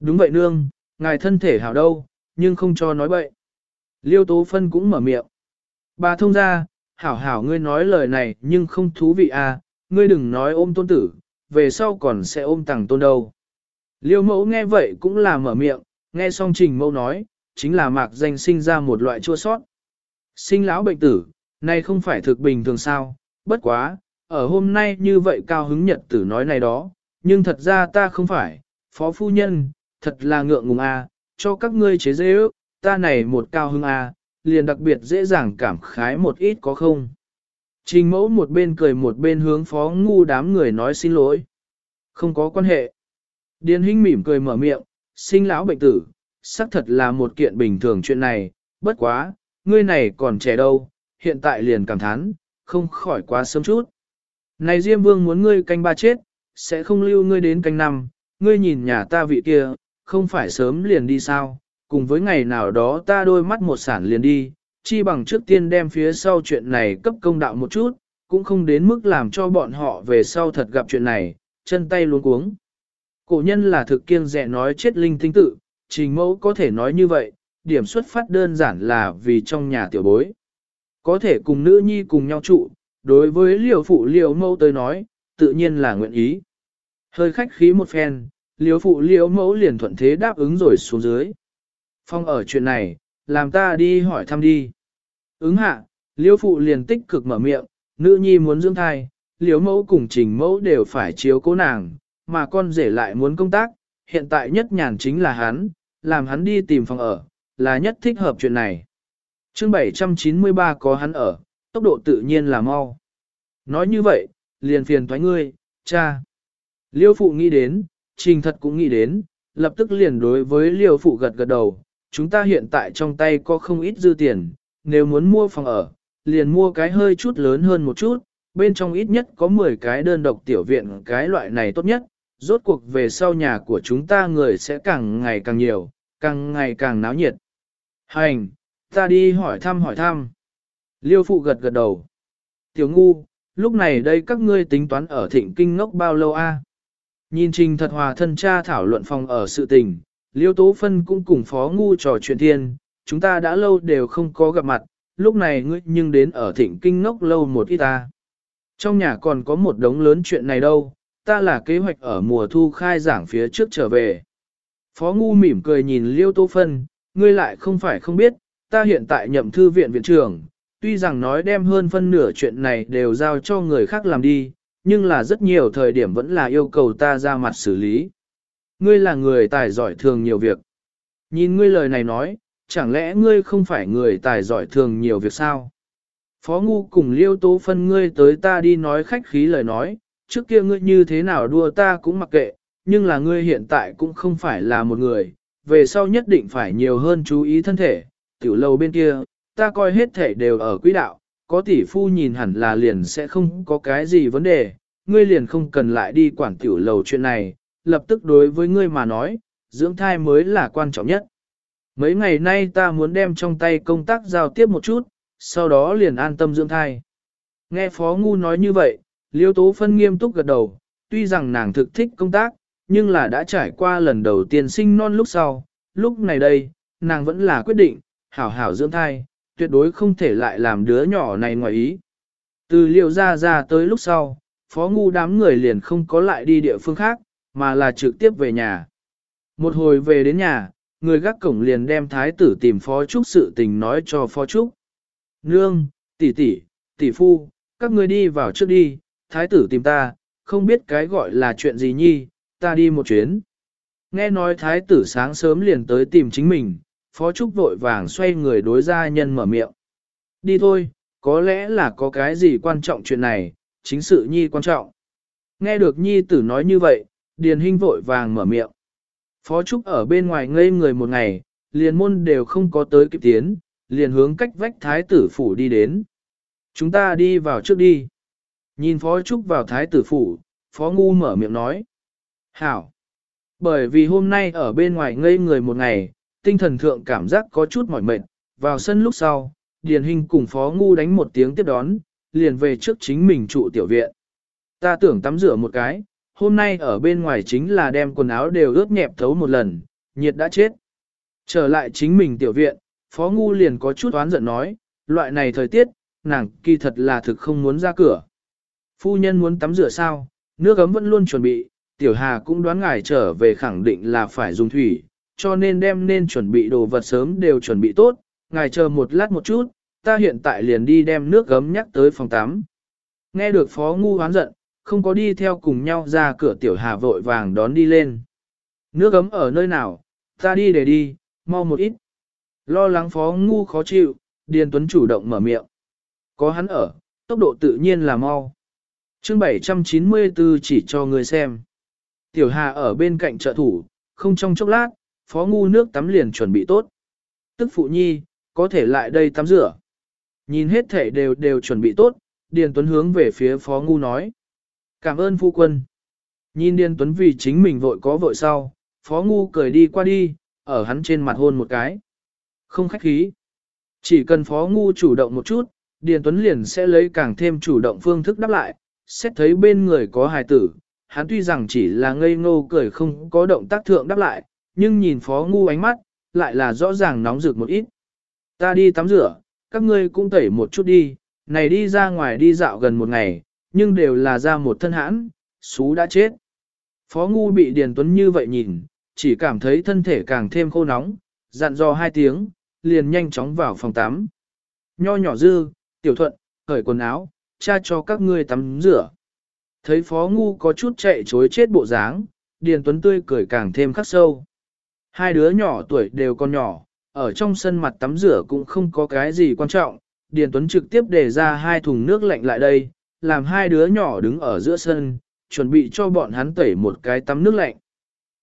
Đúng vậy nương, ngài thân thể hảo đâu, nhưng không cho nói bậy. Liêu Tố Phân cũng mở miệng. Bà thông ra, hảo hảo ngươi nói lời này nhưng không thú vị à? ngươi đừng nói ôm tôn tử, về sau còn sẽ ôm tàng tôn đâu. Liêu mẫu nghe vậy cũng là mở miệng, nghe xong trình mẫu nói, chính là mạc danh sinh ra một loại chua sót. Sinh lão bệnh tử, này không phải thực bình thường sao, bất quá, ở hôm nay như vậy cao hứng nhật tử nói này đó, nhưng thật ra ta không phải, phó phu nhân, thật là ngượng ngùng a, cho các ngươi chế dễ ước, ta này một cao hứng a, liền đặc biệt dễ dàng cảm khái một ít có không. Trình mẫu một bên cười một bên hướng phó ngu đám người nói xin lỗi. Không có quan hệ. Điền Hinh mỉm cười mở miệng, sinh lão bệnh tử, xác thật là một kiện bình thường chuyện này, bất quá, ngươi này còn trẻ đâu, hiện tại liền cảm thán, không khỏi quá sớm chút. Này Diêm Vương muốn ngươi canh ba chết, sẽ không lưu ngươi đến canh năm, ngươi nhìn nhà ta vị kia, không phải sớm liền đi sao, cùng với ngày nào đó ta đôi mắt một sản liền đi, chi bằng trước tiên đem phía sau chuyện này cấp công đạo một chút, cũng không đến mức làm cho bọn họ về sau thật gặp chuyện này, chân tay luống cuống. Cổ nhân là thực kiêng dè nói chết linh tinh tự, trình mẫu có thể nói như vậy, điểm xuất phát đơn giản là vì trong nhà tiểu bối. Có thể cùng nữ nhi cùng nhau trụ, đối với liều phụ liều mẫu tới nói, tự nhiên là nguyện ý. Hơi khách khí một phen, liều phụ liều mẫu liền thuận thế đáp ứng rồi xuống dưới. Phong ở chuyện này, làm ta đi hỏi thăm đi. Ứng hạ, liêu phụ liền tích cực mở miệng, nữ nhi muốn dưỡng thai, liếu mẫu cùng trình mẫu đều phải chiếu cố nàng, mà con rể lại muốn công tác, hiện tại nhất nhàn chính là hắn, làm hắn đi tìm phòng ở, là nhất thích hợp chuyện này. chương 793 có hắn ở, tốc độ tự nhiên là mau. Nói như vậy, liền phiền thoái ngươi, cha. Liêu phụ nghĩ đến, trình thật cũng nghĩ đến, lập tức liền đối với liêu phụ gật gật đầu, chúng ta hiện tại trong tay có không ít dư tiền, nếu muốn mua phòng ở, liền mua cái hơi chút lớn hơn một chút, bên trong ít nhất có 10 cái đơn độc tiểu viện cái loại này tốt nhất, rốt cuộc về sau nhà của chúng ta người sẽ càng ngày càng nhiều, càng ngày càng náo nhiệt. Hành, ta đi hỏi thăm hỏi thăm. Liêu phụ gật gật đầu. Tiểu ngu, lúc này đây các ngươi tính toán ở thịnh kinh ngốc bao lâu a? Nhìn trình thật hòa thân cha thảo luận phòng ở sự tình, Liêu Tố Phân cũng cùng Phó Ngu trò chuyện thiên, chúng ta đã lâu đều không có gặp mặt, lúc này ngươi nhưng đến ở thịnh kinh ngốc lâu một ít ta. Trong nhà còn có một đống lớn chuyện này đâu, ta là kế hoạch ở mùa thu khai giảng phía trước trở về. Phó Ngu mỉm cười nhìn Liêu Tô Phân, ngươi lại không phải không biết, ta hiện tại nhậm thư viện viện trưởng, tuy rằng nói đem hơn phân nửa chuyện này đều giao cho người khác làm đi, nhưng là rất nhiều thời điểm vẫn là yêu cầu ta ra mặt xử lý. Ngươi là người tài giỏi thường nhiều việc. Nhìn ngươi lời này nói, chẳng lẽ ngươi không phải người tài giỏi thường nhiều việc sao? Phó Ngu cùng Liêu Tố Phân ngươi tới ta đi nói khách khí lời nói, trước kia ngươi như thế nào đua ta cũng mặc kệ, nhưng là ngươi hiện tại cũng không phải là một người, về sau nhất định phải nhiều hơn chú ý thân thể, tiểu lâu bên kia, ta coi hết thể đều ở quỹ đạo, có tỷ phu nhìn hẳn là liền sẽ không có cái gì vấn đề, ngươi liền không cần lại đi quản tiểu lầu chuyện này, lập tức đối với ngươi mà nói, dưỡng thai mới là quan trọng nhất. Mấy ngày nay ta muốn đem trong tay công tác giao tiếp một chút, sau đó liền an tâm dưỡng thai. Nghe Phó Ngu nói như vậy, Liêu Tố Phân nghiêm túc gật đầu, tuy rằng nàng thực thích công tác, nhưng là đã trải qua lần đầu tiên sinh non lúc sau, lúc này đây, nàng vẫn là quyết định, hảo hảo dưỡng thai, tuyệt đối không thể lại làm đứa nhỏ này ngoài ý. Từ liêu ra ra tới lúc sau, phó ngu đám người liền không có lại đi địa phương khác, mà là trực tiếp về nhà. Một hồi về đến nhà, người gác cổng liền đem thái tử tìm phó trúc sự tình nói cho phó trúc. Nương, tỷ tỷ, tỷ phu, các ngươi đi vào trước đi, thái tử tìm ta, không biết cái gọi là chuyện gì nhi, ta đi một chuyến. Nghe nói thái tử sáng sớm liền tới tìm chính mình, phó trúc vội vàng xoay người đối gia nhân mở miệng. Đi thôi, có lẽ là có cái gì quan trọng chuyện này, chính sự nhi quan trọng. Nghe được nhi tử nói như vậy, điền Hinh vội vàng mở miệng. Phó trúc ở bên ngoài ngây người một ngày, liền môn đều không có tới kịp tiến, liền hướng cách vách thái tử phủ đi đến. Chúng ta đi vào trước đi. Nhìn phó trúc vào thái tử phủ, phó ngu mở miệng nói. Hảo! Bởi vì hôm nay ở bên ngoài ngây người một ngày, tinh thần thượng cảm giác có chút mỏi mệt, vào sân lúc sau, Điền Hinh cùng Phó Ngu đánh một tiếng tiếp đón, liền về trước chính mình trụ tiểu viện. Ta tưởng tắm rửa một cái, hôm nay ở bên ngoài chính là đem quần áo đều ướt nhẹp thấu một lần, nhiệt đã chết. Trở lại chính mình tiểu viện, Phó Ngu liền có chút oán giận nói, loại này thời tiết, nàng kỳ thật là thực không muốn ra cửa. Phu nhân muốn tắm rửa sao, nước ấm vẫn luôn chuẩn bị, tiểu hà cũng đoán ngài trở về khẳng định là phải dùng thủy, cho nên đem nên chuẩn bị đồ vật sớm đều chuẩn bị tốt, ngài chờ một lát một chút, ta hiện tại liền đi đem nước gấm nhắc tới phòng tắm. Nghe được phó ngu hoán giận, không có đi theo cùng nhau ra cửa tiểu hà vội vàng đón đi lên. Nước gấm ở nơi nào, ta đi để đi, mau một ít. Lo lắng phó ngu khó chịu, Điền Tuấn chủ động mở miệng. Có hắn ở, tốc độ tự nhiên là mau. chương 794 chỉ cho người xem. Tiểu Hà ở bên cạnh trợ thủ, không trong chốc lát, phó ngu nước tắm liền chuẩn bị tốt. Tức phụ nhi, có thể lại đây tắm rửa. Nhìn hết thể đều đều chuẩn bị tốt, Điền Tuấn hướng về phía phó ngu nói. Cảm ơn phu quân. Nhìn Điền Tuấn vì chính mình vội có vội sau, phó ngu cười đi qua đi, ở hắn trên mặt hôn một cái. Không khách khí. Chỉ cần phó ngu chủ động một chút, Điền Tuấn liền sẽ lấy càng thêm chủ động phương thức đáp lại, xét thấy bên người có hài tử, hắn tuy rằng chỉ là ngây ngô cười không có động tác thượng đáp lại, nhưng nhìn phó ngu ánh mắt, lại là rõ ràng nóng rực một ít. Ta đi tắm rửa, các ngươi cũng tẩy một chút đi, này đi ra ngoài đi dạo gần một ngày, nhưng đều là ra một thân hãn, xú đã chết. Phó ngu bị Điền Tuấn như vậy nhìn, chỉ cảm thấy thân thể càng thêm khô nóng, dặn dò hai tiếng, liền nhanh chóng vào phòng tắm. Nho nhỏ dư, tiểu thuận, cởi quần áo, cha cho các ngươi tắm rửa. Thấy phó ngu có chút chạy chối chết bộ dáng, Điền Tuấn tươi cười càng thêm khắc sâu. Hai đứa nhỏ tuổi đều còn nhỏ, ở trong sân mặt tắm rửa cũng không có cái gì quan trọng, Điền Tuấn trực tiếp để ra hai thùng nước lạnh lại đây, làm hai đứa nhỏ đứng ở giữa sân, chuẩn bị cho bọn hắn tẩy một cái tắm nước lạnh.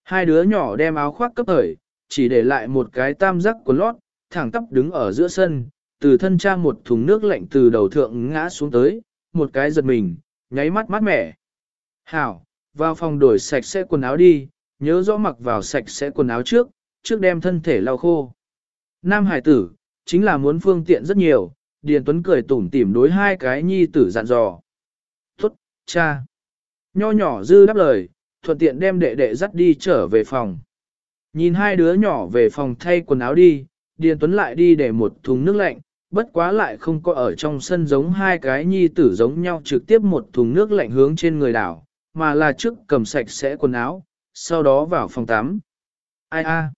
Hai đứa nhỏ đem áo khoác cấp thời, chỉ để lại một cái tam giác của lót, thẳng tắp đứng ở giữa sân, từ thân cha một thùng nước lạnh từ đầu thượng ngã xuống tới, một cái giật mình, nháy mắt mát mẻ. Hảo, vào phòng đổi sạch sẽ quần áo đi, nhớ rõ mặc vào sạch sẽ quần áo trước, trước đem thân thể lau khô. Nam hải tử, chính là muốn phương tiện rất nhiều, Điền Tuấn cười tủm tỉm đối hai cái nhi tử dặn dò. Cha. Nho nhỏ dư đáp lời, thuận tiện đem đệ đệ dắt đi trở về phòng. Nhìn hai đứa nhỏ về phòng thay quần áo đi, Điền Tuấn lại đi để một thùng nước lạnh, bất quá lại không có ở trong sân giống hai cái nhi tử giống nhau trực tiếp một thùng nước lạnh hướng trên người đảo, mà là trước cầm sạch sẽ quần áo, sau đó vào phòng tắm. Ai a?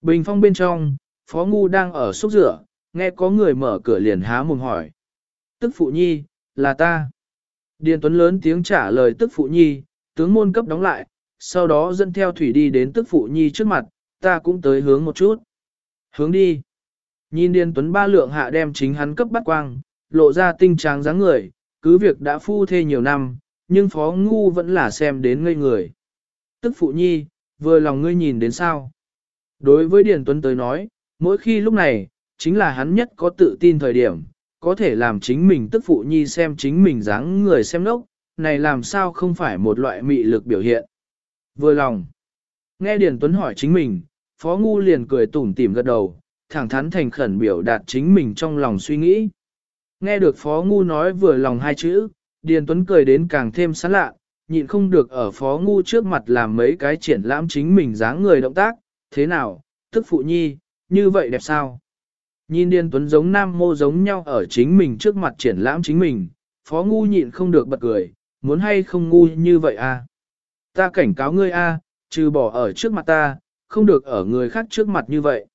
Bình phong bên trong, Phó Ngu đang ở xúc rửa, nghe có người mở cửa liền há mồm hỏi. Tức phụ nhi, là ta. Điền Tuấn lớn tiếng trả lời tức phụ nhi, tướng môn cấp đóng lại, sau đó dẫn theo thủy đi đến tức phụ nhi trước mặt, ta cũng tới hướng một chút. Hướng đi. Nhìn Điền Tuấn ba lượng hạ đem chính hắn cấp bắt quang, lộ ra tinh tráng dáng người, cứ việc đã phu thê nhiều năm, nhưng phó ngu vẫn là xem đến ngây người. Tức phụ nhi, vừa lòng ngươi nhìn đến sao. Đối với Điền Tuấn tới nói, mỗi khi lúc này, chính là hắn nhất có tự tin thời điểm, có thể làm chính mình tức phụ nhi xem chính mình dáng người xem nốc, này làm sao không phải một loại mị lực biểu hiện. Vừa lòng. Nghe Điền Tuấn hỏi chính mình, Phó Ngu liền cười tủm tỉm gật đầu, thẳng thắn thành khẩn biểu đạt chính mình trong lòng suy nghĩ. Nghe được Phó Ngu nói vừa lòng hai chữ, Điền Tuấn cười đến càng thêm sán lạ, nhịn không được ở Phó Ngu trước mặt làm mấy cái triển lãm chính mình dáng người động tác, thế nào, tức phụ nhi, như vậy đẹp sao? Nhìn Điền Tuấn giống nam mô giống nhau ở chính mình trước mặt triển lãm chính mình, Phó Ngu nhịn không được bật cười, muốn hay không ngu như vậy à? Ta cảnh cáo ngươi a, trừ bỏ ở trước mặt ta, không được ở người khác trước mặt như vậy.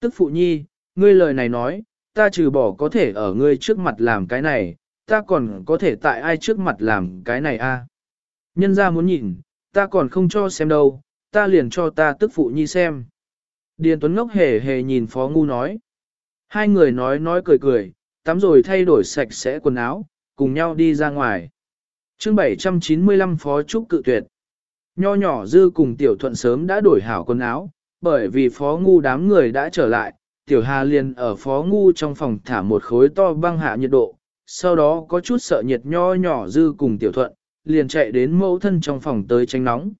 Tức phụ nhi, ngươi lời này nói, ta trừ bỏ có thể ở ngươi trước mặt làm cái này, ta còn có thể tại ai trước mặt làm cái này a? Nhân ra muốn nhìn, ta còn không cho xem đâu, ta liền cho ta tức phụ nhi xem. Điền Tuấn ngốc hề hề nhìn Phó Ngu nói. Hai người nói nói cười cười, tắm rồi thay đổi sạch sẽ quần áo, cùng nhau đi ra ngoài. chương 795 Phó Trúc cự tuyệt. Nho nhỏ dư cùng tiểu thuận sớm đã đổi hảo quần áo, bởi vì phó ngu đám người đã trở lại, tiểu hà liền ở phó ngu trong phòng thả một khối to băng hạ nhiệt độ, sau đó có chút sợ nhiệt nho nhỏ dư cùng tiểu thuận, liền chạy đến mẫu thân trong phòng tới tránh nóng.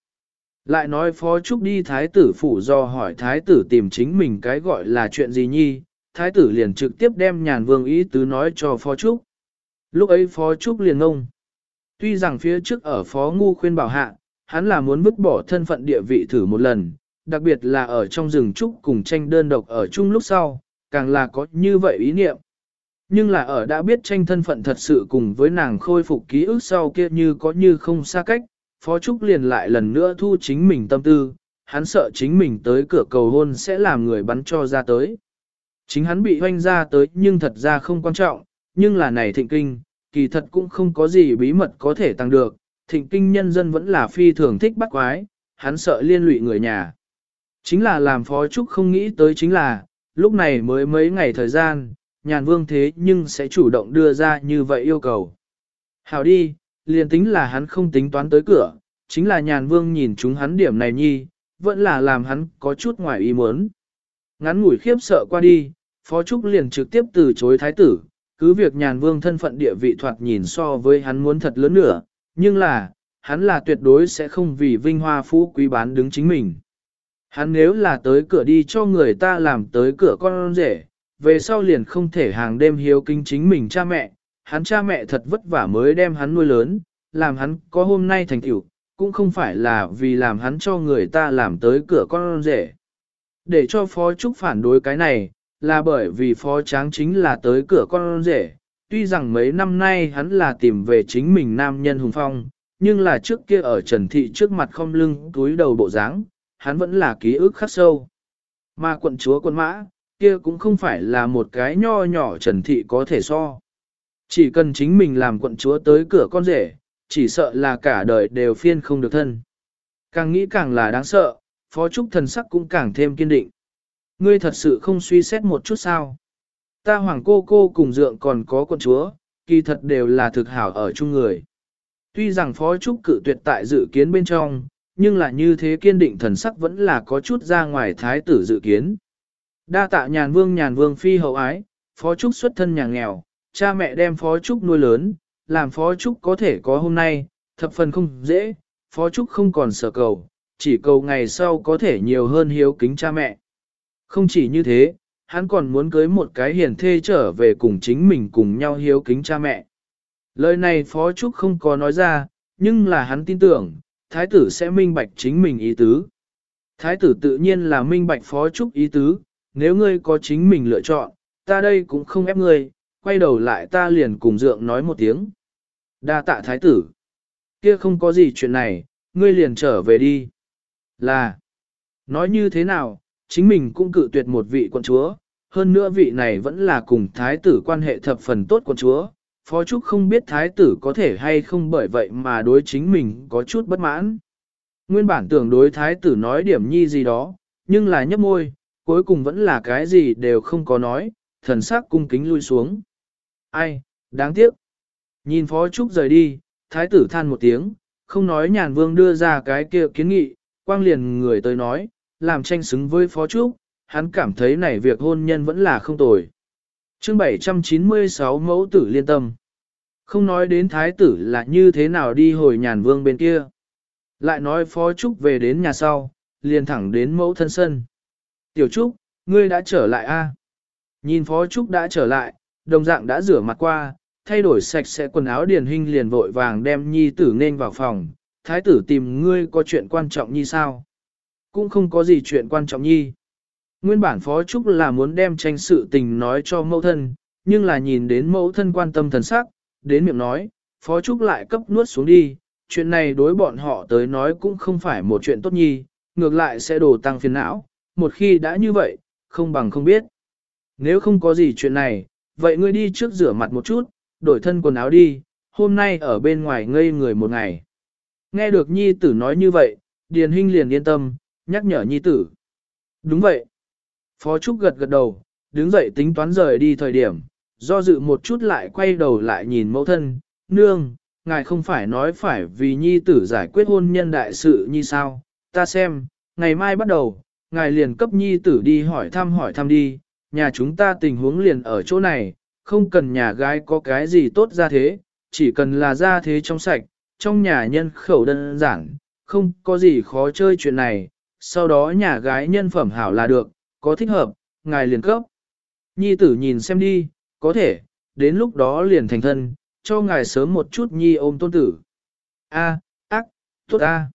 Lại nói phó trúc đi thái tử phủ do hỏi thái tử tìm chính mình cái gọi là chuyện gì nhi, thái tử liền trực tiếp đem nhàn vương ý tứ nói cho phó trúc. Lúc ấy phó trúc liền ngông. Tuy rằng phía trước ở phó ngu khuyên bảo hạ, hắn là muốn vứt bỏ thân phận địa vị thử một lần, đặc biệt là ở trong rừng trúc cùng tranh đơn độc ở chung lúc sau, càng là có như vậy ý niệm. Nhưng là ở đã biết tranh thân phận thật sự cùng với nàng khôi phục ký ức sau kia như có như không xa cách, Phó Trúc liền lại lần nữa thu chính mình tâm tư, hắn sợ chính mình tới cửa cầu hôn sẽ làm người bắn cho ra tới. Chính hắn bị hoanh ra tới nhưng thật ra không quan trọng, nhưng là này thịnh kinh, kỳ thật cũng không có gì bí mật có thể tăng được, thịnh kinh nhân dân vẫn là phi thường thích bắt quái, hắn sợ liên lụy người nhà. Chính là làm phó trúc không nghĩ tới chính là, lúc này mới mấy ngày thời gian, nhàn vương thế nhưng sẽ chủ động đưa ra như vậy yêu cầu. Hảo đi, liền tính là hắn không tính toán tới cửa, chính là nhàn vương nhìn chúng hắn điểm này nhi, vẫn là làm hắn có chút ngoài ý muốn. Ngắn ngủi khiếp sợ qua đi, phó trúc liền trực tiếp từ chối thái tử, cứ việc nhàn vương thân phận địa vị thoạt nhìn so với hắn muốn thật lớn nữa, nhưng là, hắn là tuyệt đối sẽ không vì vinh hoa phú quý bán đứng chính mình. Hắn nếu là tới cửa đi cho người ta làm tới cửa con rể, về sau liền không thể hàng đêm hiếu kinh chính mình cha mẹ, hắn cha mẹ thật vất vả mới đem hắn nuôi lớn, làm hắn có hôm nay thành tựu, cũng không phải là vì làm hắn cho người ta làm tới cửa con rể. Để cho Phó Trúc phản đối cái này, là bởi vì Phó Tráng chính là tới cửa con rể, tuy rằng mấy năm nay hắn là tìm về chính mình nam nhân hùng phong, nhưng là trước kia ở Trần Thị trước mặt không lưng túi đầu bộ dáng, hắn vẫn là ký ức khắc sâu. Mà quận chúa quân mã, kia cũng không phải là một cái nho nhỏ Trần Thị có thể so. Chỉ cần chính mình làm quận chúa tới cửa con rể, chỉ sợ là cả đời đều phiên không được thân. Càng nghĩ càng là đáng sợ, phó trúc thần sắc cũng càng thêm kiên định. Ngươi thật sự không suy xét một chút sao. Ta hoàng cô cô cùng dượng còn có con chúa, kỳ thật đều là thực hảo ở chung người. Tuy rằng phó trúc cự tuyệt tại dự kiến bên trong, nhưng là như thế kiên định thần sắc vẫn là có chút ra ngoài thái tử dự kiến. Đa tạ nhàn vương nhàn vương phi hậu ái, phó trúc xuất thân nhà nghèo, cha mẹ đem phó trúc nuôi lớn, làm phó trúc có thể có hôm nay, thập phần không dễ, phó trúc không còn sợ cầu, chỉ cầu ngày sau có thể nhiều hơn hiếu kính cha mẹ. Không chỉ như thế, hắn còn muốn cưới một cái hiền thê trở về cùng chính mình cùng nhau hiếu kính cha mẹ. Lời này Phó Trúc không có nói ra, nhưng là hắn tin tưởng, thái tử sẽ minh bạch chính mình ý tứ. Thái tử tự nhiên là minh bạch Phó Trúc ý tứ, nếu ngươi có chính mình lựa chọn, ta đây cũng không ép ngươi, quay đầu lại ta liền cùng dượng nói một tiếng. Đa tạ thái tử. kia không có gì chuyện này, ngươi liền trở về đi. Là, nói như thế nào, chính mình cũng cự tuyệt một vị quận chúa, hơn nữa vị này vẫn là cùng thái tử quan hệ thập phần tốt quận chúa. Phó Trúc không biết thái tử có thể hay không bởi vậy mà đối chính mình có chút bất mãn. Nguyên bản tưởng đối thái tử nói điểm nhi gì đó, nhưng là nhấp môi, cuối cùng vẫn là cái gì đều không có nói, thần sắc cung kính lui xuống. Ai, đáng tiếc. Nhìn Phó Trúc rời đi, thái tử than một tiếng, không nói nhàn vương đưa ra cái kia kiến nghị, quang liền người tới nói, làm tranh xứng với Phó Trúc, hắn cảm thấy này việc hôn nhân vẫn là không tồi. chương 796 mẫu tử liên tâm. Không nói đến thái tử là như thế nào đi hồi nhàn vương bên kia. Lại nói Phó Trúc về đến nhà sau, liền thẳng đến mẫu thân sân. Tiểu Trúc, ngươi đã trở lại a? Nhìn Phó Trúc đã trở lại, đồng dạng đã rửa mặt qua, thay đổi sạch sẽ quần áo điền hình liền vội vàng đem nhi tử nên vào phòng. Thái tử tìm ngươi có chuyện quan trọng như sao? Cũng không có gì chuyện quan trọng nhi. Nguyên bản Phó Trúc là muốn đem tranh sự tình nói cho mẫu thân, nhưng là nhìn đến mẫu thân quan tâm thần sắc, đến miệng nói, Phó Trúc lại cấp nuốt xuống đi, chuyện này đối bọn họ tới nói cũng không phải một chuyện tốt nhi, ngược lại sẽ đổ tăng phiền não, một khi đã như vậy, không bằng không biết. Nếu không có gì chuyện này, vậy ngươi đi trước rửa mặt một chút, đổi thân quần áo đi, hôm nay ở bên ngoài ngây người một ngày. Nghe được nhi tử nói như vậy, Điền Hinh liền yên tâm, nhắc nhở nhi tử. Đúng vậy. Phó Trúc gật gật đầu, đứng dậy tính toán rời đi thời điểm, do dự một chút lại quay đầu lại nhìn mẫu thân, nương, ngài không phải nói phải vì nhi tử giải quyết hôn nhân đại sự như sao, ta xem, ngày mai bắt đầu, ngài liền cấp nhi tử đi hỏi thăm hỏi thăm đi, nhà chúng ta tình huống liền ở chỗ này, không cần nhà gái có cái gì tốt ra thế, chỉ cần là ra thế trong sạch, trong nhà nhân khẩu đơn giản, không có gì khó chơi chuyện này, sau đó nhà gái nhân phẩm hảo là được, có thích hợp, ngài liền cấp. Nhi tử nhìn xem đi, có thể, đến lúc đó liền thành thân, cho ngài sớm một chút nhi ôm tôn tử. A, ác, tốt a.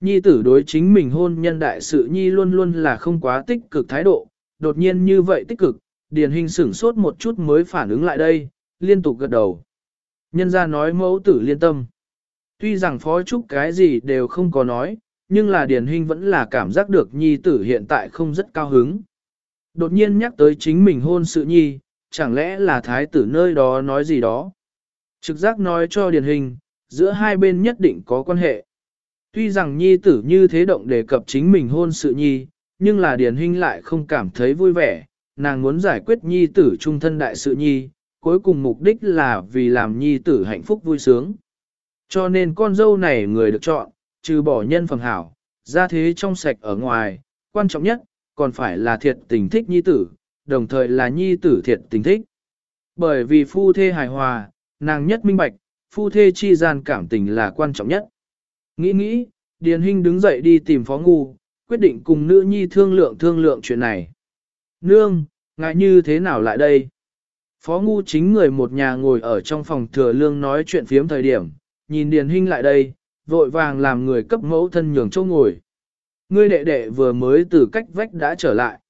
Nhi tử đối chính mình hôn nhân đại sự nhi luôn luôn là không quá tích cực thái độ, đột nhiên như vậy tích cực, điển hình sửng sốt một chút mới phản ứng lại đây, liên tục gật đầu. Nhân ra nói mẫu tử liên tâm. Tuy rằng phó trúc cái gì đều không có nói, nhưng là điền Hinh vẫn là cảm giác được nhi tử hiện tại không rất cao hứng. Đột nhiên nhắc tới chính mình hôn sự nhi, chẳng lẽ là thái tử nơi đó nói gì đó. Trực giác nói cho điền Hinh, giữa hai bên nhất định có quan hệ. Tuy rằng nhi tử như thế động đề cập chính mình hôn sự nhi, nhưng là điền Hinh lại không cảm thấy vui vẻ, nàng muốn giải quyết nhi tử trung thân đại sự nhi, cuối cùng mục đích là vì làm nhi tử hạnh phúc vui sướng. Cho nên con dâu này người được chọn, trừ bỏ nhân phẩm hảo, ra thế trong sạch ở ngoài, quan trọng nhất, còn phải là thiệt tình thích nhi tử, đồng thời là nhi tử thiệt tình thích. Bởi vì phu thê hài hòa, nàng nhất minh bạch, phu thê chi gian cảm tình là quan trọng nhất. Nghĩ nghĩ, Điền Hinh đứng dậy đi tìm Phó Ngu, quyết định cùng nữ nhi thương lượng thương lượng chuyện này. Nương, ngại như thế nào lại đây? Phó Ngu chính người một nhà ngồi ở trong phòng thừa lương nói chuyện phiếm thời điểm, nhìn Điền Hinh lại đây, vội vàng làm người cấp mẫu thân nhường chỗ ngồi. Ngươi đệ đệ vừa mới từ cách vách đã trở lại.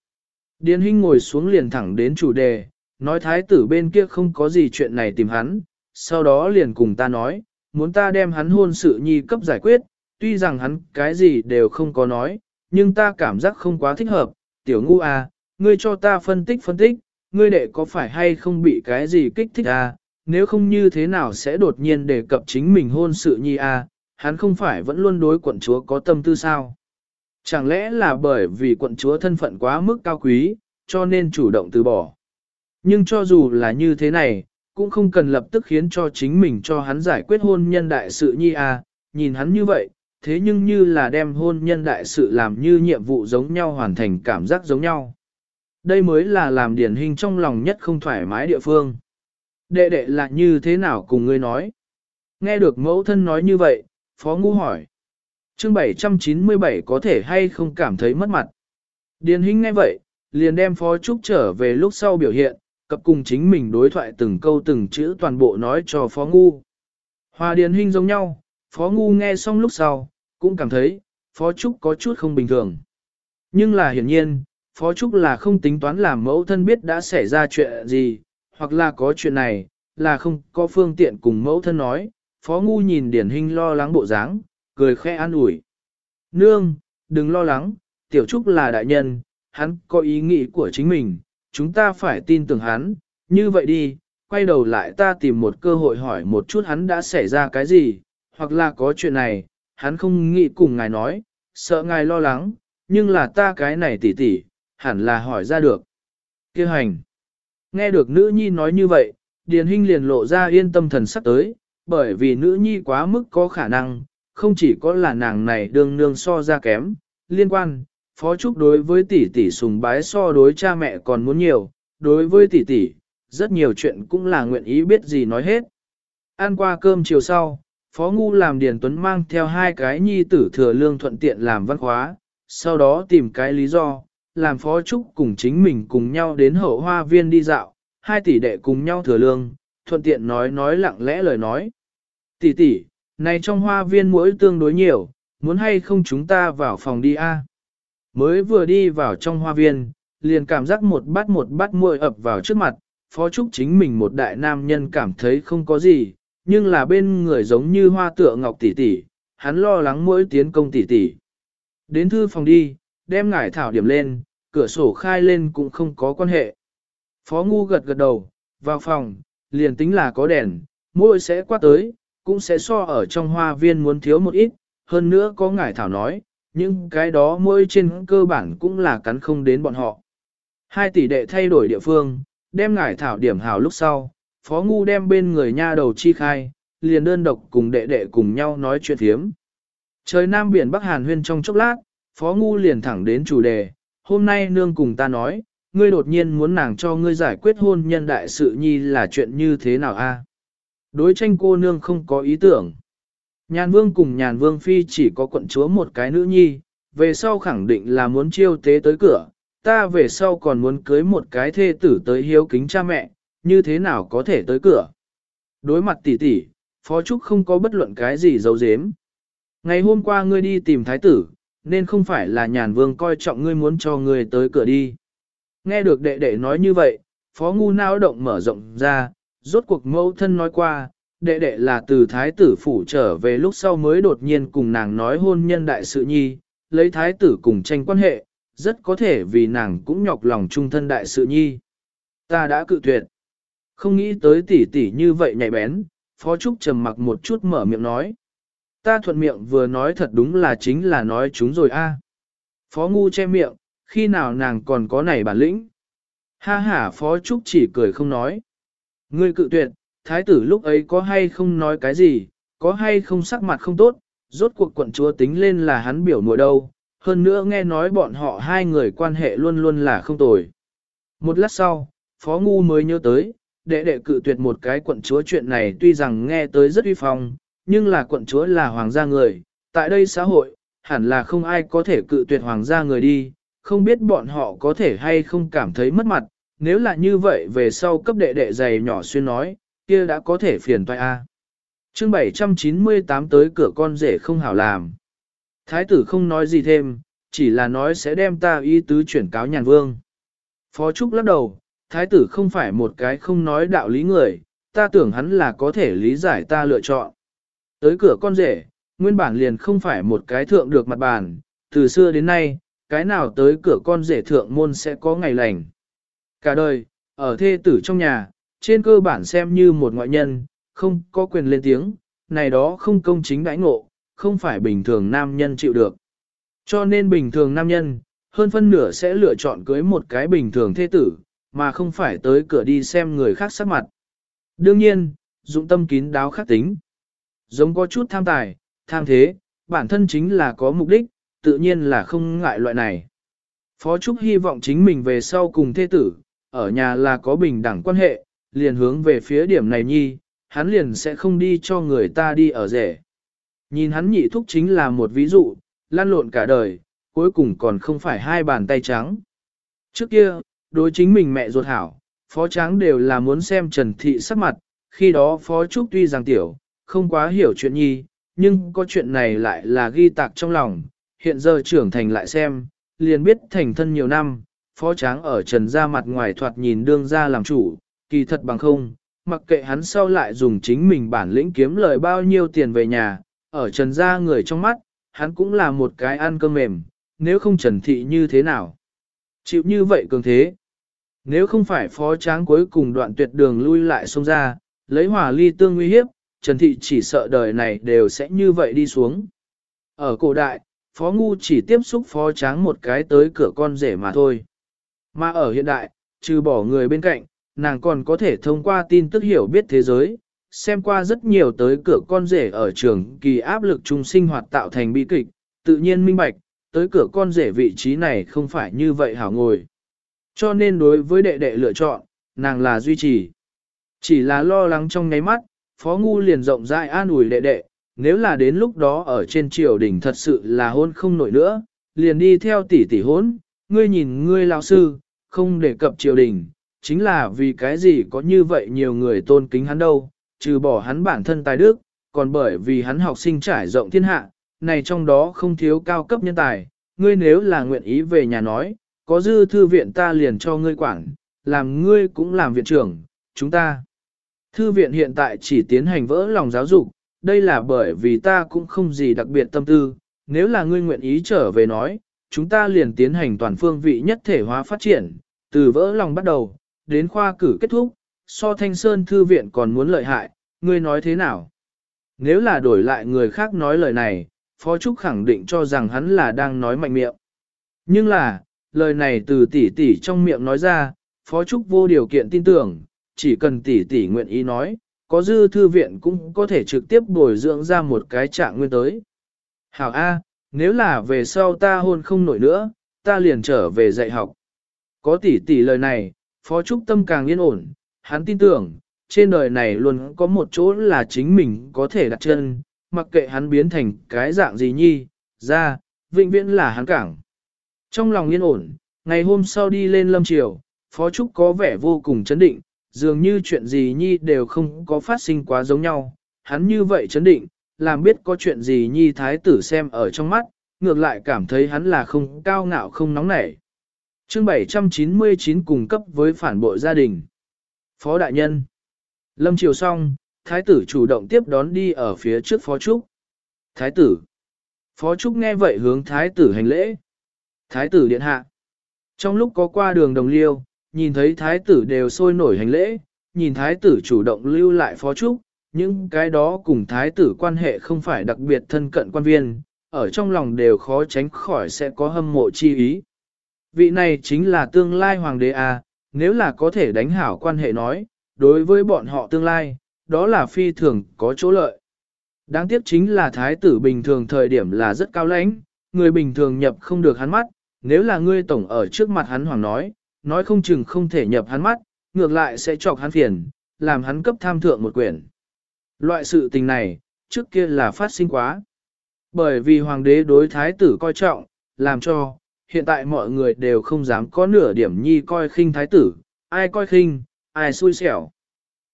Điền Hinh ngồi xuống liền thẳng đến chủ đề, nói thái tử bên kia không có gì chuyện này tìm hắn, sau đó liền cùng ta nói, muốn ta đem hắn hôn sự nhi cấp giải quyết, tuy rằng hắn cái gì đều không có nói, nhưng ta cảm giác không quá thích hợp, tiểu ngu à, ngươi cho ta phân tích phân tích, ngươi đệ có phải hay không bị cái gì kích thích à, nếu không như thế nào sẽ đột nhiên đề cập chính mình hôn sự nhi à, hắn không phải vẫn luôn đối quận chúa có tâm tư sao. Chẳng lẽ là bởi vì quận chúa thân phận quá mức cao quý, cho nên chủ động từ bỏ. Nhưng cho dù là như thế này, cũng không cần lập tức khiến cho chính mình cho hắn giải quyết hôn nhân đại sự nhi à, nhìn hắn như vậy, thế nhưng như là đem hôn nhân đại sự làm như nhiệm vụ giống nhau hoàn thành cảm giác giống nhau. Đây mới là làm điển hình trong lòng nhất không thoải mái địa phương. Đệ đệ là như thế nào cùng ngươi nói? Nghe được mẫu thân nói như vậy, Phó Ngũ hỏi. chương 797 có thể hay không cảm thấy mất mặt? Điền Hinh nghe vậy, liền đem Phó Trúc trở về lúc sau biểu hiện, cập cùng chính mình đối thoại từng câu từng chữ toàn bộ nói cho Phó Ngu. Hòa Điền Hinh giống nhau, Phó Ngu nghe xong lúc sau, cũng cảm thấy, Phó Trúc có chút không bình thường. Nhưng là hiển nhiên, Phó Trúc là không tính toán làm mẫu thân biết đã xảy ra chuyện gì, hoặc là có chuyện này, là không có phương tiện cùng mẫu thân nói, Phó Ngu nhìn Điển Hinh lo lắng bộ dáng, cười khẽ an ủi. Nương, đừng lo lắng, Tiểu Trúc là đại nhân, hắn có ý nghĩ của chính mình, chúng ta phải tin tưởng hắn, như vậy đi, quay đầu lại ta tìm một cơ hội hỏi một chút hắn đã xảy ra cái gì, hoặc là có chuyện này, hắn không nghĩ cùng ngài nói, sợ ngài lo lắng, nhưng là ta cái này tỉ tỉ, hẳn là hỏi ra được. Kêu hành. Nghe được nữ nhi nói như vậy, Điền Hinh liền lộ ra yên tâm thần sắc tới, bởi vì nữ nhi quá mức có khả năng, không chỉ có là nàng này đương nương so ra kém, liên quan, phó trúc đối với tỷ tỷ sùng bái so đối cha mẹ còn muốn nhiều, đối với tỷ tỷ, rất nhiều chuyện cũng là nguyện ý biết gì nói hết. Ăn qua cơm chiều sau, Phó Ngu làm Điền Tuấn mang theo hai cái nhi tử thừa lương thuận tiện làm văn khóa, sau đó tìm cái lý do, làm Phó Trúc cùng chính mình cùng nhau đến hậu hoa viên đi dạo, hai tỷ đệ cùng nhau thừa lương, thuận tiện nói nói lặng lẽ lời nói. Tỷ tỷ, này trong hoa viên mỗi tương đối nhiều, muốn hay không chúng ta vào phòng đi a? Mới vừa đi vào trong hoa viên, liền cảm giác một bát một bát muội ập vào trước mặt, Phó Trúc chính mình một đại nam nhân cảm thấy không có gì, nhưng là bên người giống như hoa tựa ngọc tỷ tỷ, hắn lo lắng mỗi tiến công tỷ tỷ. Đến thư phòng đi, đem ngải thảo điểm lên, cửa sổ khai lên cũng không có quan hệ. Phó ngu gật gật đầu, vào phòng, liền tính là có đèn, mỗi sẽ qua tới, cũng sẽ so ở trong hoa viên muốn thiếu một ít, hơn nữa có ngải thảo nói, nhưng cái đó mỗi trên cơ bản cũng là cắn không đến bọn họ. Hai tỷ đệ thay đổi địa phương, đem ngải thảo điểm hào lúc sau, Phó Ngu đem bên người nha đầu chi khai, liền đơn độc cùng đệ đệ cùng nhau nói chuyện thiếm. Trời Nam biển Bắc Hàn huyên trong chốc lát, Phó Ngu liền thẳng đến chủ đề, hôm nay nương cùng ta nói, ngươi đột nhiên muốn nàng cho ngươi giải quyết hôn nhân đại sự nhi là chuyện như thế nào a? Đối tranh cô nương không có ý tưởng. Nhàn vương cùng nhàn vương phi chỉ có quận chúa một cái nữ nhi, về sau khẳng định là muốn chiêu tế tới cửa, ta về sau còn muốn cưới một cái thê tử tới hiếu kính cha mẹ, như thế nào có thể tới cửa. Đối mặt tỷ tỷ, Phó Trúc không có bất luận cái gì giấu giếm. Ngày hôm qua ngươi đi tìm thái tử, nên không phải là nhàn vương coi trọng ngươi muốn cho ngươi tới cửa đi. Nghe được đệ đệ nói như vậy, Phó Ngu nao động mở rộng ra, rốt cuộc mẫu thân nói qua, đệ đệ là từ thái tử phủ trở về lúc sau mới đột nhiên cùng nàng nói hôn nhân đại sự nhi, lấy thái tử cùng tranh quan hệ, rất có thể vì nàng cũng nhọc lòng trung thân đại sự nhi. Ta đã cự tuyệt. Không nghĩ tới tỷ tỷ như vậy nhạy bén, Phó Trúc trầm mặc một chút mở miệng nói. Ta thuận miệng vừa nói thật đúng là chính là nói chúng rồi a. Phó Ngu che miệng, khi nào nàng còn có này bản lĩnh. Ha ha Phó Trúc chỉ cười không nói. Ngươi cự tuyệt, thái tử lúc ấy có hay không nói cái gì, có hay không sắc mặt không tốt, rốt cuộc quận chúa tính lên là hắn biểu mùa đâu, hơn nữa nghe nói bọn họ hai người quan hệ luôn luôn là không tồi. Một lát sau, Phó Ngu mới nhớ tới, đệ đệ cự tuyệt một cái quận chúa chuyện này tuy rằng nghe tới rất uy phong, nhưng là quận chúa là hoàng gia người, tại đây xã hội, hẳn là không ai có thể cự tuyệt hoàng gia người đi, không biết bọn họ có thể hay không cảm thấy mất mặt, nếu là như vậy về sau cấp đệ đệ dày nhỏ xuyên nói, kia đã có thể phiền toại A. chương 798 tới cửa con rể không hảo làm. Thái tử không nói gì thêm, chỉ là nói sẽ đem ta y tứ chuyển cáo nhàn vương. Phó Trúc lắc đầu, thái tử không phải một cái không nói đạo lý người, ta tưởng hắn là có thể lý giải ta lựa chọn. Tới cửa con rể, nguyên bản liền không phải một cái thượng được mặt bàn, từ xưa đến nay, cái nào tới cửa con rể thượng môn sẽ có ngày lành. Cả đời, ở thê tử trong nhà, trên cơ bản xem như một ngoại nhân, không có quyền lên tiếng, này đó không công chính đãi ngộ, không phải bình thường nam nhân chịu được. Cho nên bình thường nam nhân, hơn phân nửa sẽ lựa chọn cưới một cái bình thường thê tử, mà không phải tới cửa đi xem người khác sắc mặt. Đương nhiên, dụng tâm kín đáo khắc tính. Giống có chút tham tài, tham thế, bản thân chính là có mục đích, tự nhiên là không ngại loại này. Phó Trúc hy vọng chính mình về sau cùng thê tử, ở nhà là có bình đẳng quan hệ, liền hướng về phía điểm này nhi, hắn liền sẽ không đi cho người ta đi ở rể. Nhìn hắn nhị thúc chính là một ví dụ, lan lộn cả đời, cuối cùng còn không phải hai bàn tay trắng. Trước kia, đối chính mình mẹ ruột hảo, phó tráng đều là muốn xem Trần Thị sắc mặt, khi đó phó trúc tuy rằng tiểu, không quá hiểu chuyện nhi, nhưng có chuyện này lại là ghi tạc trong lòng, hiện giờ trưởng thành lại xem, liền biết thành thân nhiều năm, phó tráng ở trần ra mặt ngoài thoạt nhìn đương ra làm chủ, kỳ thật bằng không, mặc kệ hắn sau lại dùng chính mình bản lĩnh kiếm lời bao nhiêu tiền về nhà, ở trần gia người trong mắt, hắn cũng là một cái ăn cơm mềm, nếu không trần thị như thế nào. Chịu như vậy cường thế. Nếu không phải phó tráng cuối cùng đoạn tuyệt đường lui lại xông ra, lấy hỏa ly tương nguy hiếp, Trần Thị chỉ sợ đời này đều sẽ như vậy đi xuống. Ở cổ đại, phó ngu chỉ tiếp xúc phó tráng một cái tới cửa con rể mà thôi. Mà ở hiện đại, trừ bỏ người bên cạnh, nàng còn có thể thông qua tin tức hiểu biết thế giới, xem qua rất nhiều tới cửa con rể ở trường kỳ áp lực chung sinh hoạt tạo thành bi kịch, tự nhiên minh bạch, tới cửa con rể vị trí này không phải như vậy hảo ngồi. Cho nên đối với đệ đệ lựa chọn, nàng là duy trì. Chỉ là lo lắng trong nháy mắt, Phó Ngu liền rộng rãi an ủi đệ đệ, nếu là đến lúc đó ở trên triều đình thật sự là hôn không nổi nữa, liền đi theo tỷ tỷ hôn, ngươi nhìn ngươi lão sư, không đề cập triều đình, chính là vì cái gì có như vậy nhiều người tôn kính hắn đâu, trừ bỏ hắn bản thân tài đức, còn bởi vì hắn học sinh trải rộng thiên hạ, này trong đó không thiếu cao cấp nhân tài, ngươi nếu là nguyện ý về nhà nói, có dư thư viện ta liền cho ngươi quản, làm ngươi cũng làm viện trưởng, chúng ta. Thư viện hiện tại chỉ tiến hành vỡ lòng giáo dục, đây là bởi vì ta cũng không gì đặc biệt tâm tư, nếu là ngươi nguyện ý trở về nói, chúng ta liền tiến hành toàn phương vị nhất thể hóa phát triển, từ vỡ lòng bắt đầu, đến khoa cử kết thúc, so thanh sơn thư viện còn muốn lợi hại, ngươi nói thế nào? Nếu là đổi lại người khác nói lời này, Phó Trúc khẳng định cho rằng hắn là đang nói mạnh miệng. Nhưng là, lời này từ tỷ tỷ trong miệng nói ra, Phó Trúc vô điều kiện tin tưởng, chỉ cần tỷ tỷ nguyện ý nói, có dư thư viện cũng có thể trực tiếp bồi dưỡng ra một cái trạng nguyên tới. Hảo A, nếu là về sau ta hôn không nổi nữa, ta liền trở về dạy học. Có tỷ tỷ lời này, Phó Trúc tâm càng yên ổn, hắn tin tưởng, trên đời này luôn có một chỗ là chính mình có thể đặt chân, mặc kệ hắn biến thành cái dạng gì nhi, ra, vĩnh viễn là hắn cảng. Trong lòng yên ổn, ngày hôm sau đi lên lâm triều, Phó Trúc có vẻ vô cùng chấn định, dường như chuyện gì nhi đều không có phát sinh quá giống nhau. Hắn như vậy chấn định, làm biết có chuyện gì nhi thái tử xem ở trong mắt, ngược lại cảm thấy hắn là không cao ngạo không nóng nảy. chương 799 cùng cấp với phản bội gia đình. Phó Đại Nhân Lâm Triều xong, Thái tử chủ động tiếp đón đi ở phía trước Phó Trúc. Thái tử Phó Trúc nghe vậy hướng Thái tử hành lễ. Thái tử điện hạ. Trong lúc có qua đường đồng liêu, nhìn thấy thái tử đều sôi nổi hành lễ, nhìn thái tử chủ động lưu lại phó trúc, những cái đó cùng thái tử quan hệ không phải đặc biệt thân cận quan viên, ở trong lòng đều khó tránh khỏi sẽ có hâm mộ chi ý. Vị này chính là tương lai hoàng đế à, nếu là có thể đánh hảo quan hệ nói, đối với bọn họ tương lai, đó là phi thường có chỗ lợi. Đáng tiếc chính là thái tử bình thường thời điểm là rất cao lãnh, người bình thường nhập không được hắn mắt, nếu là ngươi tổng ở trước mặt hắn hoàng nói, nói không chừng không thể nhập hắn mắt, ngược lại sẽ chọc hắn phiền, làm hắn cấp tham thượng một quyển. Loại sự tình này, trước kia là phát sinh quá. Bởi vì hoàng đế đối thái tử coi trọng, làm cho, hiện tại mọi người đều không dám có nửa điểm nhi coi khinh thái tử, ai coi khinh, ai xui xẻo.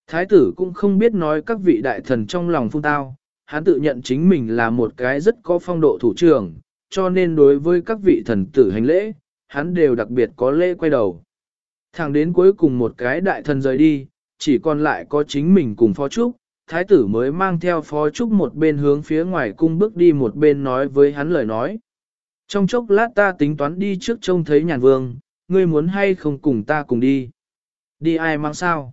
Thái tử cũng không biết nói các vị đại thần trong lòng phung tao, hắn tự nhận chính mình là một cái rất có phong độ thủ trưởng, cho nên đối với các vị thần tử hành lễ, hắn đều đặc biệt có lễ quay đầu. Thẳng đến cuối cùng một cái đại thần rời đi, chỉ còn lại có chính mình cùng phó trúc, thái tử mới mang theo phó trúc một bên hướng phía ngoài cung bước đi một bên nói với hắn lời nói. Trong chốc lát ta tính toán đi trước trông thấy nhàn vương, ngươi muốn hay không cùng ta cùng đi. Đi ai mang sao?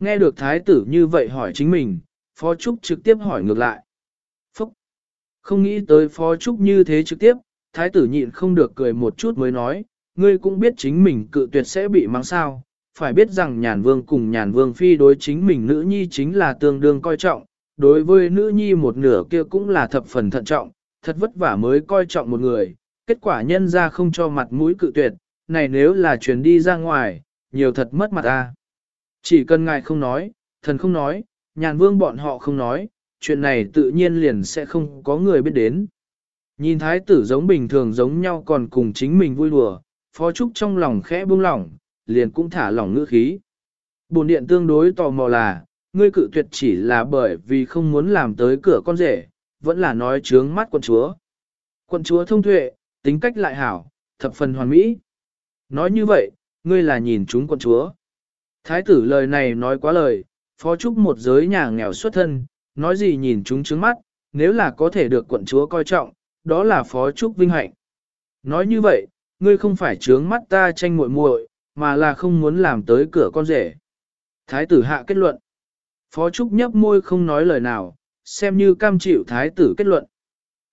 Nghe được thái tử như vậy hỏi chính mình, phó trúc trực tiếp hỏi ngược lại. Phúc! Không nghĩ tới phó trúc như thế trực tiếp, thái tử nhịn không được cười một chút mới nói, ngươi cũng biết chính mình cự tuyệt sẽ bị mang sao, phải biết rằng nhàn vương cùng nhàn vương phi đối chính mình nữ nhi chính là tương đương coi trọng, đối với nữ nhi một nửa kia cũng là thập phần thận trọng, thật vất vả mới coi trọng một người, kết quả nhân ra không cho mặt mũi cự tuyệt, này nếu là chuyến đi ra ngoài, nhiều thật mất mặt ta. Chỉ cần ngài không nói, thần không nói, nhàn vương bọn họ không nói, chuyện này tự nhiên liền sẽ không có người biết đến. Nhìn thái tử giống bình thường giống nhau còn cùng chính mình vui đùa, phó trúc trong lòng khẽ buông lỏng, liền cũng thả lỏng ngữ khí. Bồn điện tương đối tò mò là, ngươi cự tuyệt chỉ là bởi vì không muốn làm tới cửa con rể, vẫn là nói trướng mắt quân chúa. Quân chúa thông tuệ, tính cách lại hảo, thập phần hoàn mỹ. Nói như vậy, ngươi là nhìn chúng quân chúa. Thái tử lời này nói quá lời, Phó Trúc một giới nhà nghèo xuất thân, nói gì nhìn chúng trướng mắt, nếu là có thể được quận chúa coi trọng, đó là Phó Trúc vinh hạnh. Nói như vậy, ngươi không phải trướng mắt ta tranh muội muội, mà là không muốn làm tới cửa con rể. Thái tử hạ kết luận. Phó Trúc nhấp môi không nói lời nào, xem như cam chịu thái tử kết luận.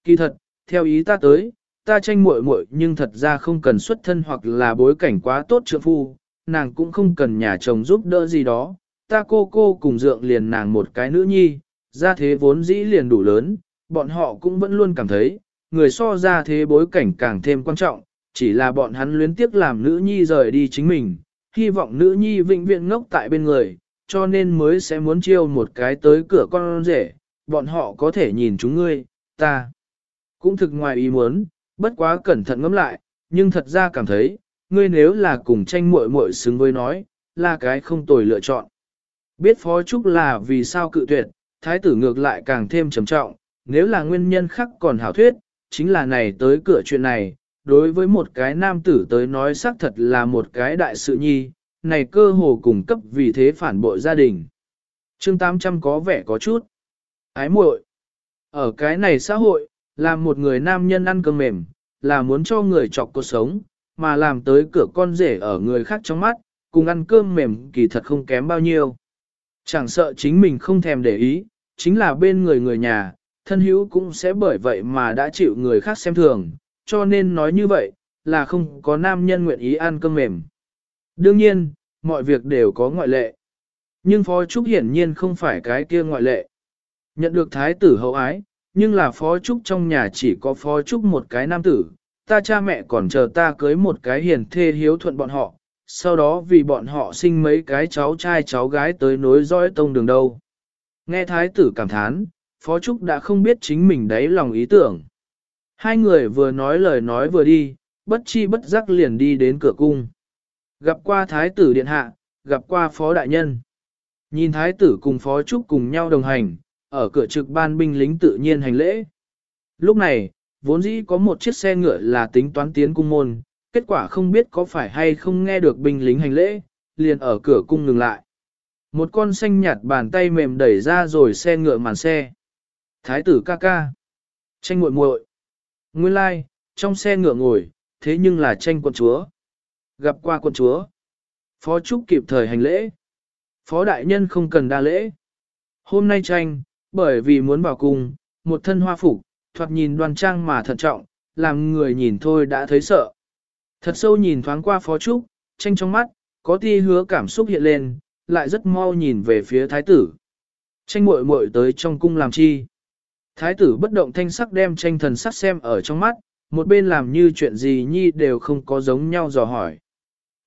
Kỳ thật, theo ý ta tới, ta tranh muội muội nhưng thật ra không cần xuất thân hoặc là bối cảnh quá tốt trượng phu, nàng cũng không cần nhà chồng giúp đỡ gì đó, ta cô cô cùng dượng liền nàng một cái nữ nhi, ra thế vốn dĩ liền đủ lớn, bọn họ cũng vẫn luôn cảm thấy, người so ra thế bối cảnh càng thêm quan trọng, chỉ là bọn hắn luyến tiếc làm nữ nhi rời đi chính mình, hy vọng nữ nhi vĩnh viễn ngốc tại bên người, cho nên mới sẽ muốn chiêu một cái tới cửa con rể, bọn họ có thể nhìn chúng ngươi, ta. Cũng thực ngoài ý muốn, bất quá cẩn thận ngẫm lại, nhưng thật ra cảm thấy, ngươi nếu là cùng tranh muội muội xứng với nói, là cái không tồi lựa chọn. Biết Phó Trúc là vì sao cự tuyệt, thái tử ngược lại càng thêm trầm trọng, nếu là nguyên nhân khác còn hảo thuyết, chính là này tới cửa chuyện này, đối với một cái nam tử tới nói xác thật là một cái đại sự nhi, này cơ hồ cùng cấp vì thế phản bội gia đình. chương 800 có vẻ có chút ái muội. Ở cái này xã hội, làm một người nam nhân ăn cơm mềm, là muốn cho người chọc cuộc sống, mà làm tới cửa con rể ở người khác trong mắt, cùng ăn cơm mềm kỳ thật không kém bao nhiêu. Chẳng sợ chính mình không thèm để ý, chính là bên người người nhà, thân hữu cũng sẽ bởi vậy mà đã chịu người khác xem thường, cho nên nói như vậy, là không có nam nhân nguyện ý ăn cơm mềm. Đương nhiên, mọi việc đều có ngoại lệ. Nhưng Phó Trúc hiển nhiên không phải cái kia ngoại lệ. Nhận được thái tử hậu ái, nhưng là Phó Trúc trong nhà chỉ có Phó Trúc một cái nam tử, ta cha mẹ còn chờ ta cưới một cái hiền thê hiếu thuận bọn họ, sau đó vì bọn họ sinh mấy cái cháu trai cháu gái tới nối dõi tông đường đâu. Nghe thái tử cảm thán, Phó Trúc đã không biết chính mình đấy lòng ý tưởng. Hai người vừa nói lời nói vừa đi, bất chi bất giác liền đi đến cửa cung. Gặp qua thái tử điện hạ, gặp qua phó đại nhân. Nhìn thái tử cùng phó trúc cùng nhau đồng hành, ở cửa trực ban binh lính tự nhiên hành lễ. Lúc này, vốn dĩ có một chiếc xe ngựa là tính toán tiến cung môn, kết quả không biết có phải hay không nghe được binh lính hành lễ, liền ở cửa cung ngừng lại. Một con xanh nhạt bàn tay mềm đẩy ra rồi xe ngựa màn xe. Thái tử ca ca. Tranh muội muội. Nguyên lai, like, trong xe ngựa ngồi, thế nhưng là tranh quận chúa. Gặp qua quận chúa. Phó Trúc kịp thời hành lễ. Phó đại nhân không cần đa lễ. Hôm nay tranh, bởi vì muốn vào cung, một thân hoa phục, thoạt nhìn đoan trang mà thận trọng, làm người nhìn thôi đã thấy sợ. Thật sâu nhìn thoáng qua Phó Trúc, tranh trong mắt, có ti hứa cảm xúc hiện lên, lại rất mau nhìn về phía thái tử. Tranh muội muội tới trong cung làm chi? Thái tử bất động thanh sắc đem tranh thần sắc xem ở trong mắt, một bên làm như chuyện gì nhi đều không có giống nhau dò hỏi.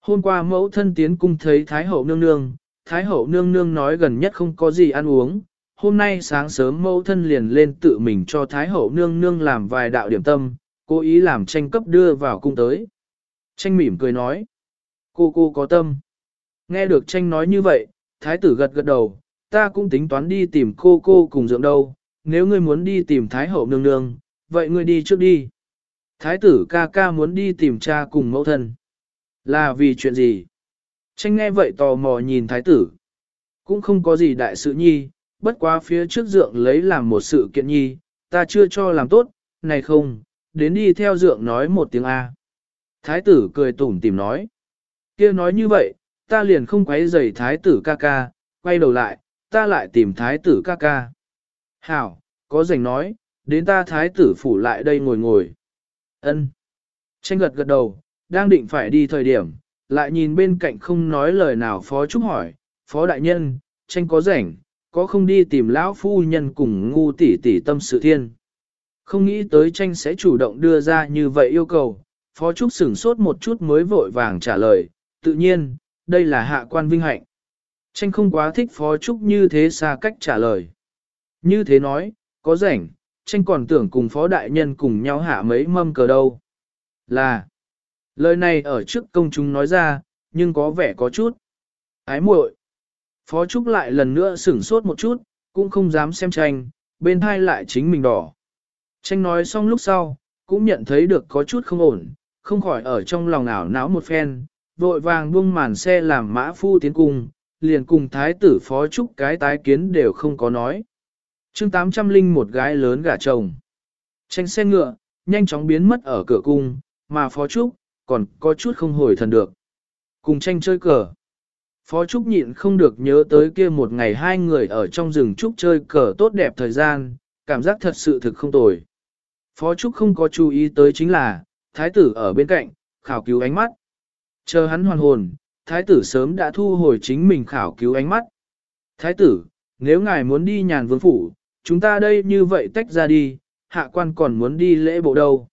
Hôm qua mẫu thân tiến cung thấy Thái hậu nương nương, Thái hậu nương nương nói gần nhất không có gì ăn uống. Hôm nay sáng sớm mẫu thân liền lên tự mình cho Thái hậu nương nương làm vài đạo điểm tâm, cố ý làm tranh cấp đưa vào cung tới. Tranh mỉm cười nói, cô cô có tâm. Nghe được tranh nói như vậy, Thái tử gật gật đầu, ta cũng tính toán đi tìm cô cô cùng dưỡng đâu, nếu ngươi muốn đi tìm Thái hậu nương nương, vậy ngươi đi trước đi. Thái tử ca ca muốn đi tìm cha cùng mẫu thân. Là vì chuyện gì? Tranh nghe vậy tò mò nhìn thái tử. Cũng không có gì đại sự nhi, bất quá phía trước dượng lấy làm một sự kiện nhi, ta chưa cho làm tốt, này không, đến đi theo dượng nói một tiếng A. Thái tử cười tủm tìm nói. kia nói như vậy, ta liền không quấy rầy thái tử ca ca, quay đầu lại, ta lại tìm thái tử ca ca. Hảo, có rảnh nói, đến ta thái tử phủ lại đây ngồi ngồi. Ân. Tranh gật gật đầu, đang định phải đi thời điểm, lại nhìn bên cạnh không nói lời nào Phó Trúc hỏi, Phó Đại Nhân, tranh có rảnh, có không đi tìm lão phu nhân cùng ngu tỷ tỷ tâm sự thiên. Không nghĩ tới tranh sẽ chủ động đưa ra như vậy yêu cầu, Phó Trúc sửng sốt một chút mới vội vàng trả lời, tự nhiên, đây là hạ quan vinh hạnh. Tranh không quá thích Phó Trúc như thế xa cách trả lời. Như thế nói, có rảnh, tranh còn tưởng cùng Phó Đại Nhân cùng nhau hạ mấy mâm cờ đâu. Là, Lời này ở trước công chúng nói ra, nhưng có vẻ có chút. Ái muội. Phó Trúc lại lần nữa sửng sốt một chút, cũng không dám xem tranh, bên hai lại chính mình đỏ. Tranh nói xong lúc sau, cũng nhận thấy được có chút không ổn, không khỏi ở trong lòng ảo não một phen, vội vàng buông màn xe làm mã phu tiến cung, liền cùng thái tử phó trúc cái tái kiến đều không có nói chương 800 linh một gái lớn gả chồng. Tranh xe ngựa, nhanh chóng biến mất ở cửa cung, mà phó trúc, còn có chút không hồi thần được. Cùng tranh chơi cờ. Phó Trúc nhịn không được nhớ tới kia một ngày hai người ở trong rừng Trúc chơi cờ tốt đẹp thời gian, cảm giác thật sự thực không tồi. Phó Trúc không có chú ý tới chính là, thái tử ở bên cạnh, khảo cứu ánh mắt. Chờ hắn hoàn hồn, thái tử sớm đã thu hồi chính mình khảo cứu ánh mắt. Thái tử, nếu ngài muốn đi nhàn vương phủ, chúng ta đây như vậy tách ra đi, hạ quan còn muốn đi lễ bộ đâu.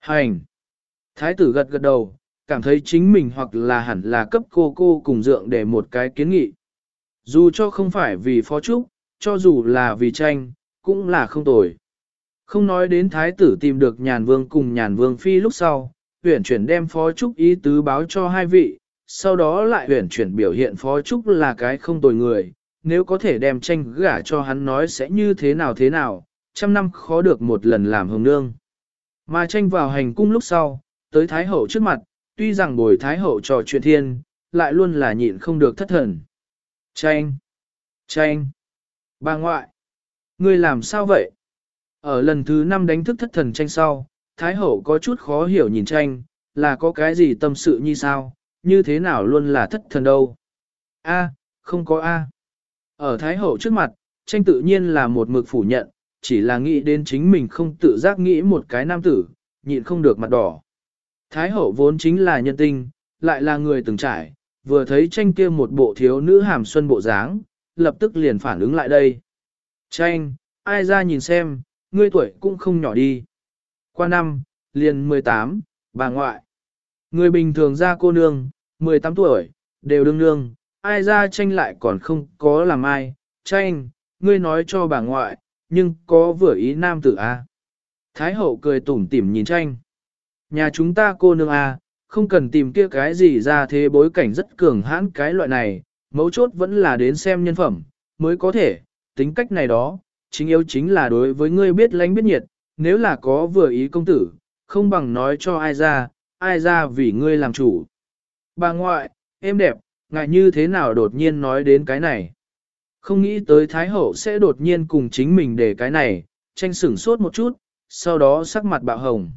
Hành! Thái tử gật gật đầu, cảm thấy chính mình hoặc là hẳn là cấp cô cô cùng dượng để một cái kiến nghị. Dù cho không phải vì phó trúc, cho dù là vì tranh, cũng là không tồi. Không nói đến thái tử tìm được nhàn vương cùng nhàn vương phi lúc sau, huyển chuyển đem phó trúc ý tứ báo cho hai vị, sau đó lại huyển chuyển biểu hiện phó trúc là cái không tồi người, nếu có thể đem tranh gả cho hắn nói sẽ như thế nào thế nào, trăm năm khó được một lần làm hồng nương. Mà tranh vào hành cung lúc sau, tới thái hậu trước mặt, tuy rằng bồi thái hậu trò chuyện thiên, lại luôn là nhịn không được thất thần. Tranh! Tranh! Bà ngoại! Ngươi làm sao vậy? Ở lần thứ năm đánh thức thất thần tranh sau, Thái Hậu có chút khó hiểu nhìn tranh, là có cái gì tâm sự như sao, như thế nào luôn là thất thần đâu. A, không có A. Ở Thái Hậu trước mặt, tranh tự nhiên là một mực phủ nhận, chỉ là nghĩ đến chính mình không tự giác nghĩ một cái nam tử, nhịn không được mặt đỏ. Thái Hậu vốn chính là nhân tinh, lại là người từng trải, vừa thấy tranh kia một bộ thiếu nữ hàm xuân bộ dáng, lập tức liền phản ứng lại đây. Tranh, ai ra nhìn xem, ngươi tuổi cũng không nhỏ đi. Qua năm, liền 18, bà ngoại. Người bình thường ra cô nương, 18 tuổi, đều đương nương, ai ra tranh lại còn không có làm ai, tranh, ngươi nói cho bà ngoại, nhưng có vừa ý nam tử a. À? Thái hậu cười tủm tỉm nhìn tranh. Nhà chúng ta cô nương a, à, không cần tìm kia cái gì ra thế bối cảnh rất cường hãn cái loại này, mấu chốt vẫn là đến xem nhân phẩm, mới có thể, tính cách này đó, chính yếu chính là đối với ngươi biết lánh biết nhiệt, nếu là có vừa ý công tử, không bằng nói cho ai ra, ai ra vì ngươi làm chủ. Bà ngoại, em đẹp, Ngài như thế nào đột nhiên nói đến cái này. Không nghĩ tới Thái Hậu sẽ đột nhiên cùng chính mình để cái này, tranh sửng sốt một chút, sau đó sắc mặt bạo hồng.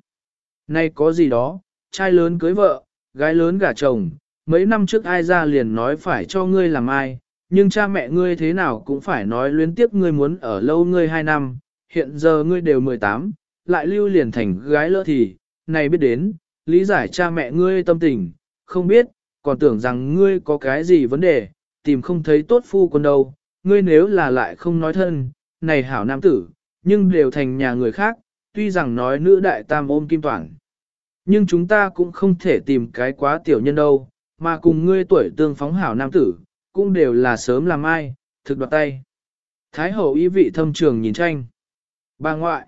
Nay có gì đó, trai lớn cưới vợ, gái lớn gả chồng, mấy năm trước ai ra liền nói phải cho ngươi làm ai, nhưng cha mẹ ngươi thế nào cũng phải nói luyến tiếp ngươi muốn ở lâu ngươi hai năm, hiện giờ ngươi đều 18, lại lưu liền thành gái lỡ thì, này biết đến, lý giải cha mẹ ngươi tâm tình, không biết, còn tưởng rằng ngươi có cái gì vấn đề, tìm không thấy tốt phu quân đâu, ngươi nếu là lại không nói thân, này hảo nam tử, nhưng đều thành nhà người khác, tuy rằng nói nữ đại tam ôm kim toàn. Nhưng chúng ta cũng không thể tìm cái quá tiểu nhân đâu, mà cùng ngươi tuổi tương phóng hảo nam tử, cũng đều là sớm làm ai, thực đoạt tay. Thái hậu ý vị thâm trường nhìn tranh. Bà ngoại.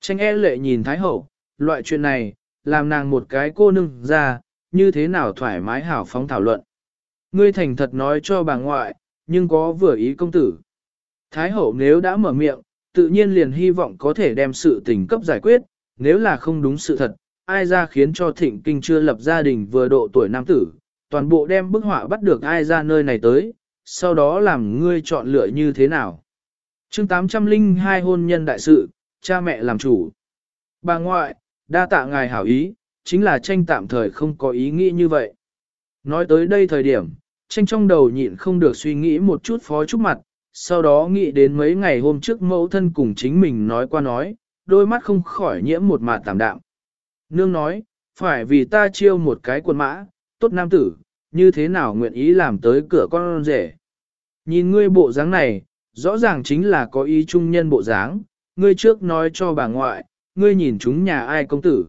Tranh e lệ nhìn Thái hậu, loại chuyện này, làm nàng một cái cô nương ra, như thế nào thoải mái hảo phóng thảo luận. Ngươi thành thật nói cho bà ngoại, nhưng có vừa ý công tử. Thái hậu nếu đã mở miệng, tự nhiên liền hy vọng có thể đem sự tình cấp giải quyết, nếu là không đúng sự thật, ai ra khiến cho thịnh kinh chưa lập gia đình vừa độ tuổi nam tử, toàn bộ đem bức họa bắt được ai ra nơi này tới, sau đó làm ngươi chọn lựa như thế nào. chương 802 hôn nhân đại sự, cha mẹ làm chủ. Bà ngoại, đa tạ ngài hảo ý, chính là tranh tạm thời không có ý nghĩ như vậy. Nói tới đây thời điểm, tranh trong đầu nhịn không được suy nghĩ một chút phó trúc mặt, sau đó nghĩ đến mấy ngày hôm trước mẫu thân cùng chính mình nói qua nói, đôi mắt không khỏi nhiễm một mạt tạm đạm. Nương nói, phải vì ta chiêu một cái quần mã, tốt nam tử, như thế nào nguyện ý làm tới cửa con rể. Nhìn ngươi bộ dáng này, rõ ràng chính là có ý trung nhân bộ dáng, ngươi trước nói cho bà ngoại, ngươi nhìn chúng nhà ai công tử.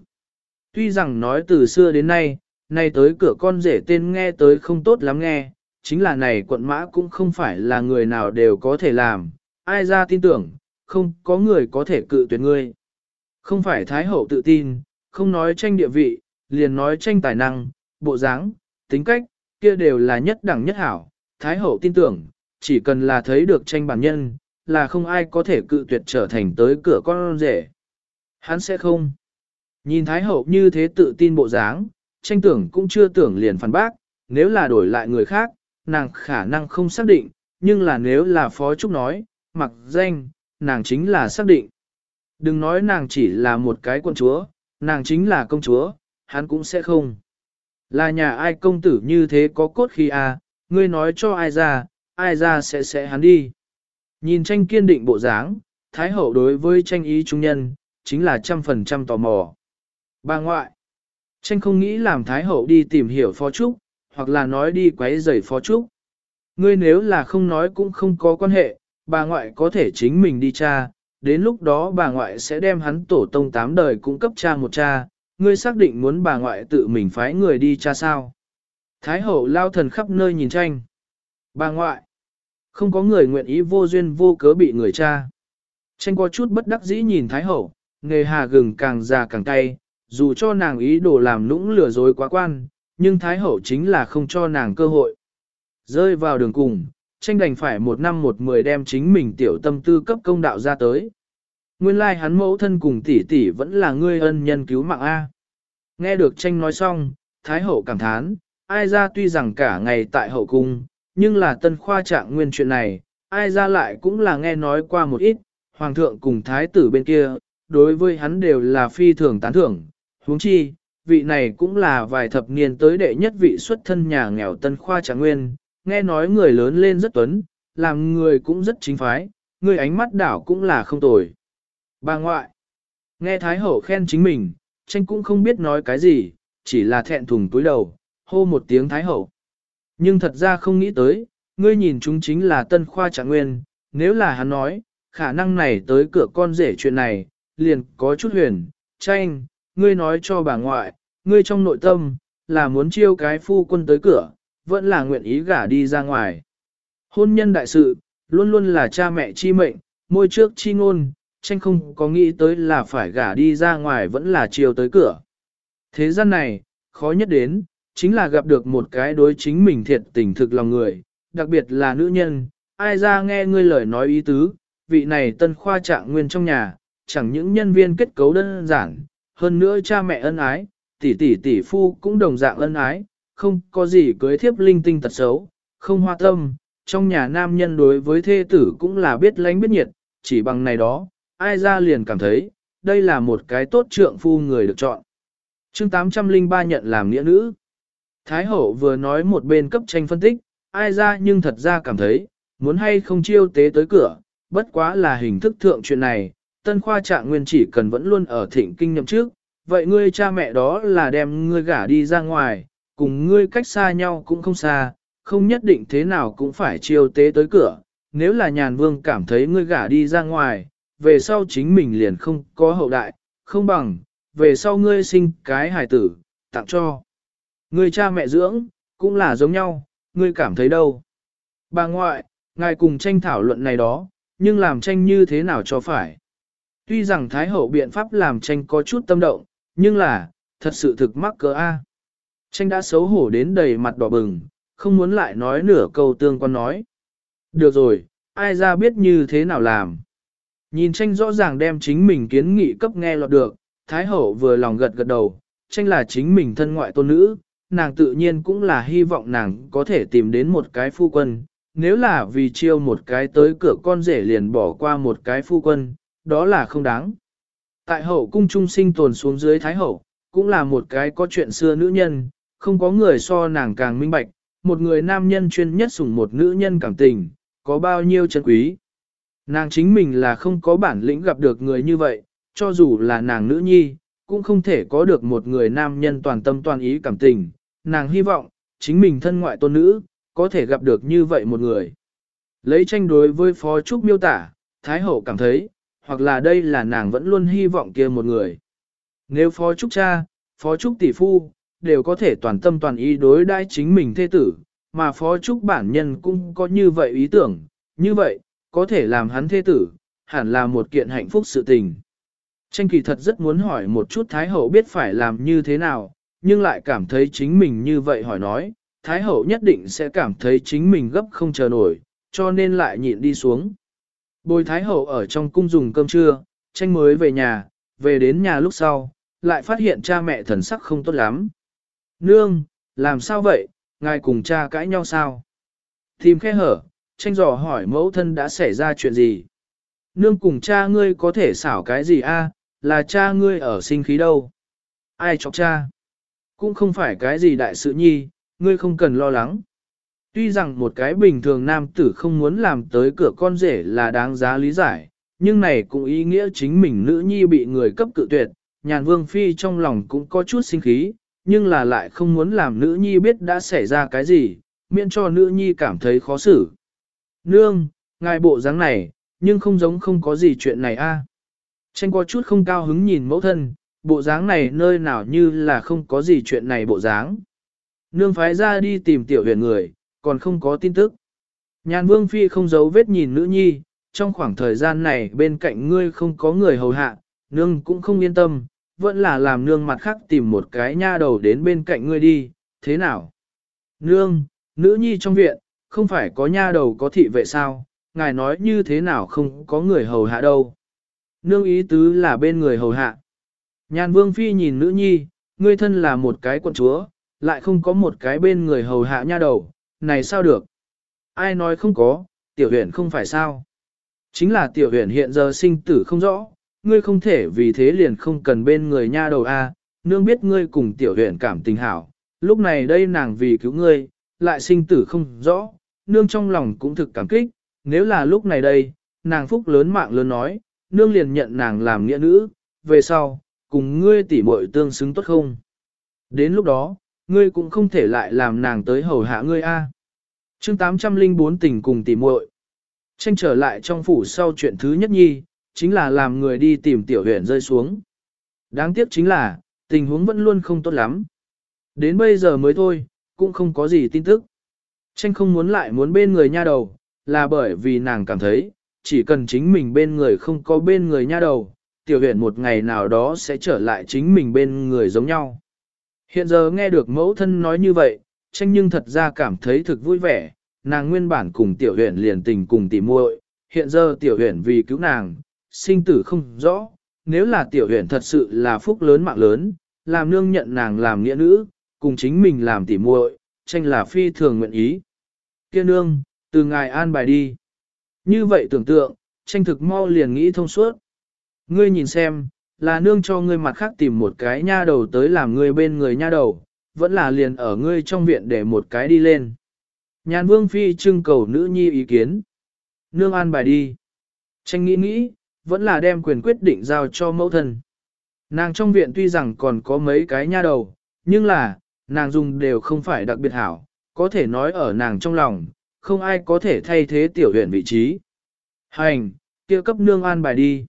Tuy rằng nói từ xưa đến nay, nay tới cửa con rể tên nghe tới không tốt lắm nghe, chính là này quận mã cũng không phải là người nào đều có thể làm, ai ra tin tưởng, không có người có thể cự tuyệt ngươi. Không phải Thái Hậu tự tin, không nói tranh địa vị, liền nói tranh tài năng, bộ dáng, tính cách, kia đều là nhất đẳng nhất hảo. Thái hậu tin tưởng, chỉ cần là thấy được tranh bản nhân, là không ai có thể cự tuyệt trở thành tới cửa con rể. Hắn sẽ không. Nhìn Thái hậu như thế tự tin bộ dáng, tranh tưởng cũng chưa tưởng liền phản bác, nếu là đổi lại người khác, nàng khả năng không xác định, nhưng là nếu là Phó Trúc nói, mặc danh, nàng chính là xác định. Đừng nói nàng chỉ là một cái quân chúa, nàng chính là công chúa, hắn cũng sẽ không. Là nhà ai công tử như thế có cốt khi à, ngươi nói cho ai ra, ai ra sẽ sẽ hắn đi. Nhìn tranh kiên định bộ dáng, Thái hậu đối với tranh ý trung nhân, chính là trăm phần trăm tò mò. Bà ngoại, tranh không nghĩ làm Thái hậu đi tìm hiểu phó trúc, hoặc là nói đi quấy rầy phó trúc. Ngươi nếu là không nói cũng không có quan hệ, bà ngoại có thể chính mình đi cha, đến lúc đó bà ngoại sẽ đem hắn tổ tông tám đời cung cấp cha một cha, ngươi xác định muốn bà ngoại tự mình phái người đi cha sao. Thái hậu lao thần khắp nơi nhìn tranh. Bà ngoại, không có người nguyện ý vô duyên vô cớ bị người cha. Tranh có chút bất đắc dĩ nhìn Thái hậu, nghề hà gừng càng già càng cay, dù cho nàng ý đồ làm nũng lừa dối quá quan, nhưng Thái hậu chính là không cho nàng cơ hội. Rơi vào đường cùng, tranh đành phải một năm một mười đem chính mình tiểu tâm tư cấp công đạo ra tới. Nguyên lai like hắn mẫu thân cùng tỷ tỷ vẫn là ngươi ân nhân cứu mạng A. Nghe được tranh nói xong, Thái hậu cảm thán, ai ra tuy rằng cả ngày tại hậu cung, nhưng là tân khoa trạng nguyên chuyện này, ai ra lại cũng là nghe nói qua một ít, hoàng thượng cùng thái tử bên kia, đối với hắn đều là phi thường tán thưởng, huống chi, vị này cũng là vài thập niên tới đệ nhất vị xuất thân nhà nghèo tân khoa trạng nguyên, nghe nói người lớn lên rất tuấn, làm người cũng rất chính phái, người ánh mắt đảo cũng là không tồi. Bà ngoại, nghe Thái Hậu khen chính mình, tranh cũng không biết nói cái gì, chỉ là thẹn thùng túi đầu, hô một tiếng Thái Hậu. Nhưng thật ra không nghĩ tới, ngươi nhìn chúng chính là tân khoa trạng nguyên, nếu là hắn nói, khả năng này tới cửa con rể chuyện này, liền có chút huyền, tranh, ngươi nói cho bà ngoại, ngươi trong nội tâm, là muốn chiêu cái phu quân tới cửa, vẫn là nguyện ý gả đi ra ngoài. Hôn nhân đại sự, luôn luôn là cha mẹ chi mệnh, môi trước chi ngôn, tranh không có nghĩ tới là phải gả đi ra ngoài vẫn là chiêu tới cửa. Thế gian này, khó nhất đến, chính là gặp được một cái đối chính mình thiệt tình thực lòng người, đặc biệt là nữ nhân, ai ra nghe ngươi lời nói ý tứ, vị này tân khoa trạng nguyên trong nhà, chẳng những nhân viên kết cấu đơn giản, hơn nữa cha mẹ ân ái, tỷ tỷ tỷ phu cũng đồng dạng ân ái, không có gì cưới thiếp linh tinh tật xấu, không hoa tâm, trong nhà nam nhân đối với thê tử cũng là biết lánh biết nhiệt, chỉ bằng này đó, ai ra liền cảm thấy, đây là một cái tốt trượng phu người được chọn. chương 803 nhận làm nghĩa nữ. Thái hậu vừa nói một bên cấp tranh phân tích, ai ra nhưng thật ra cảm thấy, muốn hay không chiêu tế tới cửa, bất quá là hình thức thượng chuyện này, tân khoa trạng nguyên chỉ cần vẫn luôn ở thịnh kinh nhậm trước, vậy ngươi cha mẹ đó là đem ngươi gả đi ra ngoài, cùng ngươi cách xa nhau cũng không xa, không nhất định thế nào cũng phải chiêu tế tới cửa, nếu là nhàn vương cảm thấy ngươi gả đi ra ngoài, về sau chính mình liền không có hậu đại, không bằng, về sau ngươi sinh cái hài tử, tặng cho. Ngươi cha mẹ dưỡng, cũng là giống nhau, ngươi cảm thấy đâu. Bà ngoại, ngài cùng tranh thảo luận này đó, nhưng làm tranh như thế nào cho phải. Tuy rằng Thái Hậu biện pháp làm tranh có chút tâm động, nhưng là, thật sự thực mắc cỡ A. Tranh đã xấu hổ đến đầy mặt đỏ bừng, không muốn lại nói nửa câu tương quan nói. Được rồi, ai ra biết như thế nào làm. Nhìn tranh rõ ràng đem chính mình kiến nghị cấp nghe lọt được, Thái Hậu vừa lòng gật gật đầu, tranh là chính mình thân ngoại tôn nữ, nàng tự nhiên cũng là hy vọng nàng có thể tìm đến một cái phu quân. Nếu là vì chiêu một cái tới cửa con rể liền bỏ qua một cái phu quân, đó là không đáng. Tại hậu cung trung sinh tồn xuống dưới Thái Hậu, cũng là một cái có chuyện xưa nữ nhân, không có người so nàng càng minh bạch, một người nam nhân chuyên nhất sủng một nữ nhân cảm tình, có bao nhiêu chân quý. Nàng chính mình là không có bản lĩnh gặp được người như vậy, cho dù là nàng nữ nhi, cũng không thể có được một người nam nhân toàn tâm toàn ý cảm tình. Nàng hy vọng, chính mình thân ngoại tôn nữ, có thể gặp được như vậy một người. Lấy tranh đối với Phó Trúc miêu tả, Thái Hậu cảm thấy, hoặc là đây là nàng vẫn luôn hy vọng kia một người. Nếu Phó Trúc cha, Phó Trúc tỷ phu, đều có thể toàn tâm toàn ý đối đãi chính mình thê tử, mà Phó Trúc bản nhân cũng có như vậy ý tưởng, như vậy, có thể làm hắn thê tử, hẳn là một kiện hạnh phúc sự tình. Tranh kỳ thật rất muốn hỏi một chút Thái Hậu biết phải làm như thế nào, nhưng lại cảm thấy chính mình như vậy hỏi nói, Thái Hậu nhất định sẽ cảm thấy chính mình gấp không chờ nổi, cho nên lại nhịn đi xuống. Bồi Thái Hậu ở trong cung dùng cơm trưa, tranh mới về nhà, về đến nhà lúc sau, lại phát hiện cha mẹ thần sắc không tốt lắm. Nương, làm sao vậy, ngài cùng cha cãi nhau sao? Tìm khe hở, tranh dò hỏi mẫu thân đã xảy ra chuyện gì. Nương cùng cha ngươi có thể xảo cái gì a? là cha ngươi ở sinh khí đâu. Ai chọc cha? Cũng không phải cái gì đại sự nhi, ngươi không cần lo lắng. Tuy rằng một cái bình thường nam tử không muốn làm tới cửa con rể là đáng giá lý giải, nhưng này cũng ý nghĩa chính mình nữ nhi bị người cấp cự tuyệt, nhàn vương phi trong lòng cũng có chút sinh khí, nhưng là lại không muốn làm nữ nhi biết đã xảy ra cái gì, miễn cho nữ nhi cảm thấy khó xử. Nương, ngài bộ dáng này, nhưng không giống không có gì chuyện này a. Tranh có chút không cao hứng nhìn mẫu thân, bộ dáng này nơi nào như là không có gì chuyện này bộ dáng. Nương phái ra đi tìm tiểu huyền người, còn không có tin tức. Nhàn vương phi không giấu vết nhìn nữ nhi, trong khoảng thời gian này bên cạnh ngươi không có người hầu hạ, nương cũng không yên tâm, vẫn là làm nương mặt khác tìm một cái nha đầu đến bên cạnh ngươi đi, thế nào? Nương, nữ nhi trong viện, không phải có nha đầu có thị vệ sao, ngài nói như thế nào không có người hầu hạ đâu. Nương ý tứ là bên người hầu hạ. Nhàn vương phi nhìn nữ nhi, ngươi thân là một cái quận chúa, lại không có một cái bên người hầu hạ nha đầu, này sao được? Ai nói không có, tiểu huyền không phải sao? Chính là tiểu huyền hiện giờ sinh tử không rõ, ngươi không thể vì thế liền không cần bên người nha đầu a. nương biết ngươi cùng tiểu huyền cảm tình hảo, lúc này đây nàng vì cứu ngươi, lại sinh tử không rõ, nương trong lòng cũng thực cảm kích, nếu là lúc này đây, nàng phúc lớn mạng lớn nói, nương liền nhận nàng làm nghĩa nữ, về sau, cùng ngươi tỉ muội tương xứng tốt không? Đến lúc đó, ngươi cũng không thể lại làm nàng tới hầu hạ ngươi a. À. Chương 804 tình cùng tỉ muội. Tranh trở lại trong phủ sau chuyện thứ nhất nhi, chính là làm người đi tìm tiểu huyện rơi xuống. Đáng tiếc chính là, tình huống vẫn luôn không tốt lắm. Đến bây giờ mới thôi, cũng không có gì tin tức. Tranh không muốn lại muốn bên người nha đầu, là bởi vì nàng cảm thấy, chỉ cần chính mình bên người không có bên người nha đầu, tiểu huyện một ngày nào đó sẽ trở lại chính mình bên người giống nhau. Hiện giờ nghe được mẫu thân nói như vậy, tranh nhưng thật ra cảm thấy thực vui vẻ, nàng nguyên bản cùng tiểu huyền liền tình cùng tỉ muội, hiện giờ tiểu huyền vì cứu nàng, sinh tử không rõ, nếu là tiểu huyền thật sự là phúc lớn mạng lớn, làm nương nhận nàng làm nghĩa nữ, cùng chính mình làm tỉ muội, tranh là phi thường nguyện ý. Kia nương, từ ngài an bài đi. Như vậy tưởng tượng, tranh thực mau liền nghĩ thông suốt. Ngươi nhìn xem, là nương cho ngươi mặt khác tìm một cái nha đầu tới làm ngươi bên người nha đầu, vẫn là liền ở ngươi trong viện để một cái đi lên. Nhàn vương phi trưng cầu nữ nhi ý kiến. Nương an bài đi. Tranh nghĩ nghĩ, vẫn là đem quyền quyết định giao cho mẫu thân. Nàng trong viện tuy rằng còn có mấy cái nha đầu, nhưng là, nàng dùng đều không phải đặc biệt hảo, có thể nói ở nàng trong lòng, không ai có thể thay thế tiểu huyện vị trí. Hành, kia cấp nương an bài đi.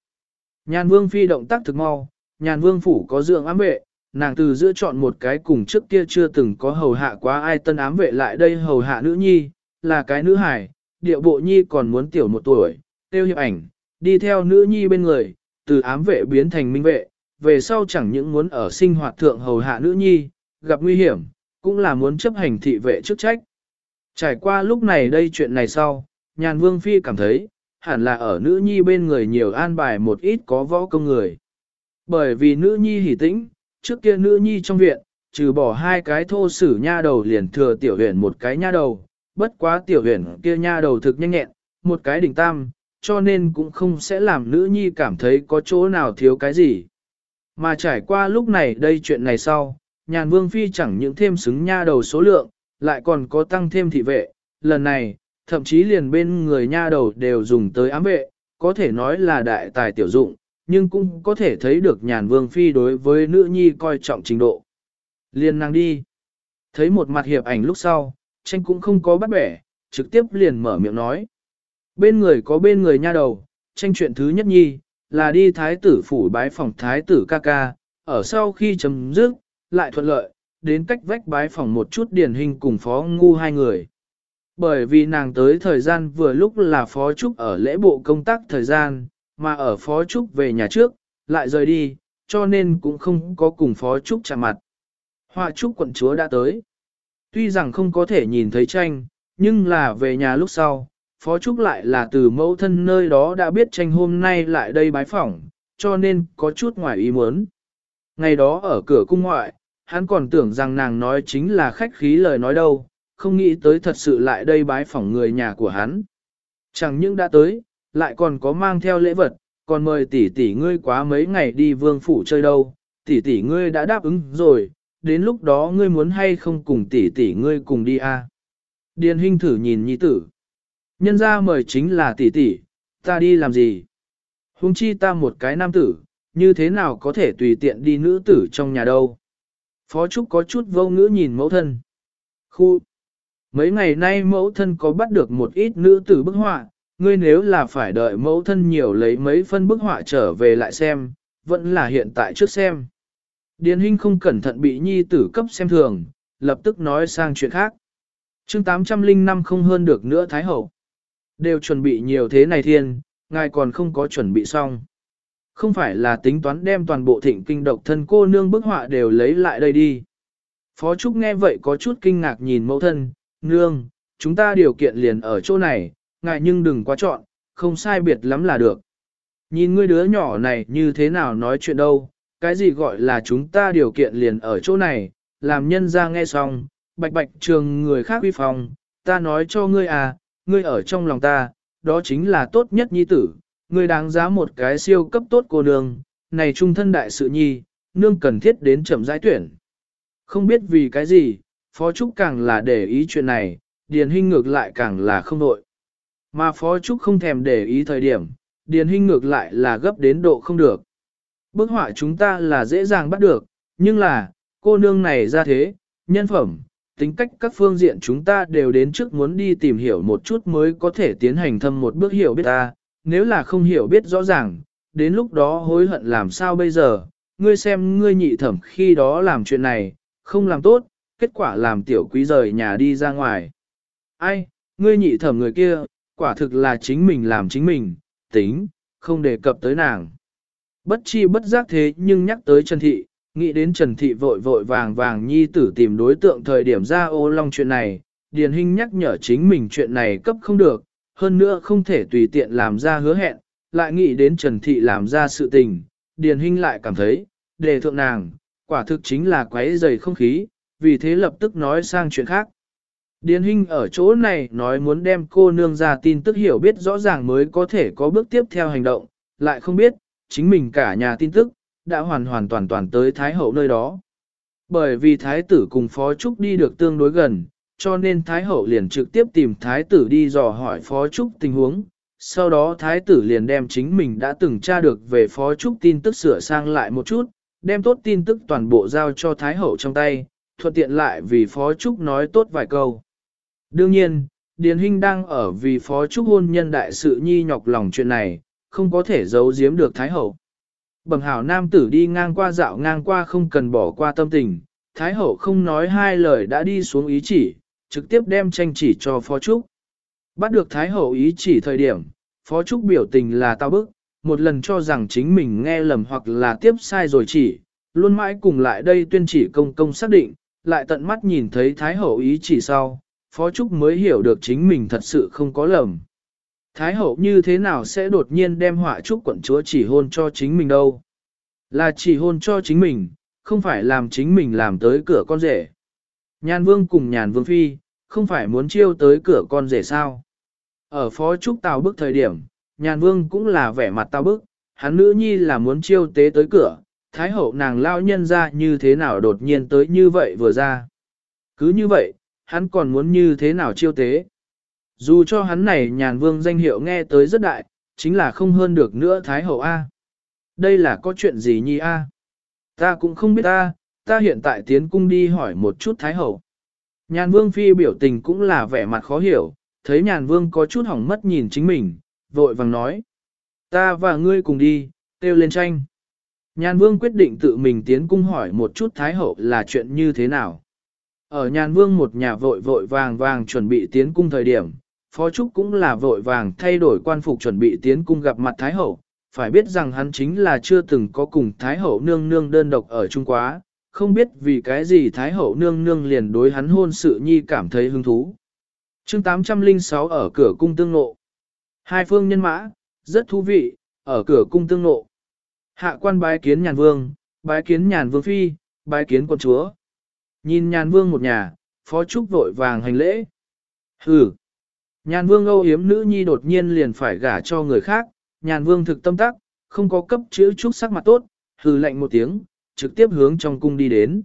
Nhàn vương phi động tác thực mau, nhàn vương phủ có dưỡng ám vệ, nàng từ giữa chọn một cái cùng trước kia chưa từng có hầu hạ quá ai tân ám vệ lại đây hầu hạ nữ nhi, là cái nữ hải, điệu bộ nhi còn muốn tiểu một tuổi, tiêu hiệp ảnh, đi theo nữ nhi bên người, từ ám vệ biến thành minh vệ, về sau chẳng những muốn ở sinh hoạt thượng hầu hạ nữ nhi, gặp nguy hiểm, cũng là muốn chấp hành thị vệ chức trách. Trải qua lúc này đây chuyện này sau, nhàn vương phi cảm thấy, hẳn là ở nữ nhi bên người nhiều an bài một ít có võ công người. Bởi vì nữ nhi hỉ tĩnh, trước kia nữ nhi trong viện, trừ bỏ hai cái thô sử nha đầu liền thừa tiểu huyền một cái nha đầu, bất quá tiểu huyền kia nha đầu thực nhanh nhẹn, một cái đỉnh tam, cho nên cũng không sẽ làm nữ nhi cảm thấy có chỗ nào thiếu cái gì. Mà trải qua lúc này đây chuyện này sau, nhàn vương phi chẳng những thêm xứng nha đầu số lượng, lại còn có tăng thêm thị vệ, lần này, thậm chí liền bên người nha đầu đều dùng tới ám vệ, có thể nói là đại tài tiểu dụng, nhưng cũng có thể thấy được nhàn vương phi đối với nữ nhi coi trọng trình độ. Liền nàng đi. Thấy một mặt hiệp ảnh lúc sau, tranh cũng không có bắt bẻ, trực tiếp liền mở miệng nói. Bên người có bên người nha đầu, tranh chuyện thứ nhất nhi, là đi thái tử phủ bái phòng thái tử ca ca, ở sau khi chấm dứt, lại thuận lợi, đến cách vách bái phòng một chút điển hình cùng phó ngu hai người. Bởi vì nàng tới thời gian vừa lúc là phó trúc ở lễ bộ công tác thời gian, mà ở phó trúc về nhà trước, lại rời đi, cho nên cũng không có cùng phó trúc chạm mặt. Họa trúc quận chúa đã tới. Tuy rằng không có thể nhìn thấy tranh, nhưng là về nhà lúc sau, phó trúc lại là từ mẫu thân nơi đó đã biết tranh hôm nay lại đây bái phỏng, cho nên có chút ngoài ý muốn. Ngày đó ở cửa cung ngoại, hắn còn tưởng rằng nàng nói chính là khách khí lời nói đâu, không nghĩ tới thật sự lại đây bái phỏng người nhà của hắn. Chẳng những đã tới, lại còn có mang theo lễ vật, còn mời tỷ tỷ ngươi quá mấy ngày đi vương phủ chơi đâu, tỷ tỷ ngươi đã đáp ứng rồi, đến lúc đó ngươi muốn hay không cùng tỷ tỷ ngươi cùng đi a? À? Điền Hinh thử nhìn nhi tử. Nhân ra mời chính là tỷ tỷ, ta đi làm gì? Hùng chi ta một cái nam tử, như thế nào có thể tùy tiện đi nữ tử trong nhà đâu? Phó Trúc có chút vô ngữ nhìn mẫu thân. Khu! Mấy ngày nay mẫu thân có bắt được một ít nữ tử bức họa, ngươi nếu là phải đợi mẫu thân nhiều lấy mấy phân bức họa trở về lại xem, vẫn là hiện tại trước xem. Điền Hinh không cẩn thận bị nhi tử cấp xem thường, lập tức nói sang chuyện khác. chương 805 không hơn được nữa Thái Hậu. Đều chuẩn bị nhiều thế này thiên, ngài còn không có chuẩn bị xong. Không phải là tính toán đem toàn bộ thịnh kinh độc thân cô nương bức họa đều lấy lại đây đi. Phó Trúc nghe vậy có chút kinh ngạc nhìn mẫu thân, nương, chúng ta điều kiện liền ở chỗ này, ngại nhưng đừng quá chọn, không sai biệt lắm là được. Nhìn ngươi đứa nhỏ này như thế nào nói chuyện đâu, cái gì gọi là chúng ta điều kiện liền ở chỗ này, làm nhân ra nghe xong, bạch bạch trường người khác uy phong, ta nói cho ngươi à, ngươi ở trong lòng ta, đó chính là tốt nhất nhi tử, ngươi đáng giá một cái siêu cấp tốt cô nương, này trung thân đại sự nhi, nương cần thiết đến chậm giải tuyển. Không biết vì cái gì, Phó Trúc càng là để ý chuyện này, Điền Hinh ngược lại càng là không đội. Mà Phó Trúc không thèm để ý thời điểm, Điền Hinh ngược lại là gấp đến độ không được. Bức họa chúng ta là dễ dàng bắt được, nhưng là, cô nương này ra thế, nhân phẩm, tính cách các phương diện chúng ta đều đến trước muốn đi tìm hiểu một chút mới có thể tiến hành thâm một bước hiểu biết ta, nếu là không hiểu biết rõ ràng, đến lúc đó hối hận làm sao bây giờ, ngươi xem ngươi nhị thẩm khi đó làm chuyện này, không làm tốt, kết quả làm tiểu quý rời nhà đi ra ngoài. Ai, ngươi nhị thẩm người kia, quả thực là chính mình làm chính mình, tính, không đề cập tới nàng. Bất chi bất giác thế nhưng nhắc tới Trần Thị, nghĩ đến Trần Thị vội vội vàng vàng nhi tử tìm đối tượng thời điểm ra ô long chuyện này, Điền Hinh nhắc nhở chính mình chuyện này cấp không được, hơn nữa không thể tùy tiện làm ra hứa hẹn, lại nghĩ đến Trần Thị làm ra sự tình, Điền Hinh lại cảm thấy, đề thượng nàng, quả thực chính là quấy dày không khí, vì thế lập tức nói sang chuyện khác. Điền Hinh ở chỗ này nói muốn đem cô nương ra tin tức hiểu biết rõ ràng mới có thể có bước tiếp theo hành động, lại không biết, chính mình cả nhà tin tức, đã hoàn hoàn toàn toàn tới Thái Hậu nơi đó. Bởi vì Thái tử cùng Phó Trúc đi được tương đối gần, cho nên Thái Hậu liền trực tiếp tìm Thái tử đi dò hỏi Phó Trúc tình huống. Sau đó Thái tử liền đem chính mình đã từng tra được về Phó Trúc tin tức sửa sang lại một chút, đem tốt tin tức toàn bộ giao cho Thái Hậu trong tay, thuận tiện lại vì Phó Trúc nói tốt vài câu. Đương nhiên, Điền Hinh đang ở vì Phó Trúc hôn nhân đại sự nhi nhọc lòng chuyện này, không có thể giấu giếm được Thái Hậu. Bẩm hảo nam tử đi ngang qua dạo ngang qua không cần bỏ qua tâm tình, Thái Hậu không nói hai lời đã đi xuống ý chỉ, trực tiếp đem tranh chỉ cho Phó Trúc. Bắt được Thái Hậu ý chỉ thời điểm, Phó Trúc biểu tình là tao bức, một lần cho rằng chính mình nghe lầm hoặc là tiếp sai rồi chỉ, luôn mãi cùng lại đây tuyên chỉ công công xác định, lại tận mắt nhìn thấy Thái Hậu ý chỉ sau, Phó Trúc mới hiểu được chính mình thật sự không có lầm. Thái hậu như thế nào sẽ đột nhiên đem họa trúc quận chúa chỉ hôn cho chính mình đâu? Là chỉ hôn cho chính mình, không phải làm chính mình làm tới cửa con rể. Nhàn vương cùng nhàn vương phi, không phải muốn chiêu tới cửa con rể sao? Ở phó trúc tào bức thời điểm, nhàn vương cũng là vẻ mặt tao bức, hắn nữ nhi là muốn chiêu tế tới cửa, thái hậu nàng lao nhân ra như thế nào đột nhiên tới như vậy vừa ra. Cứ như vậy, hắn còn muốn như thế nào chiêu tế? Dù cho hắn này nhàn vương danh hiệu nghe tới rất đại, chính là không hơn được nữa Thái Hậu A. Đây là có chuyện gì nhi A? Ta cũng không biết A, ta hiện tại tiến cung đi hỏi một chút Thái Hậu. Nhàn vương phi biểu tình cũng là vẻ mặt khó hiểu, thấy nhàn vương có chút hỏng mất nhìn chính mình, vội vàng nói. Ta và ngươi cùng đi, kêu lên tranh. Nhàn vương quyết định tự mình tiến cung hỏi một chút Thái Hậu là chuyện như thế nào. Ở nhàn vương một nhà vội vội vàng vàng chuẩn bị tiến cung thời điểm, Phó Trúc cũng là vội vàng thay đổi quan phục chuẩn bị tiến cung gặp mặt Thái Hậu, phải biết rằng hắn chính là chưa từng có cùng Thái Hậu nương nương đơn độc ở Trung Quá, không biết vì cái gì Thái Hậu nương nương liền đối hắn hôn sự nhi cảm thấy hứng thú. chương 806 ở cửa cung tương nộ. Hai phương nhân mã, rất thú vị, ở cửa cung tương nộ. Hạ quan bái kiến nhàn vương, bái kiến nhàn vương phi, bái kiến quân chúa. Nhìn nhàn vương một nhà, phó trúc vội vàng hành lễ. Hừ! Nhàn vương âu yếm nữ nhi đột nhiên liền phải gả cho người khác, nhàn vương thực tâm tắc, không có cấp chữ trúc sắc mặt tốt, hừ lạnh một tiếng, trực tiếp hướng trong cung đi đến.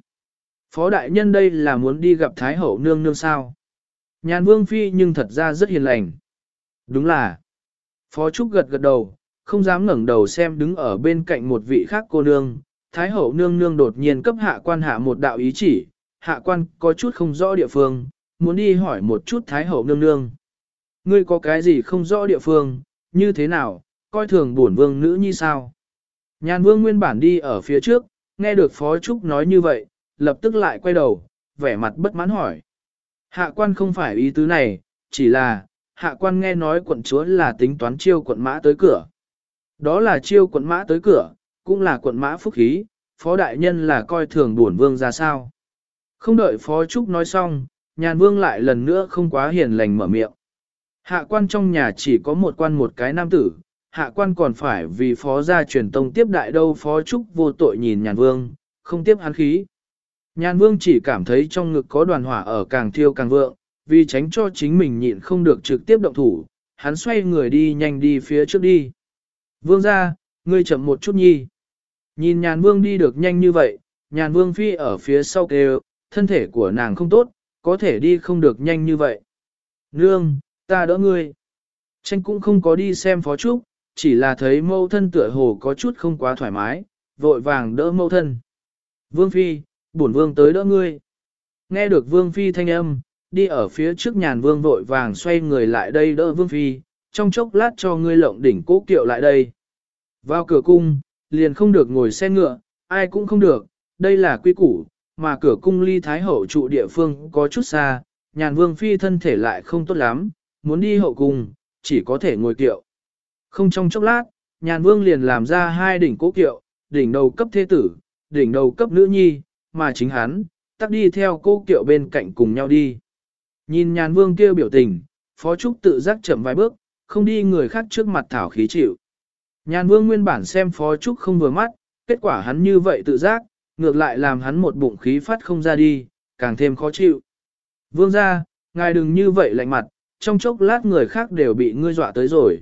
Phó đại nhân đây là muốn đi gặp Thái hậu nương nương sao. Nhàn vương phi nhưng thật ra rất hiền lành. Đúng là. Phó trúc gật gật đầu, không dám ngẩng đầu xem đứng ở bên cạnh một vị khác cô nương. Thái hậu nương nương đột nhiên cấp hạ quan hạ một đạo ý chỉ, hạ quan có chút không rõ địa phương, muốn đi hỏi một chút Thái hậu nương nương. Ngươi có cái gì không rõ địa phương, như thế nào, coi thường bổn vương nữ như sao? Nhàn vương nguyên bản đi ở phía trước, nghe được Phó Trúc nói như vậy, lập tức lại quay đầu, vẻ mặt bất mãn hỏi. Hạ quan không phải ý tứ này, chỉ là, hạ quan nghe nói quận chúa là tính toán chiêu quận mã tới cửa. Đó là chiêu quận mã tới cửa, cũng là quận mã phúc khí, phó đại nhân là coi thường buồn vương ra sao. Không đợi phó trúc nói xong, nhàn vương lại lần nữa không quá hiền lành mở miệng. Hạ quan trong nhà chỉ có một quan một cái nam tử, hạ quan còn phải vì phó gia truyền tông tiếp đại đâu phó trúc vô tội nhìn nhàn vương, không tiếp hắn khí. Nhàn vương chỉ cảm thấy trong ngực có đoàn hỏa ở càng thiêu càng vượng, vì tránh cho chính mình nhịn không được trực tiếp động thủ, hắn xoay người đi nhanh đi phía trước đi. Vương ra, ngươi chậm một chút nhi. Nhìn nhàn vương đi được nhanh như vậy, nhàn vương phi ở phía sau kêu, thân thể của nàng không tốt, có thể đi không được nhanh như vậy. Nương, ta đỡ ngươi. Tranh cũng không có đi xem phó trúc, chỉ là thấy mâu thân tựa hồ có chút không quá thoải mái, vội vàng đỡ mâu thân. Vương phi, bổn vương tới đỡ ngươi. Nghe được vương phi thanh âm, đi ở phía trước nhàn vương vội vàng xoay người lại đây đỡ vương phi, trong chốc lát cho ngươi lộng đỉnh cố kiệu lại đây. Vào cửa cung, liền không được ngồi xe ngựa, ai cũng không được, đây là quy củ, mà cửa cung ly thái hậu trụ địa phương có chút xa, nhàn vương phi thân thể lại không tốt lắm, muốn đi hậu cung, chỉ có thể ngồi kiệu. Không trong chốc lát, nhàn vương liền làm ra hai đỉnh cố kiệu, đỉnh đầu cấp thế tử, đỉnh đầu cấp nữ nhi, mà chính hắn, tắt đi theo cô kiệu bên cạnh cùng nhau đi. Nhìn nhàn vương kêu biểu tình, phó trúc tự giác chậm vài bước, không đi người khác trước mặt thảo khí chịu. Nhàn vương nguyên bản xem phó trúc không vừa mắt, kết quả hắn như vậy tự giác, ngược lại làm hắn một bụng khí phát không ra đi, càng thêm khó chịu. Vương ra, ngài đừng như vậy lạnh mặt, trong chốc lát người khác đều bị ngươi dọa tới rồi.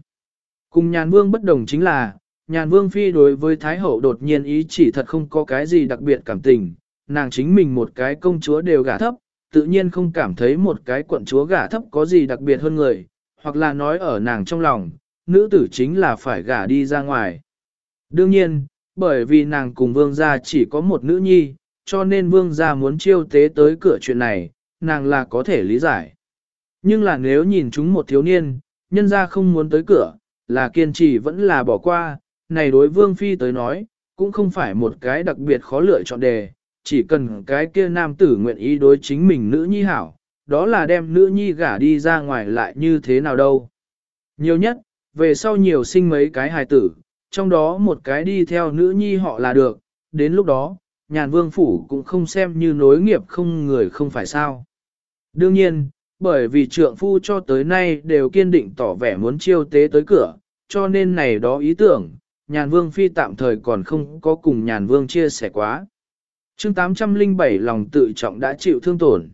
Cùng nhàn vương bất đồng chính là, nhàn vương phi đối với Thái Hậu đột nhiên ý chỉ thật không có cái gì đặc biệt cảm tình, nàng chính mình một cái công chúa đều gả thấp, tự nhiên không cảm thấy một cái quận chúa gả thấp có gì đặc biệt hơn người, hoặc là nói ở nàng trong lòng, nữ tử chính là phải gả đi ra ngoài. Đương nhiên, bởi vì nàng cùng vương gia chỉ có một nữ nhi, cho nên vương gia muốn chiêu tế tới cửa chuyện này, nàng là có thể lý giải. Nhưng là nếu nhìn chúng một thiếu niên, nhân gia không muốn tới cửa, là kiên trì vẫn là bỏ qua, này đối vương phi tới nói, cũng không phải một cái đặc biệt khó lựa chọn đề, chỉ cần cái kia nam tử nguyện ý đối chính mình nữ nhi hảo, đó là đem nữ nhi gả đi ra ngoài lại như thế nào đâu. Nhiều nhất, về sau nhiều sinh mấy cái hài tử, trong đó một cái đi theo nữ nhi họ là được, đến lúc đó, nhàn vương phủ cũng không xem như nối nghiệp không người không phải sao. Đương nhiên, bởi vì trượng phu cho tới nay đều kiên định tỏ vẻ muốn chiêu tế tới cửa, cho nên này đó ý tưởng, nhàn vương phi tạm thời còn không có cùng nhàn vương chia sẻ quá. chương 807 lòng tự trọng đã chịu thương tổn.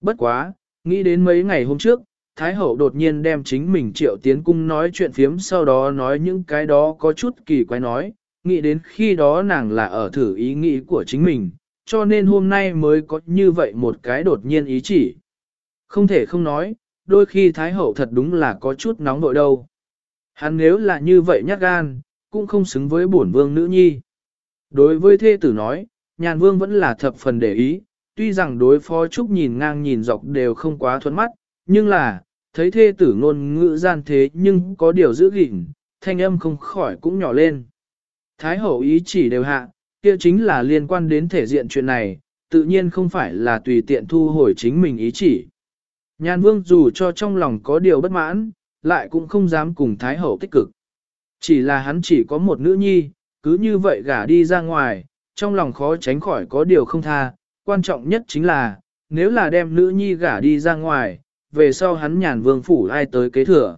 Bất quá, nghĩ đến mấy ngày hôm trước, Thái hậu đột nhiên đem chính mình triệu tiến cung nói chuyện phiếm sau đó nói những cái đó có chút kỳ quái nói, nghĩ đến khi đó nàng là ở thử ý nghĩ của chính mình, cho nên hôm nay mới có như vậy một cái đột nhiên ý chỉ. Không thể không nói, đôi khi Thái hậu thật đúng là có chút nóng nội đâu. Hắn nếu là như vậy nhát gan, cũng không xứng với bổn vương nữ nhi. Đối với thê tử nói, nhàn vương vẫn là thập phần để ý, tuy rằng đối phó trúc nhìn ngang nhìn dọc đều không quá thuẫn mắt, nhưng là, thấy thê tử ngôn ngữ gian thế nhưng có điều giữ gìn, thanh âm không khỏi cũng nhỏ lên. Thái hậu ý chỉ đều hạ, kia chính là liên quan đến thể diện chuyện này, tự nhiên không phải là tùy tiện thu hồi chính mình ý chỉ. Nhàn vương dù cho trong lòng có điều bất mãn, lại cũng không dám cùng Thái hậu tích cực. Chỉ là hắn chỉ có một nữ nhi, cứ như vậy gả đi ra ngoài, trong lòng khó tránh khỏi có điều không tha, quan trọng nhất chính là, nếu là đem nữ nhi gả đi ra ngoài, về sau hắn nhàn vương phủ ai tới kế thừa.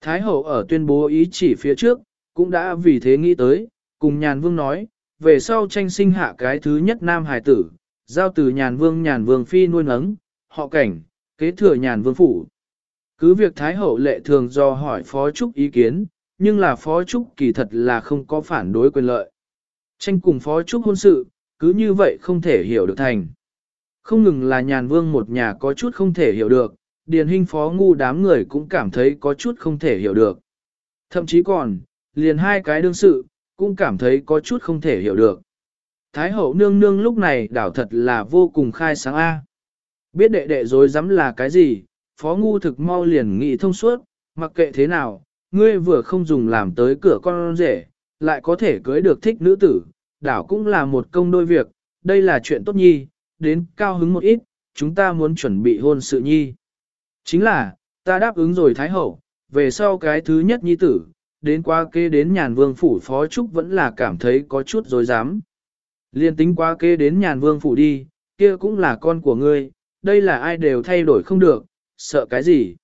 Thái hậu ở tuyên bố ý chỉ phía trước, cũng đã vì thế nghĩ tới, cùng nhàn vương nói, về sau tranh sinh hạ cái thứ nhất nam hải tử, giao từ nhàn vương nhàn vương phi nuôi nấng, họ cảnh, kế thừa nhàn vương phủ. Cứ việc Thái Hậu lệ thường do hỏi Phó Trúc ý kiến, nhưng là Phó Trúc kỳ thật là không có phản đối quyền lợi. Tranh cùng Phó Trúc hôn sự, cứ như vậy không thể hiểu được thành. Không ngừng là nhàn vương một nhà có chút không thể hiểu được, điền hình phó ngu đám người cũng cảm thấy có chút không thể hiểu được. Thậm chí còn, liền hai cái đương sự, cũng cảm thấy có chút không thể hiểu được. Thái hậu nương nương lúc này đảo thật là vô cùng khai sáng A. Biết đệ đệ dối dám là cái gì, phó ngu thực mau liền nghĩ thông suốt, mặc kệ thế nào, ngươi vừa không dùng làm tới cửa con rể, lại có thể cưới được thích nữ tử, đảo cũng là một công đôi việc, đây là chuyện tốt nhi, đến cao hứng một ít, chúng ta muốn chuẩn bị hôn sự nhi. Chính là, ta đáp ứng rồi Thái Hậu, về sau cái thứ nhất nhi tử, đến qua kê đến nhàn vương phủ phó trúc vẫn là cảm thấy có chút dối dám. Liên tính qua kê đến nhàn vương phủ đi, kia cũng là con của ngươi, đây là ai đều thay đổi không được, sợ cái gì.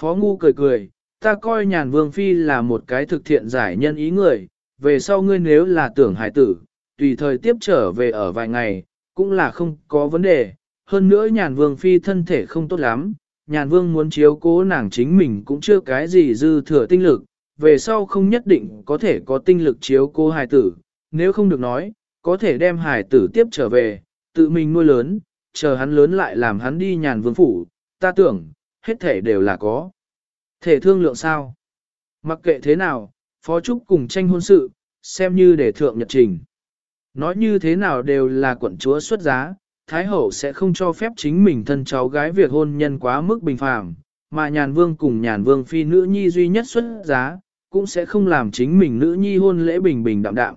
Phó ngu cười cười, ta coi nhàn vương phi là một cái thực thiện giải nhân ý người, về sau ngươi nếu là tưởng hải tử, tùy thời tiếp trở về ở vài ngày, cũng là không có vấn đề. Hơn nữa nhàn vương phi thân thể không tốt lắm, nhàn vương muốn chiếu cố nàng chính mình cũng chưa cái gì dư thừa tinh lực, về sau không nhất định có thể có tinh lực chiếu cố hài tử, nếu không được nói, có thể đem hài tử tiếp trở về, tự mình nuôi lớn, chờ hắn lớn lại làm hắn đi nhàn vương phủ, ta tưởng, hết thể đều là có. Thể thương lượng sao? Mặc kệ thế nào, Phó Trúc cùng tranh hôn sự, xem như để thượng nhật trình. Nói như thế nào đều là quận chúa xuất giá, Thái Hậu sẽ không cho phép chính mình thân cháu gái việc hôn nhân quá mức bình phàm, mà nhàn vương cùng nhàn vương phi nữ nhi duy nhất xuất giá, cũng sẽ không làm chính mình nữ nhi hôn lễ bình bình đạm đạm.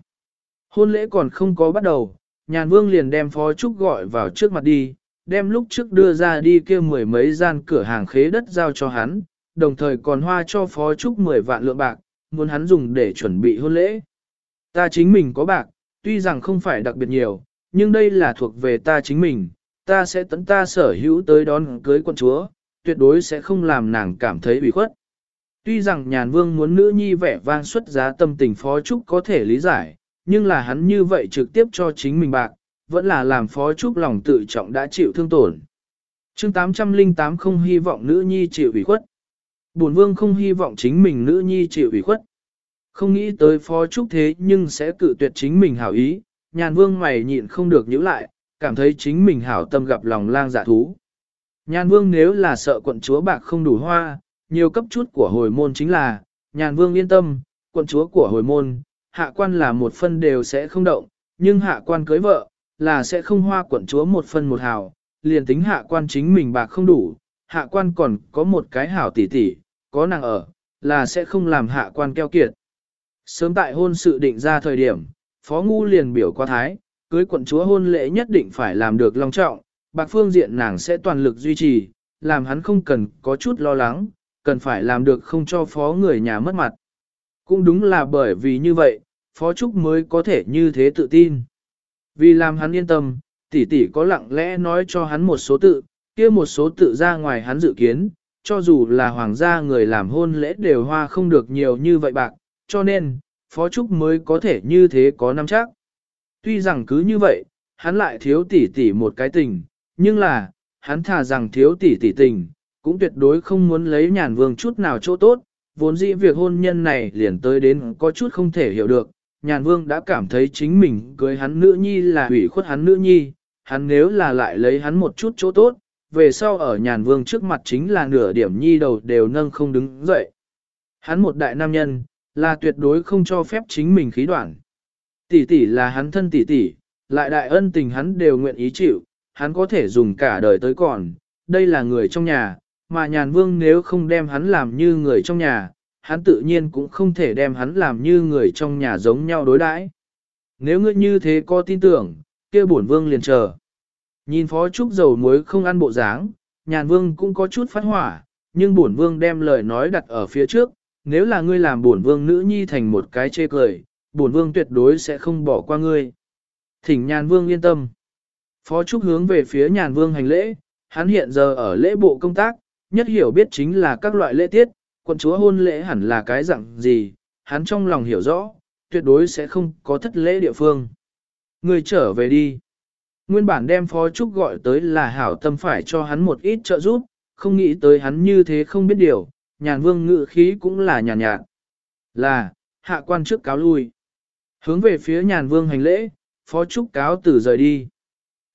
Hôn lễ còn không có bắt đầu, nhàn vương liền đem Phó Trúc gọi vào trước mặt đi, đem lúc trước đưa ra đi kia mười mấy gian cửa hàng khế đất giao cho hắn, đồng thời còn hoa cho Phó Trúc 10 vạn lượng bạc, muốn hắn dùng để chuẩn bị hôn lễ. Ta chính mình có bạc, tuy rằng không phải đặc biệt nhiều, nhưng đây là thuộc về ta chính mình, ta sẽ tấn ta sở hữu tới đón cưới quân chúa, tuyệt đối sẽ không làm nàng cảm thấy bị khuất. Tuy rằng nhàn vương muốn nữ nhi vẻ vang xuất giá tâm tình phó trúc có thể lý giải, nhưng là hắn như vậy trực tiếp cho chính mình bạc, vẫn là làm phó trúc lòng tự trọng đã chịu thương tổn. chương 808 không hy vọng nữ nhi chịu ủy khuất. Bổn vương không hy vọng chính mình nữ nhi chịu ủy khuất. Không nghĩ tới phó trúc thế nhưng sẽ cự tuyệt chính mình hảo ý, nhàn vương mày nhịn không được nhíu lại, cảm thấy chính mình hảo tâm gặp lòng lang dạ thú. Nhàn vương nếu là sợ quận chúa bạc không đủ hoa, nhiều cấp chút của hồi môn chính là, nhàn vương yên tâm, quận chúa của hồi môn, hạ quan là một phân đều sẽ không động, nhưng hạ quan cưới vợ, là sẽ không hoa quận chúa một phân một hào, liền tính hạ quan chính mình bạc không đủ, hạ quan còn có một cái hảo tỷ tỷ, có nàng ở, là sẽ không làm hạ quan keo kiệt. Sớm tại hôn sự định ra thời điểm, Phó Ngu liền biểu qua thái, cưới quận chúa hôn lễ nhất định phải làm được long trọng, bạc phương diện nàng sẽ toàn lực duy trì, làm hắn không cần có chút lo lắng, cần phải làm được không cho phó người nhà mất mặt. Cũng đúng là bởi vì như vậy, Phó Trúc mới có thể như thế tự tin. Vì làm hắn yên tâm, tỷ tỷ có lặng lẽ nói cho hắn một số tự, kia một số tự ra ngoài hắn dự kiến, cho dù là hoàng gia người làm hôn lễ đều hoa không được nhiều như vậy bạc, cho nên, Phó Trúc mới có thể như thế có năm chắc. Tuy rằng cứ như vậy, hắn lại thiếu tỷ tỷ một cái tình, nhưng là, hắn thà rằng thiếu tỷ tỷ tình, cũng tuyệt đối không muốn lấy nhàn vương chút nào chỗ tốt, vốn dĩ việc hôn nhân này liền tới đến có chút không thể hiểu được. Nhàn vương đã cảm thấy chính mình cưới hắn nữ nhi là hủy khuất hắn nữ nhi, hắn nếu là lại lấy hắn một chút chỗ tốt, về sau ở nhàn vương trước mặt chính là nửa điểm nhi đầu đều nâng không đứng dậy. Hắn một đại nam nhân, là tuyệt đối không cho phép chính mình khí đoạn. Tỷ tỷ là hắn thân tỷ tỷ, lại đại ân tình hắn đều nguyện ý chịu, hắn có thể dùng cả đời tới còn, đây là người trong nhà, mà nhàn vương nếu không đem hắn làm như người trong nhà, hắn tự nhiên cũng không thể đem hắn làm như người trong nhà giống nhau đối đãi. Nếu ngươi như thế có tin tưởng, kia bổn vương liền chờ. Nhìn phó trúc dầu muối không ăn bộ dáng, nhàn vương cũng có chút phát hỏa, nhưng bổn vương đem lời nói đặt ở phía trước, nếu là ngươi làm bổn vương nữ nhi thành một cái chê cười, bổn vương tuyệt đối sẽ không bỏ qua ngươi. Thỉnh nhàn vương yên tâm. Phó Trúc hướng về phía nhàn vương hành lễ, hắn hiện giờ ở lễ bộ công tác, nhất hiểu biết chính là các loại lễ tiết, quận chúa hôn lễ hẳn là cái dạng gì, hắn trong lòng hiểu rõ, tuyệt đối sẽ không có thất lễ địa phương. Ngươi trở về đi. Nguyên bản đem Phó Trúc gọi tới là hảo tâm phải cho hắn một ít trợ giúp, không nghĩ tới hắn như thế không biết điều, nhàn vương ngự khí cũng là nhàn nhạt, nhạt. Là, hạ quan trước cáo lui. Hướng về phía nhàn vương hành lễ, Phó Trúc cáo tử rời đi.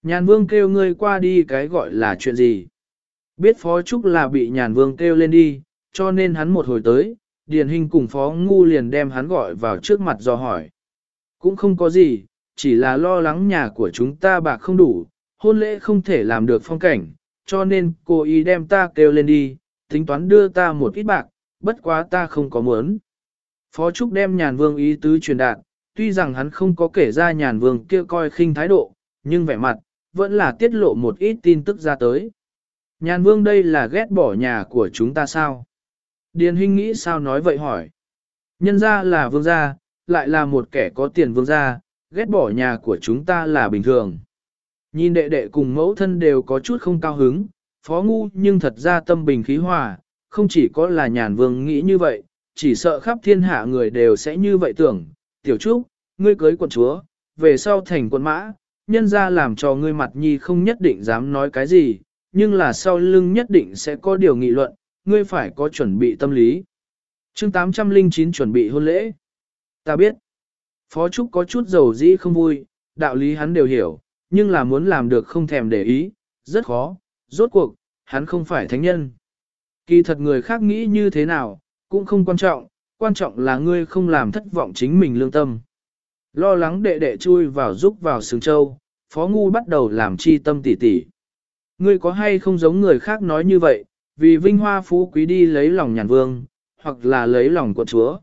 Nhàn vương kêu ngươi qua đi cái gọi là chuyện gì. Biết Phó Trúc là bị nhàn vương kêu lên đi, cho nên hắn một hồi tới, Điền Hình cùng Phó Ngu liền đem hắn gọi vào trước mặt do hỏi. Cũng không có gì, chỉ là lo lắng nhà của chúng ta bạc không đủ, hôn lễ không thể làm được phong cảnh, cho nên cô ý đem ta kêu lên đi, tính toán đưa ta một ít bạc, bất quá ta không có muốn. Phó Trúc đem nhàn vương ý tứ truyền đạt, tuy rằng hắn không có kể ra nhàn vương kia coi khinh thái độ, nhưng vẻ mặt, vẫn là tiết lộ một ít tin tức ra tới. Nhàn vương đây là ghét bỏ nhà của chúng ta sao? Điền huynh nghĩ sao nói vậy hỏi. Nhân ra là vương gia, lại là một kẻ có tiền vương gia, ghét bỏ nhà của chúng ta là bình thường. Nhìn đệ đệ cùng mẫu thân đều có chút không cao hứng, phó ngu nhưng thật ra tâm bình khí hòa, không chỉ có là nhàn vương nghĩ như vậy, chỉ sợ khắp thiên hạ người đều sẽ như vậy tưởng. Tiểu Trúc, ngươi cưới quận chúa, về sau thành quận mã, nhân ra làm cho ngươi mặt nhi không nhất định dám nói cái gì, nhưng là sau lưng nhất định sẽ có điều nghị luận, ngươi phải có chuẩn bị tâm lý. chương 809 chuẩn bị hôn lễ. Ta biết, Phó Trúc có chút dầu dĩ không vui, đạo lý hắn đều hiểu, nhưng là muốn làm được không thèm để ý, rất khó, rốt cuộc, hắn không phải thánh nhân. Kỳ thật người khác nghĩ như thế nào, cũng không quan trọng, quan trọng là ngươi không làm thất vọng chính mình lương tâm. Lo lắng đệ đệ chui vào giúp vào sừng châu, Phó Ngu bắt đầu làm chi tâm tỉ tỉ. Ngươi có hay không giống người khác nói như vậy, vì vinh hoa phú quý đi lấy lòng nhàn vương, hoặc là lấy lòng của chúa.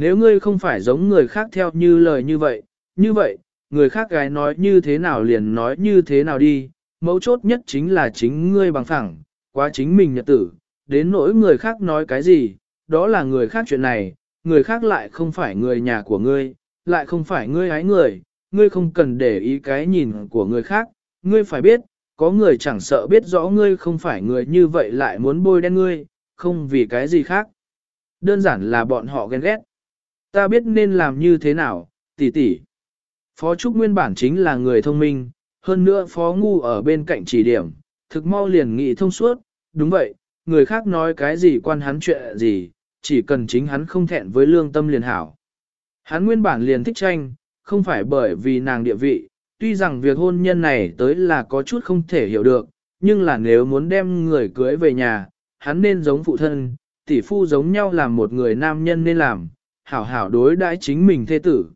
Nếu ngươi không phải giống người khác theo như lời như vậy, như vậy, người khác gái nói như thế nào liền nói như thế nào đi, mấu chốt nhất chính là chính ngươi bằng phẳng, quá chính mình nhật tử, đến nỗi người khác nói cái gì, đó là người khác chuyện này, người khác lại không phải người nhà của ngươi, lại không phải ngươi hái người, ngươi không cần để ý cái nhìn của người khác, ngươi phải biết, có người chẳng sợ biết rõ ngươi không phải người như vậy lại muốn bôi đen ngươi, không vì cái gì khác. Đơn giản là bọn họ ghen ghét. Ta biết nên làm như thế nào, tỷ tỷ. Phó Trúc nguyên bản chính là người thông minh, hơn nữa Phó Ngu ở bên cạnh chỉ điểm, thực mau liền nghị thông suốt, đúng vậy, người khác nói cái gì quan hắn chuyện gì, chỉ cần chính hắn không thẹn với lương tâm liền hảo. Hắn nguyên bản liền thích tranh, không phải bởi vì nàng địa vị, tuy rằng việc hôn nhân này tới là có chút không thể hiểu được, nhưng là nếu muốn đem người cưới về nhà, hắn nên giống phụ thân, tỷ phu giống nhau làm một người nam nhân nên làm, hảo hảo đối đãi chính mình thê tử.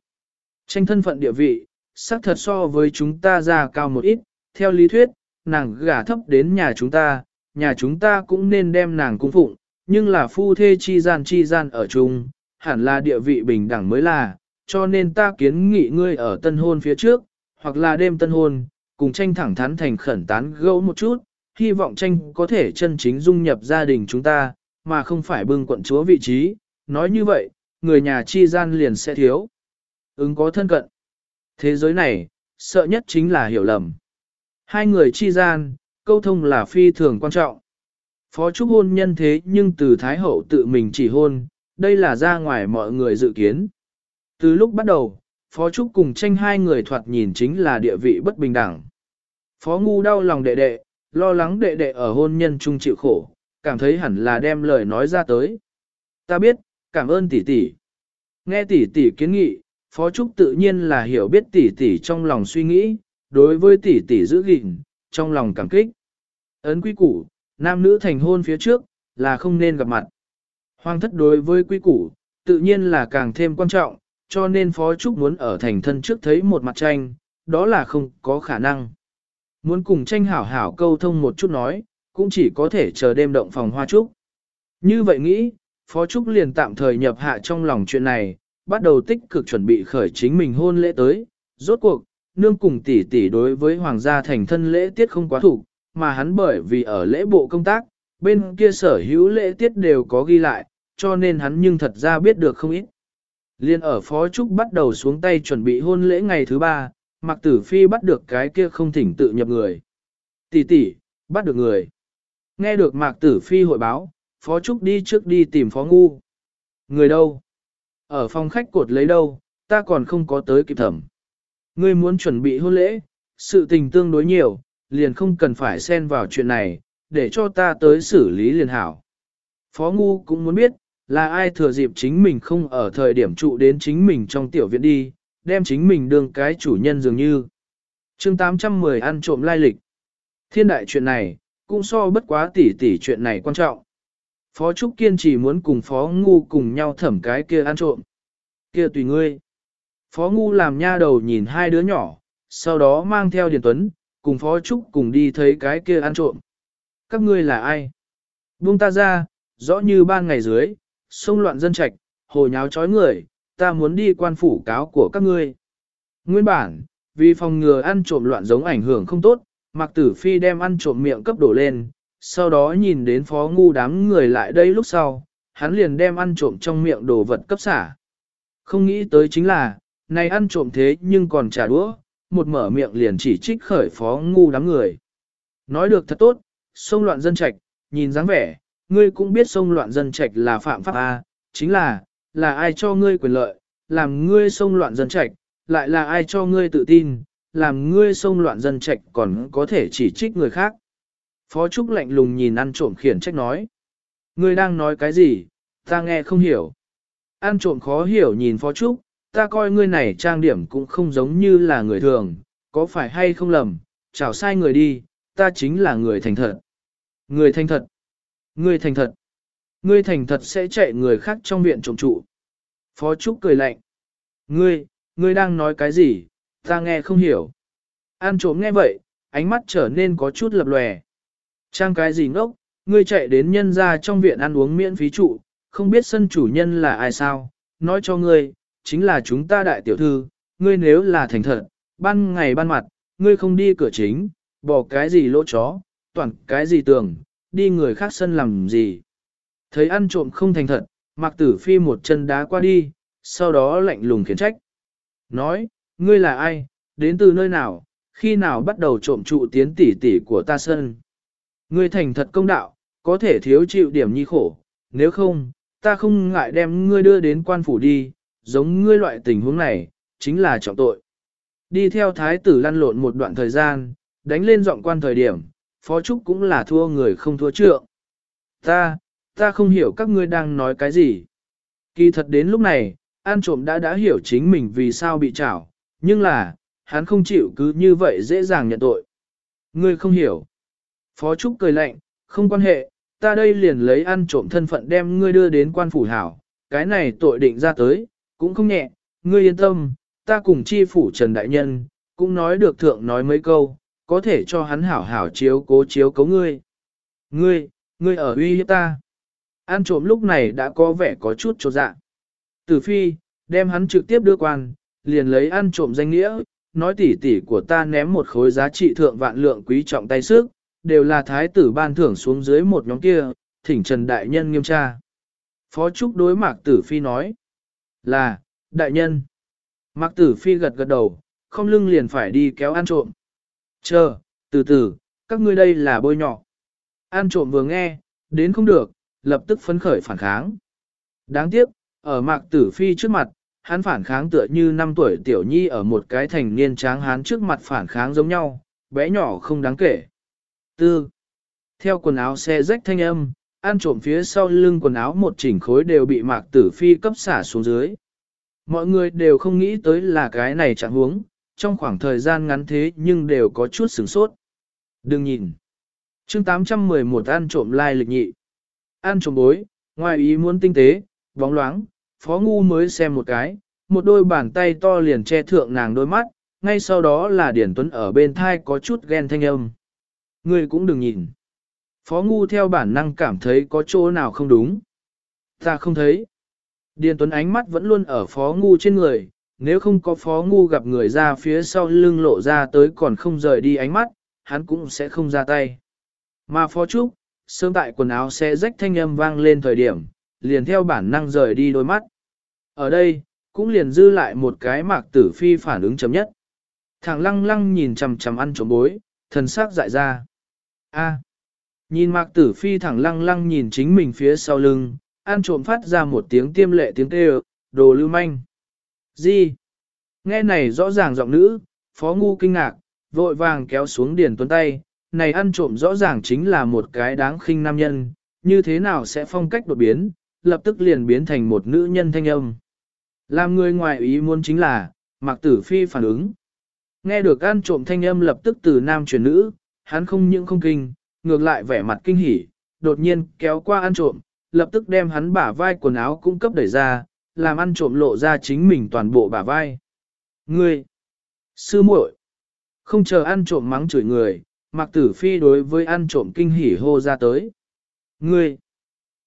Tranh thân phận địa vị, xác thật so với chúng ta ra cao một ít, theo lý thuyết, nàng gả thấp đến nhà chúng ta, nhà chúng ta cũng nên đem nàng cung phụng, nhưng là phu thê chi gian chi gian ở chung, hẳn là địa vị bình đẳng mới là, cho nên ta kiến nghị ngươi ở tân hôn phía trước, hoặc là đêm tân hôn, cùng tranh thẳng thắn thành khẩn tán gẫu một chút, hy vọng tranh có thể chân chính dung nhập gia đình chúng ta, mà không phải bưng quận chúa vị trí, nói như vậy, người nhà chi gian liền sẽ thiếu. Ứng có thân cận. Thế giới này, sợ nhất chính là hiểu lầm. Hai người chi gian, câu thông là phi thường quan trọng. Phó trúc hôn nhân thế nhưng từ Thái Hậu tự mình chỉ hôn, đây là ra ngoài mọi người dự kiến. Từ lúc bắt đầu, Phó Trúc cùng tranh hai người thoạt nhìn chính là địa vị bất bình đẳng. Phó Ngu đau lòng đệ đệ, lo lắng đệ đệ ở hôn nhân chung chịu khổ, cảm thấy hẳn là đem lời nói ra tới. Ta biết, cảm ơn tỷ tỷ. Nghe tỷ tỷ kiến nghị, Phó Trúc tự nhiên là hiểu biết tỷ tỷ trong lòng suy nghĩ, đối với tỷ tỷ giữ gìn, trong lòng cảm kích. Ấn quy củ, nam nữ thành hôn phía trước, là không nên gặp mặt. Hoàng thất đối với quy củ, tự nhiên là càng thêm quan trọng, cho nên Phó Trúc muốn ở thành thân trước thấy một mặt tranh, đó là không có khả năng. Muốn cùng tranh hảo hảo câu thông một chút nói, cũng chỉ có thể chờ đêm động phòng hoa trúc. Như vậy nghĩ, Phó Trúc liền tạm thời nhập hạ trong lòng chuyện này, bắt đầu tích cực chuẩn bị khởi chính mình hôn lễ tới. Rốt cuộc, nương cùng tỷ tỷ đối với hoàng gia thành thân lễ tiết không quá thủ, mà hắn bởi vì ở lễ bộ công tác, bên kia sở hữu lễ tiết đều có ghi lại, cho nên hắn nhưng thật ra biết được không ít. Liên ở Phó Trúc bắt đầu xuống tay chuẩn bị hôn lễ ngày thứ ba, Mạc Tử Phi bắt được cái kia không thỉnh tự nhập người. Tỷ tỷ, bắt được người. Nghe được Mạc Tử Phi hội báo, Phó Trúc đi trước đi tìm Phó Ngu. Người đâu? Ở phòng khách cột lấy đâu, ta còn không có tới kịp thẩm. Ngươi muốn chuẩn bị hôn lễ, sự tình tương đối nhiều, liền không cần phải xen vào chuyện này, để cho ta tới xử lý liền hảo. Phó Ngu cũng muốn biết, là ai thừa dịp chính mình không ở thời điểm trụ đến chính mình trong tiểu viện đi, đem chính mình đương cái chủ nhân dường như. chương 810 ăn trộm lai lịch. Thiên đại chuyện này, cũng so bất quá tỉ tỉ chuyện này quan trọng. Phó Trúc Kiên chỉ muốn cùng Phó Ngu cùng nhau thẩm cái kia ăn trộm. Kia tùy ngươi. Phó Ngu làm nha đầu nhìn hai đứa nhỏ, sau đó mang theo Điền Tuấn, cùng Phó Trúc cùng đi thấy cái kia ăn trộm. Các ngươi là ai? Buông ta ra, rõ như ban ngày dưới, sông loạn dân trạch, hồ nháo chói người, ta muốn đi quan phủ cáo của các ngươi. Nguyên bản, vì phòng ngừa ăn trộm loạn giống ảnh hưởng không tốt, Mạc Tử Phi đem ăn trộm miệng cấp đổ lên, sau đó nhìn đến phó ngu đám người lại đây lúc sau, hắn liền đem ăn trộm trong miệng đồ vật cấp xả. Không nghĩ tới chính là, này ăn trộm thế nhưng còn trả đũa, một mở miệng liền chỉ trích khởi phó ngu đám người. Nói được thật tốt, sông loạn dân trạch, nhìn dáng vẻ, ngươi cũng biết sông loạn dân trạch là phạm pháp A, chính là, là ai cho ngươi quyền lợi, làm ngươi sông loạn dân trạch, lại là ai cho ngươi tự tin, làm ngươi sông loạn dân trạch còn có thể chỉ trích người khác. Phó Trúc lạnh lùng nhìn ăn trộm khiển trách nói. Ngươi đang nói cái gì, ta nghe không hiểu. Ăn trộm khó hiểu nhìn Phó Trúc, ta coi ngươi này trang điểm cũng không giống như là người thường, có phải hay không lầm, chào sai người đi, ta chính là người thành thật. Người thành thật. Ngươi thành thật. Ngươi thành thật sẽ chạy người khác trong viện trộm trụ. Phó Trúc cười lạnh. Ngươi, ngươi đang nói cái gì, ta nghe không hiểu. An trộm nghe vậy, ánh mắt trở nên có chút lập lòe. Trang cái gì ngốc, ngươi chạy đến nhân ra trong viện ăn uống miễn phí trụ, không biết sân chủ nhân là ai sao, nói cho ngươi, chính là chúng ta đại tiểu thư, ngươi nếu là thành thật, ban ngày ban mặt, ngươi không đi cửa chính, bỏ cái gì lỗ chó, toàn cái gì tưởng, đi người khác sân làm gì. Thấy ăn trộm không thành thật, Mạc Tử Phi một chân đá qua đi, sau đó lạnh lùng khiển trách. Nói, ngươi là ai, đến từ nơi nào, khi nào bắt đầu trộm trụ tiến tỷ tỷ của ta sân. Ngươi thành thật công đạo, có thể thiếu chịu điểm nhi khổ, nếu không, ta không ngại đem ngươi đưa đến quan phủ đi, giống ngươi loại tình huống này, chính là trọng tội. Đi theo thái tử lăn lộn một đoạn thời gian, đánh lên giọng quan thời điểm, phó trúc cũng là thua người không thua trượng. Ta, ta không hiểu các ngươi đang nói cái gì. Kỳ thật đến lúc này, An trộm đã đã hiểu chính mình vì sao bị trảo, nhưng là, hắn không chịu cứ như vậy dễ dàng nhận tội. Ngươi không hiểu. Phó Trúc cười lạnh, không quan hệ, ta đây liền lấy ăn trộm thân phận đem ngươi đưa đến quan phủ hảo, cái này tội định ra tới, cũng không nhẹ, ngươi yên tâm, ta cùng chi phủ Trần Đại Nhân, cũng nói được thượng nói mấy câu, có thể cho hắn hảo hảo chiếu cố chiếu cấu ngươi. Ngươi, ngươi ở uy hiếp ta. ăn trộm lúc này đã có vẻ có chút trột dạ. Tử phi, đem hắn trực tiếp đưa quan, liền lấy ăn trộm danh nghĩa, nói tỉ tỉ của ta ném một khối giá trị thượng vạn lượng quý trọng tay sức, đều là thái tử ban thưởng xuống dưới một nhóm kia, thỉnh Trần Đại Nhân nghiêm tra. Phó Trúc đối Mạc Tử Phi nói, là, Đại Nhân. Mạc Tử Phi gật gật đầu, không lưng liền phải đi kéo ăn trộm. Chờ, từ từ, các ngươi đây là bôi nhọ. An trộm vừa nghe, đến không được, lập tức phấn khởi phản kháng. Đáng tiếc, ở Mạc Tử Phi trước mặt, hắn phản kháng tựa như năm tuổi tiểu nhi ở một cái thành niên tráng hán trước mặt phản kháng giống nhau, bé nhỏ không đáng kể. Tư. Theo quần áo xe rách thanh âm, ăn trộm phía sau lưng quần áo một chỉnh khối đều bị mạc tử phi cấp xả xuống dưới. Mọi người đều không nghĩ tới là cái này chẳng huống, trong khoảng thời gian ngắn thế nhưng đều có chút sửng sốt. Đừng nhìn. chương 811 ăn trộm lai lịch nhị. Ăn trộm bối, ngoài ý muốn tinh tế, bóng loáng, phó ngu mới xem một cái, một đôi bàn tay to liền che thượng nàng đôi mắt, ngay sau đó là Điển Tuấn ở bên thai có chút ghen thanh âm. Ngươi cũng đừng nhìn. Phó ngu theo bản năng cảm thấy có chỗ nào không đúng. Ta không thấy. Điền Tuấn ánh mắt vẫn luôn ở phó ngu trên người, nếu không có phó ngu gặp người ra phía sau lưng lộ ra tới còn không rời đi ánh mắt, hắn cũng sẽ không ra tay. Mà phó trúc, sớm tại quần áo xe rách thanh âm vang lên thời điểm, liền theo bản năng rời đi đôi mắt. Ở đây, cũng liền dư lại một cái mạc tử phi phản ứng chấm nhất. Thằng lăng lăng nhìn chằm chằm ăn trộm bối, thần sắc dại ra. A. Nhìn mạc tử phi thẳng lăng lăng nhìn chính mình phía sau lưng, An trộm phát ra một tiếng tiêm lệ tiếng kêu, đồ lưu manh. Gì? Nghe này rõ ràng giọng nữ, phó ngu kinh ngạc, vội vàng kéo xuống Điền Tuấn tay, này ăn trộm rõ ràng chính là một cái đáng khinh nam nhân, như thế nào sẽ phong cách đột biến, lập tức liền biến thành một nữ nhân thanh âm. Làm người ngoài ý muốn chính là, Mạc Tử Phi phản ứng. Nghe được ăn trộm thanh âm lập tức từ nam chuyển nữ, hắn không những không kinh, ngược lại vẻ mặt kinh hỉ, đột nhiên kéo qua ăn trộm, lập tức đem hắn bả vai quần áo cung cấp đẩy ra, làm ăn trộm lộ ra chính mình toàn bộ bả vai. Ngươi! Sư muội! Không chờ ăn trộm mắng chửi người, Mạc Tử Phi đối với ăn trộm kinh hỉ hô ra tới. Ngươi!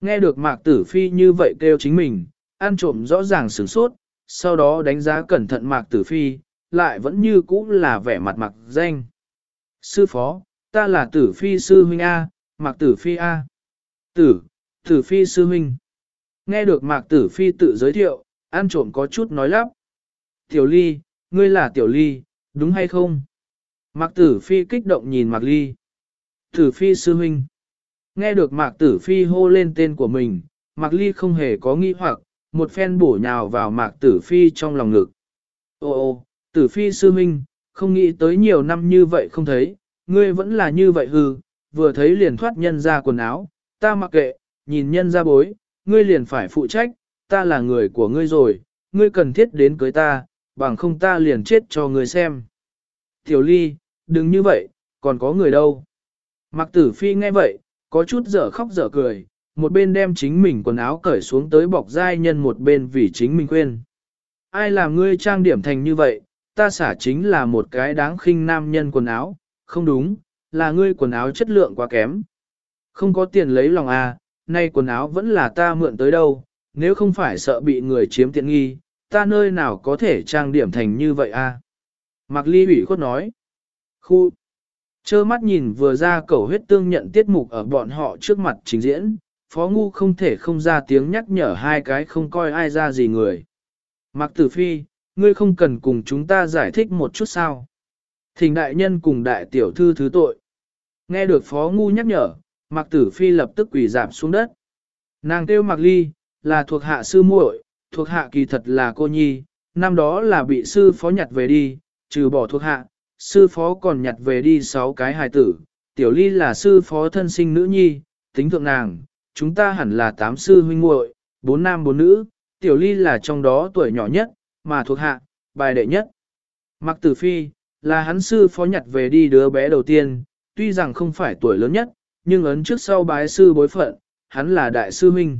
Nghe được Mạc Tử Phi như vậy kêu chính mình, ăn trộm rõ ràng sửng sốt, sau đó đánh giá cẩn thận Mạc Tử Phi, lại vẫn như cũ là vẻ mặt mặc danh. Sư phó, ta là Tử Phi Sư Huynh A, Mạc Tử Phi A. Tử, Tử Phi Sư Huynh. Nghe được Mạc Tử Phi tự giới thiệu, ăn trộm có chút nói lắp. Tiểu Ly, ngươi là Tiểu Ly, đúng hay không? Mạc Tử Phi kích động nhìn Mạc Ly. Tử Phi Sư Huynh. Nghe được Mạc Tử Phi hô lên tên của mình, Mạc Ly không hề có nghi hoặc, một phen bổ nhào vào Mạc Tử Phi trong lòng ngực. Ô ô, Tử Phi sư huynh, không nghĩ tới nhiều năm như vậy không thấy, ngươi vẫn là như vậy hư, vừa thấy liền thoát nhân ra quần áo, ta mặc kệ, nhìn nhân ra bối, ngươi liền phải phụ trách, ta là người của ngươi rồi, ngươi cần thiết đến cưới ta, bằng không ta liền chết cho ngươi xem. Tiểu Ly, đừng như vậy, còn có người đâu. Mặc Tử Phi nghe vậy, có chút dở khóc dở cười, một bên đem chính mình quần áo cởi xuống tới bọc giai nhân một bên vì chính mình quên. Ai làm ngươi trang điểm thành như vậy, ta xả chính là một cái đáng khinh nam nhân quần áo, không đúng, là ngươi quần áo chất lượng quá kém. Không có tiền lấy lòng à, nay quần áo vẫn là ta mượn tới đâu, nếu không phải sợ bị người chiếm tiện nghi, ta nơi nào có thể trang điểm thành như vậy à. Mạc Ly ủy khuất nói. Khu. Chơ mắt nhìn vừa ra cầu huyết tương nhận tiết mục ở bọn họ trước mặt trình diễn, Phó Ngu không thể không ra tiếng nhắc nhở hai cái không coi ai ra gì người. Mạc Tử Phi, ngươi không cần cùng chúng ta giải thích một chút sao. Thỉnh đại nhân cùng đại tiểu thư thứ tội. Nghe được Phó Ngu nhắc nhở, Mạc Tử Phi lập tức quỳ giảm xuống đất. Nàng kêu Mạc Ly, là thuộc hạ sư muội, thuộc hạ kỳ thật là cô nhi, năm đó là bị sư phó nhặt về đi, trừ bỏ thuộc hạ, sư phó còn nhặt về đi sáu cái hài tử, tiểu ly là sư phó thân sinh nữ nhi, tính thượng nàng, chúng ta hẳn là tám sư huynh muội, bốn nam bốn nữ, tiểu ly là trong đó tuổi nhỏ nhất, mà thuộc hạ, bài đệ nhất. Mặc tử phi, là hắn sư phó nhặt về đi đứa bé đầu tiên, tuy rằng không phải tuổi lớn nhất, nhưng ấn trước sau bái sư bối phận, hắn là đại sư huynh.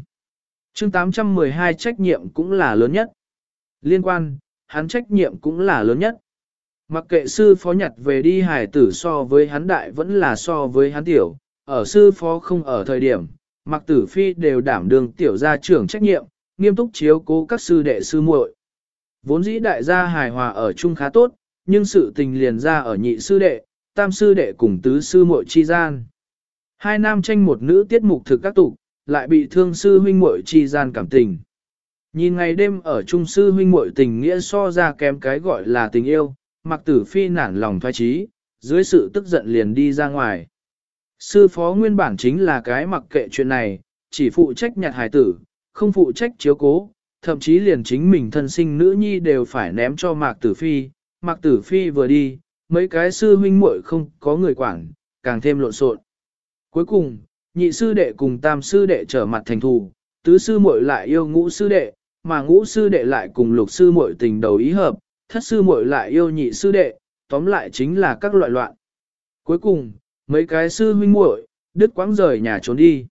chương 812 trách nhiệm cũng là lớn nhất. Liên quan, hắn trách nhiệm cũng là lớn nhất. Mặc kệ sư phó nhặt về đi hải tử so với hắn đại vẫn là so với hắn tiểu, ở sư phó không ở thời điểm, mặc tử phi đều đảm đương tiểu gia trưởng trách nhiệm, nghiêm túc chiếu cố các sư đệ sư muội. Vốn dĩ đại gia hài hòa ở chung khá tốt, nhưng sự tình liền ra ở nhị sư đệ, tam sư đệ cùng tứ sư muội chi gian. Hai nam tranh một nữ tiết mục thực các tục, lại bị thương sư huynh muội chi gian cảm tình. Nhìn ngày đêm ở trung sư huynh muội tình nghĩa so ra kém cái gọi là tình yêu, mặc tử phi nản lòng thoái trí, dưới sự tức giận liền đi ra ngoài. Sư phó nguyên bản chính là cái mặc kệ chuyện này, chỉ phụ trách nhặt hài tử, không phụ trách chiếu cố, thậm chí liền chính mình thân sinh nữ nhi đều phải ném cho mạc tử phi. Mạc tử phi vừa đi, mấy cái sư huynh muội không có người quản, càng thêm lộn xộn. Cuối cùng, nhị sư đệ cùng tam sư đệ trở mặt thành thù, tứ sư muội lại yêu ngũ sư đệ, mà ngũ sư đệ lại cùng lục sư muội tình đầu ý hợp, thất sư muội lại yêu nhị sư đệ, tóm lại chính là các loại loạn. Cuối cùng, mấy cái sư huynh muội, đứt quãng rời nhà trốn đi.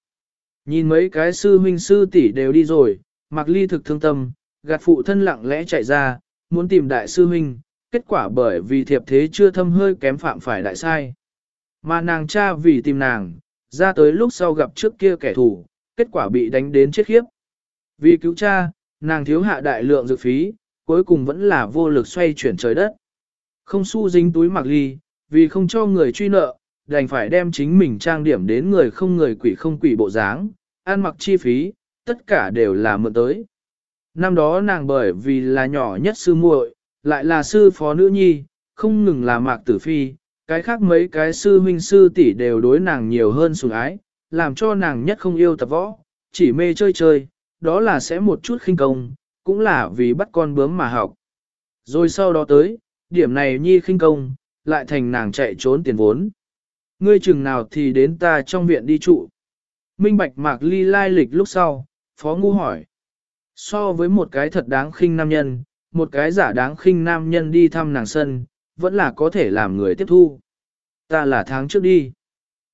Nhìn mấy cái sư huynh sư tỷ đều đi rồi, Mạc Ly thực thương tâm, gạt phụ thân lặng lẽ chạy ra, muốn tìm đại sư huynh, kết quả bởi vì thiệp thế chưa thâm hơi kém phạm phải đại sai. Mà nàng cha vì tìm nàng, ra tới lúc sau gặp trước kia kẻ thù, kết quả bị đánh đến chết khiếp. Vì cứu cha, nàng thiếu hạ đại lượng dược phí, cuối cùng vẫn là vô lực xoay chuyển trời đất. Không xu dính túi mặc Ly, vì không cho người truy nợ, đành phải đem chính mình trang điểm đến người không người quỷ không quỷ bộ dáng, ăn mặc chi phí, tất cả đều là mượn tới. Năm đó nàng bởi vì là nhỏ nhất sư muội, lại là sư phó nữ nhi, không ngừng là mạc tử phi, cái khác mấy cái sư huynh sư tỷ đều đối nàng nhiều hơn sủng ái, làm cho nàng nhất không yêu tập võ, chỉ mê chơi chơi, đó là sẽ một chút khinh công, cũng là vì bắt con bướm mà học. Rồi sau đó tới, điểm này nhi khinh công, lại thành nàng chạy trốn tiền vốn. Ngươi chừng nào thì đến ta trong viện đi trụ. Minh bạch mạc ly lai lịch lúc sau, phó ngu hỏi. So với một cái thật đáng khinh nam nhân, một cái giả đáng khinh nam nhân đi thăm nàng sân, vẫn là có thể làm người tiếp thu. Ta là tháng trước đi.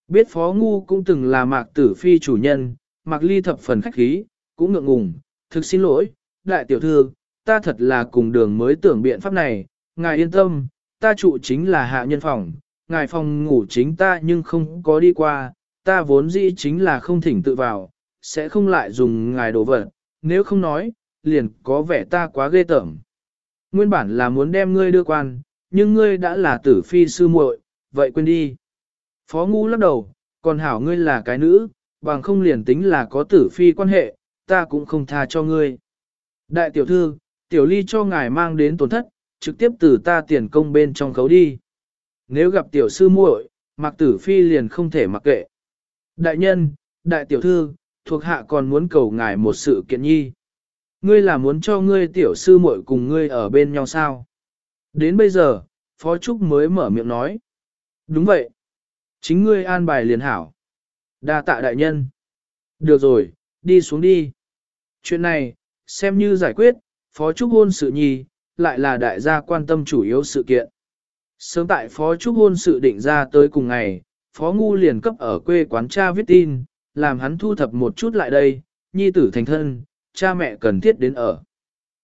Biết phó ngu cũng từng là mạc tử phi chủ nhân, mạc ly thập phần khách khí, cũng ngượng ngùng, thực xin lỗi, đại tiểu thư, ta thật là cùng đường mới tưởng biện pháp này, ngài yên tâm, ta trụ chính là hạ nhân phòng, ngài phòng ngủ chính ta nhưng không có đi qua, ta vốn dĩ chính là không thỉnh tự vào, sẽ không lại dùng ngài đồ vật, nếu không nói, liền có vẻ ta quá ghê tởm. Nguyên bản là muốn đem ngươi đưa quan, nhưng ngươi đã là tử phi sư muội, vậy quên đi. Phó ngu lắc đầu, còn hảo ngươi là cái nữ, bằng không liền tính là có tử phi quan hệ, ta cũng không tha cho ngươi. Đại tiểu thư, tiểu ly cho ngài mang đến tổn thất, trực tiếp từ ta tiền công bên trong khấu đi. Nếu gặp tiểu sư muội, mặc tử phi liền không thể mặc kệ. Đại nhân, đại tiểu thư, thuộc hạ còn muốn cầu ngài một sự kiện nhi. Ngươi là muốn cho ngươi tiểu sư muội cùng ngươi ở bên nhau sao? Đến bây giờ, Phó Trúc mới mở miệng nói. Đúng vậy. Chính ngươi an bài liền hảo. đa tạ đại nhân. Được rồi, đi xuống đi. Chuyện này, xem như giải quyết, Phó Trúc hôn sự nhi, lại là đại gia quan tâm chủ yếu sự kiện. Sớm tại Phó Trúc hôn sự định ra tới cùng ngày, Phó Ngu liền cấp ở quê quán cha viết tin, làm hắn thu thập một chút lại đây, nhi tử thành thân, cha mẹ cần thiết đến ở.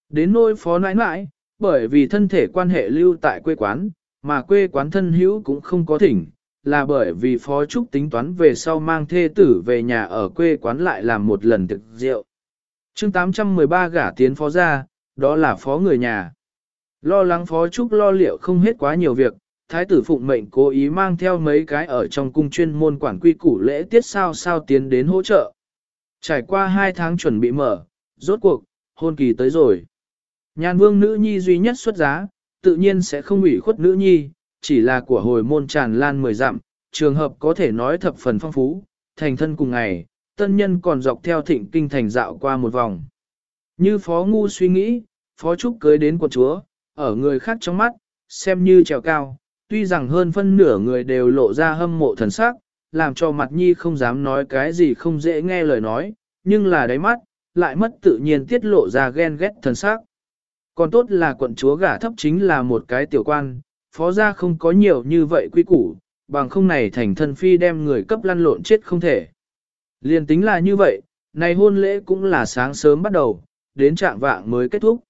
Đến nôi Phó nãi nãi, bởi vì thân thể quan hệ lưu tại quê quán, mà quê quán thân hữu cũng không có thỉnh, là bởi vì Phó Trúc tính toán về sau mang thê tử về nhà ở quê quán lại làm một lần thực rượu. chương 813 gả tiến phó ra, đó là phó người nhà. Lo lắng Phó Trúc lo liệu không hết quá nhiều việc, Thái tử phụng mệnh cố ý mang theo mấy cái ở trong cung chuyên môn quản quy củ lễ tiết sao sao tiến đến hỗ trợ. Trải qua hai tháng chuẩn bị mở, rốt cuộc, hôn kỳ tới rồi. Nhàn vương nữ nhi duy nhất xuất giá, tự nhiên sẽ không ủy khuất nữ nhi, chỉ là của hồi môn tràn lan mười dặm, trường hợp có thể nói thập phần phong phú, thành thân cùng ngày, tân nhân còn dọc theo thịnh kinh thành dạo qua một vòng. Như phó ngu suy nghĩ, phó trúc cưới đến quận chúa, ở người khác trong mắt, xem như trèo cao, tuy rằng hơn phân nửa người đều lộ ra hâm mộ thần sắc, làm cho mặt nhi không dám nói cái gì không dễ nghe lời nói, nhưng là đáy mắt, lại mất tự nhiên tiết lộ ra ghen ghét thần sắc. Còn tốt là quận chúa gả thấp chính là một cái tiểu quan, phó gia không có nhiều như vậy quy củ, bằng không này thành thân phi đem người cấp lăn lộn chết không thể. Liên tính là như vậy, này hôn lễ cũng là sáng sớm bắt đầu, đến trạng vạng mới kết thúc.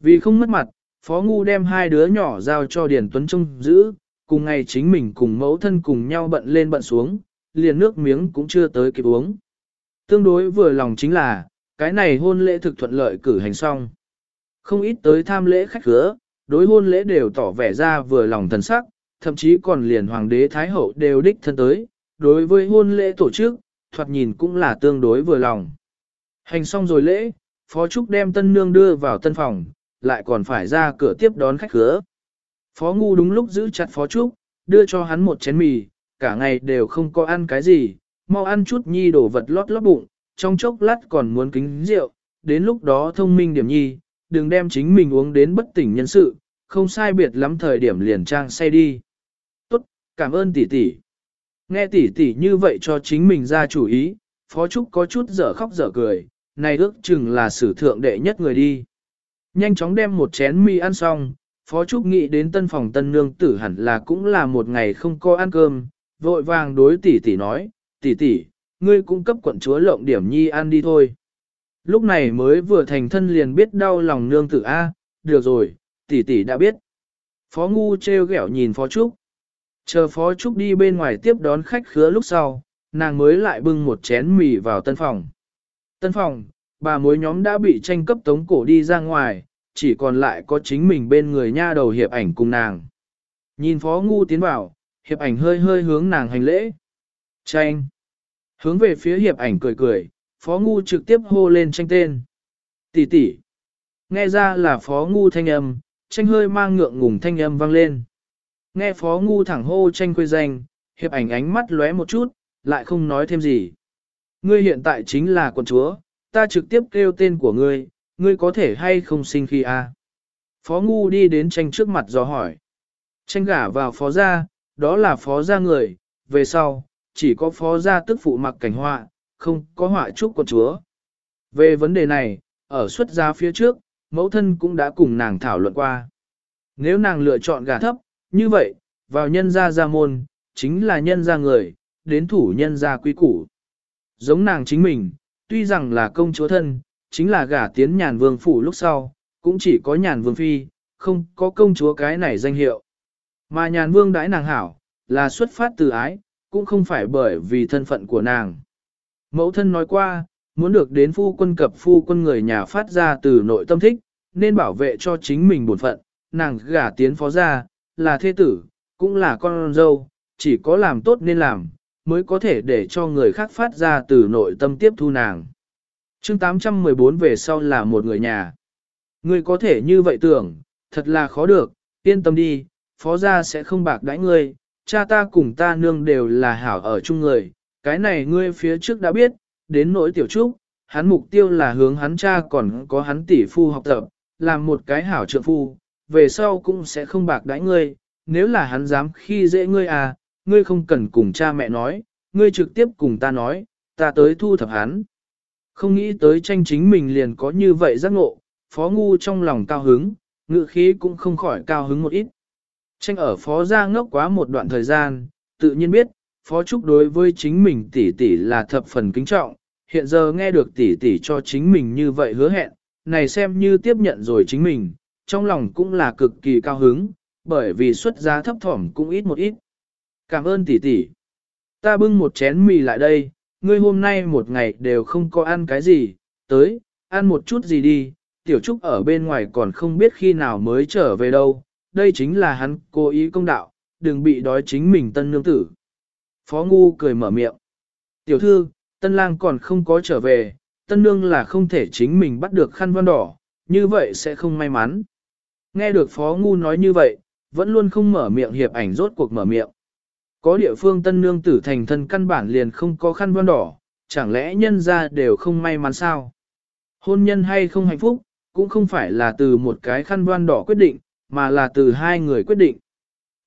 Vì không mất mặt, Phó Ngu đem hai đứa nhỏ giao cho Điền Tuấn trông giữ, cùng ngày chính mình cùng mẫu thân cùng nhau bận lên bận xuống, liền nước miếng cũng chưa tới kịp uống. Tương đối vừa lòng chính là, cái này hôn lễ thực thuận lợi cử hành xong. Không ít tới tham lễ khách khứa, đối hôn lễ đều tỏ vẻ ra vừa lòng thần sắc, thậm chí còn liền hoàng đế thái hậu đều đích thân tới, đối với hôn lễ tổ chức, thoạt nhìn cũng là tương đối vừa lòng. Hành xong rồi lễ, Phó Trúc đem tân nương đưa vào tân phòng, lại còn phải ra cửa tiếp đón khách khứa. Phó Ngu đúng lúc giữ chặt Phó Trúc, đưa cho hắn một chén mì, cả ngày đều không có ăn cái gì, mau ăn chút nhi đổ vật lót lót bụng, trong chốc lát còn muốn kính rượu, đến lúc đó thông minh điểm nhi, đừng đem chính mình uống đến bất tỉnh nhân sự, không sai biệt lắm thời điểm liền trang say đi. Tốt, cảm ơn tỷ tỷ. Nghe tỷ tỷ như vậy cho chính mình ra chủ ý, Phó Trúc có chút dở khóc dở cười, này ước chừng là sử thượng đệ nhất người đi. Nhanh chóng đem một chén mì ăn xong, Phó Trúc nghĩ đến tân phòng tân nương tử hẳn là cũng là một ngày không có ăn cơm, vội vàng đối tỷ tỷ nói, tỷ tỷ, ngươi cung cấp quận chúa lộng điểm nhi ăn đi thôi. Lúc này mới vừa thành thân liền biết đau lòng nương tử A, được rồi, tỷ tỷ đã biết. Phó Ngu treo ghẹo nhìn Phó Trúc. Chờ Phó Trúc đi bên ngoài tiếp đón khách khứa lúc sau, nàng mới lại bưng một chén mì vào tân phòng. Tân phòng, bà mối nhóm đã bị tranh cấp tống cổ đi ra ngoài, chỉ còn lại có chính mình bên người nha đầu hiệp ảnh cùng nàng. Nhìn phó ngu tiến vào, hiệp ảnh hơi hơi hướng nàng hành lễ. Tranh. Hướng về phía hiệp ảnh cười cười, phó ngu trực tiếp hô lên tranh tên. Tỷ tỷ. Nghe ra là phó ngu thanh âm, tranh hơi mang ngượng ngùng thanh âm vang lên. Nghe phó ngu thẳng hô tranh quê danh, hiệp ảnh ánh mắt lóe một chút, lại không nói thêm gì. Ngươi hiện tại chính là quận chúa, ta trực tiếp kêu tên của ngươi, ngươi có thể hay không sinh khi a? Phó Ngu đi đến tranh trước mặt dò hỏi. Tranh gả vào phó gia, đó là phó gia người, về sau, chỉ có phó gia tức phụ mặc cảnh họa, không có họa chúc con chúa. Về vấn đề này, ở xuất gia phía trước, mẫu thân cũng đã cùng nàng thảo luận qua. Nếu nàng lựa chọn gả thấp, như vậy, vào nhân gia gia môn, chính là nhân gia người, đến thủ nhân gia quý củ. Giống nàng chính mình, tuy rằng là công chúa thân, chính là gả tiến nhàn vương phủ lúc sau, cũng chỉ có nhàn vương phi, không có công chúa cái này danh hiệu. Mà nhàn vương đãi nàng hảo, là xuất phát từ ái, cũng không phải bởi vì thân phận của nàng. Mẫu thân nói qua, muốn được đến phu quân cập phu quân người nhà phát ra từ nội tâm thích, nên bảo vệ cho chính mình bổn phận, nàng gả tiến phó gia, là thế tử, cũng là con dâu, chỉ có làm tốt nên làm, mới có thể để cho người khác phát ra từ nội tâm tiếp thu nàng. chương 814 về sau là một người nhà. Ngươi có thể như vậy tưởng, thật là khó được, yên tâm đi, phó gia sẽ không bạc đãi ngươi, cha ta cùng ta nương đều là hảo ở chung người, cái này ngươi phía trước đã biết, đến nỗi tiểu trúc, hắn mục tiêu là hướng hắn cha còn có hắn tỷ phu học tập, làm một cái hảo trượng phu, về sau cũng sẽ không bạc đãi ngươi, nếu là hắn dám khi dễ ngươi à, ngươi không cần cùng cha mẹ nói, ngươi trực tiếp cùng ta nói, ta tới thu thập hắn. Không nghĩ tới tranh chính mình liền có như vậy giác ngộ, phó ngu trong lòng cao hứng, ngự khí cũng không khỏi cao hứng một ít. Tranh ở phó gia ngốc quá một đoạn thời gian, tự nhiên biết, phó trúc đối với chính mình tỷ tỷ là thập phần kính trọng, hiện giờ nghe được tỷ tỷ cho chính mình như vậy hứa hẹn, này xem như tiếp nhận rồi chính mình, trong lòng cũng là cực kỳ cao hứng, bởi vì xuất giá thấp thỏm cũng ít một ít. Cảm ơn tỷ tỷ. Ta bưng một chén mì lại đây, ngươi hôm nay một ngày đều không có ăn cái gì, tới, ăn một chút gì đi, tiểu trúc ở bên ngoài còn không biết khi nào mới trở về đâu, đây chính là hắn cố ý công đạo, đừng bị đói chính mình tân nương tử. Phó Ngu cười mở miệng. Tiểu thư, tân lang còn không có trở về, tân nương là không thể chính mình bắt được khăn văn đỏ, như vậy sẽ không may mắn. Nghe được Phó Ngu nói như vậy, vẫn luôn không mở miệng hiệp ảnh rốt cuộc mở miệng. Có địa phương tân nương tử thành thân căn bản liền không có khăn văn đỏ, chẳng lẽ nhân ra đều không may mắn sao? Hôn nhân hay không hạnh phúc, cũng không phải là từ một cái khăn văn đỏ quyết định, mà là từ hai người quyết định.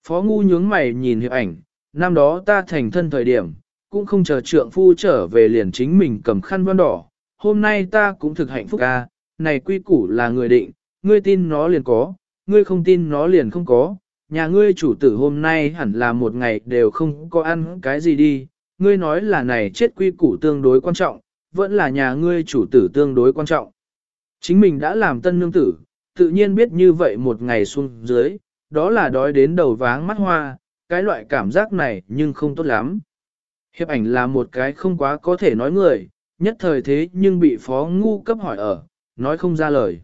Phó ngu nhướng mày nhìn hiệp ảnh, năm đó ta thành thân thời điểm, cũng không chờ trượng phu trở về liền chính mình cầm khăn văn đỏ, hôm nay ta cũng thực hạnh phúc ca, này quy củ là người định, ngươi tin nó liền có, ngươi không tin nó liền không có, nhà ngươi chủ tử hôm nay hẳn là một ngày đều không có ăn cái gì đi, ngươi nói là này chết quy củ tương đối quan trọng, vẫn là nhà ngươi chủ tử tương đối quan trọng. Chính mình đã làm tân nương tử, tự nhiên biết như vậy một ngày xuống dưới, đó là đói đến đầu váng mắt hoa, cái loại cảm giác này nhưng không tốt lắm. Hiệp ảnh là một cái không quá có thể nói người, nhất thời thế nhưng bị phó ngu cấp hỏi ở, nói không ra lời.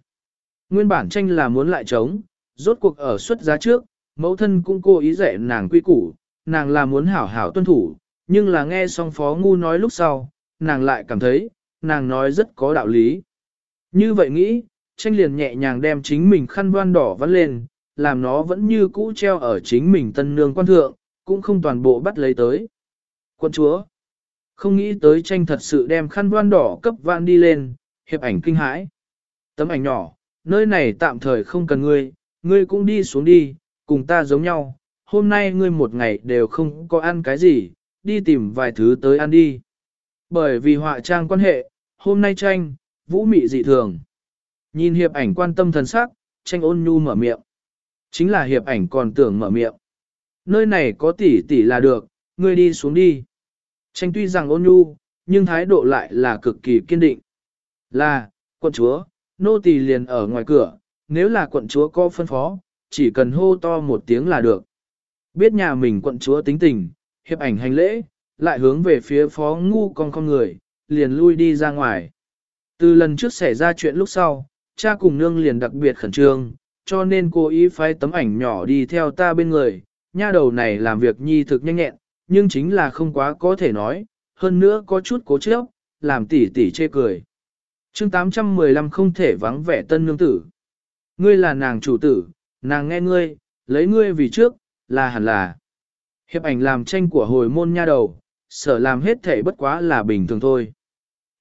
Nguyên bản tranh là muốn lại chống, rốt cuộc ở xuất giá trước, mẫu thân cũng cố ý dạy nàng quy củ, nàng là muốn hảo hảo tuân thủ, nhưng là nghe xong phó ngu nói lúc sau, nàng lại cảm thấy, nàng nói rất có đạo lý. Như vậy nghĩ, tranh liền nhẹ nhàng đem chính mình khăn voan đỏ vắt lên, làm nó vẫn như cũ treo ở chính mình tân nương quan thượng, cũng không toàn bộ bắt lấy tới. Quân chúa, không nghĩ tới tranh thật sự đem khăn voan đỏ cấp vạn đi lên, hiệp ảnh kinh hãi. Tấm ảnh nhỏ, nơi này tạm thời không cần ngươi, ngươi cũng đi xuống đi, cùng ta giống nhau, hôm nay ngươi một ngày đều không có ăn cái gì, đi tìm vài thứ tới ăn đi. Bởi vì họa trang quan hệ, hôm nay tranh, vũ mị dị thường. Nhìn hiệp ảnh quan tâm thần sắc, tranh ôn nhu mở miệng. Chính là hiệp ảnh còn tưởng mở miệng. Nơi này có tỷ tỷ là được, ngươi đi xuống đi. Tranh tuy rằng ôn nhu, nhưng thái độ lại là cực kỳ kiên định. Là, quận chúa, nô tỳ liền ở ngoài cửa, nếu là quận chúa có phân phó, chỉ cần hô to một tiếng là được. Biết nhà mình quận chúa tính tình, hiệp ảnh hành lễ, lại hướng về phía phó ngu con con người, liền lui đi ra ngoài. Từ lần trước xảy ra chuyện lúc sau, cha cùng nương liền đặc biệt khẩn trương, cho nên cô ý phái tấm ảnh nhỏ đi theo ta bên người, nha đầu này làm việc nhi thực nhanh nhẹn, nhưng chính là không quá có thể nói, hơn nữa có chút cố chấp, làm tỉ tỉ chê cười. chương 815 không thể vắng vẻ tân nương tử. Ngươi là nàng chủ tử, nàng nghe ngươi, lấy ngươi vì trước, là hẳn là. Hiệp ảnh làm tranh của hồi môn nha đầu, sở làm hết thể bất quá là bình thường thôi.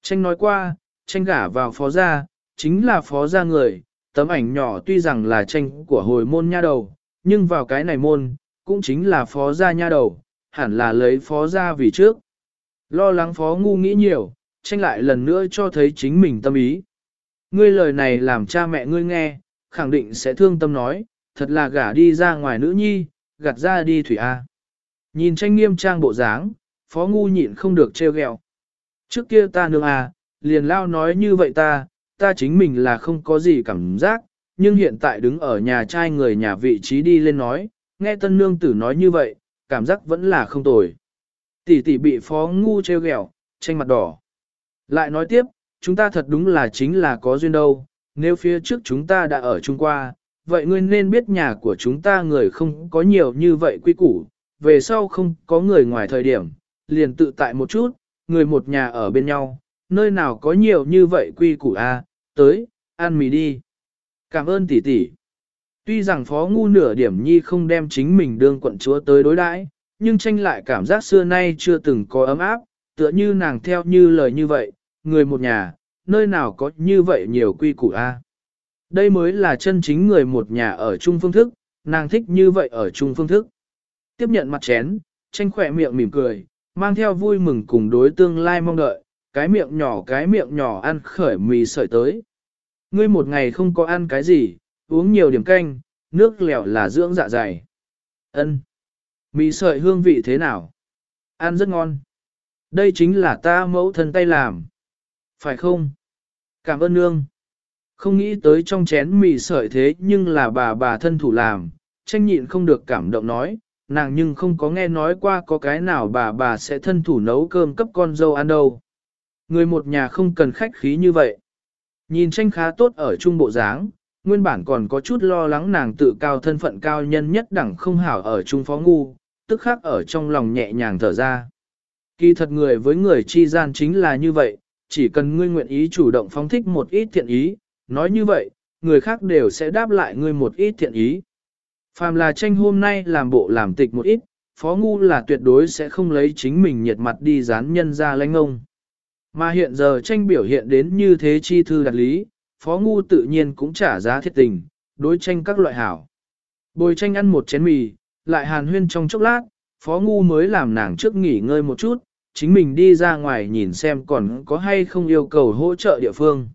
Tranh nói qua, tranh gả vào phó gia, chính là phó gia người, tấm ảnh nhỏ tuy rằng là tranh của hồi môn nha đầu, nhưng vào cái này môn, cũng chính là phó gia nha đầu, hẳn là lấy phó gia vì trước. Lo lắng phó ngu nghĩ nhiều, tranh lại lần nữa cho thấy chính mình tâm ý. Ngươi lời này làm cha mẹ ngươi nghe, khẳng định sẽ thương tâm nói, thật là gả đi ra ngoài nữ nhi, gạt ra đi thủy A. Nhìn tranh nghiêm trang bộ dáng, phó ngu nhịn không được trêu ghẹo. Trước kia ta nương à, liền lao nói như vậy ta, ta chính mình là không có gì cảm giác, nhưng hiện tại đứng ở nhà trai người nhà vị trí đi lên nói, nghe tân nương tử nói như vậy, cảm giác vẫn là không tồi. Tỷ tỷ bị phó ngu treo ghẹo, tranh mặt đỏ. Lại nói tiếp, chúng ta thật đúng là chính là có duyên đâu, nếu phía trước chúng ta đã ở chung qua, vậy ngươi nên biết nhà của chúng ta người không có nhiều như vậy quy củ, về sau không có người ngoài thời điểm, liền tự tại một chút, người một nhà ở bên nhau, nơi nào có nhiều như vậy quy củ a, tới, ăn mì đi. Cảm ơn tỷ tỷ. Tuy rằng phó ngu nửa điểm nhi không đem chính mình đương quận chúa tới đối đãi, nhưng tranh lại cảm giác xưa nay chưa từng có ấm áp, tựa như nàng theo như lời như vậy, người một nhà, nơi nào có như vậy nhiều quy củ a. Đây mới là chân chính người một nhà ở chung phương thức, nàng thích như vậy ở chung phương thức. Tiếp nhận mặt chén, tranh khỏe miệng mỉm cười, mang theo vui mừng cùng đối tương lai mong đợi, cái miệng nhỏ cái miệng nhỏ ăn khởi mì sợi tới. Ngươi một ngày không có ăn cái gì, uống nhiều điểm canh, nước lèo là dưỡng dạ dày. Ân, Mì sợi hương vị thế nào? Ăn rất ngon. Đây chính là ta mẫu thân tay làm. Phải không? Cảm ơn nương. Không nghĩ tới trong chén mì sợi thế nhưng là bà bà thân thủ làm, tranh nhịn không được cảm động nói, nàng nhưng không có nghe nói qua có cái nào bà bà sẽ thân thủ nấu cơm cấp con dâu ăn đâu. Người một nhà không cần khách khí như vậy. Nhìn tranh khá tốt ở trung bộ dáng, nguyên bản còn có chút lo lắng nàng tự cao thân phận cao nhân nhất đẳng không hảo ở trung phó ngu, tức khắc ở trong lòng nhẹ nhàng thở ra. Kỳ thật người với người chi gian chính là như vậy, chỉ cần ngươi nguyện ý chủ động phóng thích một ít thiện ý, nói như vậy, người khác đều sẽ đáp lại ngươi một ít thiện ý. Phàm là tranh hôm nay làm bộ làm tịch một ít, phó ngu là tuyệt đối sẽ không lấy chính mình nhiệt mặt đi dán nhân ra lãnh ông. Mà hiện giờ tranh biểu hiện đến như thế chi thư đặc lý, phó ngu tự nhiên cũng trả giá thiết tình, đối tranh các loại hảo. Bồi tranh ăn một chén mì, lại hàn huyên trong chốc lát, phó ngu mới làm nàng trước nghỉ ngơi một chút, chính mình đi ra ngoài nhìn xem còn có hay không yêu cầu hỗ trợ địa phương.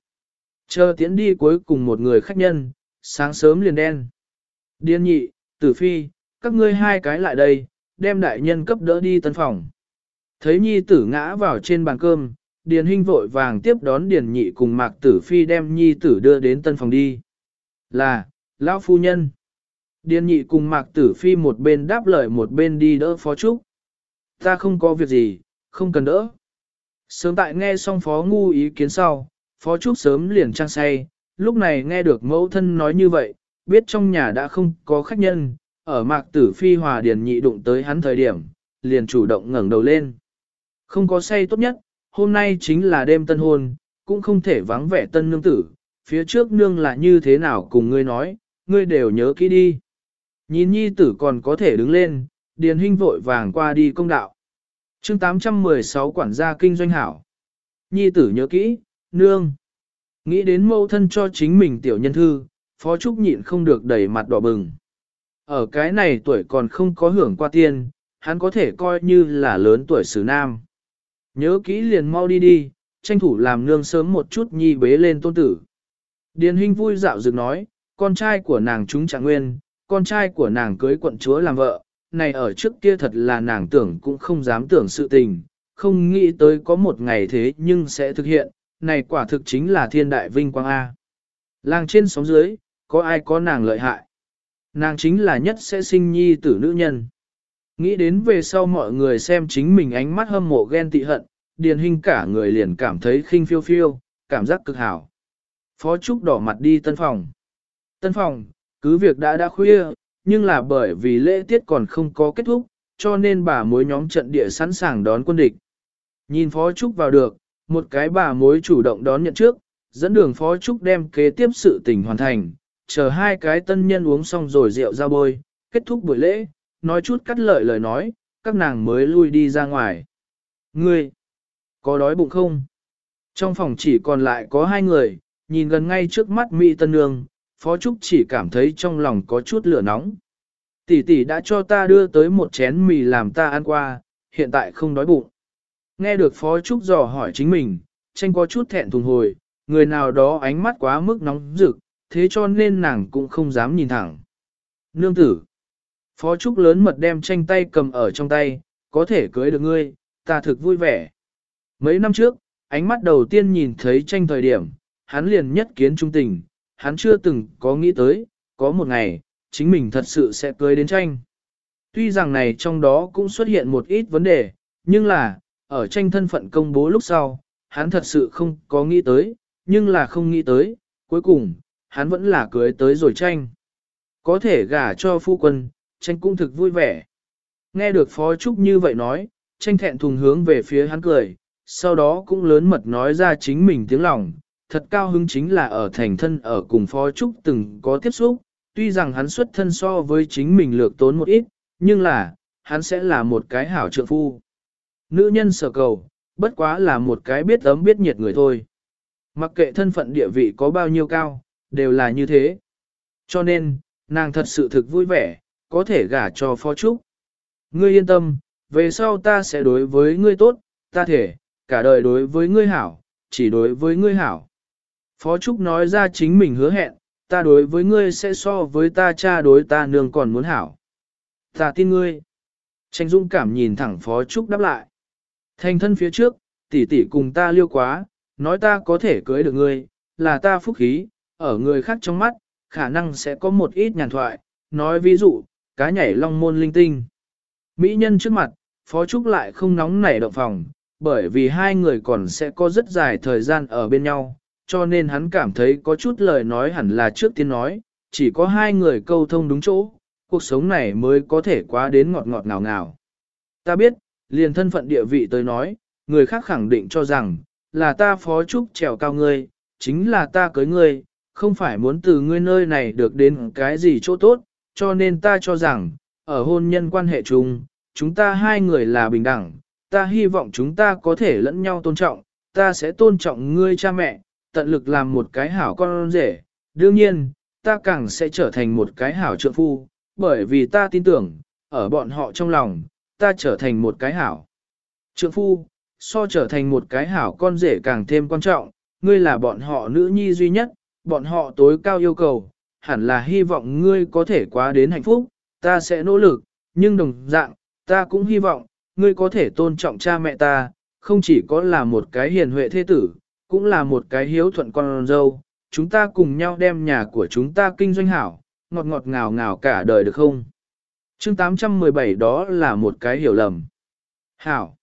Chờ tiến đi cuối cùng một người khách nhân, sáng sớm liền đen. Điên nhị, tử phi, các ngươi hai cái lại đây, đem đại nhân cấp đỡ đi tân phòng. Thấy nhi tử ngã vào trên bàn cơm, điền Hinh vội vàng tiếp đón điền nhị cùng mạc tử phi đem nhi tử đưa đến tân phòng đi. Là, lão phu nhân. Điền nhị cùng mạc tử phi một bên đáp lời một bên đi đỡ phó trúc. Ta không có việc gì, không cần đỡ. Sớm tại nghe xong phó ngu ý kiến sau, phó trúc sớm liền trang say, lúc này nghe được mẫu thân nói như vậy, biết trong nhà đã không có khách nhân, ở mạc tử phi hòa điền nhị đụng tới hắn thời điểm, liền chủ động ngẩng đầu lên. Không có say tốt nhất, hôm nay chính là đêm tân hôn, cũng không thể vắng vẻ tân nương tử, phía trước nương là như thế nào cùng ngươi nói, ngươi đều nhớ kỹ đi. Nhìn nhi tử còn có thể đứng lên, điền huynh vội vàng qua đi công đạo. chương 816 quản gia kinh doanh hảo. Nhi tử nhớ kỹ, nương. Nghĩ đến mâu thân cho chính mình tiểu nhân thư, Phó Trúc nhịn không được đẩy mặt đỏ bừng. Ở cái này tuổi còn không có hưởng qua tiên, hắn có thể coi như là lớn tuổi xử nam. Nhớ kỹ liền mau đi đi, tranh thủ làm nương sớm một chút nhi bế lên tôn tử. Điền huynh vui dạo dực nói, con trai của nàng chúng trạng nguyên, con trai của nàng cưới quận chúa làm vợ, này ở trước kia thật là nàng tưởng cũng không dám tưởng sự tình, không nghĩ tới có một ngày thế nhưng sẽ thực hiện, này quả thực chính là thiên đại vinh quang A. Làng trên sóng dưới, có ai có nàng lợi hại. Nàng chính là nhất sẽ sinh nhi tử nữ nhân. Nghĩ đến về sau mọi người xem chính mình ánh mắt hâm mộ ghen tị hận, điền hình cả người liền cảm thấy khinh phiêu phiêu, cảm giác cực hảo. Phó Trúc đỏ mặt đi tân phòng. Tân phòng, cứ việc đã đã khuya, nhưng là bởi vì lễ tiết còn không có kết thúc, cho nên bà mối nhóm trận địa sẵn sàng đón quân địch. Nhìn Phó Trúc vào được, một cái bà mối chủ động đón nhận trước, dẫn đường Phó Trúc đem kế tiếp sự tình hoàn thành, chờ hai cái tân nhân uống xong rồi rượu ra bôi, kết thúc buổi lễ, nói chút cắt lợi lời nói, các nàng mới lui đi ra ngoài. Ngươi, có đói bụng không? Trong phòng chỉ còn lại có hai người, nhìn gần ngay trước mắt Mỹ Tân Nương, Phó Trúc chỉ cảm thấy trong lòng có chút lửa nóng. Tỷ tỷ đã cho ta đưa tới một chén mì làm ta ăn qua, hiện tại không đói bụng. Nghe được Phó Trúc dò hỏi chính mình, tranh có chút thẹn thùng hồi, người nào đó ánh mắt quá mức nóng rực, thế cho nên nàng cũng không dám nhìn thẳng. Nương tử. Phó Trúc lớn mật đem tranh tay cầm ở trong tay, có thể cưới được ngươi, ta thực vui vẻ. Mấy năm trước, ánh mắt đầu tiên nhìn thấy tranh thời điểm, hắn liền nhất kiến trung tình, hắn chưa từng có nghĩ tới, có một ngày, chính mình thật sự sẽ cưới đến tranh. Tuy rằng này trong đó cũng xuất hiện một ít vấn đề, nhưng là, ở tranh thân phận công bố lúc sau, hắn thật sự không có nghĩ tới, nhưng là không nghĩ tới, cuối cùng, hắn vẫn là cưới tới rồi tranh. Có thể gả cho phu quân, tranh cũng thực vui vẻ. Nghe được Phó Trúc như vậy nói, tranh thẹn thùng hướng về phía hắn cười, sau đó cũng lớn mật nói ra chính mình tiếng lòng. Thật cao hứng chính là ở thành thân ở cùng Phó Trúc từng có tiếp xúc, tuy rằng hắn xuất thân so với chính mình lược tốn một ít, nhưng là, hắn sẽ là một cái hảo trượng phu. Nữ nhân sở cầu, bất quá là một cái biết ấm biết nhiệt người thôi. Mặc kệ thân phận địa vị có bao nhiêu cao, đều là như thế. Cho nên, nàng thật sự thực vui vẻ, có thể gả cho Phó Trúc. Ngươi yên tâm, về sau ta sẽ đối với ngươi tốt, ta thể, cả đời đối với ngươi hảo, chỉ đối với ngươi hảo. Phó Trúc nói ra chính mình hứa hẹn, ta đối với ngươi sẽ so với ta cha đối ta nương còn muốn hảo. Ta tin ngươi. Tranh dung cảm nhìn thẳng Phó Trúc đáp lại. Thành thân phía trước, tỷ tỷ cùng ta liêu quá, nói ta có thể cưới được ngươi, là ta phúc khí, ở người khác trong mắt, khả năng sẽ có một ít nhàn thoại, nói ví dụ, cá nhảy long môn linh tinh. Mỹ nhân trước mặt, Phó Trúc lại không nóng nảy động phòng, bởi vì hai người còn sẽ có rất dài thời gian ở bên nhau, cho nên hắn cảm thấy có chút lời nói hẳn là trước tiên nói, chỉ có hai người câu thông đúng chỗ, cuộc sống này mới có thể quá đến ngọt ngọt ngào ngào. Ta biết, liền thân phận địa vị tới nói, người khác khẳng định cho rằng, là ta phó trúc trèo cao ngươi, chính là ta cưới ngươi, không phải muốn từ ngươi nơi này được đến cái gì chỗ tốt, cho nên ta cho rằng, ở hôn nhân quan hệ chung, chúng ta hai người là bình đẳng, ta hy vọng chúng ta có thể lẫn nhau tôn trọng, ta sẽ tôn trọng ngươi cha mẹ, tận lực làm một cái hảo con rể, đương nhiên, ta càng sẽ trở thành một cái hảo trượng phu, bởi vì ta tin tưởng, ở bọn họ trong lòng, ta trở thành một cái hảo. Trượng phu, so trở thành một cái hảo con rể càng thêm quan trọng, ngươi là bọn họ nữ nhi duy nhất, bọn họ tối cao yêu cầu, hẳn là hy vọng ngươi có thể quá đến hạnh phúc, ta sẽ nỗ lực, nhưng đồng dạng, ta cũng hy vọng, ngươi có thể tôn trọng cha mẹ ta, không chỉ có là một cái hiền huệ thế tử, cũng là một cái hiếu thuận con dâu, chúng ta cùng nhau đem nhà của chúng ta kinh doanh hảo, ngọt ngọt ngào ngào cả đời được không? chương 817 đó là một cái hiểu lầm. Hảo.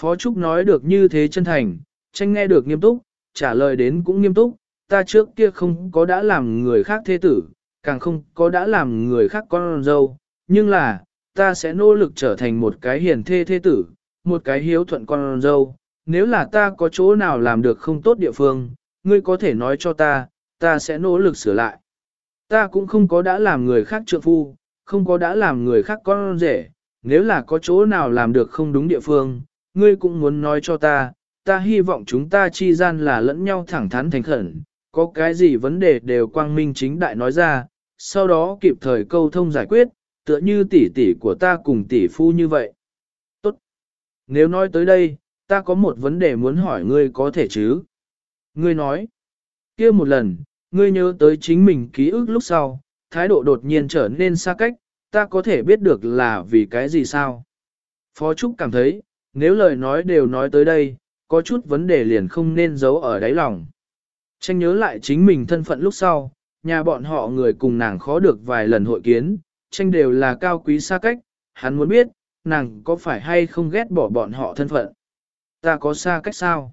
Phó Trúc nói được như thế chân thành, tranh nghe được nghiêm túc, trả lời đến cũng nghiêm túc, ta trước kia không có đã làm người khác thế tử, càng không có đã làm người khác con dâu, nhưng là, ta sẽ nỗ lực trở thành một cái hiền thê thế tử, một cái hiếu thuận con dâu, nếu là ta có chỗ nào làm được không tốt địa phương, ngươi có thể nói cho ta, ta sẽ nỗ lực sửa lại. Ta cũng không có đã làm người khác trượng phu, không có đã làm người khác con rể, nếu là có chỗ nào làm được không đúng địa phương, ngươi cũng muốn nói cho ta, ta hy vọng chúng ta chi gian là lẫn nhau thẳng thắn thành khẩn, có cái gì vấn đề đều quang minh chính đại nói ra, sau đó kịp thời câu thông giải quyết, tựa như tỷ tỷ của ta cùng tỷ phu như vậy. Tốt. Nếu nói tới đây, ta có một vấn đề muốn hỏi ngươi có thể chứ? Ngươi nói, kia một lần, ngươi nhớ tới chính mình ký ức lúc sau, thái độ đột nhiên trở nên xa cách, ta có thể biết được là vì cái gì sao? Phó Trúc cảm thấy, nếu lời nói đều nói tới đây, có chút vấn đề liền không nên giấu ở đáy lòng. Tranh nhớ lại chính mình thân phận lúc sau, nhà bọn họ người cùng nàng khó được vài lần hội kiến, tranh đều là cao quý xa cách, hắn muốn biết, nàng có phải hay không ghét bỏ bọn họ thân phận. Ta có xa cách sao?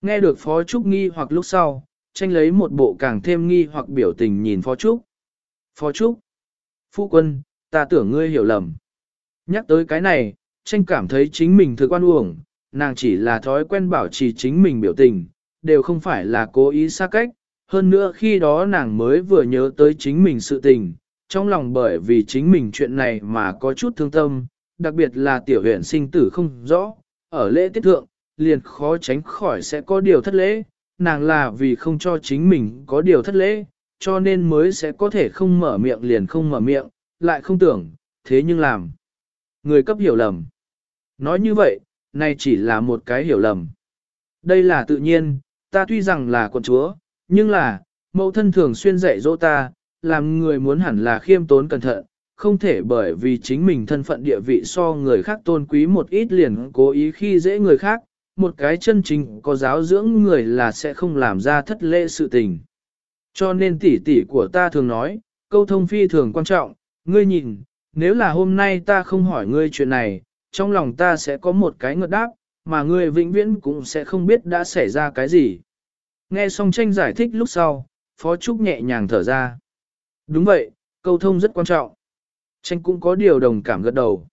Nghe được Phó Trúc nghi hoặc lúc sau, tranh lấy một bộ càng thêm nghi hoặc biểu tình nhìn Phó Trúc. Phó Trúc, Phu quân, ta tưởng ngươi hiểu lầm. Nhắc tới cái này, tranh cảm thấy chính mình thực quan uổng, nàng chỉ là thói quen bảo trì chính mình biểu tình, đều không phải là cố ý xa cách. Hơn nữa khi đó nàng mới vừa nhớ tới chính mình sự tình, trong lòng bởi vì chính mình chuyện này mà có chút thương tâm, đặc biệt là tiểu huyện sinh tử không rõ, ở lễ tiết thượng, liền khó tránh khỏi sẽ có điều thất lễ, nàng là vì không cho chính mình có điều thất lễ, cho nên mới sẽ có thể không mở miệng liền không mở miệng, lại không tưởng, thế nhưng làm. Người cấp hiểu lầm. Nói như vậy, này chỉ là một cái hiểu lầm. Đây là tự nhiên, ta tuy rằng là con chúa, nhưng là, mẫu thân thường xuyên dạy dỗ ta, làm người muốn hẳn là khiêm tốn cẩn thận, không thể bởi vì chính mình thân phận địa vị so người khác tôn quý một ít liền cố ý khi dễ người khác, một cái chân chính có giáo dưỡng người là sẽ không làm ra thất lễ sự tình. Cho nên tỷ tỷ của ta thường nói, câu thông phi thường quan trọng, ngươi nhìn, nếu là hôm nay ta không hỏi ngươi chuyện này, trong lòng ta sẽ có một cái ngợt đáp, mà ngươi vĩnh viễn cũng sẽ không biết đã xảy ra cái gì. Nghe xong tranh giải thích lúc sau, Phó Trúc nhẹ nhàng thở ra. Đúng vậy, câu thông rất quan trọng. Tranh cũng có điều đồng cảm gật đầu.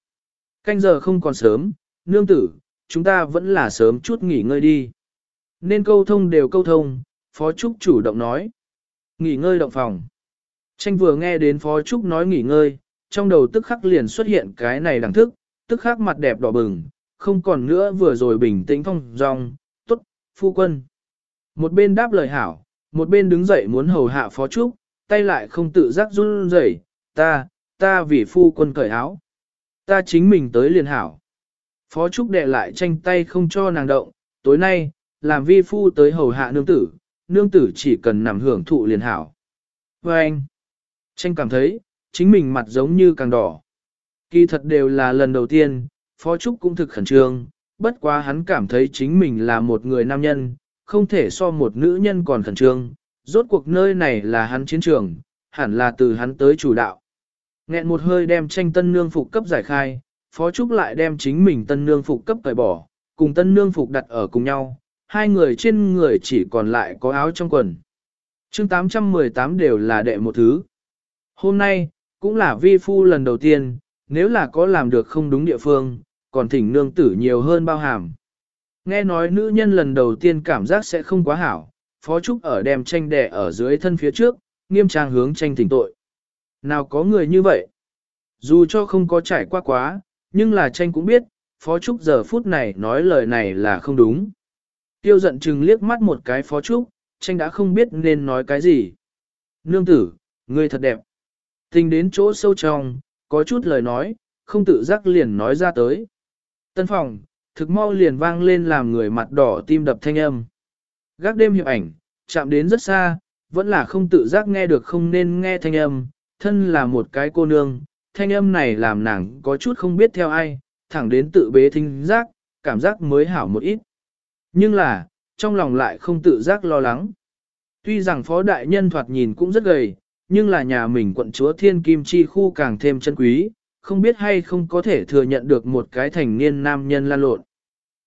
Canh giờ không còn sớm, nương tử, chúng ta vẫn là sớm chút nghỉ ngơi đi. Nên câu thông đều câu thông, Phó Trúc chủ động nói. Nghỉ ngơi động phòng. Tranh vừa nghe đến Phó Trúc nói nghỉ ngơi, trong đầu tức khắc liền xuất hiện cái này đẳng thức, tức khắc mặt đẹp đỏ bừng, không còn nữa vừa rồi bình tĩnh phong dong, tốt, phu quân. Một bên đáp lời hảo, một bên đứng dậy muốn hầu hạ Phó Trúc, tay lại không tự giác run rẩy, ta, ta vì phu quân cởi áo. Ta chính mình tới liền hảo. Phó Trúc đệ lại tranh tay không cho nàng động, tối nay, làm vi phu tới hầu hạ nương tử, nương tử chỉ cần nằm hưởng thụ liền hảo. Và anh, tranh cảm thấy, chính mình mặt giống như càng đỏ. Kỳ thật đều là lần đầu tiên, Phó Trúc cũng thực khẩn trương, bất quá hắn cảm thấy chính mình là một người nam nhân, không thể so một nữ nhân còn khẩn trương, rốt cuộc nơi này là hắn chiến trường, hẳn là từ hắn tới chủ đạo. Nghẹn một hơi đem tranh tân nương phục cấp giải khai, Phó Trúc lại đem chính mình tân nương phục cấp cởi bỏ, cùng tân nương phục đặt ở cùng nhau, hai người trên người chỉ còn lại có áo trong quần. chương 818 đều là đệ một thứ. Hôm nay, cũng là vi phu lần đầu tiên, nếu là có làm được không đúng địa phương, còn thỉnh nương tử nhiều hơn bao hàm. Nghe nói nữ nhân lần đầu tiên cảm giác sẽ không quá hảo, Phó Trúc ở đem tranh đẻ ở dưới thân phía trước, nghiêm trang hướng tranh thỉnh tội. Nào có người như vậy? Dù cho không có trải qua quá, nhưng là tranh cũng biết, Phó Trúc giờ phút này nói lời này là không đúng. Tiêu giận chừng liếc mắt một cái Phó Trúc, tranh đã không biết nên nói cái gì. Nương tử, ngươi thật đẹp. Tình đến chỗ sâu trong, có chút lời nói, không tự giác liền nói ra tới. Tân phòng, thực mau liền vang lên làm người mặt đỏ tim đập thanh âm. Gác đêm hiệp ảnh, chạm đến rất xa, vẫn là không tự giác nghe được không nên nghe thanh âm, thân là một cái cô nương, thanh âm này làm nàng có chút không biết theo ai, thẳng đến tự bế thính giác, cảm giác mới hảo một ít. Nhưng là, trong lòng lại không tự giác lo lắng. Tuy rằng phó đại nhân thoạt nhìn cũng rất gầy, nhưng là nhà mình quận chúa thiên kim chi khu càng thêm chân quý, không biết hay không có thể thừa nhận được một cái thành niên nam nhân lan lộn.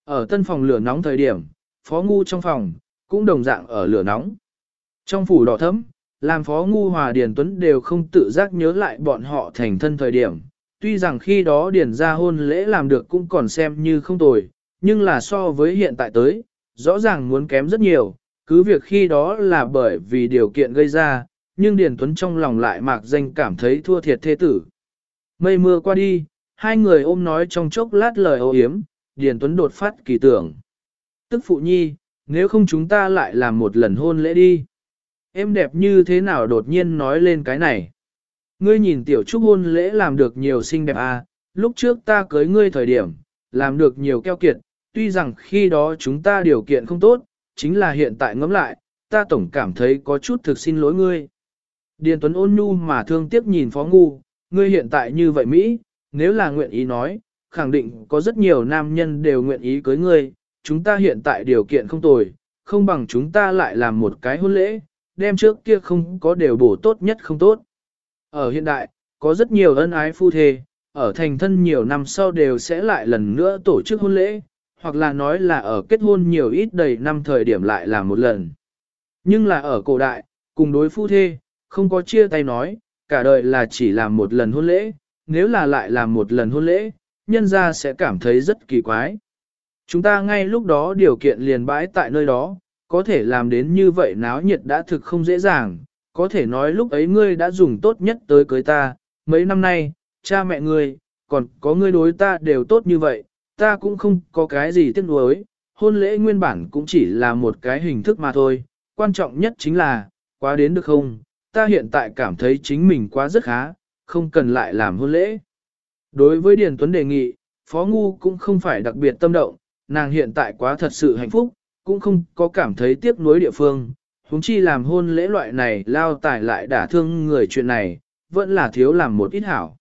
Ở tân phòng lửa nóng thời điểm, phó ngu trong phòng, cũng đồng dạng ở lửa nóng. Trong phủ đỏ thấm, làm phó ngu hòa Điền Tuấn đều không tự giác nhớ lại bọn họ thành thân thời điểm. Tuy rằng khi đó Điền ra hôn lễ làm được cũng còn xem như không tồi, nhưng là so với hiện tại tới, rõ ràng muốn kém rất nhiều, cứ việc khi đó là bởi vì điều kiện gây ra, nhưng Điền Tuấn trong lòng lại mạc danh cảm thấy thua thiệt thế tử. Mây mưa qua đi, hai người ôm nói trong chốc lát lời ô hiếm, Điền Tuấn đột phát kỳ tưởng. Tức phụ nhi, nếu không chúng ta lại làm một lần hôn lễ đi. Em đẹp như thế nào đột nhiên nói lên cái này. Ngươi nhìn tiểu trúc hôn lễ làm được nhiều xinh đẹp à, lúc trước ta cưới ngươi thời điểm, làm được nhiều keo kiệt, tuy rằng khi đó chúng ta điều kiện không tốt, chính là hiện tại ngẫm lại, ta tổng cảm thấy có chút thực xin lỗi ngươi. Điền Tuấn ôn nhu mà thương tiếc nhìn Phó Ngu, ngươi hiện tại như vậy Mỹ, nếu là nguyện ý nói, khẳng định có rất nhiều nam nhân đều nguyện ý cưới ngươi, chúng ta hiện tại điều kiện không tồi, không bằng chúng ta lại làm một cái hôn lễ, đem trước kia không có đều bổ tốt nhất không tốt. Ở hiện đại, có rất nhiều ân ái phu thê, ở thành thân nhiều năm sau đều sẽ lại lần nữa tổ chức hôn lễ, hoặc là nói là ở kết hôn nhiều ít đầy năm thời điểm lại là một lần. Nhưng là ở cổ đại, cùng đối phu thê, không có chia tay nói, cả đời là chỉ làm một lần hôn lễ, nếu là lại làm một lần hôn lễ, nhân ra sẽ cảm thấy rất kỳ quái. Chúng ta ngay lúc đó điều kiện liền bãi tại nơi đó, có thể làm đến như vậy náo nhiệt đã thực không dễ dàng, có thể nói lúc ấy ngươi đã dùng tốt nhất tới cưới ta, mấy năm nay, cha mẹ ngươi, còn có ngươi đối ta đều tốt như vậy, ta cũng không có cái gì tiếc nuối, hôn lễ nguyên bản cũng chỉ là một cái hình thức mà thôi, quan trọng nhất chính là, quá đến được không, ta hiện tại cảm thấy chính mình quá rất khá, không cần lại làm hôn lễ. Đối với Điền Tuấn đề nghị, Phó Ngu cũng không phải đặc biệt tâm động, nàng hiện tại quá thật sự hạnh phúc, cũng không có cảm thấy tiếc nuối địa phương. Hùng chi làm hôn lễ loại này lao tải lại đả thương người chuyện này, vẫn là thiếu làm một ít hảo.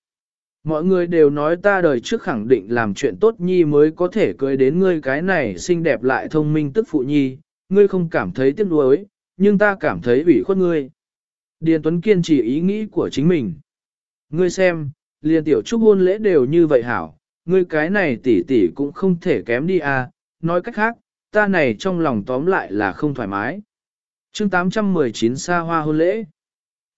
Mọi người đều nói ta đời trước khẳng định làm chuyện tốt nhi mới có thể cưới đến ngươi cái này xinh đẹp lại thông minh tức phụ nhi, ngươi không cảm thấy tiếc nuối, nhưng ta cảm thấy ủy khuất ngươi. Điền Tuấn kiên trì ý nghĩ của chính mình. Ngươi xem, liền tiểu trúc hôn lễ đều như vậy hảo, ngươi cái này tỷ tỷ cũng không thể kém đi à, nói cách khác, ta này trong lòng tóm lại là không thoải mái. chương 819 xa hoa hôn lễ.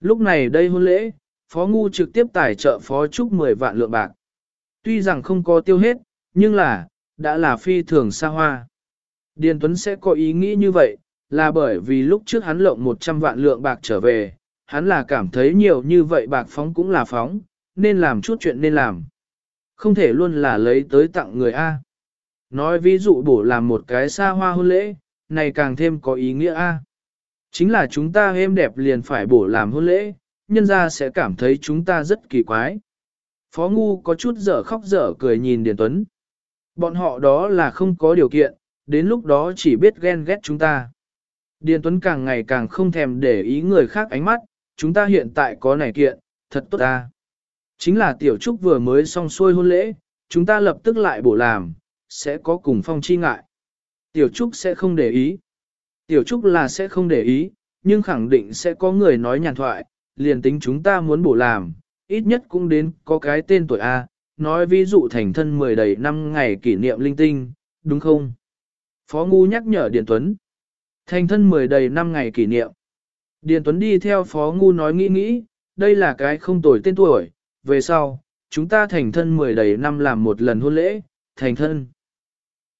Lúc này đây hôn lễ, Phó Ngu trực tiếp tài trợ Phó Trúc 10 vạn lượng bạc. Tuy rằng không có tiêu hết, nhưng là, đã là phi thường xa hoa. Điền Tuấn sẽ có ý nghĩ như vậy, là bởi vì lúc trước hắn lộng 100 vạn lượng bạc trở về, hắn là cảm thấy nhiều như vậy bạc phóng cũng là phóng, nên làm chút chuyện nên làm. Không thể luôn là lấy tới tặng người A. Nói ví dụ bổ làm một cái xa hoa hôn lễ, này càng thêm có ý nghĩa A. Chính là chúng ta êm đẹp liền phải bổ làm hôn lễ, nhân ra sẽ cảm thấy chúng ta rất kỳ quái. Phó Ngu có chút dở khóc dở cười nhìn Điền Tuấn. Bọn họ đó là không có điều kiện, đến lúc đó chỉ biết ghen ghét chúng ta. Điền Tuấn càng ngày càng không thèm để ý người khác ánh mắt, chúng ta hiện tại có này kiện, thật tốt ta. Chính là Tiểu Trúc vừa mới xong xuôi hôn lễ, chúng ta lập tức lại bổ làm, sẽ có cùng phong chi ngại. Tiểu Trúc sẽ không để ý. Tiểu Trúc là sẽ không để ý, nhưng khẳng định sẽ có người nói nhàn thoại, liền tính chúng ta muốn bổ làm, ít nhất cũng đến có cái tên tuổi A, nói ví dụ thành thân 10 đầy năm ngày kỷ niệm linh tinh, đúng không? Phó Ngu nhắc nhở Điền Tuấn. Thành thân 10 đầy năm ngày kỷ niệm. Điền Tuấn đi theo Phó Ngu nói nghĩ nghĩ, đây là cái không tuổi tên tuổi, về sau, chúng ta thành thân 10 đầy năm làm một lần hôn lễ, thành thân.